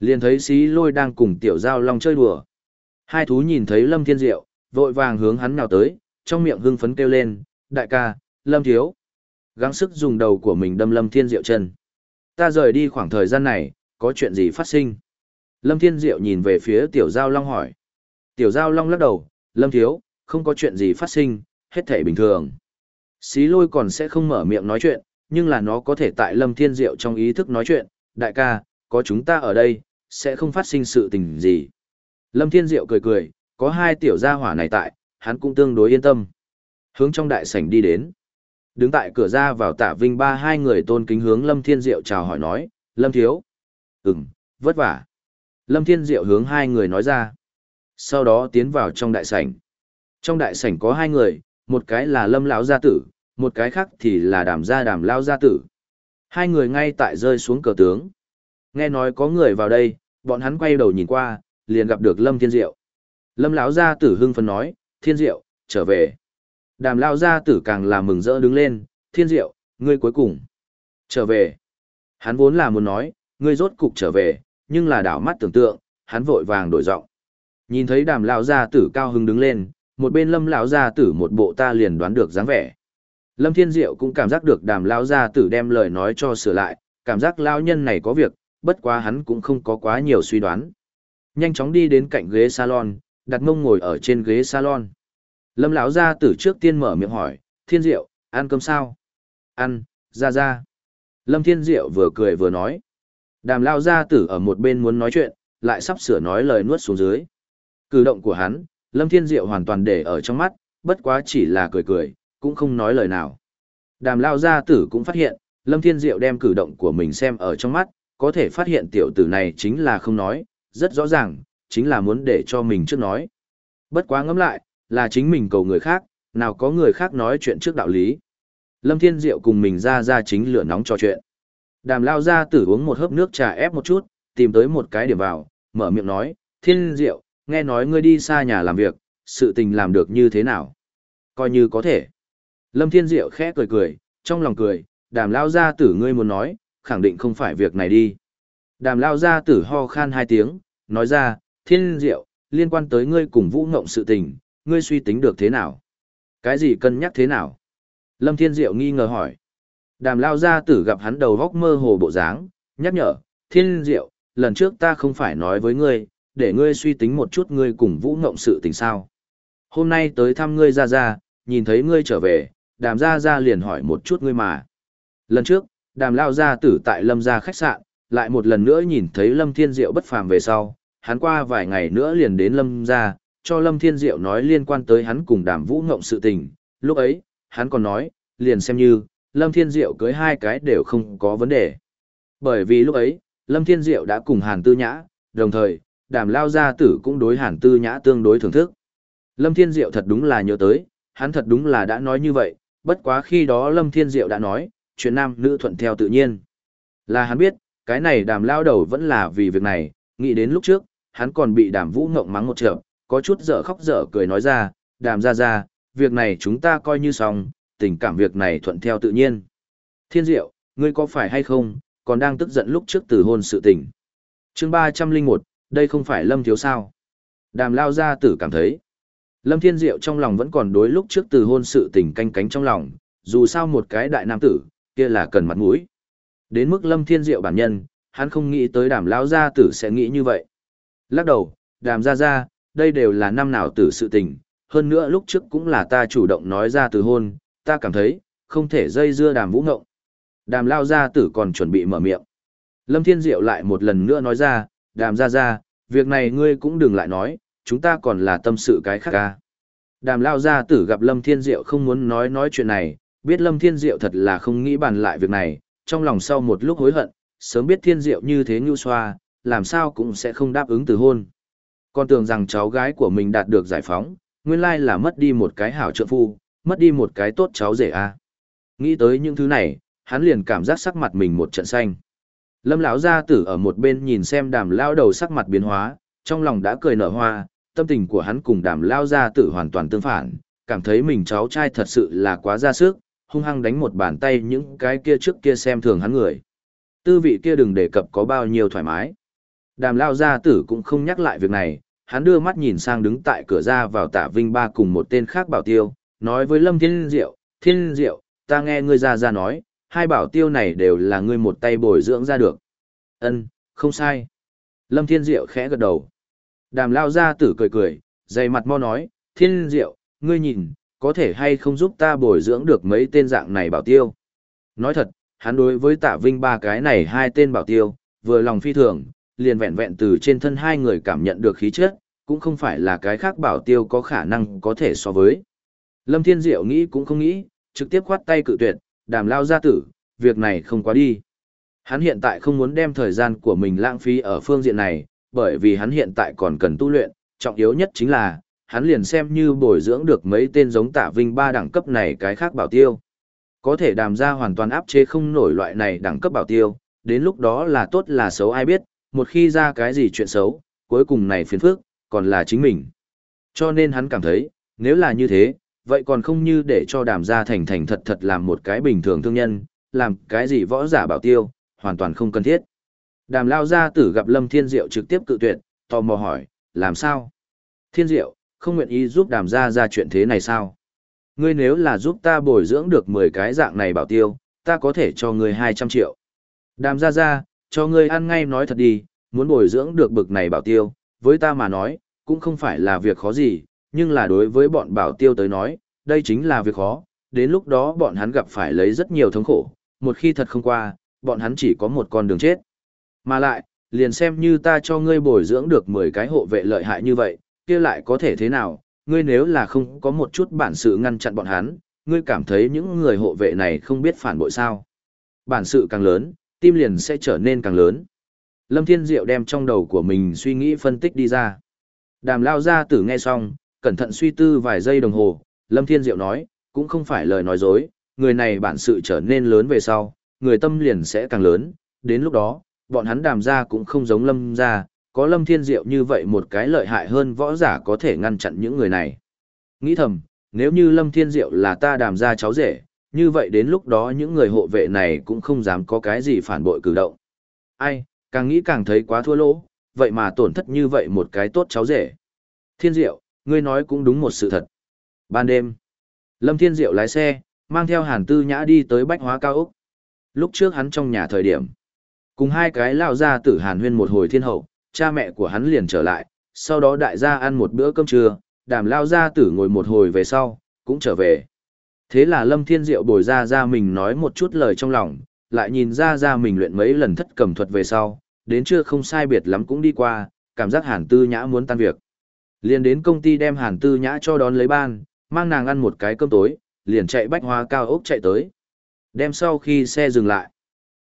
liền thấy xí lôi đang cùng tiểu giao long chơi đùa. Hai thú nhìn thấy Lâm Thiên Diệu, vội vàng hướng hắn nào tới, trong miệng hưng phấn kêu lên, đại ca, Lâm Thiếu. Gắng sức dùng đầu của mình đâm Lâm Thiên Diệu chân. Ta rời đi khoảng thời gian này, có chuyện gì phát sinh? Lâm Thiên Diệu nhìn về phía Tiểu Giao Long hỏi. Tiểu Giao Long lắc đầu, Lâm Thiếu, không có chuyện gì phát sinh, hết thể bình thường. Xí lôi còn sẽ không mở miệng nói chuyện, nhưng là nó có thể tại Lâm Thiên Diệu trong ý thức nói chuyện, đại ca, có chúng ta ở đây, sẽ không phát sinh sự tình gì. Lâm Thiên Diệu cười cười, có hai tiểu gia hỏa này tại, hắn cũng tương đối yên tâm. Hướng trong đại sảnh đi đến. Đứng tại cửa ra vào tạ vinh ba hai người tôn kính hướng Lâm Thiên Diệu chào hỏi nói, Lâm Thiếu. Ừm, vất vả. Lâm Thiên Diệu hướng hai người nói ra. Sau đó tiến vào trong đại sảnh. Trong đại sảnh có hai người, một cái là Lâm lão gia tử, một cái khác thì là Đàm gia Đàm lão gia tử. Hai người ngay tại rơi xuống cờ tướng. Nghe nói có người vào đây, bọn hắn quay đầu nhìn qua, liền gặp được Lâm Thiên Diệu. Lâm lão gia tử hưng phấn nói, "Thiên Diệu, trở về." Đàm lão gia tử càng là mừng rỡ đứng lên, "Thiên Diệu, ngươi cuối cùng trở về." Hắn vốn là muốn nói, "Ngươi rốt cục trở về," nhưng là đảo mắt tưởng tượng, hắn vội vàng đổi giọng. Nhìn thấy Đàm lão gia tử cao hứng đứng lên, một bên Lâm lão gia tử một bộ ta liền đoán được dáng vẻ. Lâm Thiên Diệu cũng cảm giác được Đàm lão gia tử đem lời nói cho sửa lại, cảm giác lão nhân này có việc, bất quá hắn cũng không có quá nhiều suy đoán. Nhanh chóng đi đến cạnh ghế salon, đặt mông ngồi ở trên ghế salon. Lâm lão gia tử trước tiên mở miệng hỏi, "Thiên Diệu, ăn cơm sao?" "Ăn, ra ra." Lâm Thiên Diệu vừa cười vừa nói. Đàm lão gia tử ở một bên muốn nói chuyện, lại sắp sửa nói lời nuốt xuống dưới. Cử động của hắn, Lâm Thiên Diệu hoàn toàn để ở trong mắt, bất quá chỉ là cười cười, cũng không nói lời nào. Đàm lão gia tử cũng phát hiện, Lâm Thiên Diệu đem cử động của mình xem ở trong mắt, có thể phát hiện tiểu tử này chính là không nói, rất rõ ràng, chính là muốn để cho mình trước nói. Bất quá ngẫm lại, là chính mình cầu người khác, nào có người khác nói chuyện trước đạo lý. Lâm Thiên Diệu cùng mình ra ra chính lửa nóng trò chuyện. Đàm lao ra tử uống một hớp nước trà ép một chút, tìm tới một cái điểm vào, mở miệng nói, Thiên Diệu, nghe nói ngươi đi xa nhà làm việc, sự tình làm được như thế nào? Coi như có thể. Lâm Thiên Diệu khẽ cười cười, trong lòng cười, đàm lao ra tử ngươi muốn nói, khẳng định không phải việc này đi. Đàm lao ra tử ho khan hai tiếng, nói ra, thiên diệu, liên quan tới ngươi cùng vũ ngộng sự tình, ngươi suy tính được thế nào? Cái gì cân nhắc thế nào? Lâm Thiên Diệu nghi ngờ hỏi. Đàm lao gia tử gặp hắn đầu góc mơ hồ bộ dáng, nhắc nhở, thiên diệu, lần trước ta không phải nói với ngươi, để ngươi suy tính một chút ngươi cùng vũ ngộng sự tình sao. Hôm nay tới thăm ngươi ra ra, nhìn thấy ngươi trở về, đàm ra ra liền hỏi một chút ngươi mà. Lần trước, đàm lao gia tử tại lâm gia khách sạn, lại một lần nữa nhìn thấy lâm thiên diệu bất phàm về sau, hắn qua vài ngày nữa liền đến lâm gia, cho lâm thiên diệu nói liên quan tới hắn cùng đàm vũ ngộng sự tình, lúc ấy, hắn còn nói, liền xem như, lâm thiên diệu cưới hai cái đều không có vấn đề. Bởi vì lúc ấy, lâm thiên diệu đã cùng hàn tư nhã, đồng thời, đàm lao gia tử cũng đối hàn tư nhã tương đối thưởng thức. Lâm thiên diệu thật đúng là nhớ tới, hắn thật đúng là đã nói như vậy, bất quá khi đó lâm thiên diệu đã nói, chuyện nam nữ thuận theo tự nhiên. Là hắn biết, cái này đàm lao đầu vẫn là vì việc này, nghĩ đến lúc trước, hắn còn bị đàm vũ ngộng mắng một trận, có chút dở khóc dở cười nói ra, đàm ra ra, việc này chúng ta coi như xong, tình cảm việc này thuận theo tự nhiên. Thiên diệu, ngươi có phải hay không, còn đang tức giận lúc trước từ hôn sự tình. chương 301, đây không phải lâm thiếu sao. Đàm lao ra tử cảm thấy. Lâm Thiên Diệu trong lòng vẫn còn đối lúc trước từ hôn sự tình canh cánh trong lòng, dù sao một cái đại nam tử, kia là cần mặt mũi. Đến mức Lâm Thiên Diệu bản nhân, hắn không nghĩ tới đàm lao gia tử sẽ nghĩ như vậy. Lắc đầu, đàm ra ra, đây đều là năm nào tử sự tình, hơn nữa lúc trước cũng là ta chủ động nói ra từ hôn, ta cảm thấy, không thể dây dưa đàm vũ ngộng, Đàm lao gia tử còn chuẩn bị mở miệng. Lâm Thiên Diệu lại một lần nữa nói ra, đàm ra ra, việc này ngươi cũng đừng lại nói, chúng ta còn là tâm sự cái khác ca. Đàm lao gia tử gặp Lâm Thiên Diệu không muốn nói nói chuyện này, biết Lâm Thiên Diệu thật là không nghĩ bàn lại việc này, trong lòng sau một lúc hối hận, sớm biết Thiên Diệu như thế nhu xoa, làm sao cũng sẽ không đáp ứng từ hôn. Con tưởng rằng cháu gái của mình đạt được giải phóng, nguyên lai là mất đi một cái hảo trợ phu, mất đi một cái tốt cháu rể a. Nghĩ tới những thứ này, hắn liền cảm giác sắc mặt mình một trận xanh. Lâm lão gia tử ở một bên nhìn xem đàm Lão đầu sắc mặt biến hóa, trong lòng đã cười nở hoa, tâm tình của hắn cùng đàm Lão gia tử hoàn toàn tương phản, cảm thấy mình cháu trai thật sự là quá ra sức, hung hăng đánh một bàn tay những cái kia trước kia xem thường hắn người. Tư vị kia đừng đề cập có bao nhiêu thoải mái. Đàm lao gia tử cũng không nhắc lại việc này, hắn đưa mắt nhìn sang đứng tại cửa ra vào tả vinh ba cùng một tên khác bảo tiêu, nói với Lâm Thiên Diệu, Thiên Diệu, ta nghe ngươi ra ra nói, hai bảo tiêu này đều là ngươi một tay bồi dưỡng ra được. Ân, không sai. Lâm Thiên Diệu khẽ gật đầu. Đàm lao gia tử cười cười, dày mặt mo nói, Thiên Diệu, ngươi nhìn, có thể hay không giúp ta bồi dưỡng được mấy tên dạng này bảo tiêu. Nói thật, hắn đối với Tả vinh ba cái này hai tên bảo tiêu, vừa lòng phi thường, liền vẹn vẹn từ trên thân hai người cảm nhận được khí chất, cũng không phải là cái khác bảo tiêu có khả năng có thể so với. Lâm Thiên Diệu nghĩ cũng không nghĩ, trực tiếp khoát tay cự tuyệt, đàm lao gia tử, việc này không quá đi. Hắn hiện tại không muốn đem thời gian của mình lãng phí ở phương diện này, bởi vì hắn hiện tại còn cần tu luyện, trọng yếu nhất chính là, hắn liền xem như bồi dưỡng được mấy tên giống tạ vinh ba đẳng cấp này cái khác bảo tiêu. Có thể đàm ra hoàn toàn áp chế không nổi loại này đẳng cấp bảo tiêu, đến lúc đó là tốt là xấu ai biết, một khi ra cái gì chuyện xấu, cuối cùng này phiền phức, còn là chính mình. Cho nên hắn cảm thấy, nếu là như thế, vậy còn không như để cho đàm gia thành thành thật thật làm một cái bình thường thương nhân, làm cái gì võ giả bảo tiêu, hoàn toàn không cần thiết. Đàm lao gia tử gặp Lâm Thiên Diệu trực tiếp cự tuyệt, tò mò hỏi, làm sao? Thiên Diệu, không nguyện ý giúp đàm gia ra chuyện thế này sao? Ngươi nếu là giúp ta bồi dưỡng được 10 cái dạng này bảo tiêu, ta có thể cho ngươi 200 triệu. Đàm gia gia, cho ngươi ăn ngay nói thật đi, muốn bồi dưỡng được bực này bảo tiêu, với ta mà nói, cũng không phải là việc khó gì, nhưng là đối với bọn bảo tiêu tới nói, đây chính là việc khó, đến lúc đó bọn hắn gặp phải lấy rất nhiều thống khổ, một khi thật không qua, bọn hắn chỉ có một con đường chết. Mà lại, liền xem như ta cho ngươi bồi dưỡng được 10 cái hộ vệ lợi hại như vậy, kia lại có thể thế nào, ngươi nếu là không có một chút bản sự ngăn chặn bọn hắn, ngươi cảm thấy những người hộ vệ này không biết phản bội sao. Bản sự càng lớn, tim liền sẽ trở nên càng lớn. Lâm Thiên Diệu đem trong đầu của mình suy nghĩ phân tích đi ra. Đàm lao gia tử nghe xong, cẩn thận suy tư vài giây đồng hồ, Lâm Thiên Diệu nói, cũng không phải lời nói dối, người này bản sự trở nên lớn về sau, người tâm liền sẽ càng lớn, đến lúc đó, bọn hắn đàm gia cũng không giống Lâm gia, có Lâm Thiên Diệu như vậy một cái lợi hại hơn võ giả có thể ngăn chặn những người này. Nghĩ thầm, nếu như Lâm Thiên Diệu là ta đàm gia cháu rể, như vậy đến lúc đó những người hộ vệ này cũng không dám có cái gì phản bội cử động. Ai, càng nghĩ càng thấy quá thua lỗ, vậy mà tổn thất như vậy một cái tốt cháu rể. Thiên Diệu, ngươi nói cũng đúng một sự thật. Ban đêm, Lâm Thiên Diệu lái xe, mang theo Hàn Tư Nhã đi tới Bách Hóa Cao Úc. Lúc trước hắn trong nhà thời điểm, cùng hai cái lao ra tử Hàn Huyên một hồi thiên hậu, cha mẹ của hắn liền trở lại, sau đó đại gia ăn một bữa cơm trưa, đàm lao ra tử ngồi một hồi về sau, cũng trở về. Thế là Lâm Thiên Diệu bồi ra ra mình nói một chút lời trong lòng, lại nhìn ra ra mình luyện mấy lần thất cầm thuật về sau, đến trưa không sai biệt lắm cũng đi qua, cảm giác Hàn Tư Nhã muốn tan việc. Liền đến công ty đem Hàn Tư Nhã cho đón lấy ban, mang nàng ăn một cái cơm tối, liền chạy bách hoa cao ốc chạy tới. Đem sau khi xe dừng lại.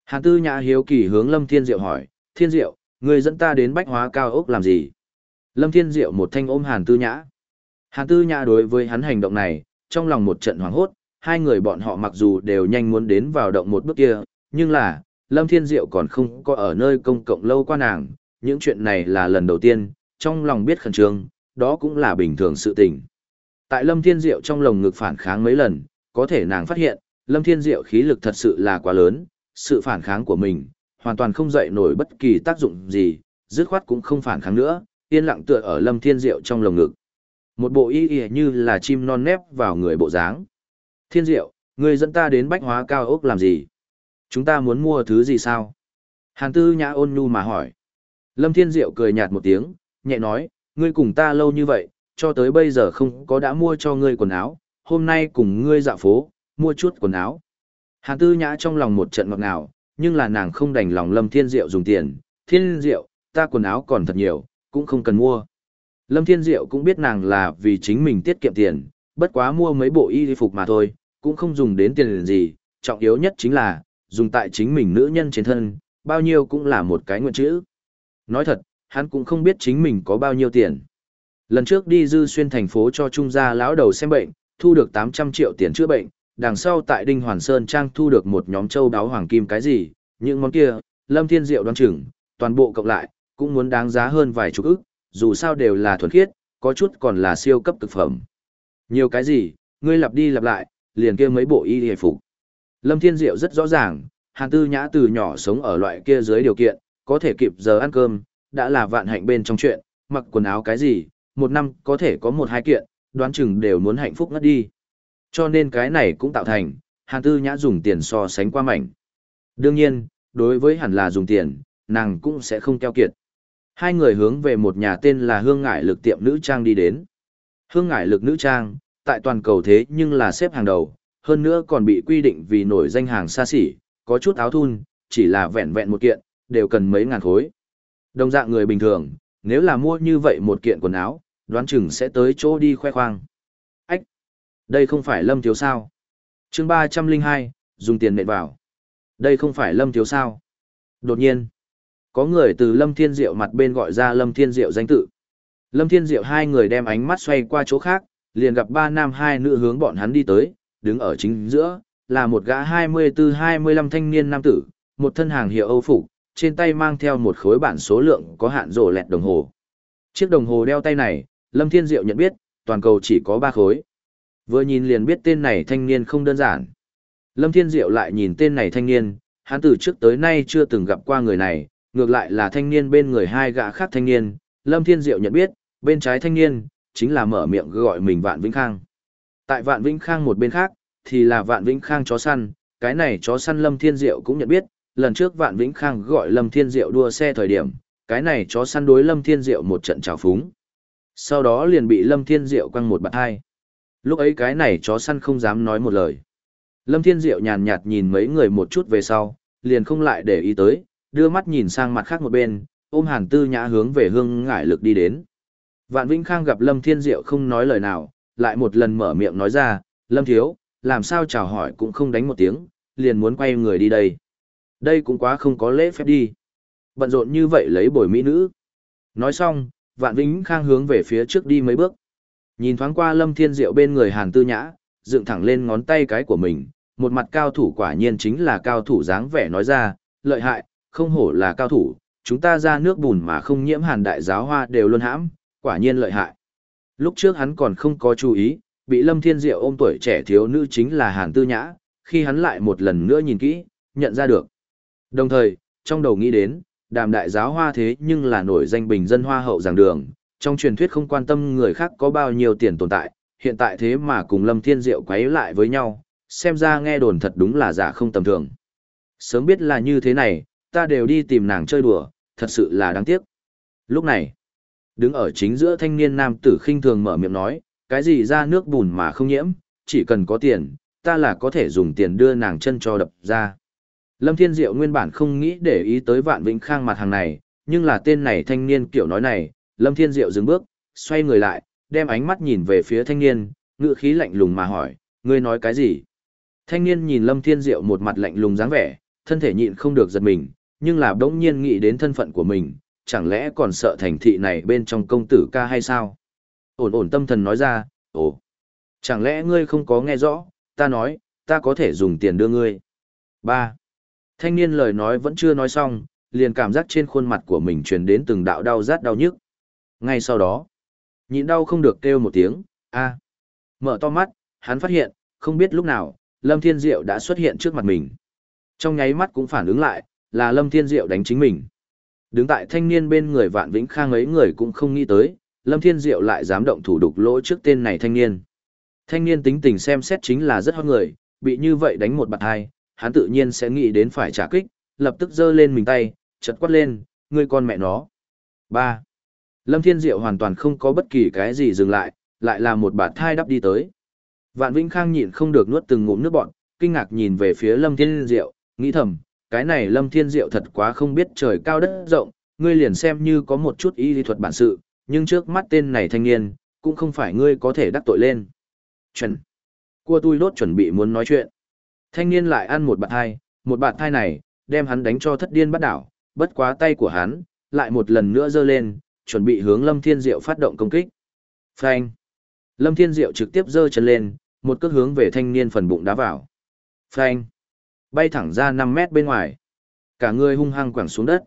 Hàn Tư Nhã hiếu kỳ hướng Lâm Thiên Diệu hỏi, Thiên Diệu, người dẫn ta đến bách hóa cao ốc làm gì? Lâm Thiên Diệu một thanh ôm Hàn Tư Nhã. Hàn Tư Nhã đối với hắn hành động này, trong lòng một trận hoảng hốt, hai người bọn họ mặc dù đều nhanh muốn đến vào động một bước kia, nhưng là, Lâm Thiên Diệu còn không có ở nơi công cộng lâu qua nàng, những chuyện này là lần đầu tiên, trong lòng biết khẩn trương, đó cũng là bình thường sự tình. Tại Lâm Thiên Diệu trong lồng ngực phản kháng mấy lần, có thể nàng phát hiện, Lâm Thiên Diệu khí lực thật sự là quá lớn, sự phản kháng của mình, hoàn toàn không dậy nổi bất kỳ tác dụng gì, dứt khoát cũng không phản kháng nữa, yên lặng tựa ở Lâm Thiên Diệu trong lồng ngực. Một bộ y y như là chim non nép vào người bộ dáng. Thiên Diệu, người dẫn ta đến bách hóa cao ốc làm gì? Chúng ta muốn mua thứ gì sao? Hàn Tư Nhã ôn nhu mà hỏi. Lâm Thiên Diệu cười nhạt một tiếng, nhẹ nói, ngươi cùng ta lâu như vậy, cho tới bây giờ không có đã mua cho ngươi quần áo, hôm nay cùng ngươi dạo phố, mua chút quần áo. Hàn Tư Nhã trong lòng một trận ngọt ngào, nhưng là nàng không đành lòng Lâm Thiên Diệu dùng tiền. Thiên Diệu, ta quần áo còn thật nhiều, cũng không cần mua. Lâm Thiên Diệu cũng biết nàng là vì chính mình tiết kiệm tiền, bất quá mua mấy bộ y phục mà thôi, cũng không dùng đến tiền gì, trọng yếu nhất chính là, dùng tại chính mình nữ nhân trên thân, bao nhiêu cũng là một cái nguyện chữ. Nói thật, hắn cũng không biết chính mình có bao nhiêu tiền. Lần trước đi dư xuyên thành phố cho trung gia lão đầu xem bệnh, thu được 800 triệu tiền chữa bệnh, đằng sau tại Đinh Hoàn Sơn Trang thu được một nhóm châu đáo hoàng kim cái gì, những món kia, Lâm Thiên Diệu đoán chừng, toàn bộ cộng lại, cũng muốn đáng giá hơn vài chục ức, dù sao đều là thuần khiết, có chút còn là siêu cấp thực phẩm. Nhiều cái gì, ngươi lặp đi lặp lại, liền kia mấy bộ y hề phục. Lâm Thiên Diệu rất rõ ràng, Hàn Tư Nhã từ nhỏ sống ở loại kia dưới điều kiện, có thể kịp giờ ăn cơm, đã là vạn hạnh bên trong chuyện, mặc quần áo cái gì, một năm có thể có một hai kiện, đoán chừng đều muốn hạnh phúc ngất đi. Cho nên cái này cũng tạo thành, Hàn Tư Nhã dùng tiền so sánh qua mảnh. Đương nhiên, đối với hẳn là dùng tiền, nàng cũng sẽ không keo kiệt. Hai người hướng về một nhà tên là Hương Ngải Lực tiệm nữ trang đi đến. Hương Ngải Lực nữ trang, tại toàn cầu thế nhưng là xếp hàng đầu, hơn nữa còn bị quy định vì nổi danh hàng xa xỉ, có chút áo thun, chỉ là vẹn vẹn một kiện, đều cần mấy ngàn khối. Đồng dạng người bình thường, nếu là mua như vậy một kiện quần áo, đoán chừng sẽ tới chỗ đi khoe khoang. Ách! Đây không phải lâm thiếu sao. chương 302, dùng tiền nện vào. Đây không phải lâm thiếu sao. Đột nhiên, có người từ lâm thiên diệu mặt bên gọi ra lâm thiên diệu danh tự. Lâm thiên diệu hai người đem ánh mắt xoay qua chỗ khác, liền gặp ba nam hai nữ hướng bọn hắn đi tới, đứng ở chính giữa, là một gã 24-25 thanh niên nam tử, một thân hàng hiệu Âu phục, trên tay mang theo một khối bản số lượng có hạn rổ lẹt đồng hồ. Chiếc đồng hồ đeo tay này, Lâm Thiên Diệu nhận biết, toàn cầu chỉ có 3 khối. Vừa nhìn liền biết tên này thanh niên không đơn giản. Lâm Thiên Diệu lại nhìn tên này thanh niên, hắn từ trước tới nay chưa từng gặp qua người này, ngược lại là thanh niên bên người hai gã khác thanh niên. Lâm Thiên Diệu nhận biết, bên trái thanh niên, chính là mở miệng gọi mình Vạn Vĩnh Khang. Tại Vạn Vĩnh Khang một bên khác, thì là Vạn Vĩnh Khang chó săn, cái này chó săn Lâm Thiên Diệu cũng nhận biết, lần trước Vạn Vĩnh Khang gọi Lâm Thiên Diệu đua xe thời điểm, cái này chó săn đối Lâm Thiên Diệu một trận trào phúng. Sau đó liền bị Lâm Thiên Diệu quăng một bạt hai. Lúc ấy cái này chó săn không dám nói một lời. Lâm Thiên Diệu nhàn nhạt nhìn mấy người một chút về sau, liền không lại để ý tới, đưa mắt nhìn sang mặt khác một bên, ôm Hàn Tư Nhã hướng về hương ngải lực đi đến. Vạn Vĩnh Khang gặp Lâm Thiên Diệu không nói lời nào, lại một lần mở miệng nói ra, Lâm Thiếu, làm sao chào hỏi cũng không đánh một tiếng, liền muốn quay người đi đây. Đây cũng quá không có lễ phép đi. Bận rộn như vậy lấy bồi mỹ nữ. Nói xong, Vạn Vĩnh Khang hướng về phía trước đi mấy bước. Nhìn thoáng qua Lâm Thiên Diệu bên người Hàn Tư Nhã, dựng thẳng lên ngón tay cái của mình, một mặt cao thủ quả nhiên chính là cao thủ dáng vẻ nói ra, lợi hại, không hổ là cao thủ, chúng ta ra nước bùn mà không nhiễm hàn đại giáo hoa đều luôn hãm, quả nhiên lợi hại. Lúc trước hắn còn không có chú ý, bị Lâm Thiên Diệu ôm tuổi trẻ thiếu nữ chính là Hàn Tư Nhã, khi hắn lại một lần nữa nhìn kỹ, nhận ra được. Đồng thời, trong đầu nghĩ đến, đàm đại giáo hoa thế nhưng là nổi danh bình dân hoa hậu giảng đường, trong truyền thuyết không quan tâm người khác có bao nhiêu tiền tồn tại, hiện tại thế mà cùng Lâm Thiên Diệu quấy lại với nhau, xem ra nghe đồn thật đúng là giả không tầm thường. Sớm biết là như thế này, ta đều đi tìm nàng chơi đùa, thật sự là đáng tiếc. Lúc này, đứng ở chính giữa thanh niên nam tử khinh thường mở miệng nói, cái gì ra nước bùn mà không nhiễm, chỉ cần có tiền, ta là có thể dùng tiền đưa nàng chân cho đập ra. Lâm Thiên Diệu nguyên bản không nghĩ để ý tới Vạn Vĩnh Khang mặt hàng này, nhưng là tên này thanh niên kiểu nói này, Lâm Thiên Diệu dừng bước, xoay người lại, đem ánh mắt nhìn về phía thanh niên, ngựa khí lạnh lùng mà hỏi, ngươi nói cái gì? Thanh niên nhìn Lâm Thiên Diệu một mặt lạnh lùng dáng vẻ, thân thể nhịn không được giật mình, nhưng là đống nhiên nghĩ đến thân phận của mình, chẳng lẽ còn sợ thành thị này bên trong công tử ca hay sao? Ổn ổn tâm thần nói ra, ồ, chẳng lẽ ngươi không có nghe rõ, ta nói, ta có thể dùng tiền đưa ngươi. Ba. Thanh niên lời nói vẫn chưa nói xong, liền cảm giác trên khuôn mặt của mình truyền đến từng đạo đau rát đau nhức. Ngay sau đó, nhịn đau không được kêu một tiếng, a. Mở to mắt, hắn phát hiện, không biết lúc nào, Lâm Thiên Diệu đã xuất hiện trước mặt mình. Trong nháy mắt cũng phản ứng lại, là Lâm Thiên Diệu đánh chính mình. Đứng tại thanh niên bên người Vạn Vĩnh Khang ấy người cũng không nghĩ tới, Lâm Thiên Diệu lại dám động thủ đục lỗ trước tên này thanh niên. Thanh niên tính tình xem xét chính là rất hot người, bị như vậy đánh một bạt hai, hắn tự nhiên sẽ nghĩ đến phải trả kích, lập tức giơ lên mình tay, chật quát lên, ngươi con mẹ nó. 3. Lâm Thiên Diệu hoàn toàn không có bất kỳ cái gì dừng lại, lại là một bạt thai đắp đi tới. Vạn Vĩnh Khang nhịn không được nuốt từng ngụm nước bọn, kinh ngạc nhìn về phía Lâm Thiên Diệu, nghĩ thầm, cái này Lâm Thiên Diệu thật quá không biết trời cao đất rộng, ngươi liền xem như có một chút y lý thuật bản sự, nhưng trước mắt tên này thanh niên, cũng không phải ngươi có thể đắc tội lên. Chuẩn. Cua tôi đốt chuẩn bị muốn nói chuyện. Thanh niên lại ăn một bạt thai, một bạt thai này, đem hắn đánh cho thất điên bắt đảo, bất quá tay của hắn, lại một lần nữa giơ lên, chuẩn bị hướng Lâm Thiên Diệu phát động công kích. Phanh. Lâm Thiên Diệu trực tiếp giơ chân lên, một cước hướng về thanh niên phần bụng đá vào. Phanh. Bay thẳng ra 5 mét bên ngoài. Cả người hung hăng quẳng xuống đất.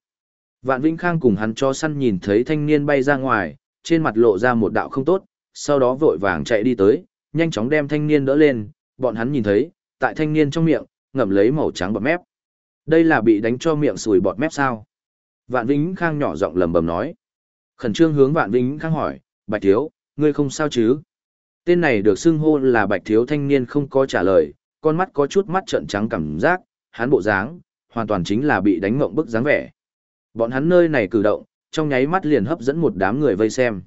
Vạn Vĩnh Khang cùng hắn cho săn nhìn thấy thanh niên bay ra ngoài, trên mặt lộ ra một đạo không tốt, sau đó vội vàng chạy đi tới, nhanh chóng đem thanh niên đỡ lên, bọn hắn nhìn thấy, tại thanh niên trong miệng, ngậm lấy màu trắng bọt mép. Đây là bị đánh cho miệng sùi bọt mép sao? Vạn Vĩnh Khang nhỏ giọng lầm bầm nói. Khẩn trương hướng Vạn Vĩnh Khang hỏi, Bạch Thiếu, ngươi không sao chứ? Tên này được xưng hô là Bạch Thiếu thanh niên không có trả lời, con mắt có chút mắt trợn trắng cảm giác, hắn bộ dáng, hoàn toàn chính là bị đánh ngộng bức dáng vẻ. Bọn hắn nơi này cử động, trong nháy mắt liền hấp dẫn một đám người vây xem.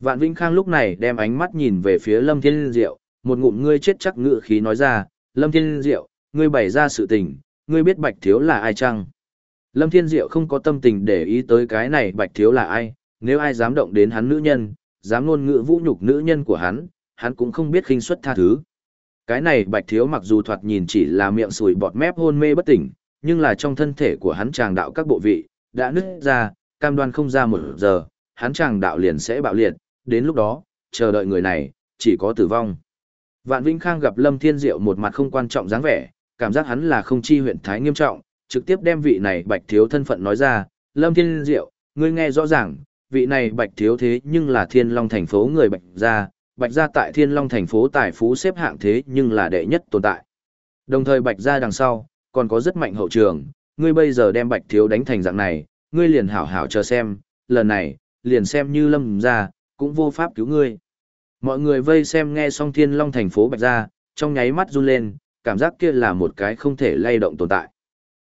Vạn Vinh Khang lúc này đem ánh mắt nhìn về phía Lâm Thiên Diệu, một ngụm ngươi chết chắc ngựa khí nói ra, Lâm Thiên Diệu, ngươi bày ra sự tình, ngươi biết Bạch Thiếu là ai chăng? Lâm Thiên Diệu không có tâm tình để ý tới cái này Bạch Thiếu là ai, nếu ai dám động đến hắn nữ nhân, dám ngôn ngữ vũ nhục nữ nhân của hắn, hắn cũng không biết khinh suất tha thứ. Cái này Bạch Thiếu mặc dù thoạt nhìn chỉ là miệng sùi bọt mép hôn mê bất tỉnh, nhưng là trong thân thể của hắn tràng đạo các bộ vị, đã nứt ra, cam đoan không ra một giờ, hắn tràng đạo liền sẽ bạo liệt, đến lúc đó, chờ đợi người này, chỉ có tử vong. Vạn Vĩnh Khang gặp Lâm Thiên Diệu một mặt không quan trọng dáng vẻ, cảm giác hắn là không chi huyện thái nghiêm trọng, trực tiếp đem vị này bạch thiếu thân phận nói ra, Lâm Thiên Diệu, ngươi nghe rõ ràng, vị này bạch thiếu thế nhưng là thiên long thành phố người bạch gia, bạch gia tại thiên long thành phố tài phú xếp hạng thế nhưng là đệ nhất tồn tại. Đồng thời bạch gia đằng sau, còn có rất mạnh hậu trường, ngươi bây giờ đem bạch thiếu đánh thành dạng này, ngươi liền hảo hảo chờ xem, lần này, liền xem như lâm gia, cũng vô pháp cứu ngươi. Mọi người vây xem nghe xong thiên long thành phố bạch gia, trong nháy mắt run lên, cảm giác kia là một cái không thể lay động tồn tại.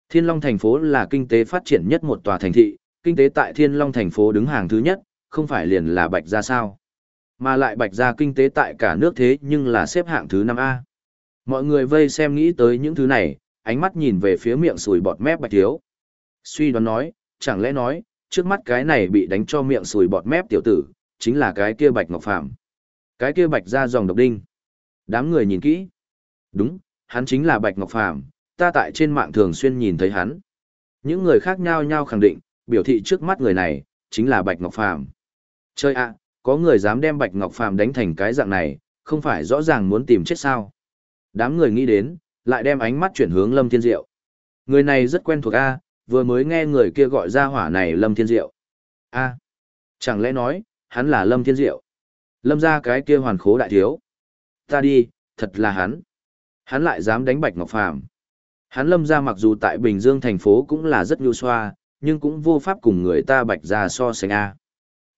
Thiên Long thành phố là kinh tế phát triển nhất một tòa thành thị, kinh tế tại Thiên Long thành phố đứng hàng thứ nhất, không phải liền là Bạch Gia sao. Mà lại Bạch Gia kinh tế tại cả nước thế nhưng là xếp hạng thứ 5A. Mọi người vây xem nghĩ tới những thứ này, ánh mắt nhìn về phía miệng sùi bọt mép Bạch Thiếu. Suy đoán nói, chẳng lẽ nói, trước mắt cái này bị đánh cho miệng sùi bọt mép tiểu tử, chính là cái kia Bạch Ngọc Phạm. Cái kia Bạch Gia dòng độc đinh. Đám người nhìn kỹ. Đúng, hắn chính là Bạch Ngọc Phạm, ta tại trên mạng thường xuyên nhìn thấy hắn. Những người khác nhau nhau khẳng định, biểu thị trước mắt người này, chính là Bạch Ngọc phạm Chơi ạ, có người dám đem Bạch Ngọc Phàm đánh thành cái dạng này, không phải rõ ràng muốn tìm chết sao. Đám người nghĩ đến, lại đem ánh mắt chuyển hướng Lâm Thiên Diệu. Người này rất quen thuộc A, vừa mới nghe người kia gọi ra hỏa này Lâm Thiên Diệu. A, chẳng lẽ nói, hắn là Lâm Thiên Diệu. Lâm ra cái kia hoàn khố đại thiếu. Ta đi, thật là hắn. Hắn lại dám đánh Bạch Ngọc Phàm Hắn lâm ra mặc dù tại Bình Dương thành phố cũng là rất nhu xoa, nhưng cũng vô pháp cùng người ta bạch ra so sánh A.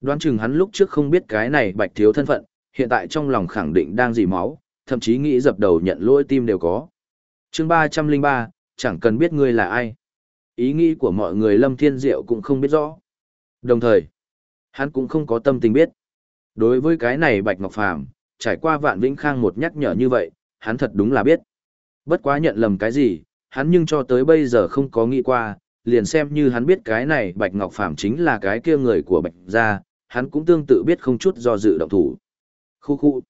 Đoán chừng hắn lúc trước không biết cái này bạch thiếu thân phận, hiện tại trong lòng khẳng định đang dì máu, thậm chí nghĩ dập đầu nhận lỗi tim đều có. chương ba trăm linh ba chẳng cần biết ngươi là ai. Ý nghĩ của mọi người Lâm Thiên Diệu cũng không biết rõ. Đồng thời, hắn cũng không có tâm tình biết. Đối với cái này Bạch Ngọc Phàm trải qua vạn vĩnh khang một nhắc nhở như vậy, hắn thật đúng là biết. Bất quá nhận lầm cái gì, hắn nhưng cho tới bây giờ không có nghĩ qua, liền xem như hắn biết cái này Bạch Ngọc Phàm chính là cái kia người của Bạch gia, hắn cũng tương tự biết không chút do dự động thủ. Khu khu.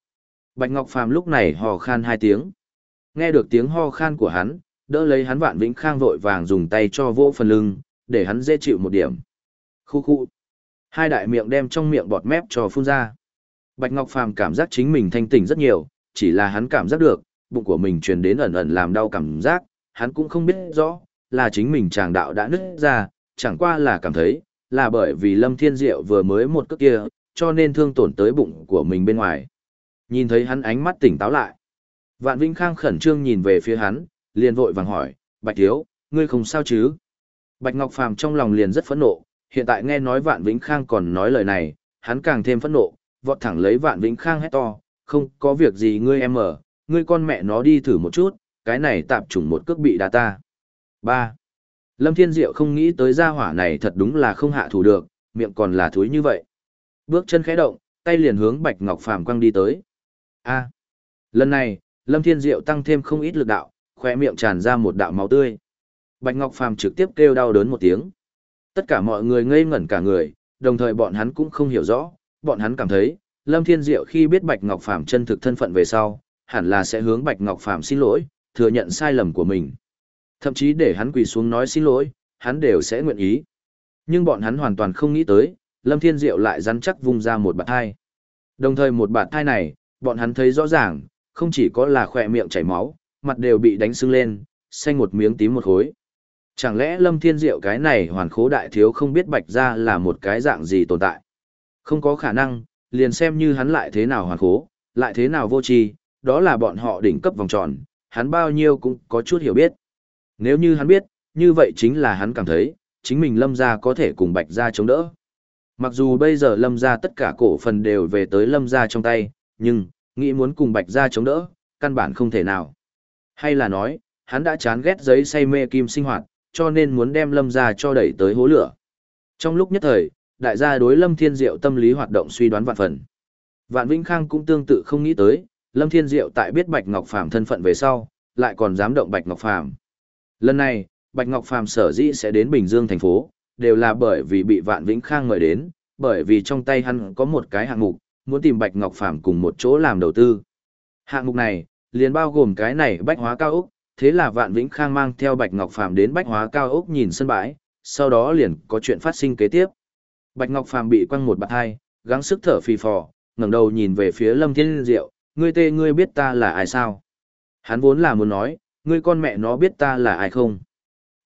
Bạch Ngọc Phàm lúc này hò khan hai tiếng. Nghe được tiếng ho khan của hắn, đỡ lấy hắn vạn vĩnh khang vội vàng dùng tay cho vỗ phần lưng, để hắn dễ chịu một điểm. Khu khu. Hai đại miệng đem trong miệng bọt mép cho phun ra. Bạch Ngọc Phàm cảm giác chính mình thanh tỉnh rất nhiều, chỉ là hắn cảm giác được, bụng của mình truyền đến ẩn ẩn làm đau cảm giác, hắn cũng không biết rõ, là chính mình chàng đạo đã nứt ra, chẳng qua là cảm thấy, là bởi vì Lâm Thiên Diệu vừa mới một cước kia, cho nên thương tổn tới bụng của mình bên ngoài. Nhìn thấy hắn ánh mắt tỉnh táo lại. Vạn Vĩnh Khang khẩn trương nhìn về phía hắn, liền vội vàng hỏi, Bạch Thiếu, ngươi không sao chứ? Bạch Ngọc Phàm trong lòng liền rất phẫn nộ, hiện tại nghe nói Vạn Vĩnh Khang còn nói lời này, hắn càng thêm phẫn nộ, vọt thẳng lấy Vạn Vĩnh Khang hét to, không có việc gì ngươi em ở, ngươi con mẹ nó đi thử một chút, cái này tạp chủng một cước bị đá ta. 3. Lâm Thiên Diệu không nghĩ tới gia hỏa này thật đúng là không hạ thủ được, miệng còn là thúi như vậy. Bước chân khẽ động, tay liền hướng Bạch Ngọc Phàm quăng đi tới. A. Lần này, Lâm Thiên Diệu tăng thêm không ít lực đạo, khóe miệng tràn ra một đạo máu tươi. Bạch Ngọc Phàm trực tiếp kêu đau đớn một tiếng. Tất cả mọi người ngây ngẩn cả người, đồng thời bọn hắn cũng không hiểu rõ, bọn hắn cảm thấy, Lâm Thiên Diệu khi biết Bạch Ngọc Phàm chân thực thân phận về sau, hẳn là sẽ hướng Bạch Ngọc Phàm xin lỗi, thừa nhận sai lầm của mình. Thậm chí để hắn quỳ xuống nói xin lỗi, hắn đều sẽ nguyện ý. Nhưng bọn hắn hoàn toàn không nghĩ tới, Lâm Thiên Diệu lại rắn chắc vung ra một bạt thai. Đồng thời một bạt thai này, bọn hắn thấy rõ ràng, không chỉ có là khỏe miệng chảy máu, mặt đều bị đánh sưng lên, xanh một miếng tím một khối. Chẳng lẽ Lâm Thiên Diệu cái này hoàn khố đại thiếu không biết bạch ra là một cái dạng gì tồn tại? Không có khả năng, liền xem như hắn lại thế nào hoàn khố, lại thế nào vô tri, đó là bọn họ đỉnh cấp vòng tròn, hắn bao nhiêu cũng có chút hiểu biết. Nếu như hắn biết, như vậy chính là hắn cảm thấy, chính mình lâm gia có thể cùng bạch gia chống đỡ. Mặc dù bây giờ lâm gia tất cả cổ phần đều về tới lâm gia trong tay, nhưng, nghĩ muốn cùng bạch gia chống đỡ, căn bản không thể nào. Hay là nói, hắn đã chán ghét giấy say mê kim sinh hoạt, cho nên muốn đem lâm gia cho đẩy tới hố lửa. Trong lúc nhất thời, đại gia đối lâm thiên diệu tâm lý hoạt động suy đoán vạn phần. Vạn Vĩnh Khang cũng tương tự không nghĩ tới, lâm thiên diệu tại biết Bạch Ngọc Phàm thân phận về sau, lại còn dám động Bạch Ngọc Phàm. Lần này, Bạch Ngọc Phàm sở dĩ sẽ đến Bình Dương thành phố, đều là bởi vì bị Vạn Vĩnh Khang mời đến, bởi vì trong tay hắn có một cái hạng mục, muốn tìm Bạch Ngọc Phàm cùng một chỗ làm đầu tư. Hạng mục này, liền bao gồm cái này bách hóa cao ốc, thế là Vạn Vĩnh Khang mang theo Bạch Ngọc Phàm đến bách hóa cao ốc nhìn sân bãi, sau đó liền có chuyện phát sinh kế tiếp. Bạch Ngọc Phàm bị quăng một bạt hai, gắng sức thở phì phò, ngẩng đầu nhìn về phía Lâm Thiên Diệu, ngươi tê ngươi biết ta là ai sao? Hắn vốn là muốn nói, ngươi con mẹ nó biết ta là ai không?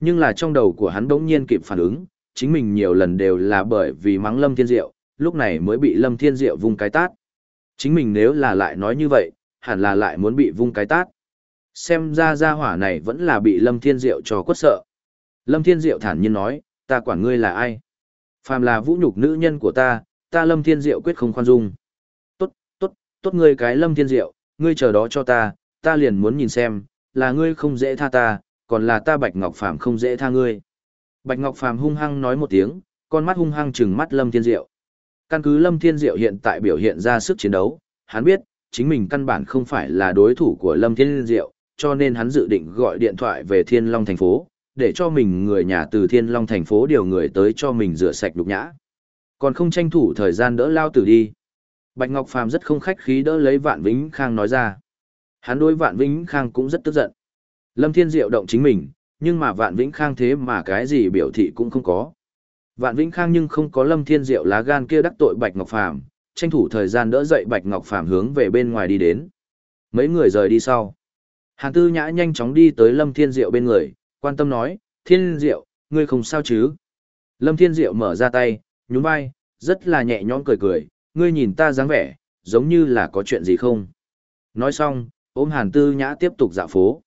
Nhưng là trong đầu của hắn đống nhiên kịp phản ứng, chính mình nhiều lần đều là bởi vì mắng Lâm Thiên Diệu, lúc này mới bị Lâm Thiên Diệu vung cái tát. Chính mình nếu là lại nói như vậy, hẳn là lại muốn bị vung cái tát. Xem ra gia hỏa này vẫn là bị Lâm Thiên Diệu cho quất sợ. Lâm Thiên Diệu thản nhiên nói, ta quản ngươi là ai? Phàm là vũ nhục nữ nhân của ta, ta Lâm Thiên Diệu quyết không khoan dung. Tốt, tốt, tốt ngươi cái Lâm Thiên Diệu, ngươi chờ đó cho ta, ta liền muốn nhìn xem, là ngươi không dễ tha ta, còn là ta Bạch Ngọc Phàm không dễ tha ngươi. Bạch Ngọc Phàm hung hăng nói một tiếng, con mắt hung hăng trừng mắt Lâm Thiên Diệu. Căn cứ Lâm Thiên Diệu hiện tại biểu hiện ra sức chiến đấu, hắn biết, chính mình căn bản không phải là đối thủ của Lâm Thiên Diệu, cho nên hắn dự định gọi điện thoại về Thiên Long thành phố, để cho mình người nhà từ Thiên Long thành phố điều người tới cho mình rửa sạch đục nhã. Còn không tranh thủ thời gian đỡ lao tử đi. Bạch Ngọc Phàm rất không khách khí đỡ lấy Vạn Vĩnh Khang nói ra. Hắn đối Vạn Vĩnh Khang cũng rất tức giận. Lâm Thiên Diệu động chính mình, nhưng mà Vạn Vĩnh Khang thế mà cái gì biểu thị cũng không có. Vạn Vĩnh Khang nhưng không có Lâm Thiên Diệu lá gan kia đắc tội Bạch Ngọc Phàm, tranh thủ thời gian đỡ dậy Bạch Ngọc Phàm hướng về bên ngoài đi đến. Mấy người rời đi sau. Hàn Tư Nhã nhanh chóng đi tới Lâm Thiên Diệu bên người, quan tâm nói, Thiên Diệu, ngươi không sao chứ? Lâm Thiên Diệu mở ra tay, nhún vai, rất là nhẹ nhõm cười cười, ngươi nhìn ta dáng vẻ, giống như là có chuyện gì không? Nói xong, ôm Hàn Tư Nhã tiếp tục dạo phố.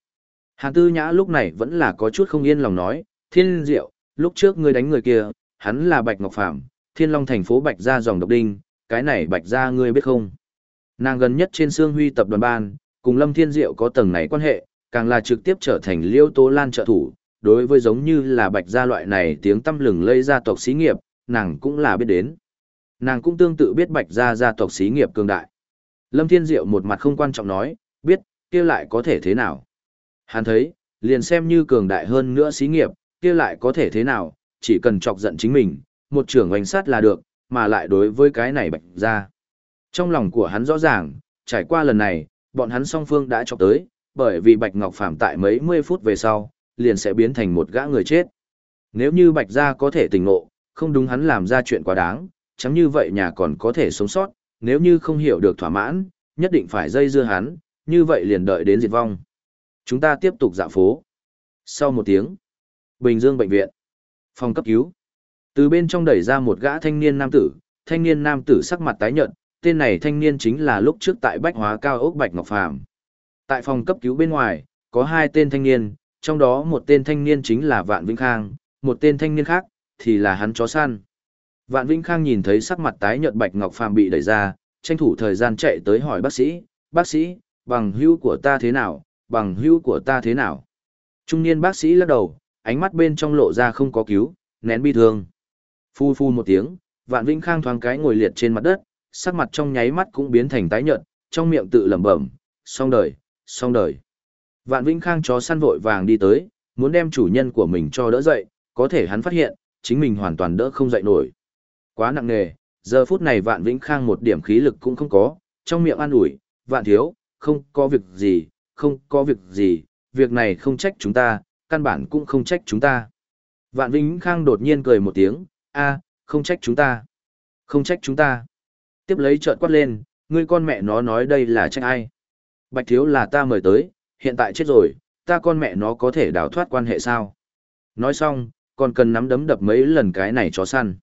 Hàn Tư Nhã lúc này vẫn là có chút không yên lòng nói, Thiên Diệu, lúc trước ngươi đánh người kia, hắn là Bạch Ngọc Phạm, Thiên Long thành phố Bạch gia dòng độc đinh, cái này Bạch gia ngươi biết không? Nàng gần nhất trên Sương Huy tập đoàn ban, cùng Lâm Thiên Diệu có tầng này quan hệ, càng là trực tiếp trở thành Liêu Tố Lan trợ thủ, đối với giống như là Bạch gia loại này tiếng tăm lừng lây gia tộc xí nghiệp, nàng cũng là biết đến. Nàng cũng tương tự biết Bạch gia gia tộc xí nghiệp cường đại. Lâm Thiên Diệu một mặt không quan trọng nói, kia lại có thể thế nào? Hắn thấy, liền xem như cường đại hơn nữa xí nghiệp, kia lại có thể thế nào, chỉ cần chọc giận chính mình, một trưởng oanh sát là được, mà lại đối với cái này bạch ra. Trong lòng của hắn rõ ràng, trải qua lần này, bọn hắn song phương đã chọc tới, bởi vì Bạch Ngọc Phạm tại mấy mươi phút về sau, liền sẽ biến thành một gã người chết. Nếu như Bạch gia có thể tỉnh ngộ, không đúng hắn làm ra chuyện quá đáng, chẳng như vậy nhà còn có thể sống sót, nếu như không hiểu được thỏa mãn, nhất định phải dây dưa hắn, như vậy liền đợi đến diệt vong. Chúng ta tiếp tục dạo phố. Sau một tiếng, Bình Dương bệnh viện, phòng cấp cứu. Từ bên trong đẩy ra một gã thanh niên nam tử, thanh niên nam tử sắc mặt tái nhợt, tên này thanh niên chính là lúc trước tại Bách Hóa Cao ốc Bạch Ngọc Phàm. Tại phòng cấp cứu bên ngoài, có hai tên thanh niên, trong đó một tên thanh niên chính là Vạn Vĩnh Khang, một tên thanh niên khác thì là hắn chó săn. Vạn Vĩnh Khang nhìn thấy sắc mặt tái nhợt Bạch Ngọc Phàm bị đẩy ra, tranh thủ thời gian chạy tới hỏi bác sĩ, "Bác sĩ, bằng hữu của ta thế nào, bằng hữu của ta thế nào?" Trung niên bác sĩ lắc đầu, ánh mắt bên trong lộ ra không có cứu, nén bi thương. Phu phu một tiếng, Vạn Vĩnh Khang thoáng cái ngồi liệt trên mặt đất, sắc mặt trong nháy mắt cũng biến thành tái nhợt, trong miệng tự lẩm bẩm, xong đời, xong đời. Vạn Vĩnh Khang chó săn vội vàng đi tới, muốn đem chủ nhân của mình cho đỡ dậy, có thể hắn phát hiện, chính mình hoàn toàn đỡ không dậy nổi. Quá nặng nề, giờ phút này Vạn Vĩnh Khang một điểm khí lực cũng không có, trong miệng an ủi, Vạn thiếu, không có việc gì, không có việc gì, việc này không trách chúng ta, căn bản cũng không trách chúng ta. Vạn Vĩnh Khang đột nhiên cười một tiếng, a, không trách chúng ta, không trách chúng ta. Tiếp lấy trợn quát lên, ngươi con mẹ nó nói đây là trách ai. Bạch thiếu là ta mời tới, hiện tại chết rồi, ta con mẹ nó có thể đào thoát quan hệ sao? Nói xong, còn cần nắm đấm đập mấy lần cái này chó săn.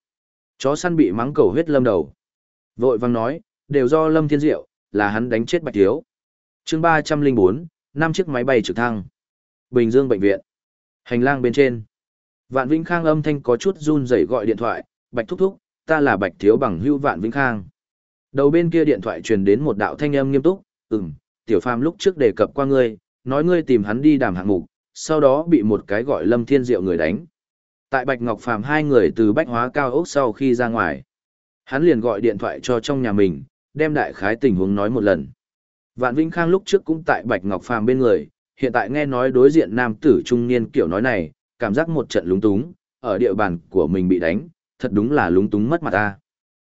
Chó săn bị mắng cầu huyết lâm đầu. Vội vang nói, đều do Lâm Thiên Diệu, là hắn đánh chết Bạch Thiếu chương 304, năm chiếc máy bay trực thăng. Bình Dương Bệnh viện. Hành lang bên trên. Vạn Vĩnh Khang âm thanh có chút run rẩy gọi điện thoại, Bạch Thúc Thúc, ta là Bạch Thiếu bằng hưu Vạn Vĩnh Khang. Đầu bên kia điện thoại truyền đến một đạo thanh âm nghiêm túc, ừm, Tiểu Phàm lúc trước đề cập qua ngươi, nói ngươi tìm hắn đi đàm hạng mục, sau đó bị một cái gọi Lâm Thiên Diệu người đánh. Tại Bạch Ngọc Phàm hai người từ Bách Hóa cao ốc sau khi ra ngoài, hắn liền gọi điện thoại cho trong nhà mình, đem đại khái tình huống nói một lần. Vạn Vinh Khang lúc trước cũng tại Bạch Ngọc Phàm bên người, hiện tại nghe nói đối diện nam tử trung niên kiểu nói này, cảm giác một trận lúng túng, ở địa bàn của mình bị đánh, thật đúng là lúng túng mất mặt ta.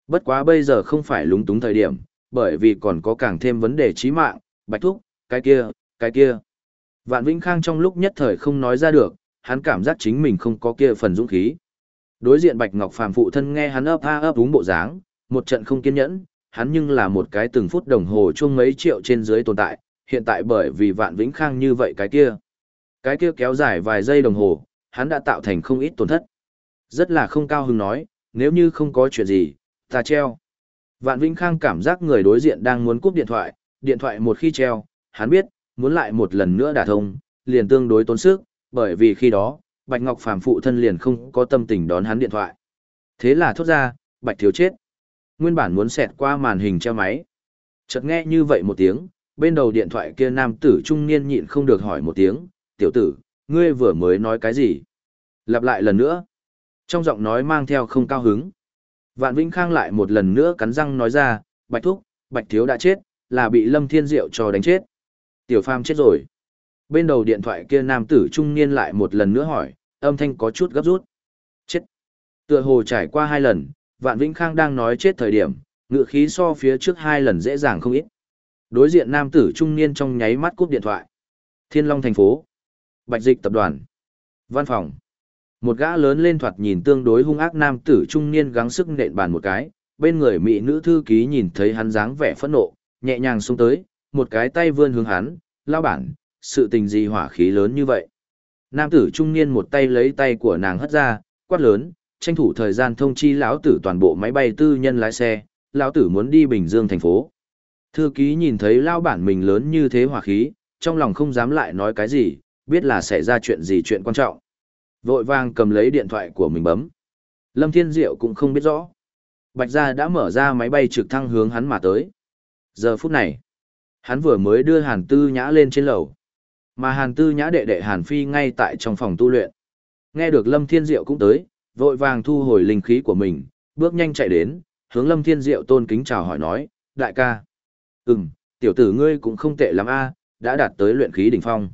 Bất quá bây giờ không phải lúng túng thời điểm, bởi vì còn có càng thêm vấn đề chí mạng, Bạch Thúc, cái kia, cái kia. Vạn Vĩnh Khang trong lúc nhất thời không nói ra được, hắn cảm giác chính mình không có kia phần dũng khí. Đối diện Bạch Ngọc Phàm phụ thân nghe hắn ấp a ấp đúng bộ dáng, một trận không kiên nhẫn, hắn nhưng là một cái từng phút đồng hồ chung mấy triệu trên dưới tồn tại, hiện tại bởi vì Vạn Vĩnh Khang như vậy cái kia. Cái kia kéo dài vài giây đồng hồ, hắn đã tạo thành không ít tổn thất. Rất là không cao hứng nói, nếu như không có chuyện gì, ta treo. Vạn Vĩnh Khang cảm giác người đối diện đang muốn cúp điện thoại, điện thoại một khi treo, hắn biết, muốn lại một lần nữa đả thông, liền tương đối tốn sức, bởi vì khi đó, Bạch Ngọc Phàm phụ thân liền không có tâm tình đón hắn điện thoại. Thế là thốt ra, Bạch thiếu chết. Nguyên bản muốn xẹt qua màn hình treo máy. Chợt nghe như vậy một tiếng, bên đầu điện thoại kia nam tử trung niên nhịn không được hỏi một tiếng, tiểu tử, ngươi vừa mới nói cái gì? Lặp lại lần nữa. Trong giọng nói mang theo không cao hứng. Vạn Vĩnh Khang lại một lần nữa cắn răng nói ra, Bạch Thúc, Bạch Thiếu đã chết, là bị Lâm Thiên Diệu cho đánh chết. Tiểu Phàm chết rồi. Bên đầu điện thoại kia nam tử trung niên lại một lần nữa hỏi, âm thanh có chút gấp rút. Chết. Tựa hồ trải qua hai lần, Vạn Vĩnh Khang đang nói chết thời điểm, ngựa khí so phía trước hai lần dễ dàng không ít. Đối diện nam tử trung niên trong nháy mắt cúp điện thoại. Thiên Long thành phố. Bạch Dịch tập đoàn. Văn phòng. Một gã lớn lên thoạt nhìn tương đối hung ác nam tử trung niên gắng sức nện bàn một cái, bên người mỹ nữ thư ký nhìn thấy hắn dáng vẻ phẫn nộ, nhẹ nhàng xuống tới, một cái tay vươn hướng hắn, lao bản, sự tình gì hỏa khí lớn như vậy. Nam tử trung niên một tay lấy tay của nàng hất ra, quát lớn, tranh thủ thời gian thông chi lão tử toàn bộ máy bay tư nhân lái xe, lão tử muốn đi Bình Dương thành phố. Thư ký nhìn thấy lao bản mình lớn như thế hỏa khí, trong lòng không dám lại nói cái gì, biết là xảy ra chuyện gì chuyện quan trọng. Vội vàng cầm lấy điện thoại của mình bấm. Lâm Thiên Diệu cũng không biết rõ. Bạch Gia đã mở ra máy bay trực thăng hướng hắn mà tới. Giờ phút này, hắn vừa mới đưa Hàn Tư Nhã lên trên lầu. Mà Hàn Tư Nhã đệ đệ Hàn Phi ngay tại trong phòng tu luyện. Nghe được Lâm Thiên Diệu cũng tới, vội vàng thu hồi linh khí của mình, bước nhanh chạy đến, hướng Lâm Thiên Diệu tôn kính chào hỏi nói, đại ca. Ừm, tiểu tử ngươi cũng không tệ lắm a, đã đạt tới luyện khí đỉnh phong.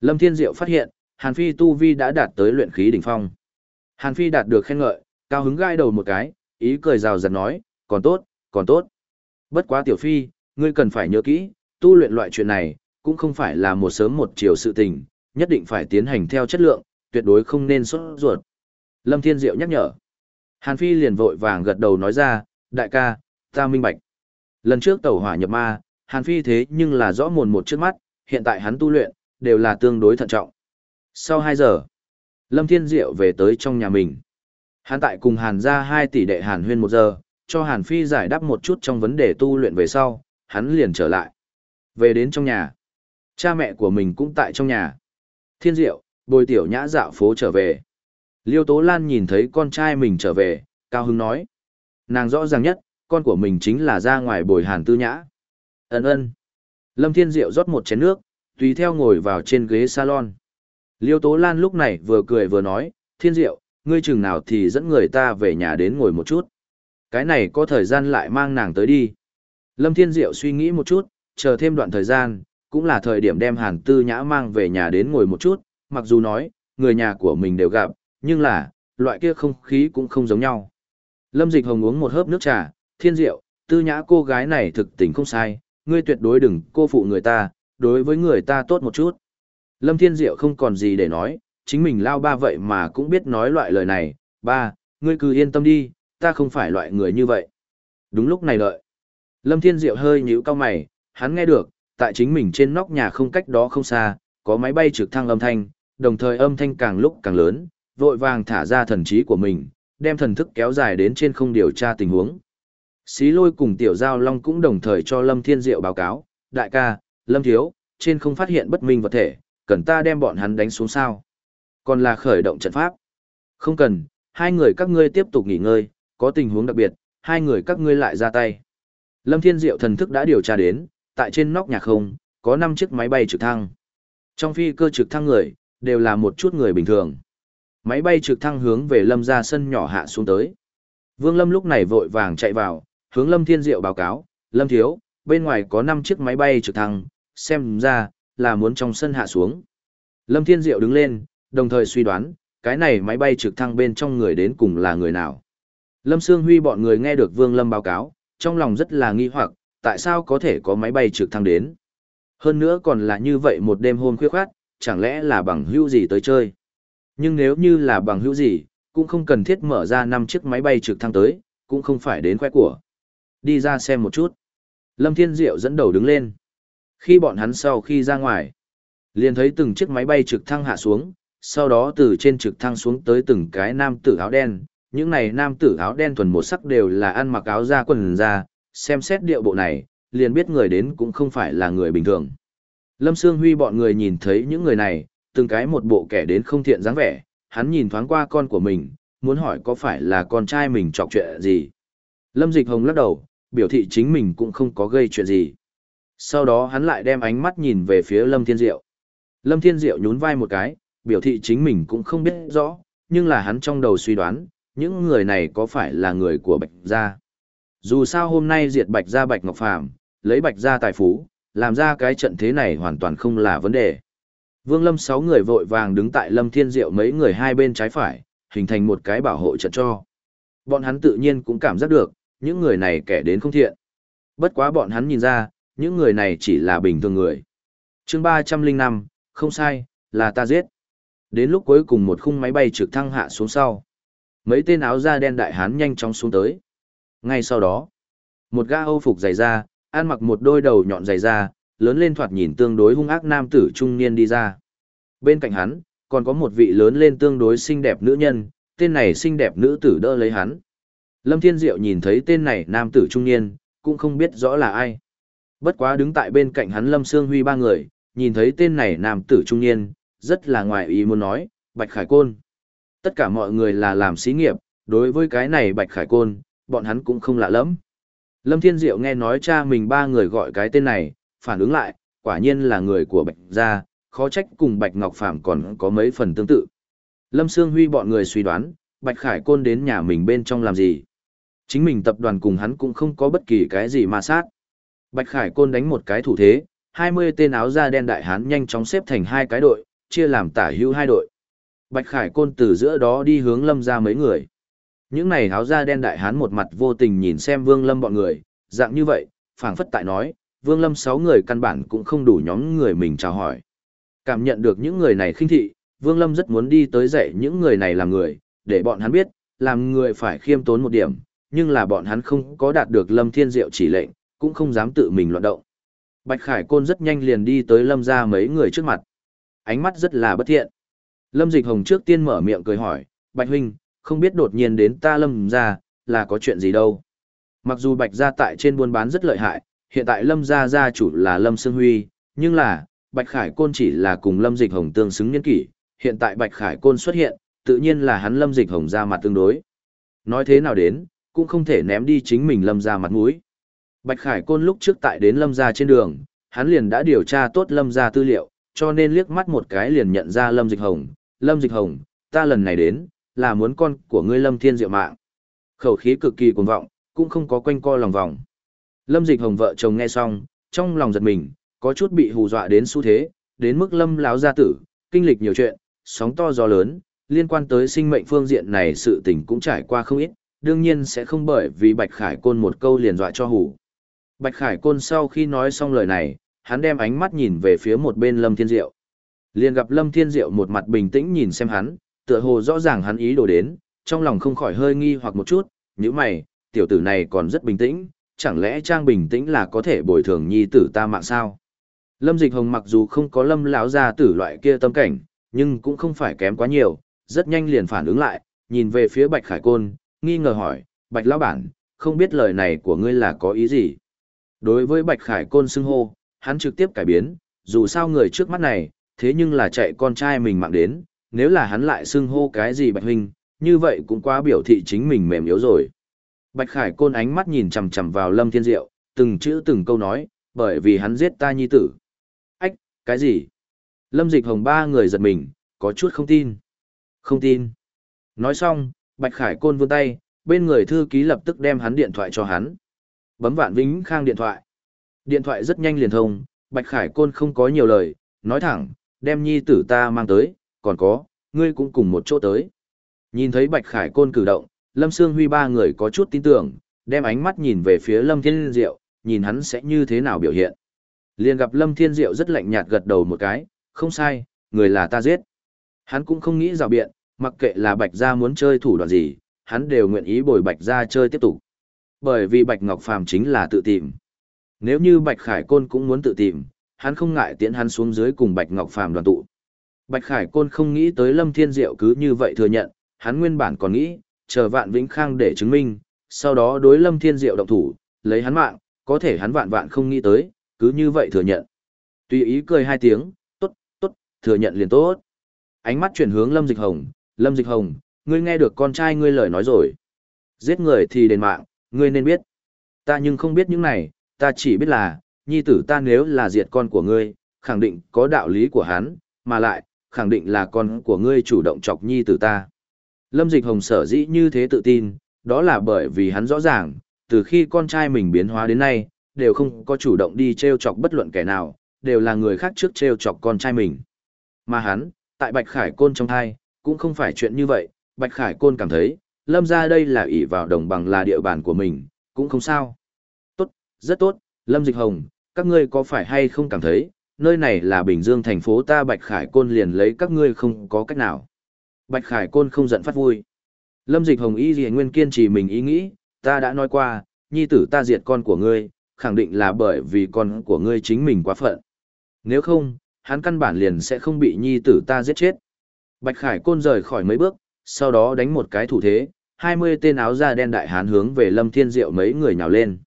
Lâm Thiên Diệu phát hiện, Hàn Phi tu vi đã đạt tới luyện khí đỉnh phong. Hàn Phi đạt được khen ngợi, cao hứng gai đầu một cái, ý cười rào rạt nói, còn tốt, còn tốt. Bất quá tiểu phi, ngươi cần phải nhớ kỹ, tu luyện loại chuyện này, cũng không phải là một sớm một chiều sự tình, nhất định phải tiến hành theo chất lượng, tuyệt đối không nên sốt ruột. Lâm Thiên Diệu nhắc nhở. Hàn Phi liền vội vàng gật đầu nói ra, đại ca, ta minh bạch. Lần trước tẩu hỏa nhập ma, Hàn Phi thế nhưng là rõ mồn một trước mắt, hiện tại hắn tu luyện, đều là tương đối thận trọng. Sau 2 giờ, Lâm Thiên Diệu về tới trong nhà mình. Hàn tại cùng Hàn ra 2 tỷ đệ Hàn huyên 1 giờ, cho Hàn Phi giải đáp một chút trong vấn đề tu luyện về sau, hắn liền trở lại. Về đến trong nhà, cha mẹ của mình cũng tại trong nhà. Thiên Diệu, bồi tiểu nhã dạo phố trở về. Liêu Tố Lan nhìn thấy con trai mình trở về, cao hứng nói. Nàng rõ ràng nhất, con của mình chính là ra ngoài bồi Hàn Tư Nhã. Ấn ơn. Lâm Thiên Diệu rót một chén nước, tùy theo ngồi vào trên ghế salon. Liêu Tố Lan lúc này vừa cười vừa nói, Thiên Diệu, ngươi chừng nào thì dẫn người ta về nhà đến ngồi một chút. Cái này có thời gian lại mang nàng tới đi. Lâm Thiên Diệu suy nghĩ một chút, chờ thêm đoạn thời gian, cũng là thời điểm đem Hàn Tư Nhã mang về nhà đến ngồi một chút, mặc dù nói, người nhà của mình đều gặp, nhưng là, loại kia không khí cũng không giống nhau. Lâm Dịch Hồng uống một hớp nước trà, thiên diệu, Tư Nhã cô gái này thực tình không sai, ngươi tuyệt đối đừng cô phụ người ta, đối với người ta tốt một chút. Lâm Thiên Diệu không còn gì để nói, chính mình lao ba vậy mà cũng biết nói loại lời này, ba, ngươi cứ yên tâm đi, ta không phải loại người như vậy. Đúng lúc này đợi. Lâm Thiên Diệu hơi nhíu cao mày, hắn nghe được, tại chính mình trên nóc nhà không cách đó không xa, có máy bay trực thăng âm thanh, đồng thời âm thanh càng lúc càng lớn, vội vàng thả ra thần trí của mình, đem thần thức kéo dài đến trên không điều tra tình huống. Xí lôi cùng tiểu giao long cũng đồng thời cho Lâm Thiên Diệu báo cáo, đại ca, Lâm Thiếu, trên không phát hiện bất minh vật thể, cần ta đem bọn hắn đánh xuống sao. Còn là khởi động trận pháp. Không cần, hai người các ngươi tiếp tục nghỉ ngơi, có tình huống đặc biệt, hai người các ngươi lại ra tay. Lâm Thiên Diệu thần thức đã điều tra đến, tại trên nóc nhà không, có 5 chiếc máy bay trực thăng. Trong phi cơ trực thăng người, đều là một chút người bình thường. Máy bay trực thăng hướng về Lâm ra sân nhỏ hạ xuống tới. Vương Lâm lúc này vội vàng chạy vào, hướng Lâm Thiên Diệu báo cáo, Lâm Thiếu, bên ngoài có 5 chiếc máy bay trực thăng, xem ra, là muốn trong sân hạ xuống. Lâm Thiên Diệu đứng lên, đồng thời suy đoán, cái này máy bay trực thăng bên trong người đến cùng là người nào. Lâm Sương Huy bọn người nghe được Vương Lâm báo cáo, trong lòng rất là nghi hoặc, tại sao có thể có máy bay trực thăng đến. Hơn nữa còn là như vậy một đêm hôm khuya khoát, chẳng lẽ là bằng hữu gì tới chơi. Nhưng nếu như là bằng hữu gì, cũng không cần thiết mở ra năm chiếc máy bay trực thăng tới, cũng không phải đến khoe của. Đi ra xem một chút. Lâm Thiên Diệu dẫn đầu đứng lên. Khi bọn hắn sau khi ra ngoài, liền thấy từng chiếc máy bay trực thăng hạ xuống, sau đó từ trên trực thăng xuống tới từng cái nam tử áo đen. Những này nam tử áo đen thuần một sắc đều là ăn mặc áo da quần da, xem xét điệu bộ này, liền biết người đến cũng không phải là người bình thường. Lâm Sương Huy bọn người nhìn thấy những người này, từng cái một bộ kẻ đến không thiện dáng vẻ, hắn nhìn thoáng qua con của mình, muốn hỏi có phải là con trai mình chọc chuyện gì. Lâm Dịch Hồng lắc đầu, biểu thị chính mình cũng không có gây chuyện gì. Sau đó hắn lại đem ánh mắt nhìn về phía Lâm Thiên Diệu. Lâm Thiên Diệu nhún vai một cái, biểu thị chính mình cũng không biết rõ, nhưng là hắn trong đầu suy đoán, những người này có phải là người của Bạch Gia. Dù sao hôm nay diệt Bạch Gia Bạch Ngọc Phàm lấy Bạch Gia tài phú, làm ra cái trận thế này hoàn toàn không là vấn đề. Vương Lâm sáu người vội vàng đứng tại Lâm Thiên Diệu mấy người hai bên trái phải, hình thành một cái bảo hộ trận cho. Bọn hắn tự nhiên cũng cảm giác được, những người này kẻ đến không thiện. Bất quá bọn hắn nhìn ra, những người này chỉ là bình thường người. chương 305, không sai, là ta giết. Đến lúc cuối cùng một khung máy bay trực thăng hạ xuống sau. Mấy tên áo da đen đại hán nhanh chóng xuống tới. Ngay sau đó, một ga âu phục dày da, ăn mặc một đôi đầu nhọn dày da, lớn lên thoạt nhìn tương đối hung ác nam tử trung niên đi ra. Bên cạnh hắn, còn có một vị lớn lên tương đối xinh đẹp nữ nhân, tên này xinh đẹp nữ tử đỡ lấy hắn. Lâm Thiên Diệu nhìn thấy tên này nam tử trung niên, cũng không biết rõ là ai. Bất quá đứng tại bên cạnh hắn Lâm Sương Huy ba người, nhìn thấy tên này nam tử trung niên, rất là ngoài ý muốn nói, Bạch Khải Côn. Tất cả mọi người là làm xí nghiệp, đối với cái này Bạch Khải Côn, bọn hắn cũng không lạ lắm. Lâm Thiên Diệu nghe nói cha mình ba người gọi cái tên này, phản ứng lại, quả nhiên là người của Bạch Gia, khó trách cùng Bạch Ngọc Phạm còn có mấy phần tương tự. Lâm Sương Huy bọn người suy đoán, Bạch Khải Côn đến nhà mình bên trong làm gì. Chính mình tập đoàn cùng hắn cũng không có bất kỳ cái gì mà sát. Bạch Khải Côn đánh một cái thủ thế, 20 tên áo da đen đại hán nhanh chóng xếp thành hai cái đội, chia làm tả hữu hai đội. Bạch Khải Côn từ giữa đó đi hướng Lâm ra mấy người. Những này áo da đen đại hán một mặt vô tình nhìn xem Vương Lâm bọn người, dạng như vậy, phảng phất tại nói, Vương Lâm sáu người căn bản cũng không đủ nhóm người mình chào hỏi. Cảm nhận được những người này khinh thị, Vương Lâm rất muốn đi tới dạy những người này làm người, để bọn hắn biết, làm người phải khiêm tốn một điểm, nhưng là bọn hắn không có đạt được Lâm Thiên Diệu chỉ lệnh, cũng không dám tự mình loạn động. Bạch Khải Côn rất nhanh liền đi tới Lâm ra mấy người trước mặt. Ánh mắt rất là bất thiện. Lâm Dịch Hồng trước tiên mở miệng cười hỏi, Bạch Huynh, không biết đột nhiên đến ta Lâm ra, là có chuyện gì đâu. Mặc dù Bạch gia tại trên buôn bán rất lợi hại, hiện tại Lâm gia gia chủ là Lâm Sương Huy, nhưng là, Bạch Khải Côn chỉ là cùng Lâm Dịch Hồng tương xứng niên kỷ, hiện tại Bạch Khải Côn xuất hiện, tự nhiên là hắn Lâm Dịch Hồng ra mặt tương đối. Nói thế nào đến, cũng không thể ném đi chính mình Lâm ra mặt mũi. Bạch Khải Côn lúc trước tại đến Lâm Gia trên đường, hắn liền đã điều tra tốt Lâm Gia tư liệu, cho nên liếc mắt một cái liền nhận ra Lâm Dịch Hồng. Lâm Dịch Hồng, ta lần này đến, là muốn con của ngươi Lâm Thiên Diệu mạng. Khẩu khí cực kỳ cuồng vọng, cũng không có quanh co lòng vòng. Lâm Dịch Hồng vợ chồng nghe xong, trong lòng giật mình, Có chút bị hù dọa đến xu thế, đến mức lâm láo gia tử, kinh lịch nhiều chuyện, sóng to gió lớn, liên quan tới sinh mệnh phương diện này sự tình cũng trải qua không ít, đương nhiên sẽ không bởi vì Bạch Khải Côn một câu liền dọa cho hù. Bạch Khải Côn sau khi nói xong lời này, hắn đem ánh mắt nhìn về phía một bên Lâm Thiên Diệu. Liền gặp Lâm Thiên Diệu một mặt bình tĩnh nhìn xem hắn, tựa hồ rõ ràng hắn ý đồ đến, trong lòng không khỏi hơi nghi hoặc một chút, như mày, tiểu tử này còn rất bình tĩnh, chẳng lẽ trang bình tĩnh là có thể bồi thường nhi tử ta mạng sao? Lâm Dịch Hồng mặc dù không có Lâm lão gia tử loại kia tâm cảnh, nhưng cũng không phải kém quá nhiều, rất nhanh liền phản ứng lại, nhìn về phía Bạch Khải Côn, nghi ngờ hỏi, Bạch lão bản, không biết lời này của ngươi là có ý gì? Đối với Bạch Khải Côn xưng hô, hắn trực tiếp cải biến, dù sao người trước mắt này, thế nhưng là chạy con trai mình mạng đến, nếu là hắn lại xưng hô cái gì Bạch Huynh, như vậy cũng quá biểu thị chính mình mềm yếu rồi. Bạch Khải Côn ánh mắt nhìn chằm chằm vào Lâm Thiên Diệu, từng chữ từng câu nói, bởi vì hắn giết ta nhi tử. Ách, cái gì? Lâm Dịch Hồng ba người giật mình, có chút không tin. Không tin. Nói xong, Bạch Khải Côn vươn tay, bên người thư ký lập tức đem hắn điện thoại cho hắn. Bấm vạn vĩnh khang điện thoại. Điện thoại rất nhanh liền thông, Bạch Khải Côn không có nhiều lời, nói thẳng, đem nhi tử ta mang tới, còn có, ngươi cũng cùng một chỗ tới. Nhìn thấy Bạch Khải Côn cử động, Lâm Sương Huy ba người có chút tin tưởng, đem ánh mắt nhìn về phía Lâm Thiên Diệu, nhìn hắn sẽ như thế nào biểu hiện. Liền gặp Lâm Thiên Diệu rất lạnh nhạt gật đầu một cái, không sai, người là ta giết. Hắn cũng không nghĩ rào biện, mặc kệ là Bạch Gia muốn chơi thủ đoạn gì, hắn đều nguyện ý bồi Bạch Gia chơi tiếp tục. Bởi vì Bạch Ngọc Phàm chính là tự tìm. Nếu như Bạch Khải Côn cũng muốn tự tìm, hắn không ngại tiễn hắn xuống dưới cùng Bạch Ngọc Phàm đoàn tụ. Bạch Khải Côn không nghĩ tới Lâm Thiên Diệu cứ như vậy thừa nhận, hắn nguyên bản còn nghĩ, chờ Vạn Vĩnh Khang để chứng minh, sau đó đối Lâm Thiên Diệu động thủ, lấy hắn mạng, có thể hắn vạn vạn không nghĩ tới, cứ như vậy thừa nhận. Tùy ý cười hai tiếng, tốt, tốt, thừa nhận liền tốt. Ánh mắt chuyển hướng Lâm Dịch Hồng, Lâm Dịch Hồng, ngươi nghe được con trai ngươi lời nói rồi. Giết người thì đền mạng, ngươi nên biết. Ta nhưng không biết những này, ta chỉ biết là, nhi tử ta nếu là diệt con của ngươi, khẳng định có đạo lý của hắn, mà lại, khẳng định là con của ngươi chủ động chọc nhi tử ta. Lâm Dịch Hồng sở dĩ như thế tự tin, đó là bởi vì hắn rõ ràng, từ khi con trai mình biến hóa đến nay, đều không có chủ động đi treo chọc bất luận kẻ nào, đều là người khác trước treo chọc con trai mình. Mà hắn, tại Bạch Khải Côn trong thai, cũng không phải chuyện như vậy, Bạch Khải Côn cảm thấy, Lâm ra đây là ỷ vào đồng bằng là địa bàn của mình, cũng không sao. Tốt, rất tốt, Lâm Dịch Hồng, các ngươi có phải hay không cảm thấy, nơi này là Bình Dương thành phố ta Bạch Khải Côn liền lấy các ngươi không có cách nào. Bạch Khải Côn không giận phát vui. Lâm Dịch Hồng Y Dì Nguyên kiên trì mình ý nghĩ, ta đã nói qua, nhi tử ta diệt con của ngươi, khẳng định là bởi vì con của ngươi chính mình quá phận. Nếu không, hắn căn bản liền sẽ không bị nhi tử ta giết chết. Bạch Khải Côn rời khỏi mấy bước, sau đó đánh một cái thủ thế, 20 tên áo da đen đại hán hướng về Lâm Thiên Diệu mấy người nhào lên.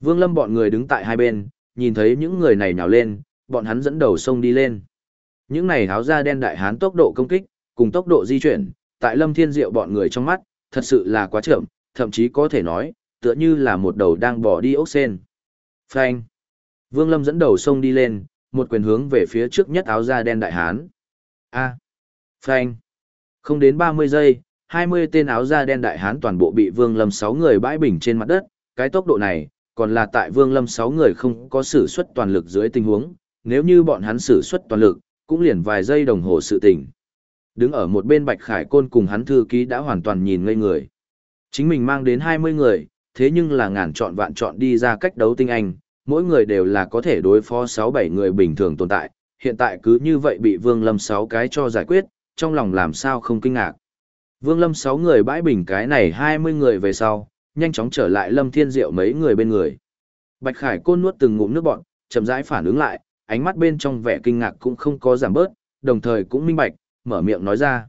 Vương Lâm bọn người đứng tại hai bên, nhìn thấy những người này nhào lên, bọn hắn dẫn đầu sông đi lên. Những này áo da đen đại hán tốc độ công kích, cùng tốc độ di chuyển, tại Lâm Thiên Diệu bọn người trong mắt, thật sự là quá chậm, thậm chí có thể nói, tựa như là một đầu đang bỏ đi ốc sen. Phanh. Vương Lâm dẫn đầu sông đi lên, một quyền hướng về phía trước nhất áo da đen đại hán. A. Phanh. Không đến 30 giây, 20 tên áo da đen đại hán toàn bộ bị Vương Lâm 6 người bãi bình trên mặt đất, cái tốc độ này, còn là tại Vương Lâm 6 người không có sử xuất toàn lực dưới tình huống, nếu như bọn hắn sử xuất toàn lực, cũng liền vài giây đồng hồ sự tình. Đứng ở một bên Bạch Khải Côn cùng hắn thư ký đã hoàn toàn nhìn ngây người. Chính mình mang đến 20 người, thế nhưng là ngàn chọn vạn chọn đi ra cách đấu tinh anh, mỗi người đều là có thể đối phó 6-7 người bình thường tồn tại, hiện tại cứ như vậy bị Vương Lâm 6 cái cho giải quyết, trong lòng làm sao không kinh ngạc. Vương Lâm 6 người bãi bình cái này 20 người về sau, nhanh chóng trở lại Lâm Thiên Diệu mấy người bên người. Bạch Khải Côn nuốt từng ngụm nước bọn, chậm rãi phản ứng lại, ánh mắt bên trong vẻ kinh ngạc cũng không có giảm bớt, đồng thời cũng minh bạch, mở miệng nói ra.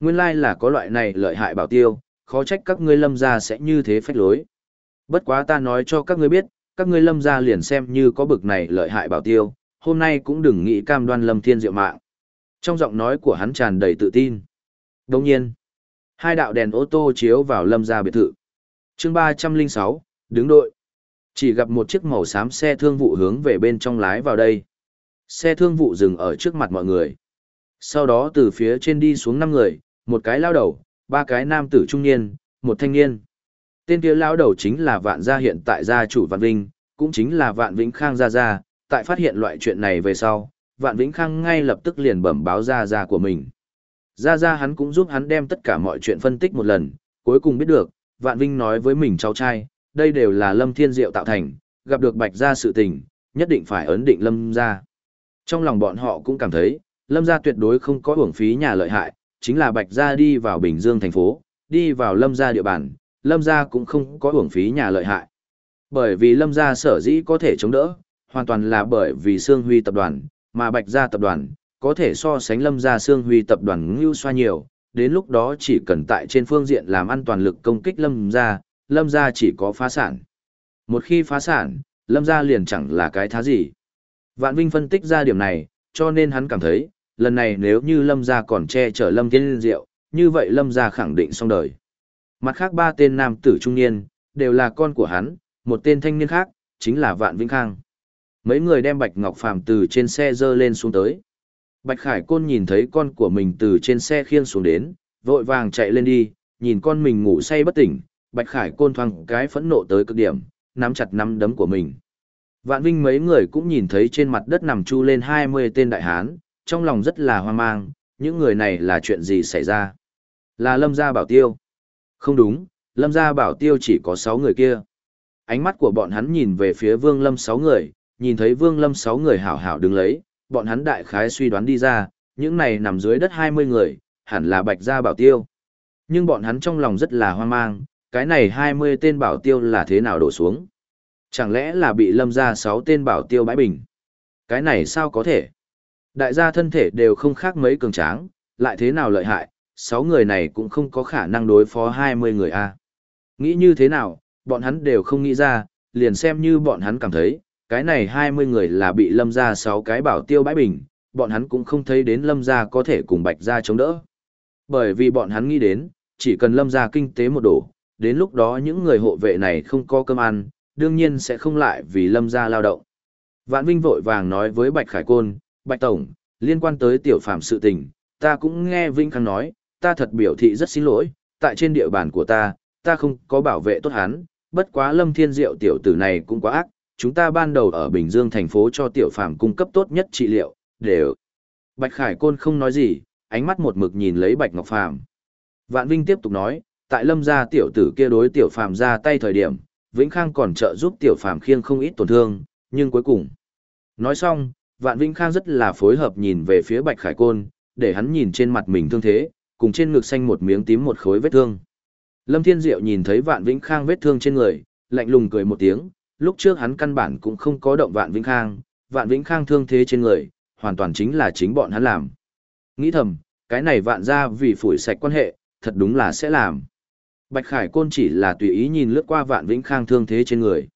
Nguyên lai là có loại này lợi hại bảo tiêu, khó trách các ngươi lâm gia sẽ như thế phách lối. Bất quá ta nói cho các ngươi biết, các ngươi lâm gia liền xem như có bực này lợi hại bảo tiêu, hôm nay cũng đừng nghĩ cam đoan lâm thiên diệu mạng. Trong giọng nói của hắn tràn đầy tự tin. Đồng nhiên, hai đạo đèn ô tô chiếu vào lâm gia biệt thự. chương 306, đứng đội. Chỉ gặp một chiếc màu xám xe thương vụ hướng về bên trong lái vào đây. Xe thương vụ dừng ở trước mặt mọi người. Sau đó từ phía trên đi xuống năm người, một cái lao đầu, ba cái nam tử trung niên, một thanh niên. Tên kia lao đầu chính là vạn gia hiện tại gia chủ vạn vinh, cũng chính là vạn vĩnh khang gia gia, tại phát hiện loại chuyện này về sau, Vạn Vĩnh Khang ngay lập tức liền bẩm báo gia gia của mình. gia gia hắn cũng giúp hắn đem tất cả mọi chuyện phân tích một lần, cuối cùng biết được, Vạn Vinh nói với mình cháu trai, đây đều là Lâm Thiên Diệu tạo thành, gặp được Bạch gia sự tình, nhất định phải ấn định Lâm gia. Trong lòng bọn họ cũng cảm thấy, Lâm gia tuyệt đối không có hưởng phí nhà lợi hại, chính là Bạch gia đi vào Bình Dương thành phố, đi vào Lâm gia địa bàn, Lâm gia cũng không có hưởng phí nhà lợi hại. Bởi vì Lâm gia sở dĩ có thể chống đỡ, hoàn toàn là bởi vì Sương Huy tập đoàn, mà Bạch gia tập đoàn có thể so sánh Lâm gia Sương Huy tập đoàn ngưu xoa nhiều, đến lúc đó chỉ cần tại trên phương diện làm ăn toàn lực công kích Lâm gia, Lâm gia chỉ có phá sản. Một khi phá sản, Lâm gia liền chẳng là cái thá gì. Vạn Vinh phân tích ra điểm này, cho nên hắn cảm thấy, lần này nếu như Lâm gia còn che chở Lâm Thiên Diệu, như vậy Lâm gia khẳng định xong đời. Mặt khác ba tên nam tử trung niên, đều là con của hắn, một tên thanh niên khác, chính là Vạn Vĩnh Khang. Mấy người đem Bạch Ngọc Phàm từ trên xe dơ lên xuống tới. Bạch Khải Côn nhìn thấy con của mình từ trên xe khiêng xuống đến, vội vàng chạy lên đi, nhìn con mình ngủ say bất tỉnh, Bạch Khải Côn thoáng cái phẫn nộ tới cực điểm, nắm chặt nắm đấm của mình. Vạn Vinh mấy người cũng nhìn thấy trên mặt đất nằm chu lên 20 tên đại hán, trong lòng rất là hoang mang, những người này là chuyện gì xảy ra? Là Lâm Gia Bảo Tiêu. Không đúng, Lâm Gia Bảo Tiêu chỉ có 6 người kia. Ánh mắt của bọn hắn nhìn về phía Vương Lâm 6 người, nhìn thấy Vương Lâm 6 người hảo hảo đứng lấy, bọn hắn đại khái suy đoán đi ra, những này nằm dưới đất 20 người, hẳn là Bạch Gia Bảo Tiêu. Nhưng bọn hắn trong lòng rất là hoang mang, cái này 20 tên Bảo Tiêu là thế nào đổ xuống? Chẳng lẽ là bị lâm gia 6 tên Bảo Tiêu bãi bình? Cái này sao có thể? Đại gia thân thể đều không khác mấy cường tráng, lại thế nào lợi hại, sáu người này cũng không có khả năng đối phó 20 người a. Nghĩ như thế nào, bọn hắn đều không nghĩ ra, liền xem như bọn hắn cảm thấy, cái này 20 người là bị lâm ra 6 cái bảo tiêu bãi bình, bọn hắn cũng không thấy đến lâm ra có thể cùng bạch ra chống đỡ. Bởi vì bọn hắn nghĩ đến, chỉ cần lâm ra kinh tế một đổ, đến lúc đó những người hộ vệ này không có cơm ăn, đương nhiên sẽ không lại vì lâm ra lao động. Vạn Vinh vội vàng nói với Bạch Khải Côn, Bạch Tổng, liên quan tới tiểu phạm sự tình, ta cũng nghe Vinh Khang nói, ta thật biểu thị rất xin lỗi, tại trên địa bàn của ta, ta không có bảo vệ tốt hắn, bất quá lâm thiên diệu tiểu tử này cũng quá ác, chúng ta ban đầu ở Bình Dương thành phố cho tiểu phạm cung cấp tốt nhất trị liệu, đều. Bạch Khải Côn không nói gì, ánh mắt một mực nhìn lấy Bạch Ngọc Phàm. Vạn Vinh tiếp tục nói, tại lâm gia tiểu tử kia đối tiểu phạm ra tay thời điểm, Vĩnh Khang còn trợ giúp tiểu phạm khiêng không ít tổn thương, nhưng cuối cùng. Nói xong, Vạn Vĩnh Khang rất là phối hợp nhìn về phía Bạch Khải Côn, để hắn nhìn trên mặt mình thương thế, cùng trên ngực xanh một miếng tím một khối vết thương. Lâm Thiên Diệu nhìn thấy Vạn Vĩnh Khang vết thương trên người, lạnh lùng cười một tiếng, lúc trước hắn căn bản cũng không có động Vạn Vĩnh Khang, Vạn Vĩnh Khang thương thế trên người, hoàn toàn chính là chính bọn hắn làm. Nghĩ thầm, cái này vạn ra vì phủi sạch quan hệ, thật đúng là sẽ làm. Bạch Khải Côn chỉ là tùy ý nhìn lướt qua Vạn Vĩnh Khang thương thế trên người.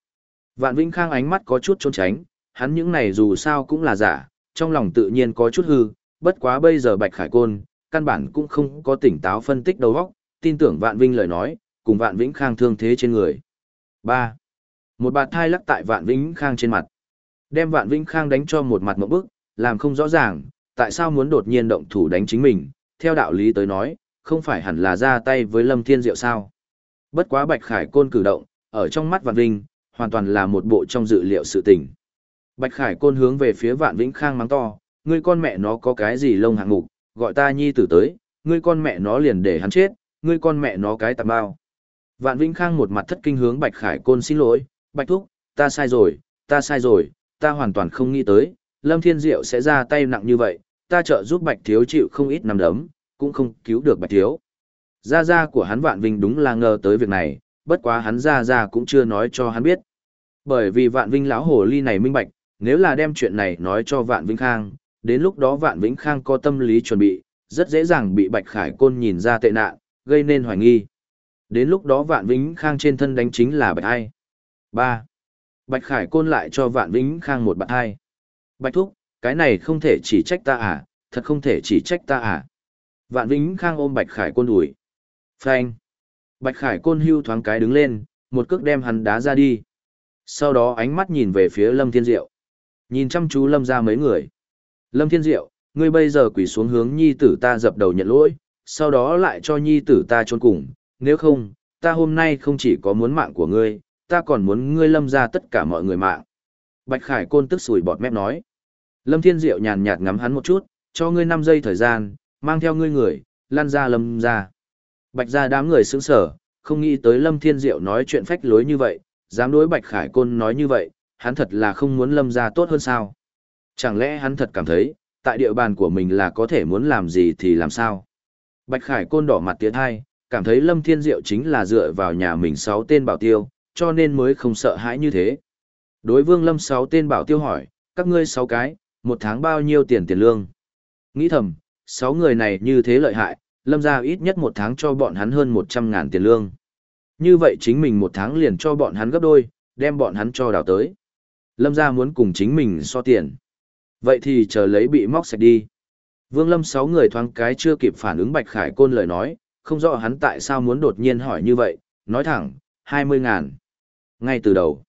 Vạn Vĩnh Khang ánh mắt có chút trốn tránh, hắn những này dù sao cũng là giả, trong lòng tự nhiên có chút hư, bất quá bây giờ Bạch Khải Côn, căn bản cũng không có tỉnh táo phân tích đầu óc, tin tưởng Vạn Vinh lời nói, cùng Vạn Vĩnh Khang thương thế trên người. 3. Một bạt thai lắc tại Vạn Vĩnh Khang trên mặt. Đem Vạn Vĩnh Khang đánh cho một mặt ngộp bức, làm không rõ ràng, tại sao muốn đột nhiên động thủ đánh chính mình, theo đạo lý tới nói, không phải hẳn là ra tay với Lâm Thiên Diệu sao. Bất quá Bạch Khải Côn cử động, ở trong mắt Vạn Vinh, hoàn toàn là một bộ trong dự liệu sự tình. Bạch Khải Côn hướng về phía Vạn Vĩnh Khang mắng to, ngươi con mẹ nó có cái gì lông hạng mục, gọi ta nhi tử tới, ngươi con mẹ nó liền để hắn chết, ngươi con mẹ nó cái tạp bao. Vạn Vĩnh Khang một mặt thất kinh hướng Bạch Khải Côn xin lỗi, Bạch Thúc, ta sai rồi, ta sai rồi, ta hoàn toàn không nghĩ tới, Lâm Thiên Diệu sẽ ra tay nặng như vậy, ta trợ giúp Bạch Thiếu chịu không ít năm đấm, cũng không cứu được Bạch Thiếu. Gia Gia của hắn Vạn Vinh đúng là ngờ tới việc này, bất quá hắn Gia Gia cũng chưa nói cho hắn biết. Bởi vì Vạn Vinh lão hồ ly này minh bạch, nếu là đem chuyện này nói cho Vạn Vĩnh Khang, đến lúc đó Vạn Vĩnh Khang có tâm lý chuẩn bị, rất dễ dàng bị Bạch Khải Côn nhìn ra tệ nạn, gây nên hoài nghi. Đến lúc đó Vạn Vĩnh Khang trên thân đánh chính là Bạch Ai. 3. Bạch Khải Côn lại cho Vạn Vĩnh Khang một bạn hai. Bạch Thúc, cái này không thể chỉ trách ta à, thật không thể chỉ trách ta à. Vạn Vĩnh Khang ôm Bạch Khải Côn đuổi. Phanh. Bạch Khải Côn hưu thoáng cái đứng lên, một cước đem hắn đá ra đi. Sau đó ánh mắt nhìn về phía Lâm Thiên Diệu. Nhìn chăm chú Lâm ra mấy người. Lâm Thiên Diệu, ngươi bây giờ quỳ xuống hướng nhi tử ta dập đầu nhận lỗi, sau đó lại cho nhi tử ta trốn cùng, nếu không, ta hôm nay không chỉ có muốn mạng của ngươi, ta còn muốn ngươi lâm ra tất cả mọi người mạng. Bạch Khải Côn tức sủi bọt mép nói. Lâm Thiên Diệu nhàn nhạt ngắm hắn một chút, cho ngươi 5 giây thời gian, mang theo ngươi người, lan ra lâm ra. Bạch ra đám người sững sở, không nghĩ tới Lâm Thiên Diệu nói chuyện phách lối như vậy, dám đối Bạch Khải Côn nói như vậy, hắn thật là không muốn lâm ra tốt hơn sao. Chẳng lẽ hắn thật cảm thấy, tại địa bàn của mình là có thể muốn làm gì thì làm sao. Bạch Khải Côn đỏ mặt tiến hai, cảm thấy Lâm Thiên Diệu chính là dựa vào nhà mình sáu tên bảo tiêu, cho nên mới không sợ hãi như thế. Đối Vương Lâm sáu tên bảo tiêu hỏi, các ngươi sáu cái, một tháng bao nhiêu tiền tiền lương? Nghĩ thầm, sáu người này như thế lợi hại, Lâm ra ít nhất một tháng cho bọn hắn hơn một trăm ngàn tiền lương. Như vậy chính mình một tháng liền cho bọn hắn gấp đôi, đem bọn hắn cho đào tới. Lâm ra muốn cùng chính mình so tiền. Vậy thì chờ lấy bị móc sạch đi. Vương Lâm sáu người thoáng cái chưa kịp phản ứng Bạch Khải Côn lời nói, không rõ hắn tại sao muốn đột nhiên hỏi như vậy, nói thẳng, hai mươi ngàn. Ngay từ đầu,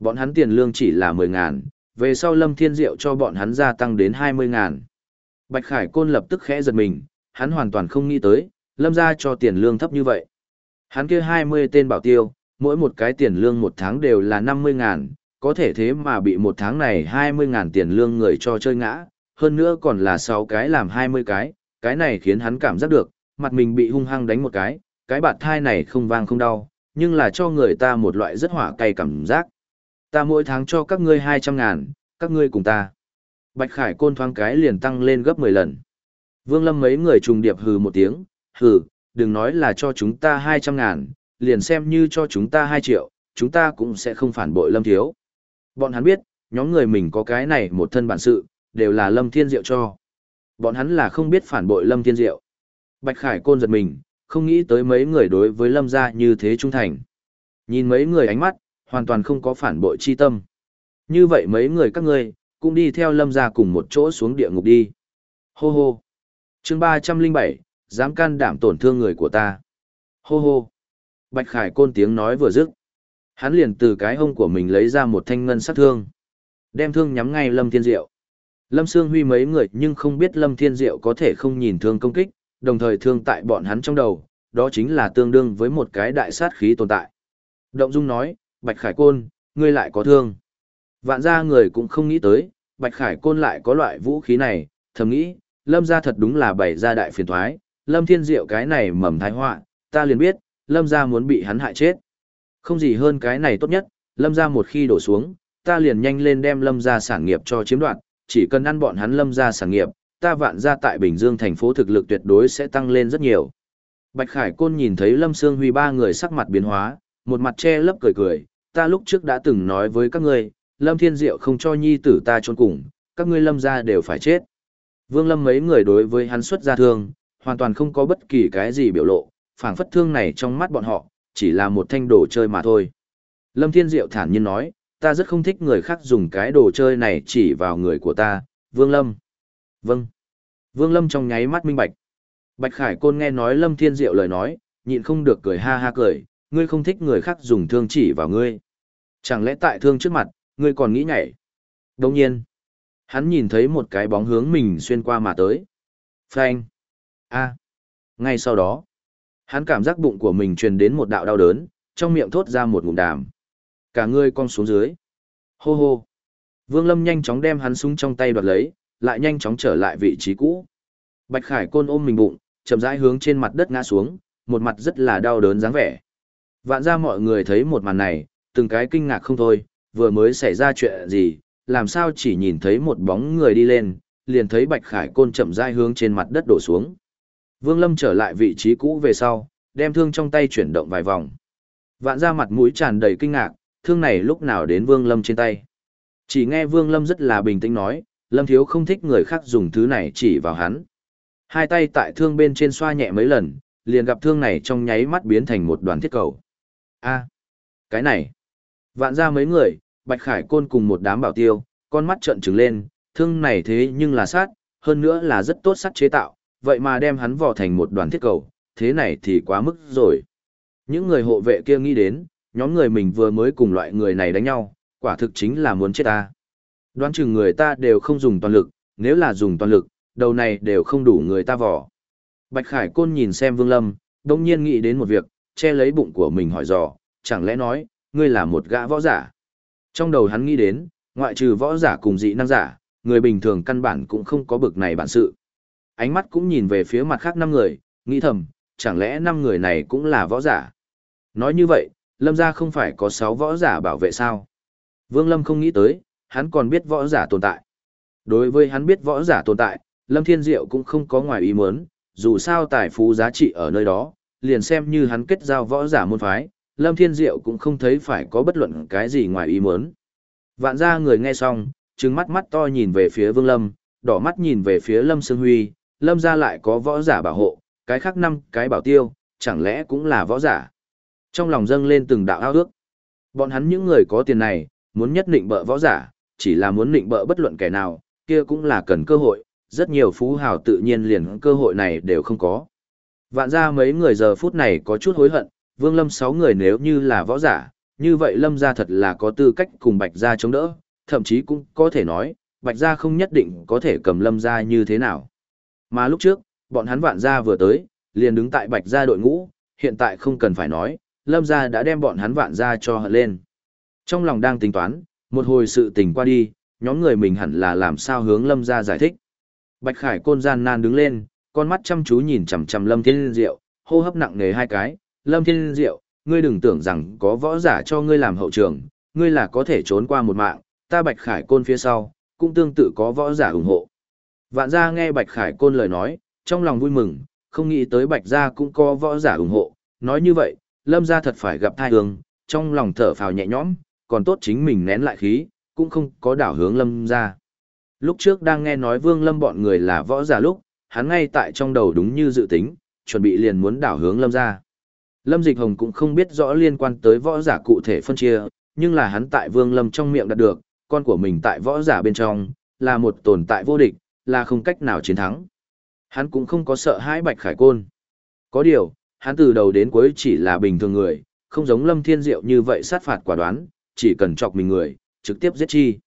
bọn hắn tiền lương chỉ là mười ngàn, về sau Lâm Thiên Diệu cho bọn hắn gia tăng đến hai mươi ngàn. Bạch Khải Côn lập tức khẽ giật mình, hắn hoàn toàn không nghĩ tới, Lâm ra cho tiền lương thấp như vậy. Hắn kia hai mươi tên bảo tiêu, mỗi một cái tiền lương một tháng đều là năm mươi ngàn, có thể thế mà bị một tháng này hai mươi ngàn tiền lương người cho chơi ngã, hơn nữa còn là sáu cái làm hai mươi cái, cái này khiến hắn cảm giác được, mặt mình bị hung hăng đánh một cái, cái bạt thai này không vang không đau, nhưng là cho người ta một loại rất hỏa cay cảm giác. Ta mỗi tháng cho các ngươi hai trăm ngàn, các ngươi cùng ta. Bạch Khải côn thoáng cái liền tăng lên gấp mười lần. Vương Lâm mấy người trùng điệp hừ một tiếng, hừ, đừng nói là cho chúng ta hai trăm ngàn, liền xem như cho chúng ta hai triệu, chúng ta cũng sẽ không phản bội Lâm Thiếu. Bọn hắn biết, nhóm người mình có cái này một thân bản sự, đều là Lâm Thiên Diệu cho. Bọn hắn là không biết phản bội Lâm Thiên Diệu. Bạch Khải Côn giật mình, không nghĩ tới mấy người đối với Lâm gia như thế trung thành. Nhìn mấy người ánh mắt, hoàn toàn không có phản bội chi tâm. Như vậy mấy người các ngươi, cũng đi theo Lâm gia cùng một chỗ xuống địa ngục đi. Hô hô. chương ba trăm linh bảy, dám can đảm tổn thương người của ta. Hô hô. Bạch Khải Côn tiếng nói vừa dứt. Hắn liền từ cái hông của mình lấy ra một thanh ngân sát thương. Đem thương nhắm ngay Lâm Thiên Diệu. Lâm Sương Huy mấy người nhưng không biết Lâm Thiên Diệu có thể không nhìn thương công kích, đồng thời thương tại bọn hắn trong đầu, đó chính là tương đương với một cái đại sát khí tồn tại. Động Dung nói, Bạch Khải Côn, ngươi lại có thương. Vạn gia người cũng không nghĩ tới, Bạch Khải Côn lại có loại vũ khí này, thầm nghĩ, Lâm gia thật đúng là bày ra đại phiền thoái, Lâm Thiên Diệu cái này mầm thái họa, ta liền biết, Lâm gia muốn bị hắn hại chết. Không gì hơn cái này tốt nhất, Lâm ra một khi đổ xuống, ta liền nhanh lên đem Lâm ra sản nghiệp cho chiếm đoạt, chỉ cần ăn bọn hắn Lâm ra sản nghiệp, ta vạn ra tại Bình Dương thành phố thực lực tuyệt đối sẽ tăng lên rất nhiều. Bạch Khải Côn nhìn thấy Lâm Sương Huy ba người sắc mặt biến hóa, một mặt che lấp cười cười, ta lúc trước đã từng nói với các ngươi, Lâm Thiên Diệu không cho nhi tử ta trốn cùng, các ngươi Lâm ra đều phải chết. Vương Lâm mấy người đối với hắn xuất ra thương, hoàn toàn không có bất kỳ cái gì biểu lộ, phảng phất thương này trong mắt bọn họ, chỉ là một thanh đồ chơi mà thôi. Lâm Thiên Diệu thản nhiên nói, ta rất không thích người khác dùng cái đồ chơi này chỉ vào người của ta, Vương Lâm. Vâng. Vương Lâm trong nháy mắt minh bạch. Bạch Khải Côn nghe nói Lâm Thiên Diệu lời nói, nhịn không được cười ha ha cười, ngươi không thích người khác dùng thương chỉ vào ngươi. Chẳng lẽ tại thương trước mặt, ngươi còn nghĩ nhảy? Đồng nhiên, hắn nhìn thấy một cái bóng hướng mình xuyên qua mà tới. Phanh. A. Ngay sau đó, hắn cảm giác bụng của mình truyền đến một đạo đau đớn, trong miệng thốt ra một ngụm đàm. Cả người cong xuống dưới. Hô hô. Vương Lâm nhanh chóng đem hắn súng trong tay đoạt lấy, lại nhanh chóng trở lại vị trí cũ. Bạch Khải Côn ôm mình bụng, chậm rãi hướng trên mặt đất ngã xuống, một mặt rất là đau đớn dáng vẻ. Vạn ra mọi người thấy một màn này, từng cái kinh ngạc không thôi, vừa mới xảy ra chuyện gì, làm sao chỉ nhìn thấy một bóng người đi lên, liền thấy Bạch Khải Côn chậm rãi hướng trên mặt đất đổ xuống. Vương Lâm trở lại vị trí cũ về sau, đem thương trong tay chuyển động vài vòng. Vạn ra mặt mũi tràn đầy kinh ngạc, thương này lúc nào đến Vương Lâm trên tay. Chỉ nghe Vương Lâm rất là bình tĩnh nói, Lâm Thiếu không thích người khác dùng thứ này chỉ vào hắn. Hai tay tại thương bên trên xoa nhẹ mấy lần, liền gặp thương này trong nháy mắt biến thành một đoàn thiết cầu. A, cái này. Vạn ra mấy người, Bạch Khải Côn cùng một đám bảo tiêu, con mắt trợn trừng lên, thương này thế nhưng là sát, hơn nữa là rất tốt sắt chế tạo, vậy mà đem hắn vò thành một đoàn thiết cầu, thế này thì quá mức rồi. Những người hộ vệ kia nghĩ đến, nhóm người mình vừa mới cùng loại người này đánh nhau, quả thực chính là muốn chết ta. Đoán chừng người ta đều không dùng toàn lực, nếu là dùng toàn lực, đầu này đều không đủ người ta vỏ. Bạch Khải Côn nhìn xem Vương Lâm, đông nhiên nghĩ đến một việc, che lấy bụng của mình hỏi dò, chẳng lẽ nói, ngươi là một gã võ giả. Trong đầu hắn nghĩ đến, Ngoại trừ võ giả cùng dị năng giả, người bình thường căn bản cũng không có bực này bản sự. Ánh mắt cũng nhìn về phía mặt khác năm người, nghĩ thầm, chẳng lẽ năm người này cũng là võ giả? Nói như vậy, Lâm gia không phải có sáu võ giả bảo vệ sao? Vương Lâm không nghĩ tới, hắn còn biết võ giả tồn tại. Đối với hắn biết võ giả tồn tại, Lâm Thiên Diệu cũng không có ngoài ý muốn, dù sao tài phú giá trị ở nơi đó, liền xem như hắn kết giao võ giả môn phái, Lâm Thiên Diệu cũng không thấy phải có bất luận cái gì ngoài ý muốn. Vạn gia người nghe xong, trừng mắt mắt to nhìn về phía Vương Lâm, đỏ mắt nhìn về phía Lâm Sương Huy, Lâm gia lại có võ giả bảo hộ, cái khác năm cái bảo tiêu, chẳng lẽ cũng là võ giả. Trong lòng dâng lên từng đạo ao ước. Bọn hắn những người có tiền này, muốn nhất định bợ võ giả, chỉ là muốn định bợ bất luận kẻ nào, kia cũng là cần cơ hội, rất nhiều phú hào tự nhiên liền cơ hội này đều không có. Vạn ra mấy người giờ phút này có chút hối hận, Vương Lâm sáu người nếu như là võ giả, như vậy Lâm gia thật là có tư cách cùng Bạch gia chống đỡ, thậm chí cũng có thể nói, Bạch gia không nhất định có thể cầm Lâm gia như thế nào. Mà lúc trước, bọn hắn vạn gia vừa tới, liền đứng tại Bạch gia đội ngũ, hiện tại không cần phải nói, Lâm gia đã đem bọn hắn vạn gia cho hận lên. Trong lòng đang tính toán, một hồi sự tình qua đi, nhóm người mình hẳn là làm sao hướng Lâm gia giải thích. Bạch Khải côn gian nan đứng lên, con mắt chăm chú nhìn chằm chằm Lâm Thiên Diệu, hô hấp nặng nề hai cái, "Lâm Thiên Diệu, ngươi đừng tưởng rằng có võ giả cho ngươi làm hậu trường, ngươi là có thể trốn qua một mạng, ta Bạch Khải côn phía sau, cũng tương tự có võ giả ủng hộ." Vạn gia nghe Bạch Khải côn lời nói, trong lòng vui mừng, không nghĩ tới Bạch gia cũng có võ giả ủng hộ, nói như vậy, Lâm gia thật phải gặp thai hương, trong lòng thở phào nhẹ nhõm, còn tốt chính mình nén lại khí, cũng không có đảo hướng Lâm gia. Lúc trước đang nghe nói Vương Lâm bọn người là võ giả lúc, hắn ngay tại trong đầu đúng như dự tính, chuẩn bị liền muốn đảo hướng Lâm gia. Lâm Dịch Hồng cũng không biết rõ liên quan tới võ giả cụ thể phân chia, nhưng là hắn tại Vương Lâm trong miệng đạt được, con của mình tại võ giả bên trong, là một tồn tại vô địch, là không cách nào chiến thắng. Hắn cũng không có sợ hãi Bạch Khải Côn. Có điều, hắn từ đầu đến cuối chỉ là bình thường người, không giống Lâm Thiên Diệu như vậy sát phạt quả đoán, chỉ cần chọc mình người, trực tiếp giết chi.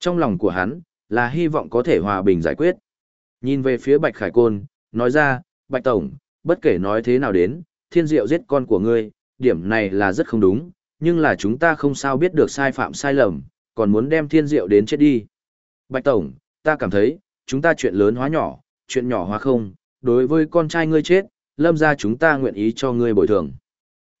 Trong lòng của hắn, là hy vọng có thể hòa bình giải quyết. Nhìn về phía Bạch Khải Côn, nói ra, Bạch Tổng, bất kể nói thế nào đến, Thiên Diệu giết con của ngươi, điểm này là rất không đúng, nhưng là chúng ta không sao biết được sai phạm sai lầm, còn muốn đem Thiên Diệu đến chết đi. Bạch Tổng, ta cảm thấy, chúng ta chuyện lớn hóa nhỏ, chuyện nhỏ hóa không, đối với con trai ngươi chết, lâm ra chúng ta nguyện ý cho ngươi bồi thường.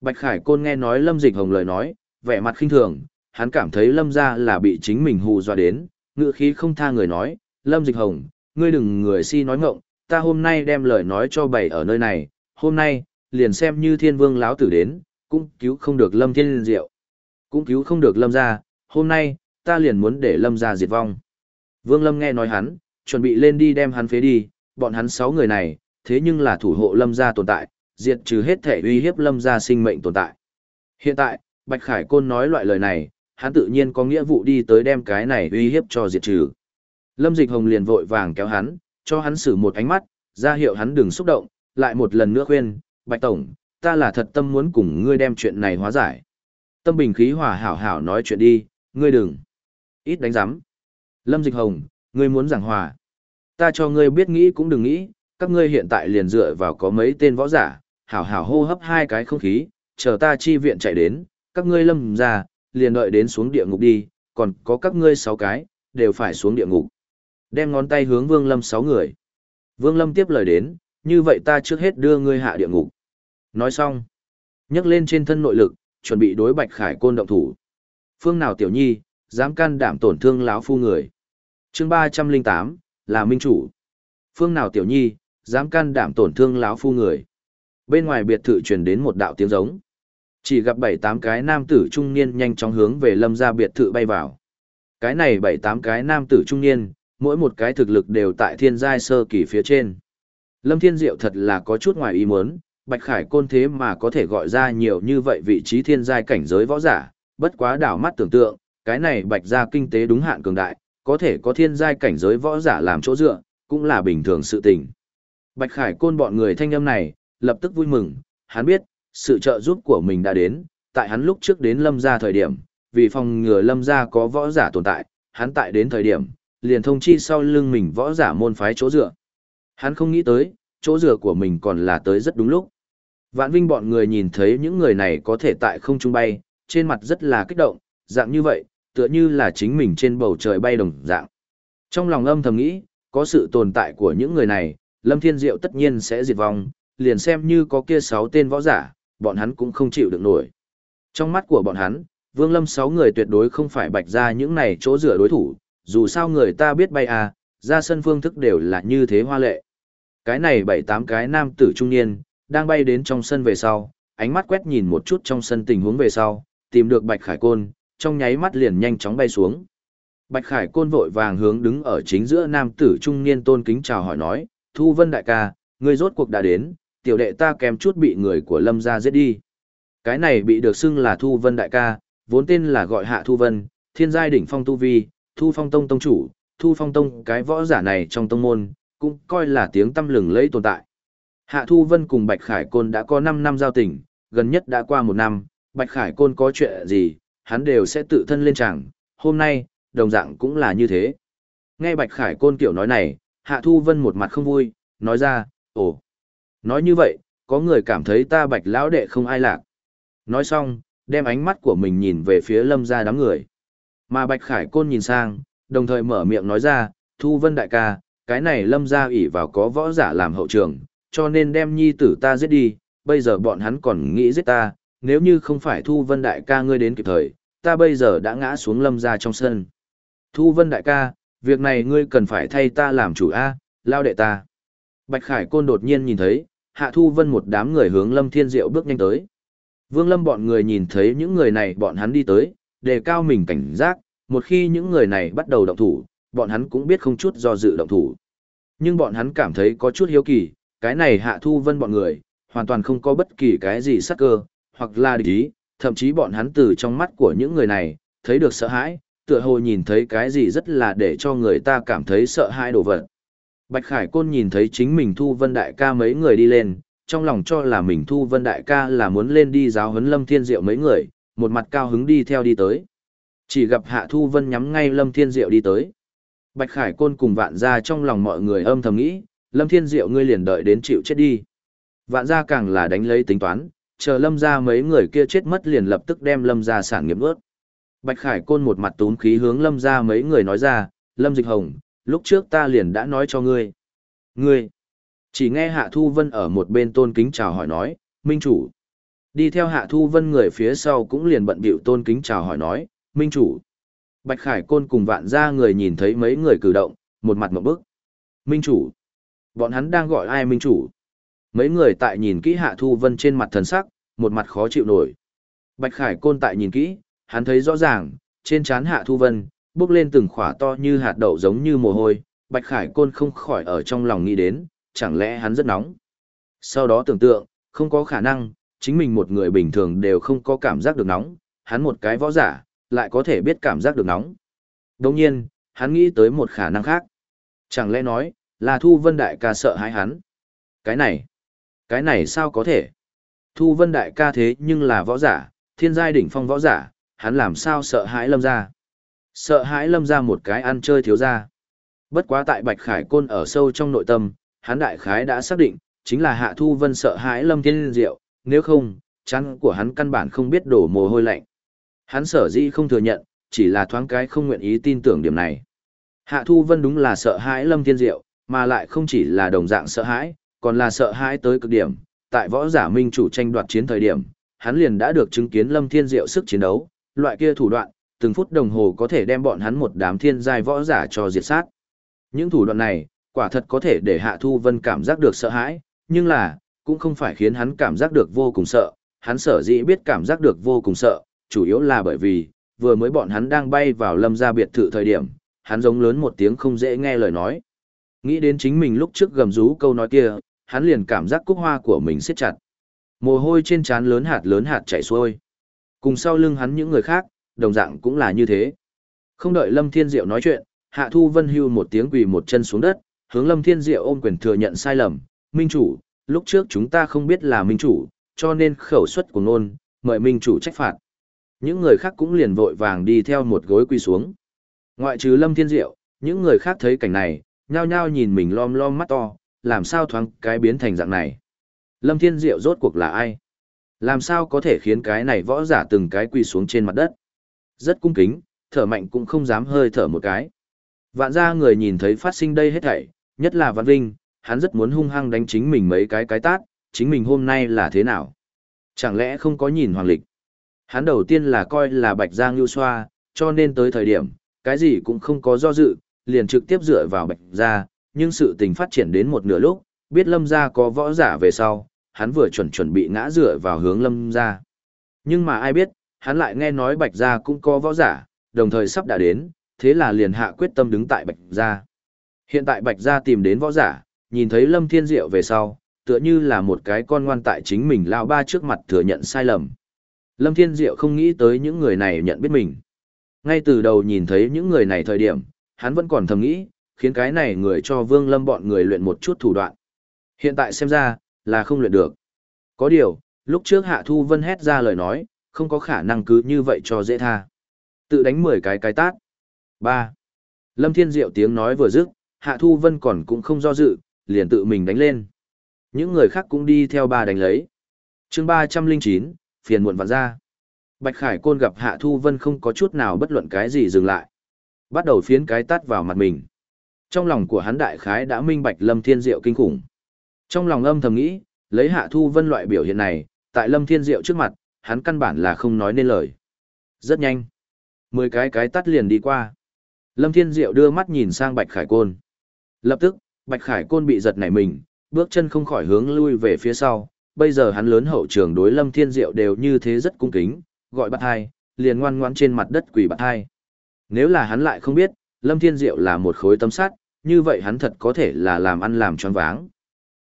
Bạch Khải Côn nghe nói Lâm Dịch Hồng lời nói, vẻ mặt khinh thường, hắn cảm thấy Lâm ra là bị chính mình hù dọa đến, ngựa khí không tha người nói, Lâm Dịch Hồng, ngươi đừng người si nói ngọng, ta hôm nay đem lời nói cho bày ở nơi này, hôm nay, liền xem như thiên vương lão tử đến, cũng cứu không được Lâm Thiên Diệu, cũng cứu không được Lâm ra, hôm nay, ta liền muốn để Lâm ra diệt vong. Vương Lâm nghe nói hắn, chuẩn bị lên đi đem hắn phế đi, bọn hắn sáu người này, thế nhưng là thủ hộ lâm gia tồn tại, diệt trừ hết thể uy hiếp lâm gia sinh mệnh tồn tại. Hiện tại, Bạch Khải Côn nói loại lời này, hắn tự nhiên có nghĩa vụ đi tới đem cái này uy hiếp cho diệt trừ. Lâm Dịch Hồng liền vội vàng kéo hắn, cho hắn xử một ánh mắt, ra hiệu hắn đừng xúc động, lại một lần nữa khuyên, Bạch Tổng, ta là thật tâm muốn cùng ngươi đem chuyện này hóa giải. Tâm bình khí hòa hảo hảo nói chuyện đi, ngươi đừng. Ít đánh giám. Lâm Dịch Hồng, ngươi muốn giảng hòa. Ta cho ngươi biết nghĩ cũng đừng nghĩ, các ngươi hiện tại liền dựa vào có mấy tên võ giả, hảo hảo hô hấp hai cái không khí, chờ ta chi viện chạy đến, các ngươi lâm ra, liền đợi đến xuống địa ngục đi, còn có các ngươi sáu cái, đều phải xuống địa ngục. Đem ngón tay hướng Vương Lâm sáu người. Vương Lâm tiếp lời đến, như vậy ta trước hết đưa ngươi hạ địa ngục. Nói xong, nhấc lên trên thân nội lực, chuẩn bị đối Bạch Khải Côn động thủ. Phương nào tiểu nhi, dám can đảm tổn thương lão phu người. Chương ba trăm linh tám là minh chủ. Phương nào tiểu nhi, dám can đảm tổn thương lão phu người. Bên ngoài biệt thự truyền đến một đạo tiếng giống. Chỉ gặp bảy tám cái nam tử trung niên nhanh chóng hướng về lâm gia biệt thự bay vào. Cái này bảy tám cái nam tử trung niên, mỗi một cái thực lực đều tại thiên giai sơ kỳ phía trên. Lâm Thiên Diệu thật là có chút ngoài ý muốn, Bạch Khải côn thế mà có thể gọi ra nhiều như vậy vị trí thiên giai cảnh giới võ giả, bất quá đảo mắt tưởng tượng, cái này Bạch gia kinh tế đúng hạn cường đại, có thể có thiên giai cảnh giới võ giả làm chỗ dựa, cũng là bình thường sự tình. Bạch Khải côn bọn người thanh âm này, lập tức vui mừng, hắn biết, sự trợ giúp của mình đã đến, tại hắn lúc trước đến lâm gia thời điểm, vì phòng ngừa lâm gia có võ giả tồn tại, hắn tại đến thời điểm, liền thông chi sau lưng mình võ giả môn phái chỗ dựa. Hắn không nghĩ tới, chỗ dựa của mình còn là tới rất đúng lúc. Vạn Vinh bọn người nhìn thấy những người này có thể tại không trung bay, trên mặt rất là kích động, dạng như vậy, tựa như là chính mình trên bầu trời bay đồng dạng. Trong lòng âm thầm nghĩ, có sự tồn tại của những người này, Lâm Thiên Diệu tất nhiên sẽ diệt vong, liền xem như có kia sáu tên võ giả, bọn hắn cũng không chịu được nổi. Trong mắt của bọn hắn, Vương Lâm sáu người tuyệt đối không phải bạch ra những này chỗ rửa đối thủ, dù sao người ta biết bay à, ra sân phương thức đều là như thế hoa lệ. Cái này bảy tám cái nam tử trung niên, đang bay đến trong sân về sau, ánh mắt quét nhìn một chút trong sân tình huống về sau, tìm được Bạch Khải Côn, trong nháy mắt liền nhanh chóng bay xuống. Bạch Khải Côn vội vàng hướng đứng ở chính giữa nam tử trung niên tôn kính chào hỏi nói, Thu Vân đại ca, người rốt cuộc đã đến, tiểu đệ ta kèm chút bị người của Lâm gia giết đi. Cái này bị được xưng là Thu Vân đại ca, vốn tên là gọi Hạ Thu Vân, thiên giai đỉnh phong tu vi, Thu Phong Tông tông chủ, Thu Phong Tông cái võ giả này trong tông môn, cũng coi là tiếng tâm lừng lẫy tồn tại. Hạ Thu Vân cùng Bạch Khải Côn đã có 5 năm giao tình, gần nhất đã qua một năm, Bạch Khải Côn có chuyện gì, hắn đều sẽ tự thân lên chẳng, hôm nay, đồng dạng cũng là như thế. Nghe Bạch Khải Côn kiểu nói này, Hạ Thu Vân một mặt không vui, nói ra, ồ, nói như vậy, có người cảm thấy ta Bạch Lão Đệ không ai lạc. Nói xong, đem ánh mắt của mình nhìn về phía lâm ra đám người. Mà Bạch Khải Côn nhìn sang, đồng thời mở miệng nói ra, Thu Vân đại ca, cái này lâm ra ỷ vào có võ giả làm hậu trường, cho nên đem nhi tử ta giết đi, bây giờ bọn hắn còn nghĩ giết ta, nếu như không phải Thu Vân đại ca ngươi đến kịp thời, ta bây giờ đã ngã xuống lâm ra trong sân. Thu Vân đại ca, việc này ngươi cần phải thay ta làm chủ A, lao đệ ta. Bạch Khải Côn đột nhiên nhìn thấy, Hạ Thu Vân một đám người hướng Lâm Thiên Diệu bước nhanh tới. Vương Lâm bọn người nhìn thấy những người này bọn hắn đi tới, đề cao mình cảnh giác, một khi những người này bắt đầu động thủ, bọn hắn cũng biết không chút do dự động thủ. Nhưng bọn hắn cảm thấy có chút hiếu kỳ, cái này Hạ Thu Vân bọn người, hoàn toàn không có bất kỳ cái gì sắc cơ, hoặc là địch ý, thậm chí bọn hắn từ trong mắt của những người này, thấy được sợ hãi, tựa hồ nhìn thấy cái gì rất là để cho người ta cảm thấy sợ hãi đồ vật. Bạch Khải Côn nhìn thấy chính mình Thu Vân Đại ca mấy người đi lên, trong lòng cho là mình Thu Vân Đại ca là muốn lên đi giáo huấn Lâm Thiên Diệu mấy người, một mặt cao hứng đi theo đi tới. Chỉ gặp Hạ Thu Vân nhắm ngay Lâm Thiên Diệu đi tới. Bạch Khải Côn cùng vạn gia trong lòng mọi người âm thầm nghĩ, Lâm Thiên Diệu ngươi liền đợi đến chịu chết đi. Vạn gia càng là đánh lấy tính toán, chờ Lâm gia mấy người kia chết mất liền lập tức đem Lâm gia sản nghiệp ướt. Bạch Khải Côn một mặt túm khí hướng Lâm gia mấy người nói ra, Lâm Dịch Hồng, lúc trước ta liền đã nói cho ngươi. Ngươi, chỉ nghe Hạ Thu Vân ở một bên tôn kính chào hỏi nói, Minh Chủ. Đi theo Hạ Thu Vân người phía sau cũng liền bận bịu tôn kính chào hỏi nói, Minh Chủ. Bạch Khải Côn cùng vạn gia người nhìn thấy mấy người cử động, một mặt một bức. Minh Chủ. Bọn hắn đang gọi ai Minh Chủ? Mấy người tại nhìn kỹ Hạ Thu Vân trên mặt thần sắc, một mặt khó chịu nổi. Bạch Khải Côn tại nhìn kỹ, hắn thấy rõ ràng, trên trán Hạ Thu Vân, bước lên từng khỏa to như hạt đậu giống như mồ hôi, Bạch Khải Côn không khỏi ở trong lòng nghĩ đến, chẳng lẽ hắn rất nóng. Sau đó tưởng tượng, không có khả năng, chính mình một người bình thường đều không có cảm giác được nóng, hắn một cái võ giả, lại có thể biết cảm giác được nóng. Đồng nhiên, hắn nghĩ tới một khả năng khác. Chẳng lẽ nói, là Thu Vân Đại ca sợ hãi hắn. Cái này, cái này sao có thể? Thu Vân Đại ca thế nhưng là võ giả, thiên giai đỉnh phong võ giả, hắn làm sao sợ hãi lâm ra. Sợ hãi lâm ra một cái ăn chơi thiếu ra. Bất quá tại Bạch Khải Côn ở sâu trong nội tâm, hắn đại khái đã xác định, chính là Hạ Thu Vân sợ hãi lâm thiên diệu, nếu không, chắn của hắn căn bản không biết đổ mồ hôi lạnh. Hắn sở dĩ không thừa nhận, chỉ là thoáng cái không nguyện ý tin tưởng điểm này. Hạ Thu Vân đúng là sợ hãi lâm thiên diệu, mà lại không chỉ là đồng dạng sợ hãi, còn là sợ hãi tới cực điểm. Tại võ giả minh chủ tranh đoạt chiến thời điểm, hắn liền đã được chứng kiến lâm thiên diệu sức chiến đấu, loại kia thủ đoạn, từng phút đồng hồ có thể đem bọn hắn một đám thiên giai võ giả cho diệt sát. Những thủ đoạn này, quả thật có thể để Hạ Thu Vân cảm giác được sợ hãi, nhưng là, cũng không phải khiến hắn cảm giác được vô cùng sợ, hắn sở dĩ biết cảm giác được vô cùng sợ, chủ yếu là bởi vì, vừa mới bọn hắn đang bay vào lâm gia biệt thự thời điểm, hắn giống lớn một tiếng không dễ nghe lời nói. Nghĩ đến chính mình lúc trước gầm rú câu nói kia, hắn liền cảm giác cúc hoa của mình siết chặt. Mồ hôi trên trán lớn hạt lớn hạt chảy xuôi. Cùng sau lưng hắn những người khác, đồng dạng cũng là như thế. Không đợi Lâm Thiên Diệu nói chuyện, Hạ Thu Vân hưu một tiếng quỳ một chân xuống đất, hướng Lâm Thiên Diệu ôm quyền thừa nhận sai lầm, "Minh chủ, lúc trước chúng ta không biết là minh chủ, cho nên khẩu suất của ngôn, mời minh chủ trách phạt." Những người khác cũng liền vội vàng đi theo một gối quỳ xuống. Ngoại trừ Lâm Thiên Diệu, những người khác thấy cảnh này, nhao nhao nhìn mình lom lom mắt to, làm sao thoáng cái biến thành dạng này. Lâm Thiên Diệu rốt cuộc là ai? Làm sao có thể khiến cái này võ giả từng cái quỳ xuống trên mặt đất? Rất cung kính, thở mạnh cũng không dám hơi thở một cái. Vạn gia người nhìn thấy phát sinh đây hết thảy, nhất là Vạn Vinh, hắn rất muốn hung hăng đánh chính mình mấy cái cái tát, chính mình hôm nay là thế nào? Chẳng lẽ không có nhìn hoàng lịch? Hắn đầu tiên là coi là Bạch Giang Lưu Xoa, cho nên tới thời điểm, cái gì cũng không có do dự, liền trực tiếp dựa vào Bạch Gia, nhưng sự tình phát triển đến một nửa lúc, biết Lâm Gia có võ giả về sau, hắn vừa chuẩn chuẩn bị ngã rửa vào hướng Lâm Gia. Nhưng mà ai biết, hắn lại nghe nói Bạch Gia cũng có võ giả, đồng thời sắp đã đến, thế là liền hạ quyết tâm đứng tại Bạch Gia. Hiện tại Bạch Gia tìm đến võ giả, nhìn thấy Lâm Thiên Diệu về sau, tựa như là một cái con ngoan tại chính mình lao ba trước mặt thừa nhận sai lầm. Lâm Thiên Diệu không nghĩ tới những người này nhận biết mình. Ngay từ đầu nhìn thấy những người này thời điểm, hắn vẫn còn thầm nghĩ, khiến cái này người cho Vương Lâm bọn người luyện một chút thủ đoạn. Hiện tại xem ra, là không luyện được. Có điều, lúc trước Hạ Thu Vân hét ra lời nói, không có khả năng cứ như vậy cho dễ tha. Tự đánh 10 cái cái tát. 3. Lâm Thiên Diệu tiếng nói vừa dứt, Hạ Thu Vân còn cũng không do dự, liền tự mình đánh lên. Những người khác cũng đi theo ba đánh lấy. chương 309, phiền muộn vạn ra. Bạch Khải Côn gặp Hạ Thu Vân không có chút nào bất luận cái gì dừng lại. Bắt đầu phiến cái tát vào mặt mình. Trong lòng của hắn đại khái đã minh bạch Lâm Thiên Diệu kinh khủng. Trong lòng âm thầm nghĩ, lấy Hạ Thu Vân loại biểu hiện này, tại Lâm Thiên Diệu trước mặt, hắn căn bản là không nói nên lời. Rất nhanh. Mười cái cái tắt liền đi qua. Lâm Thiên Diệu đưa mắt nhìn sang Bạch Khải Côn. Lập tức, Bạch Khải Côn bị giật nảy mình, bước chân không khỏi hướng lui về phía sau. Bây giờ hắn lớn hậu trường đối Lâm Thiên Diệu đều như thế rất cung kính, gọi bắt hai, liền ngoan ngoãn trên mặt đất quỳ bắt hai. Nếu là hắn lại không biết, Lâm Thiên Diệu là một khối tấm sắt, như vậy hắn thật có thể là làm ăn làm choáng váng.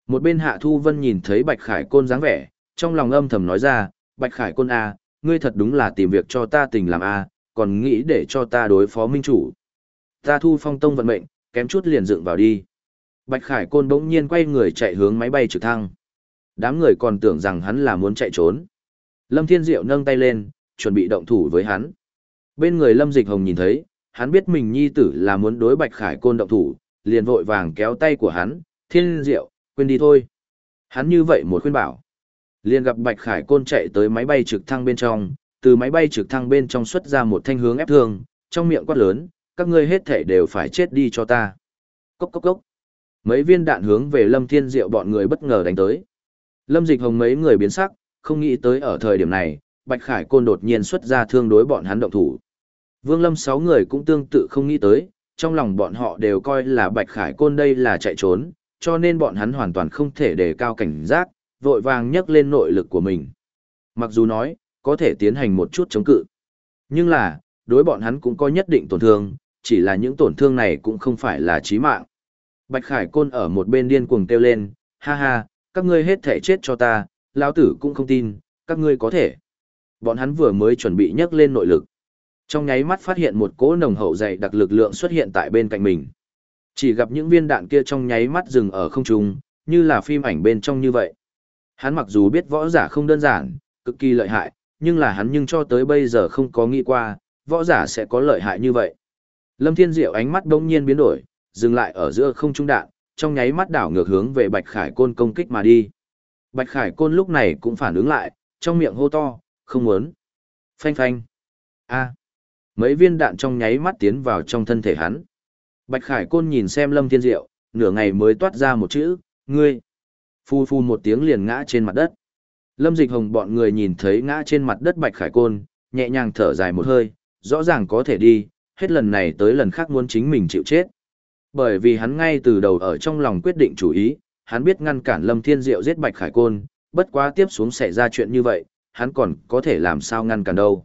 Một bên Hạ Thu Vân nhìn thấy Bạch Khải Côn dáng vẻ, trong lòng âm thầm nói ra, Bạch Khải Côn A, à, ngươi thật đúng là tìm việc cho ta tình làm A, còn nghĩ để cho ta đối phó minh chủ. Ta thu phong tông vận mệnh, kém chút liền dựng vào đi. Bạch Khải Côn bỗng nhiên quay người chạy hướng máy bay trực thăng. Đám người còn tưởng rằng hắn là muốn chạy trốn. Lâm Thiên Diệu nâng tay lên, chuẩn bị động thủ với hắn. Bên người Lâm Dịch Hồng nhìn thấy, hắn biết mình nhi tử là muốn đối Bạch Khải Côn động thủ, liền vội vàng kéo tay của hắn, Thiên Diệu, quên đi thôi. Hắn như vậy một khuyên bảo. Liền gặp Bạch Khải Côn chạy tới máy bay trực thăng bên trong, từ máy bay trực thăng bên trong xuất ra một thanh hướng ép thương, trong miệng quát lớn, các ngươi hết thể đều phải chết đi cho ta. Cốc cốc cốc. Mấy viên đạn hướng về Lâm Thiên Diệu bọn người bất ngờ đánh tới. Lâm Dịch Hồng mấy người biến sắc, không nghĩ tới ở thời điểm này, Bạch Khải Côn đột nhiên xuất ra thương đối bọn hắn động thủ. Vương Lâm sáu người cũng tương tự không nghĩ tới, trong lòng bọn họ đều coi là Bạch Khải Côn đây là chạy trốn, cho nên bọn hắn hoàn toàn không thể đề cao cảnh giác, vội vàng nhấc lên nội lực của mình. Mặc dù nói, có thể tiến hành một chút chống cự. Nhưng là, đối bọn hắn cũng có nhất định tổn thương, chỉ là những tổn thương này cũng không phải là chí mạng. Bạch Khải Côn ở một bên điên cuồng kêu lên, ha ha, các ngươi hết thể chết cho ta, lão tử cũng không tin, các ngươi có thể. Bọn hắn vừa mới chuẩn bị nhấc lên nội lực. Trong nháy mắt phát hiện một cỗ nồng hậu dày đặc lực lượng xuất hiện tại bên cạnh mình. Chỉ gặp những viên đạn kia trong nháy mắt dừng ở không trung, như là phim ảnh bên trong như vậy. Hắn mặc dù biết võ giả không đơn giản, cực kỳ lợi hại, nhưng là hắn nhưng cho tới bây giờ không có nghĩ qua, võ giả sẽ có lợi hại như vậy. Lâm Thiên Diệu ánh mắt bỗng nhiên biến đổi, dừng lại ở giữa không trung đạn, trong nháy mắt đảo ngược hướng về Bạch Khải Côn công kích mà đi. Bạch Khải Côn lúc này cũng phản ứng lại, trong miệng hô to, không muốn. Phanh phanh. A. Mấy viên đạn trong nháy mắt tiến vào trong thân thể hắn. Bạch Khải Côn nhìn xem Lâm Thiên Diệu, nửa ngày mới toát ra một chữ, ngươi. Phu phu một tiếng liền ngã trên mặt đất. Lâm Dịch Hồng bọn người nhìn thấy ngã trên mặt đất Bạch Khải Côn, nhẹ nhàng thở dài một hơi, rõ ràng có thể đi, hết lần này tới lần khác muốn chính mình chịu chết. Bởi vì hắn ngay từ đầu ở trong lòng quyết định chủ ý, hắn biết ngăn cản Lâm Thiên Diệu giết Bạch Khải Côn, bất quá tiếp xuống xảy ra chuyện như vậy, hắn còn có thể làm sao ngăn cản đâu.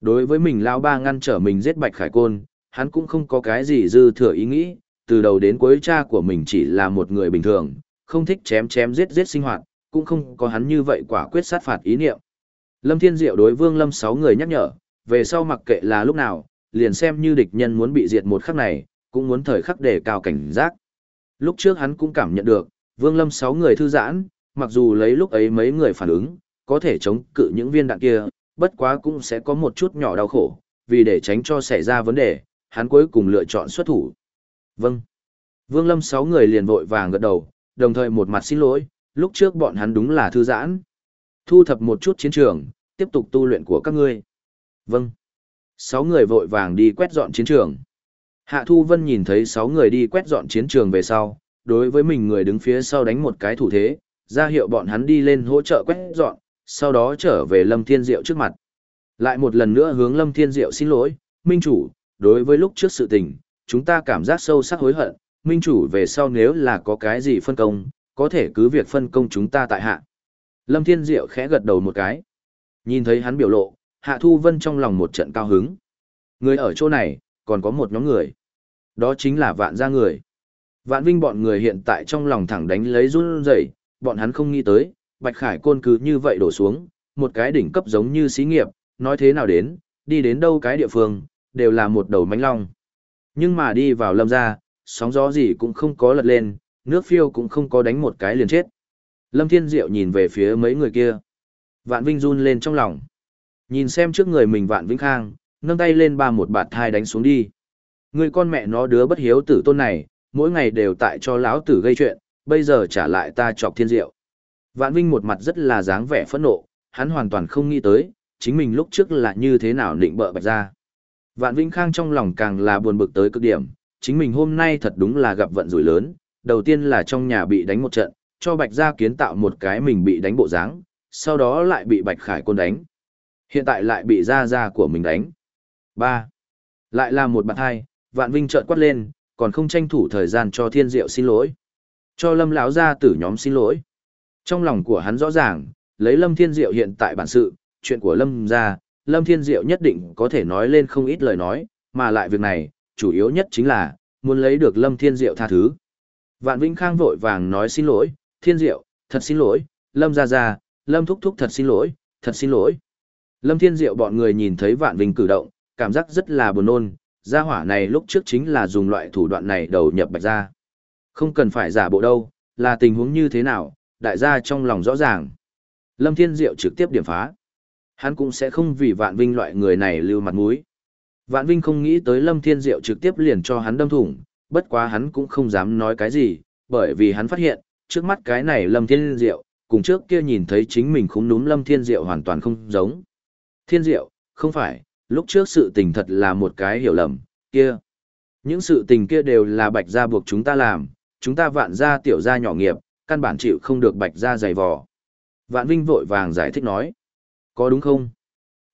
Đối với mình lao ba ngăn trở mình giết Bạch Khải Côn, hắn cũng không có cái gì dư thừa ý nghĩ, từ đầu đến cuối cha của mình chỉ là một người bình thường, không thích chém chém giết giết sinh hoạt, cũng không có hắn như vậy quả quyết sát phạt ý niệm. Lâm Thiên Diệu đối Vương Lâm sáu người nhắc nhở, về sau mặc kệ là lúc nào, liền xem như địch nhân muốn bị diệt một khắc này, cũng muốn thời khắc để cao cảnh giác. Lúc trước hắn cũng cảm nhận được, Vương Lâm sáu người thư giãn, mặc dù lấy lúc ấy mấy người phản ứng, có thể chống cự những viên đạn kia, bất quá cũng sẽ có một chút nhỏ đau khổ, vì để tránh cho xảy ra vấn đề, hắn cuối cùng lựa chọn xuất thủ. Vâng. Vương Lâm sáu người liền vội vàng gật đầu, đồng thời một mặt xin lỗi, lúc trước bọn hắn đúng là thư giãn. Thu thập một chút chiến trường, tiếp tục tu luyện của các ngươi. Vâng. Sáu người vội vàng đi quét dọn chiến trường. Hạ Thu Vân nhìn thấy sáu người đi quét dọn chiến trường về sau, đối với mình người đứng phía sau đánh một cái thủ thế, ra hiệu bọn hắn đi lên hỗ trợ quét dọn, sau đó trở về Lâm Thiên Diệu trước mặt. Lại một lần nữa hướng Lâm Thiên Diệu xin lỗi, Minh Chủ, đối với lúc trước sự tình, chúng ta cảm giác sâu sắc hối hận, Minh Chủ về sau nếu là có cái gì phân công, có thể cứ việc phân công chúng ta tại hạ. Lâm Thiên Diệu khẽ gật đầu một cái. Nhìn thấy hắn biểu lộ, Hạ Thu Vân trong lòng một trận cao hứng. Người ở chỗ này, còn có một nhóm người. Đó chính là vạn gia người. Vạn Vinh bọn người hiện tại trong lòng thẳng đánh lấy run rẩy, bọn hắn không nghĩ tới, Bạch Khải côn cứ như vậy đổ xuống, một cái đỉnh cấp giống như xí nghiệp, nói thế nào đến, đi đến đâu cái địa phương, đều là một đầu mánh long. Nhưng mà đi vào lâm gia, sóng gió gì cũng không có lật lên, nước phiêu cũng không có đánh một cái liền chết. Lâm Thiên Diệu nhìn về phía mấy người kia. Vạn Vinh run lên trong lòng. Nhìn xem trước người mình Vạn Vinh Khang, nâng tay lên ba một bạt thai đánh xuống đi. Người con mẹ nó đứa bất hiếu tử tôn này, mỗi ngày đều tại cho lão tử gây chuyện, bây giờ trả lại ta chọc thiên diệu. Vạn Vinh một mặt rất là dáng vẻ phẫn nộ, hắn hoàn toàn không nghĩ tới, chính mình lúc trước là như thế nào định bợ bạch ra. Vạn Vinh Khang trong lòng càng là buồn bực tới cực điểm, chính mình hôm nay thật đúng là gặp vận rủi lớn, đầu tiên là trong nhà bị đánh một trận, cho bạch gia kiến tạo một cái mình bị đánh bộ dáng, sau đó lại bị bạch khải côn đánh. Hiện tại lại bị gia gia của mình đánh. 3. Lại là một bạn hai, Vạn Vinh trợn quát lên, còn không tranh thủ thời gian cho Thiên Diệu xin lỗi. Cho Lâm lão gia tử nhóm xin lỗi. Trong lòng của hắn rõ ràng, lấy Lâm Thiên Diệu hiện tại bản sự, chuyện của Lâm gia, Lâm Thiên Diệu nhất định có thể nói lên không ít lời nói, mà lại việc này, chủ yếu nhất chính là, muốn lấy được Lâm Thiên Diệu tha thứ. Vạn Vĩnh Khang vội vàng nói xin lỗi, Thiên Diệu, thật xin lỗi, Lâm Gia Gia, Lâm Thúc Thúc thật xin lỗi, thật xin lỗi. Lâm Thiên Diệu bọn người nhìn thấy Vạn Vinh cử động, cảm giác rất là buồn nôn, gia hỏa này lúc trước chính là dùng loại thủ đoạn này đầu nhập bạch gia. Không cần phải giả bộ đâu, là tình huống như thế nào, đại gia trong lòng rõ ràng. Lâm Thiên Diệu trực tiếp điểm phá. Hắn cũng sẽ không vì Vạn Vinh loại người này lưu mặt mũi. Vạn Vinh không nghĩ tới Lâm Thiên Diệu trực tiếp liền cho hắn đâm thủng, bất quá hắn cũng không dám nói cái gì, bởi vì hắn phát hiện, trước mắt cái này Lâm Thiên Diệu, cùng trước kia nhìn thấy chính mình không núm Lâm Thiên Diệu hoàn toàn không giống. Thiên Diệu, không phải, lúc trước sự tình thật là một cái hiểu lầm, kia. Những sự tình kia đều là bạch gia buộc chúng ta làm, chúng ta vạn gia tiểu gia nhỏ nghiệp, căn bản chịu không được bạch ra dày vò. Vạn Vinh vội vàng giải thích nói. Có đúng không?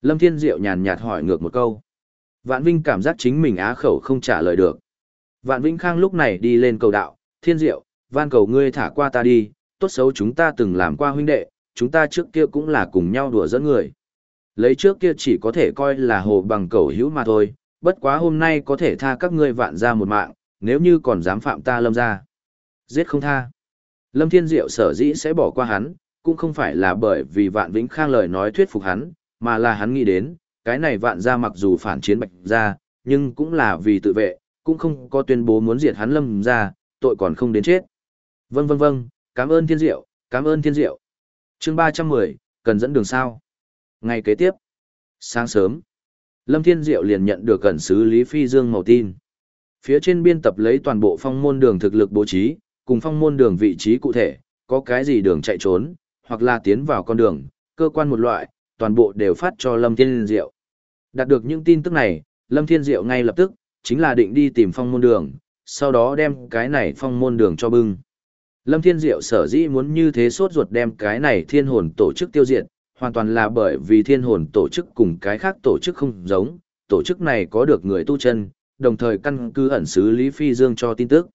Lâm Thiên Diệu nhàn nhạt hỏi ngược một câu. Vạn Vinh cảm giác chính mình á khẩu không trả lời được. Vạn Vinh Khang lúc này đi lên cầu đạo, Thiên Diệu, van cầu ngươi thả qua ta đi, tốt xấu chúng ta từng làm qua huynh đệ, chúng ta trước kia cũng là cùng nhau đùa dẫn người. Lấy trước kia chỉ có thể coi là hồ bằng cầu hữu mà thôi, bất quá hôm nay có thể tha các ngươi vạn ra một mạng, nếu như còn dám phạm ta lâm ra. Giết không tha. Lâm Thiên Diệu sở dĩ sẽ bỏ qua hắn, cũng không phải là bởi vì vạn vĩnh khang lời nói thuyết phục hắn, mà là hắn nghĩ đến, cái này vạn Gia mặc dù phản chiến bạch Gia, nhưng cũng là vì tự vệ, cũng không có tuyên bố muốn diệt hắn lâm Gia, tội còn không đến chết. Vâng vâng vâng, cảm ơn thiên diệu, cảm ơn thiên diệu. chương 310, cần dẫn đường sao. Ngày kế tiếp, sáng sớm, Lâm Thiên Diệu liền nhận được cẩn sứ Lý Phi Dương màu tin. Phía trên biên tập lấy toàn bộ phong môn đường thực lực bố trí, cùng phong môn đường vị trí cụ thể, có cái gì đường chạy trốn, hoặc là tiến vào con đường, cơ quan một loại, toàn bộ đều phát cho Lâm Thiên Diệu. Đạt được những tin tức này, Lâm Thiên Diệu ngay lập tức, chính là định đi tìm phong môn đường, sau đó đem cái này phong môn đường cho bưng. Lâm Thiên Diệu sở dĩ muốn như thế sốt ruột đem cái này thiên hồn tổ chức tiêu diệt, hoàn toàn là bởi vì thiên hồn tổ chức cùng cái khác tổ chức không giống, tổ chức này có được người tu chân, đồng thời căn cứ ẩn sứ Lý Phi Dương cho tin tức.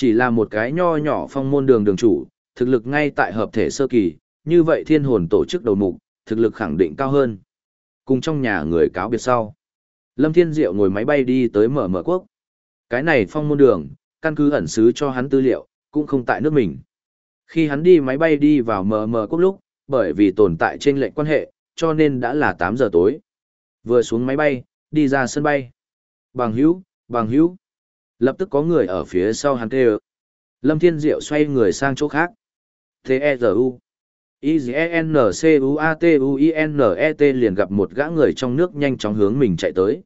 Chỉ là một cái nho nhỏ phong môn đường đường chủ, thực lực ngay tại hợp thể sơ kỳ, như vậy thiên hồn tổ chức đầu mục, thực lực khẳng định cao hơn. Cùng trong nhà người cáo biệt sau. Lâm Thiên Diệu ngồi máy bay đi tới mở mở quốc. Cái này phong môn đường, căn cứ ẩn sứ cho hắn tư liệu, cũng không tại nước mình. Khi hắn đi máy bay đi vào mở mở quốc lúc, bởi vì tồn tại trên lệnh quan hệ, cho nên đã là 8 giờ tối. Vừa xuống máy bay, đi ra sân bay. Bằng hữu, bằng hữu. Lập tức có người ở phía sau hắn kêu. Lâm Thiên Diệu xoay người sang chỗ khác. T-E-Z-U. I-Z-E-N-C-U-A-T-U-I-N-E-T liền gặp một gã người trong nước nhanh chóng hướng mình chạy tới.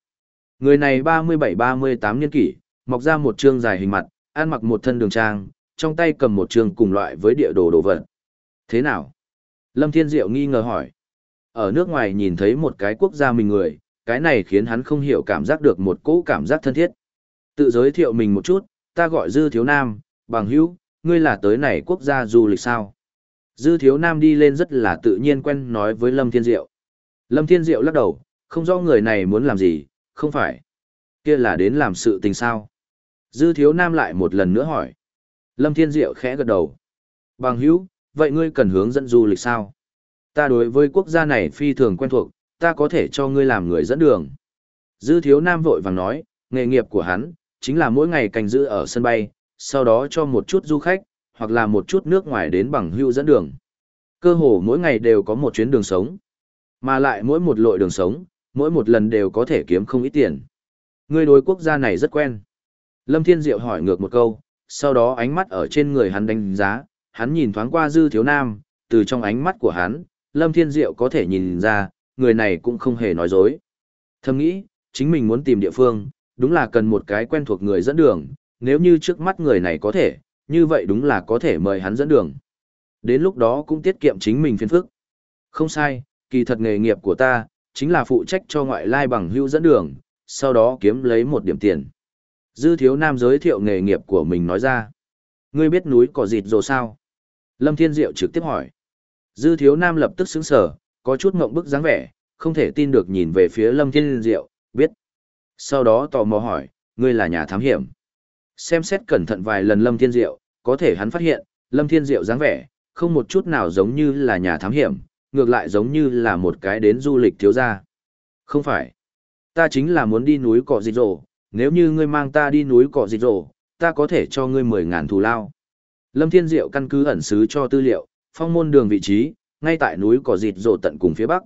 Người này 37-38 niên kỷ, mọc ra một trương dài hình mặt, ăn mặc một thân đường trang, trong tay cầm một trương cùng loại với địa đồ đồ vật. Thế nào? Lâm Thiên Diệu nghi ngờ hỏi. Ở nước ngoài nhìn thấy một cái quốc gia mình người, cái này khiến hắn không hiểu cảm giác được một cỗ cảm giác thân thiết. Tự giới thiệu mình một chút, ta gọi Dư Thiếu Nam, bằng hữu, ngươi là tới này quốc gia du lịch sao? Dư Thiếu Nam đi lên rất là tự nhiên quen nói với Lâm Thiên Diệu. Lâm Thiên Diệu lắc đầu, không rõ người này muốn làm gì, không phải. Kia là đến làm sự tình sao? Dư Thiếu Nam lại một lần nữa hỏi. Lâm Thiên Diệu khẽ gật đầu. Bằng hữu, vậy ngươi cần hướng dẫn du lịch sao? Ta đối với quốc gia này phi thường quen thuộc, ta có thể cho ngươi làm người dẫn đường. Dư Thiếu Nam vội vàng nói, nghề nghiệp của hắn, chính là mỗi ngày canh giữ ở sân bay, sau đó cho một chút du khách, hoặc là một chút nước ngoài đến bằng hưu dẫn đường. Cơ hồ mỗi ngày đều có một chuyến đường sống. Mà lại mỗi một lội đường sống, mỗi một lần đều có thể kiếm không ít tiền. người đối quốc gia này rất quen. Lâm Thiên Diệu hỏi ngược một câu, sau đó ánh mắt ở trên người hắn đánh giá, hắn nhìn thoáng qua Dư Thiếu Nam, từ trong ánh mắt của hắn, Lâm Thiên Diệu có thể nhìn ra, người này cũng không hề nói dối. Thầm nghĩ, chính mình muốn tìm địa phương, đúng là cần một cái quen thuộc người dẫn đường, nếu như trước mắt người này có thể, như vậy đúng là có thể mời hắn dẫn đường. Đến lúc đó cũng tiết kiệm chính mình phiền phức. Không sai, kỳ thật nghề nghiệp của ta, chính là phụ trách cho ngoại lai bằng hữu dẫn đường, sau đó kiếm lấy một điểm tiền. Dư thiếu nam giới thiệu nghề nghiệp của mình nói ra. Ngươi biết núi cỏ dịt rồi sao? Lâm Thiên Diệu trực tiếp hỏi. Dư thiếu nam lập tức sững sở, có chút ngộng bức dáng vẻ, không thể tin được nhìn về phía Lâm Thiên Diệu, biết. Sau đó tò mò hỏi, ngươi là nhà thám hiểm. Xem xét cẩn thận vài lần Lâm Thiên Diệu, có thể hắn phát hiện, Lâm Thiên Diệu dáng vẻ, không một chút nào giống như là nhà thám hiểm, ngược lại giống như là một cái đến du lịch thiếu gia. Không phải. Ta chính là muốn đi núi cỏ dịch rổ, nếu như ngươi mang ta đi núi cỏ dịch rổ, ta có thể cho ngươi 10.000 thù lao. Lâm Thiên Diệu căn cứ ẩn sứ cho tư liệu, phong môn đường vị trí, ngay tại núi cỏ dịch rổ tận cùng phía bắc.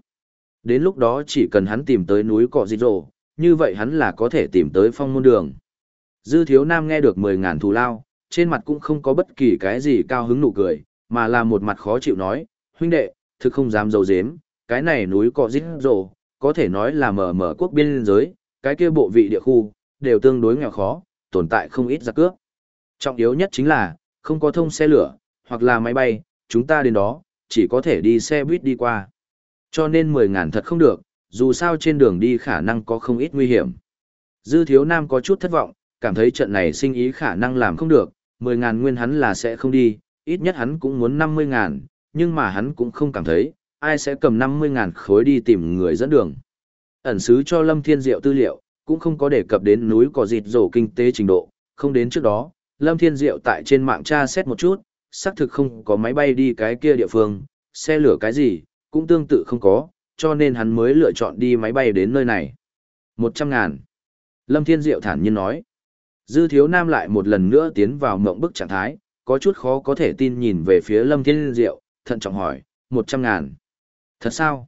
Đến lúc đó chỉ cần hắn tìm tới núi cỏ dịch rổ, như vậy hắn là có thể tìm tới phong môn đường. Dư thiếu nam nghe được 10.000 thù lao, trên mặt cũng không có bất kỳ cái gì cao hứng nụ cười, mà là một mặt khó chịu nói, huynh đệ, thực không dám dấu dếm, cái này núi cỏ dít rồ, có thể nói là mở mở quốc biên giới, cái kia bộ vị địa khu, đều tương đối nghèo khó, tồn tại không ít giặc cướp. Trọng yếu nhất chính là, không có thông xe lửa, hoặc là máy bay, chúng ta đến đó, chỉ có thể đi xe buýt đi qua. Cho nên 10 ngàn thật không được, dù sao trên đường đi khả năng có không ít nguy hiểm. Dư thiếu nam có chút thất vọng, cảm thấy trận này sinh ý khả năng làm không được, 10 ngàn nguyên hắn là sẽ không đi, ít nhất hắn cũng muốn 50 ngàn, nhưng mà hắn cũng không cảm thấy, ai sẽ cầm 50 ngàn khối đi tìm người dẫn đường. Ẩn sứ cho Lâm Thiên Diệu tư liệu, cũng không có đề cập đến núi có dịt rổ kinh tế trình độ, không đến trước đó, Lâm Thiên Diệu tại trên mạng tra xét một chút, xác thực không có máy bay đi cái kia địa phương, xe lửa cái gì, cũng tương tự không có, cho nên hắn mới lựa chọn đi máy bay đến nơi này. Một trăm ngàn. Lâm Thiên Diệu thản nhiên nói. Dư Thiếu Nam lại một lần nữa tiến vào mộng bức trạng thái, có chút khó có thể tin nhìn về phía Lâm Thiên Diệu, thận trọng hỏi, một trăm ngàn. Thật sao?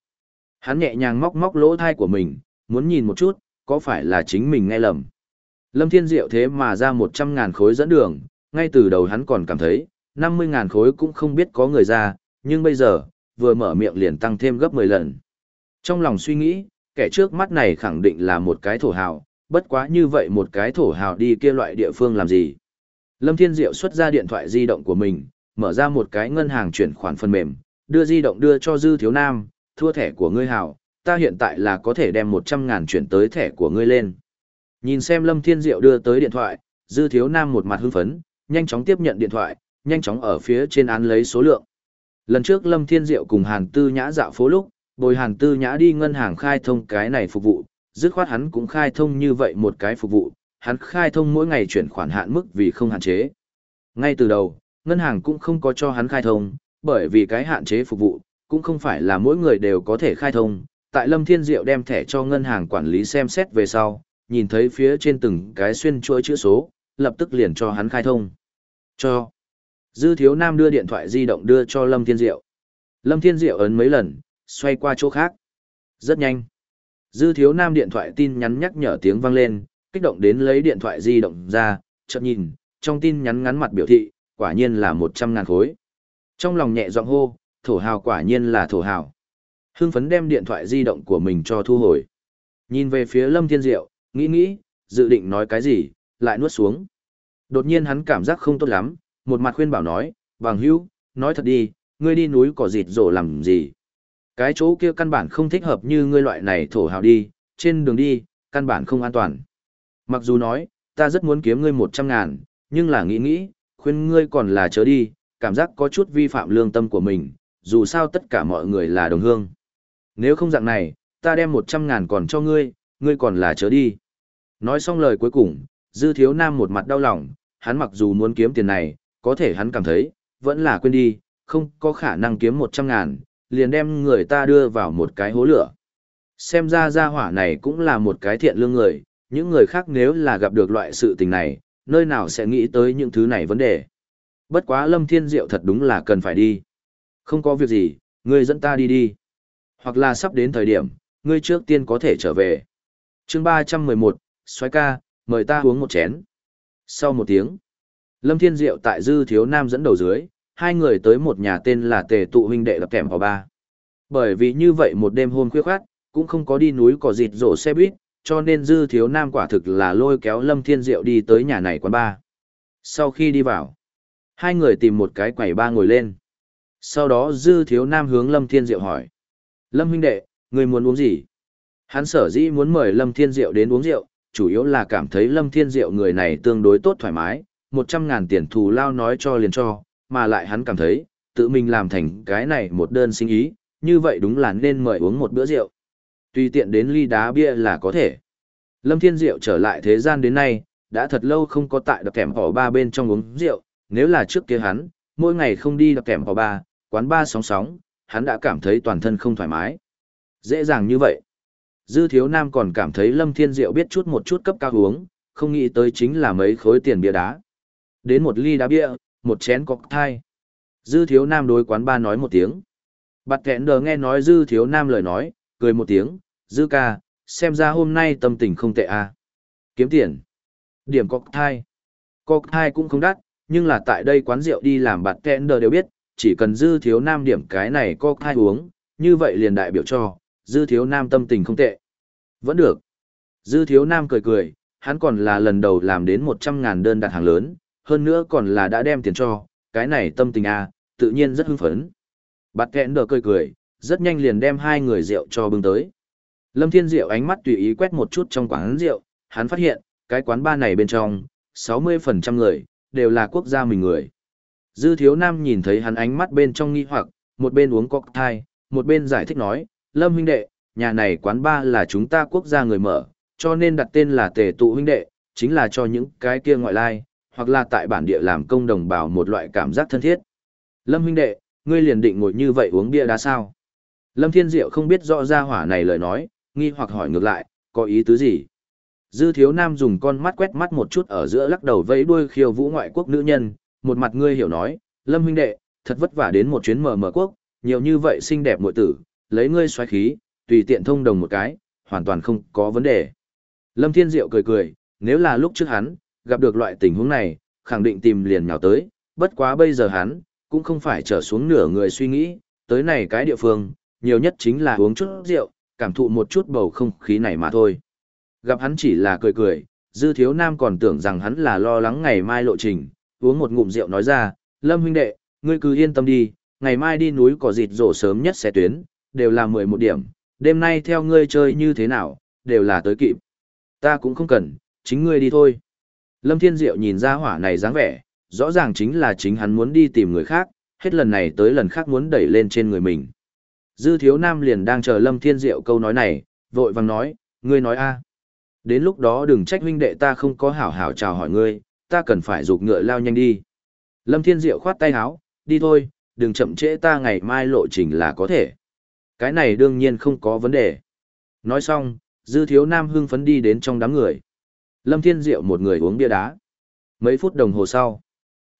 Hắn nhẹ nhàng móc móc lỗ thai của mình, muốn nhìn một chút, có phải là chính mình nghe lầm. Lâm Thiên Diệu thế mà ra một trăm ngàn khối dẫn đường, ngay từ đầu hắn còn cảm thấy, năm mươi ngàn khối cũng không biết có người ra, nhưng bây giờ, vừa mở miệng liền tăng thêm gấp mười lần. Trong lòng suy nghĩ, kẻ trước mắt này khẳng định là một cái thổ hào, bất quá như vậy một cái thổ hào đi kia loại địa phương làm gì. Lâm Thiên Diệu xuất ra điện thoại di động của mình, mở ra một cái ngân hàng chuyển khoản phần mềm, đưa di động đưa cho Dư Thiếu Nam, thua thẻ của ngươi hào, ta hiện tại là có thể đem 100 ngàn chuyển tới thẻ của ngươi lên. Nhìn xem Lâm Thiên Diệu đưa tới điện thoại, Dư Thiếu Nam một mặt hưng phấn, nhanh chóng tiếp nhận điện thoại, nhanh chóng ở phía trên án lấy số lượng. Lần trước Lâm Thiên Diệu cùng Hàn Tư Nhã dạo phố lúc, bồi Hàn Tư Nhã đi ngân hàng khai thông cái này phục vụ, dứt khoát hắn cũng khai thông như vậy một cái phục vụ, hắn khai thông mỗi ngày chuyển khoản hạn mức vì không hạn chế. Ngay từ đầu, ngân hàng cũng không có cho hắn khai thông, bởi vì cái hạn chế phục vụ, cũng không phải là mỗi người đều có thể khai thông. Tại Lâm Thiên Diệu đem thẻ cho ngân hàng quản lý xem xét về sau, nhìn thấy phía trên từng cái xuyên chuỗi chữ số, lập tức liền cho hắn khai thông. Cho. Dư Thiếu Nam đưa điện thoại di động đưa cho Lâm Thiên Diệu. Lâm Thiên Diệu ấn mấy lần, xoay qua chỗ khác. Rất nhanh. Dư Thiếu Nam điện thoại tin nhắn nhắc nhở tiếng vang lên, kích động đến lấy điện thoại di động ra, chợt nhìn, trong tin nhắn ngắn mặt biểu thị, quả nhiên là 100 ngàn khối. Trong lòng nhẹ giọng hô, thổ hào quả nhiên là thổ hào. Hưng phấn đem điện thoại di động của mình cho thu hồi. Nhìn về phía Lâm Thiên Diệu, nghĩ nghĩ, dự định nói cái gì, lại nuốt xuống. Đột nhiên hắn cảm giác không tốt lắm, một mặt khuyên bảo nói, Vàng hữu, nói thật đi, ngươi đi núi cỏ dịt rổ làm gì. Cái chỗ kia căn bản không thích hợp như ngươi loại này thổ hào đi, trên đường đi, căn bản không an toàn. Mặc dù nói, ta rất muốn kiếm ngươi một trăm ngàn, nhưng là nghĩ nghĩ, khuyên ngươi còn là chớ đi, cảm giác có chút vi phạm lương tâm của mình, dù sao tất cả mọi người là đồng hương. Nếu không dạng này, ta đem một trăm ngàn còn cho ngươi, ngươi còn là chớ đi. Nói xong lời cuối cùng, Dư Thiếu Nam một mặt đau lòng, hắn mặc dù muốn kiếm tiền này, có thể hắn cảm thấy, vẫn là quên đi, không có khả năng kiếm một trăm ngàn, liền đem người ta đưa vào một cái hố lửa. Xem ra gia hỏa này cũng là một cái thiện lương người, những người khác nếu là gặp được loại sự tình này, nơi nào sẽ nghĩ tới những thứ này vấn đề. Bất quá Lâm Thiên Diệu thật đúng là cần phải đi. Không có việc gì, ngươi dẫn ta đi đi. Hoặc là sắp đến thời điểm, ngươi trước tiên có thể trở về. chương 311, xoái ca, mời ta uống một chén. Sau một tiếng, Lâm Thiên Diệu tại Dư Thiếu Nam dẫn đầu dưới, hai người tới một nhà tên là Tề Tụ huynh đệ lập kèm vào ba. Bởi vì như vậy một đêm hôm khuya khoát, cũng không có đi núi cỏ dịt rổ xe buýt, cho nên Dư Thiếu Nam quả thực là lôi kéo Lâm Thiên Diệu đi tới nhà này quán ba. Sau khi đi vào, hai người tìm một cái quầy ba ngồi lên. Sau đó Dư Thiếu Nam hướng Lâm Thiên Diệu hỏi. Lâm huynh đệ, người muốn uống gì? Hắn sở dĩ muốn mời Lâm Thiên Diệu đến uống rượu, chủ yếu là cảm thấy Lâm Thiên Diệu người này tương đối tốt thoải mái, một trăm ngàn tiền thù lao nói cho liền cho, mà lại hắn cảm thấy, tự mình làm thành cái này một đơn sinh ý, như vậy đúng là nên mời uống một bữa rượu. Tùy tiện đến ly đá bia là có thể. Lâm Thiên Diệu trở lại thế gian đến nay, đã thật lâu không có tại đập kèm họ ba bên trong uống rượu, nếu là trước kia hắn, mỗi ngày không đi đập kèm họ ba, quán ba sóng sóng, hắn đã cảm thấy toàn thân không thoải mái. Dễ dàng như vậy. Dư thiếu nam còn cảm thấy Lâm Thiên Diệu biết chút một chút cấp cao uống, không nghĩ tới chính là mấy khối tiền bia đá. Đến một ly đá bia, một chén cocktail. Dư thiếu nam đối quán ba nói một tiếng. Bạt kẹn đờ nghe nói dư thiếu nam lời nói, cười một tiếng, dư ca, xem ra hôm nay tâm tình không tệ à. Kiếm tiền. Điểm cocktail. Cocktail cũng không đắt, nhưng là tại đây quán rượu đi làm bạt kẹn đờ đều biết, chỉ cần dư thiếu nam điểm cái này cocktail uống, như vậy liền đại biểu cho, dư thiếu nam tâm tình không tệ. Vẫn được. Dư thiếu nam cười cười, hắn còn là lần đầu làm đến 100 ngàn đơn đặt hàng lớn, hơn nữa còn là đã đem tiền cho, cái này tâm tình à, tự nhiên rất hưng phấn. Bạt kẹn đờ cười cười, rất nhanh liền đem hai người rượu cho bưng tới. Lâm Thiên Diệu ánh mắt tùy ý quét một chút trong quán rượu, hắn phát hiện, cái quán ba này bên trong, 60% người, đều là quốc gia mình người. Dư thiếu nam nhìn thấy hắn ánh mắt bên trong nghi hoặc, một bên uống cocktail, một bên giải thích nói, Lâm huynh đệ, nhà này quán ba là chúng ta quốc gia người mở, cho nên đặt tên là tề tụ huynh đệ, chính là cho những cái kia ngoại lai, hoặc là tại bản địa làm công đồng bào một loại cảm giác thân thiết. Lâm huynh đệ, ngươi liền định ngồi như vậy uống bia đá sao? Lâm Thiên Diệu không biết rõ ra hỏa này lời nói, nghi hoặc hỏi ngược lại, có ý tứ gì? Dư thiếu nam dùng con mắt quét mắt một chút ở giữa lắc đầu vẫy đuôi khiêu vũ ngoại quốc nữ nhân, một mặt ngươi hiểu nói, Lâm huynh đệ, thật vất vả đến một chuyến mở mở quốc, nhiều như vậy xinh đẹp muội tử, lấy ngươi xoáy khí, tùy tiện thông đồng một cái, hoàn toàn không có vấn đề. Lâm Thiên Diệu cười cười, nếu là lúc trước hắn, gặp được loại tình huống này, khẳng định tìm liền nhào tới, bất quá bây giờ hắn, cũng không phải trở xuống nửa người suy nghĩ, tới này cái địa phương, nhiều nhất chính là uống chút rượu, cảm thụ một chút bầu không khí này mà thôi. Gặp hắn chỉ là cười cười, dư thiếu nam còn tưởng rằng hắn là lo lắng ngày mai lộ trình, uống một ngụm rượu nói ra, Lâm huynh đệ, ngươi cứ yên tâm đi, ngày mai đi núi cỏ dịt rổ sớm nhất xe tuyến, đều là 11 điểm, đêm nay theo ngươi chơi như thế nào, đều là tới kịp. Ta cũng không cần, chính ngươi đi thôi. Lâm Thiên Diệu nhìn ra hỏa này dáng vẻ, rõ ràng chính là chính hắn muốn đi tìm người khác, hết lần này tới lần khác muốn đẩy lên trên người mình. Dư thiếu nam liền đang chờ Lâm Thiên Diệu câu nói này, vội vàng nói, ngươi nói a Đến lúc đó đừng trách huynh đệ ta không có hảo hảo chào hỏi ngươi, ta cần phải rụt ngựa lao nhanh đi. Lâm Thiên Diệu khoát tay áo, đi thôi, đừng chậm trễ ta ngày mai lộ trình là có thể. Cái này đương nhiên không có vấn đề. Nói xong, dư thiếu nam hưng phấn đi đến trong đám người. Lâm Thiên Diệu một người uống bia đá. Mấy phút đồng hồ sau,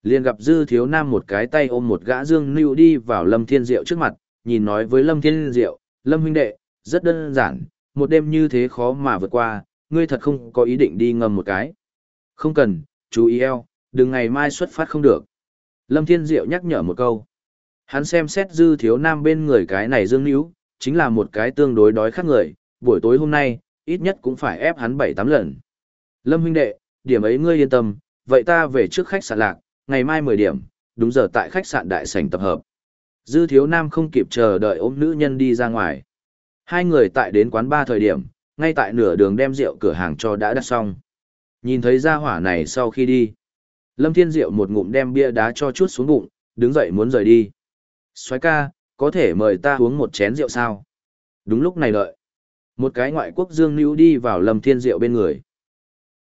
liền gặp dư thiếu nam một cái tay ôm một gã dương nưu đi vào Lâm Thiên Diệu trước mặt, nhìn nói với Lâm Thiên Diệu, Lâm huynh đệ, rất đơn giản, một đêm như thế khó mà vượt qua, ngươi thật không có ý định đi ngâm một cái. Không cần, chú ý eo, đừng ngày mai xuất phát không được. Lâm Thiên Diệu nhắc nhở một câu. Hắn xem xét dư thiếu nam bên người cái này dương Lưu, chính là một cái tương đối đói khát người, buổi tối hôm nay, ít nhất cũng phải ép hắn 7-8 lần. Lâm huynh đệ, điểm ấy ngươi yên tâm, vậy ta về trước khách sạn lạc, ngày mai 10 điểm, đúng giờ tại khách sạn đại sảnh tập hợp. Dư thiếu nam không kịp chờ đợi ôm nữ nhân đi ra ngoài. Hai người tại đến quán ba thời điểm, ngay tại nửa đường đem rượu cửa hàng cho đã đặt xong. Nhìn thấy ra hỏa này sau khi đi. Lâm Thiên Diệu một ngụm đem bia đá cho chút xuống bụng, đứng dậy muốn rời đi. Xoái ca, có thể mời ta uống một chén rượu sao? Đúng lúc này đợi. Một cái ngoại quốc dương nữ đi vào Lâm Thiên Diệu bên người.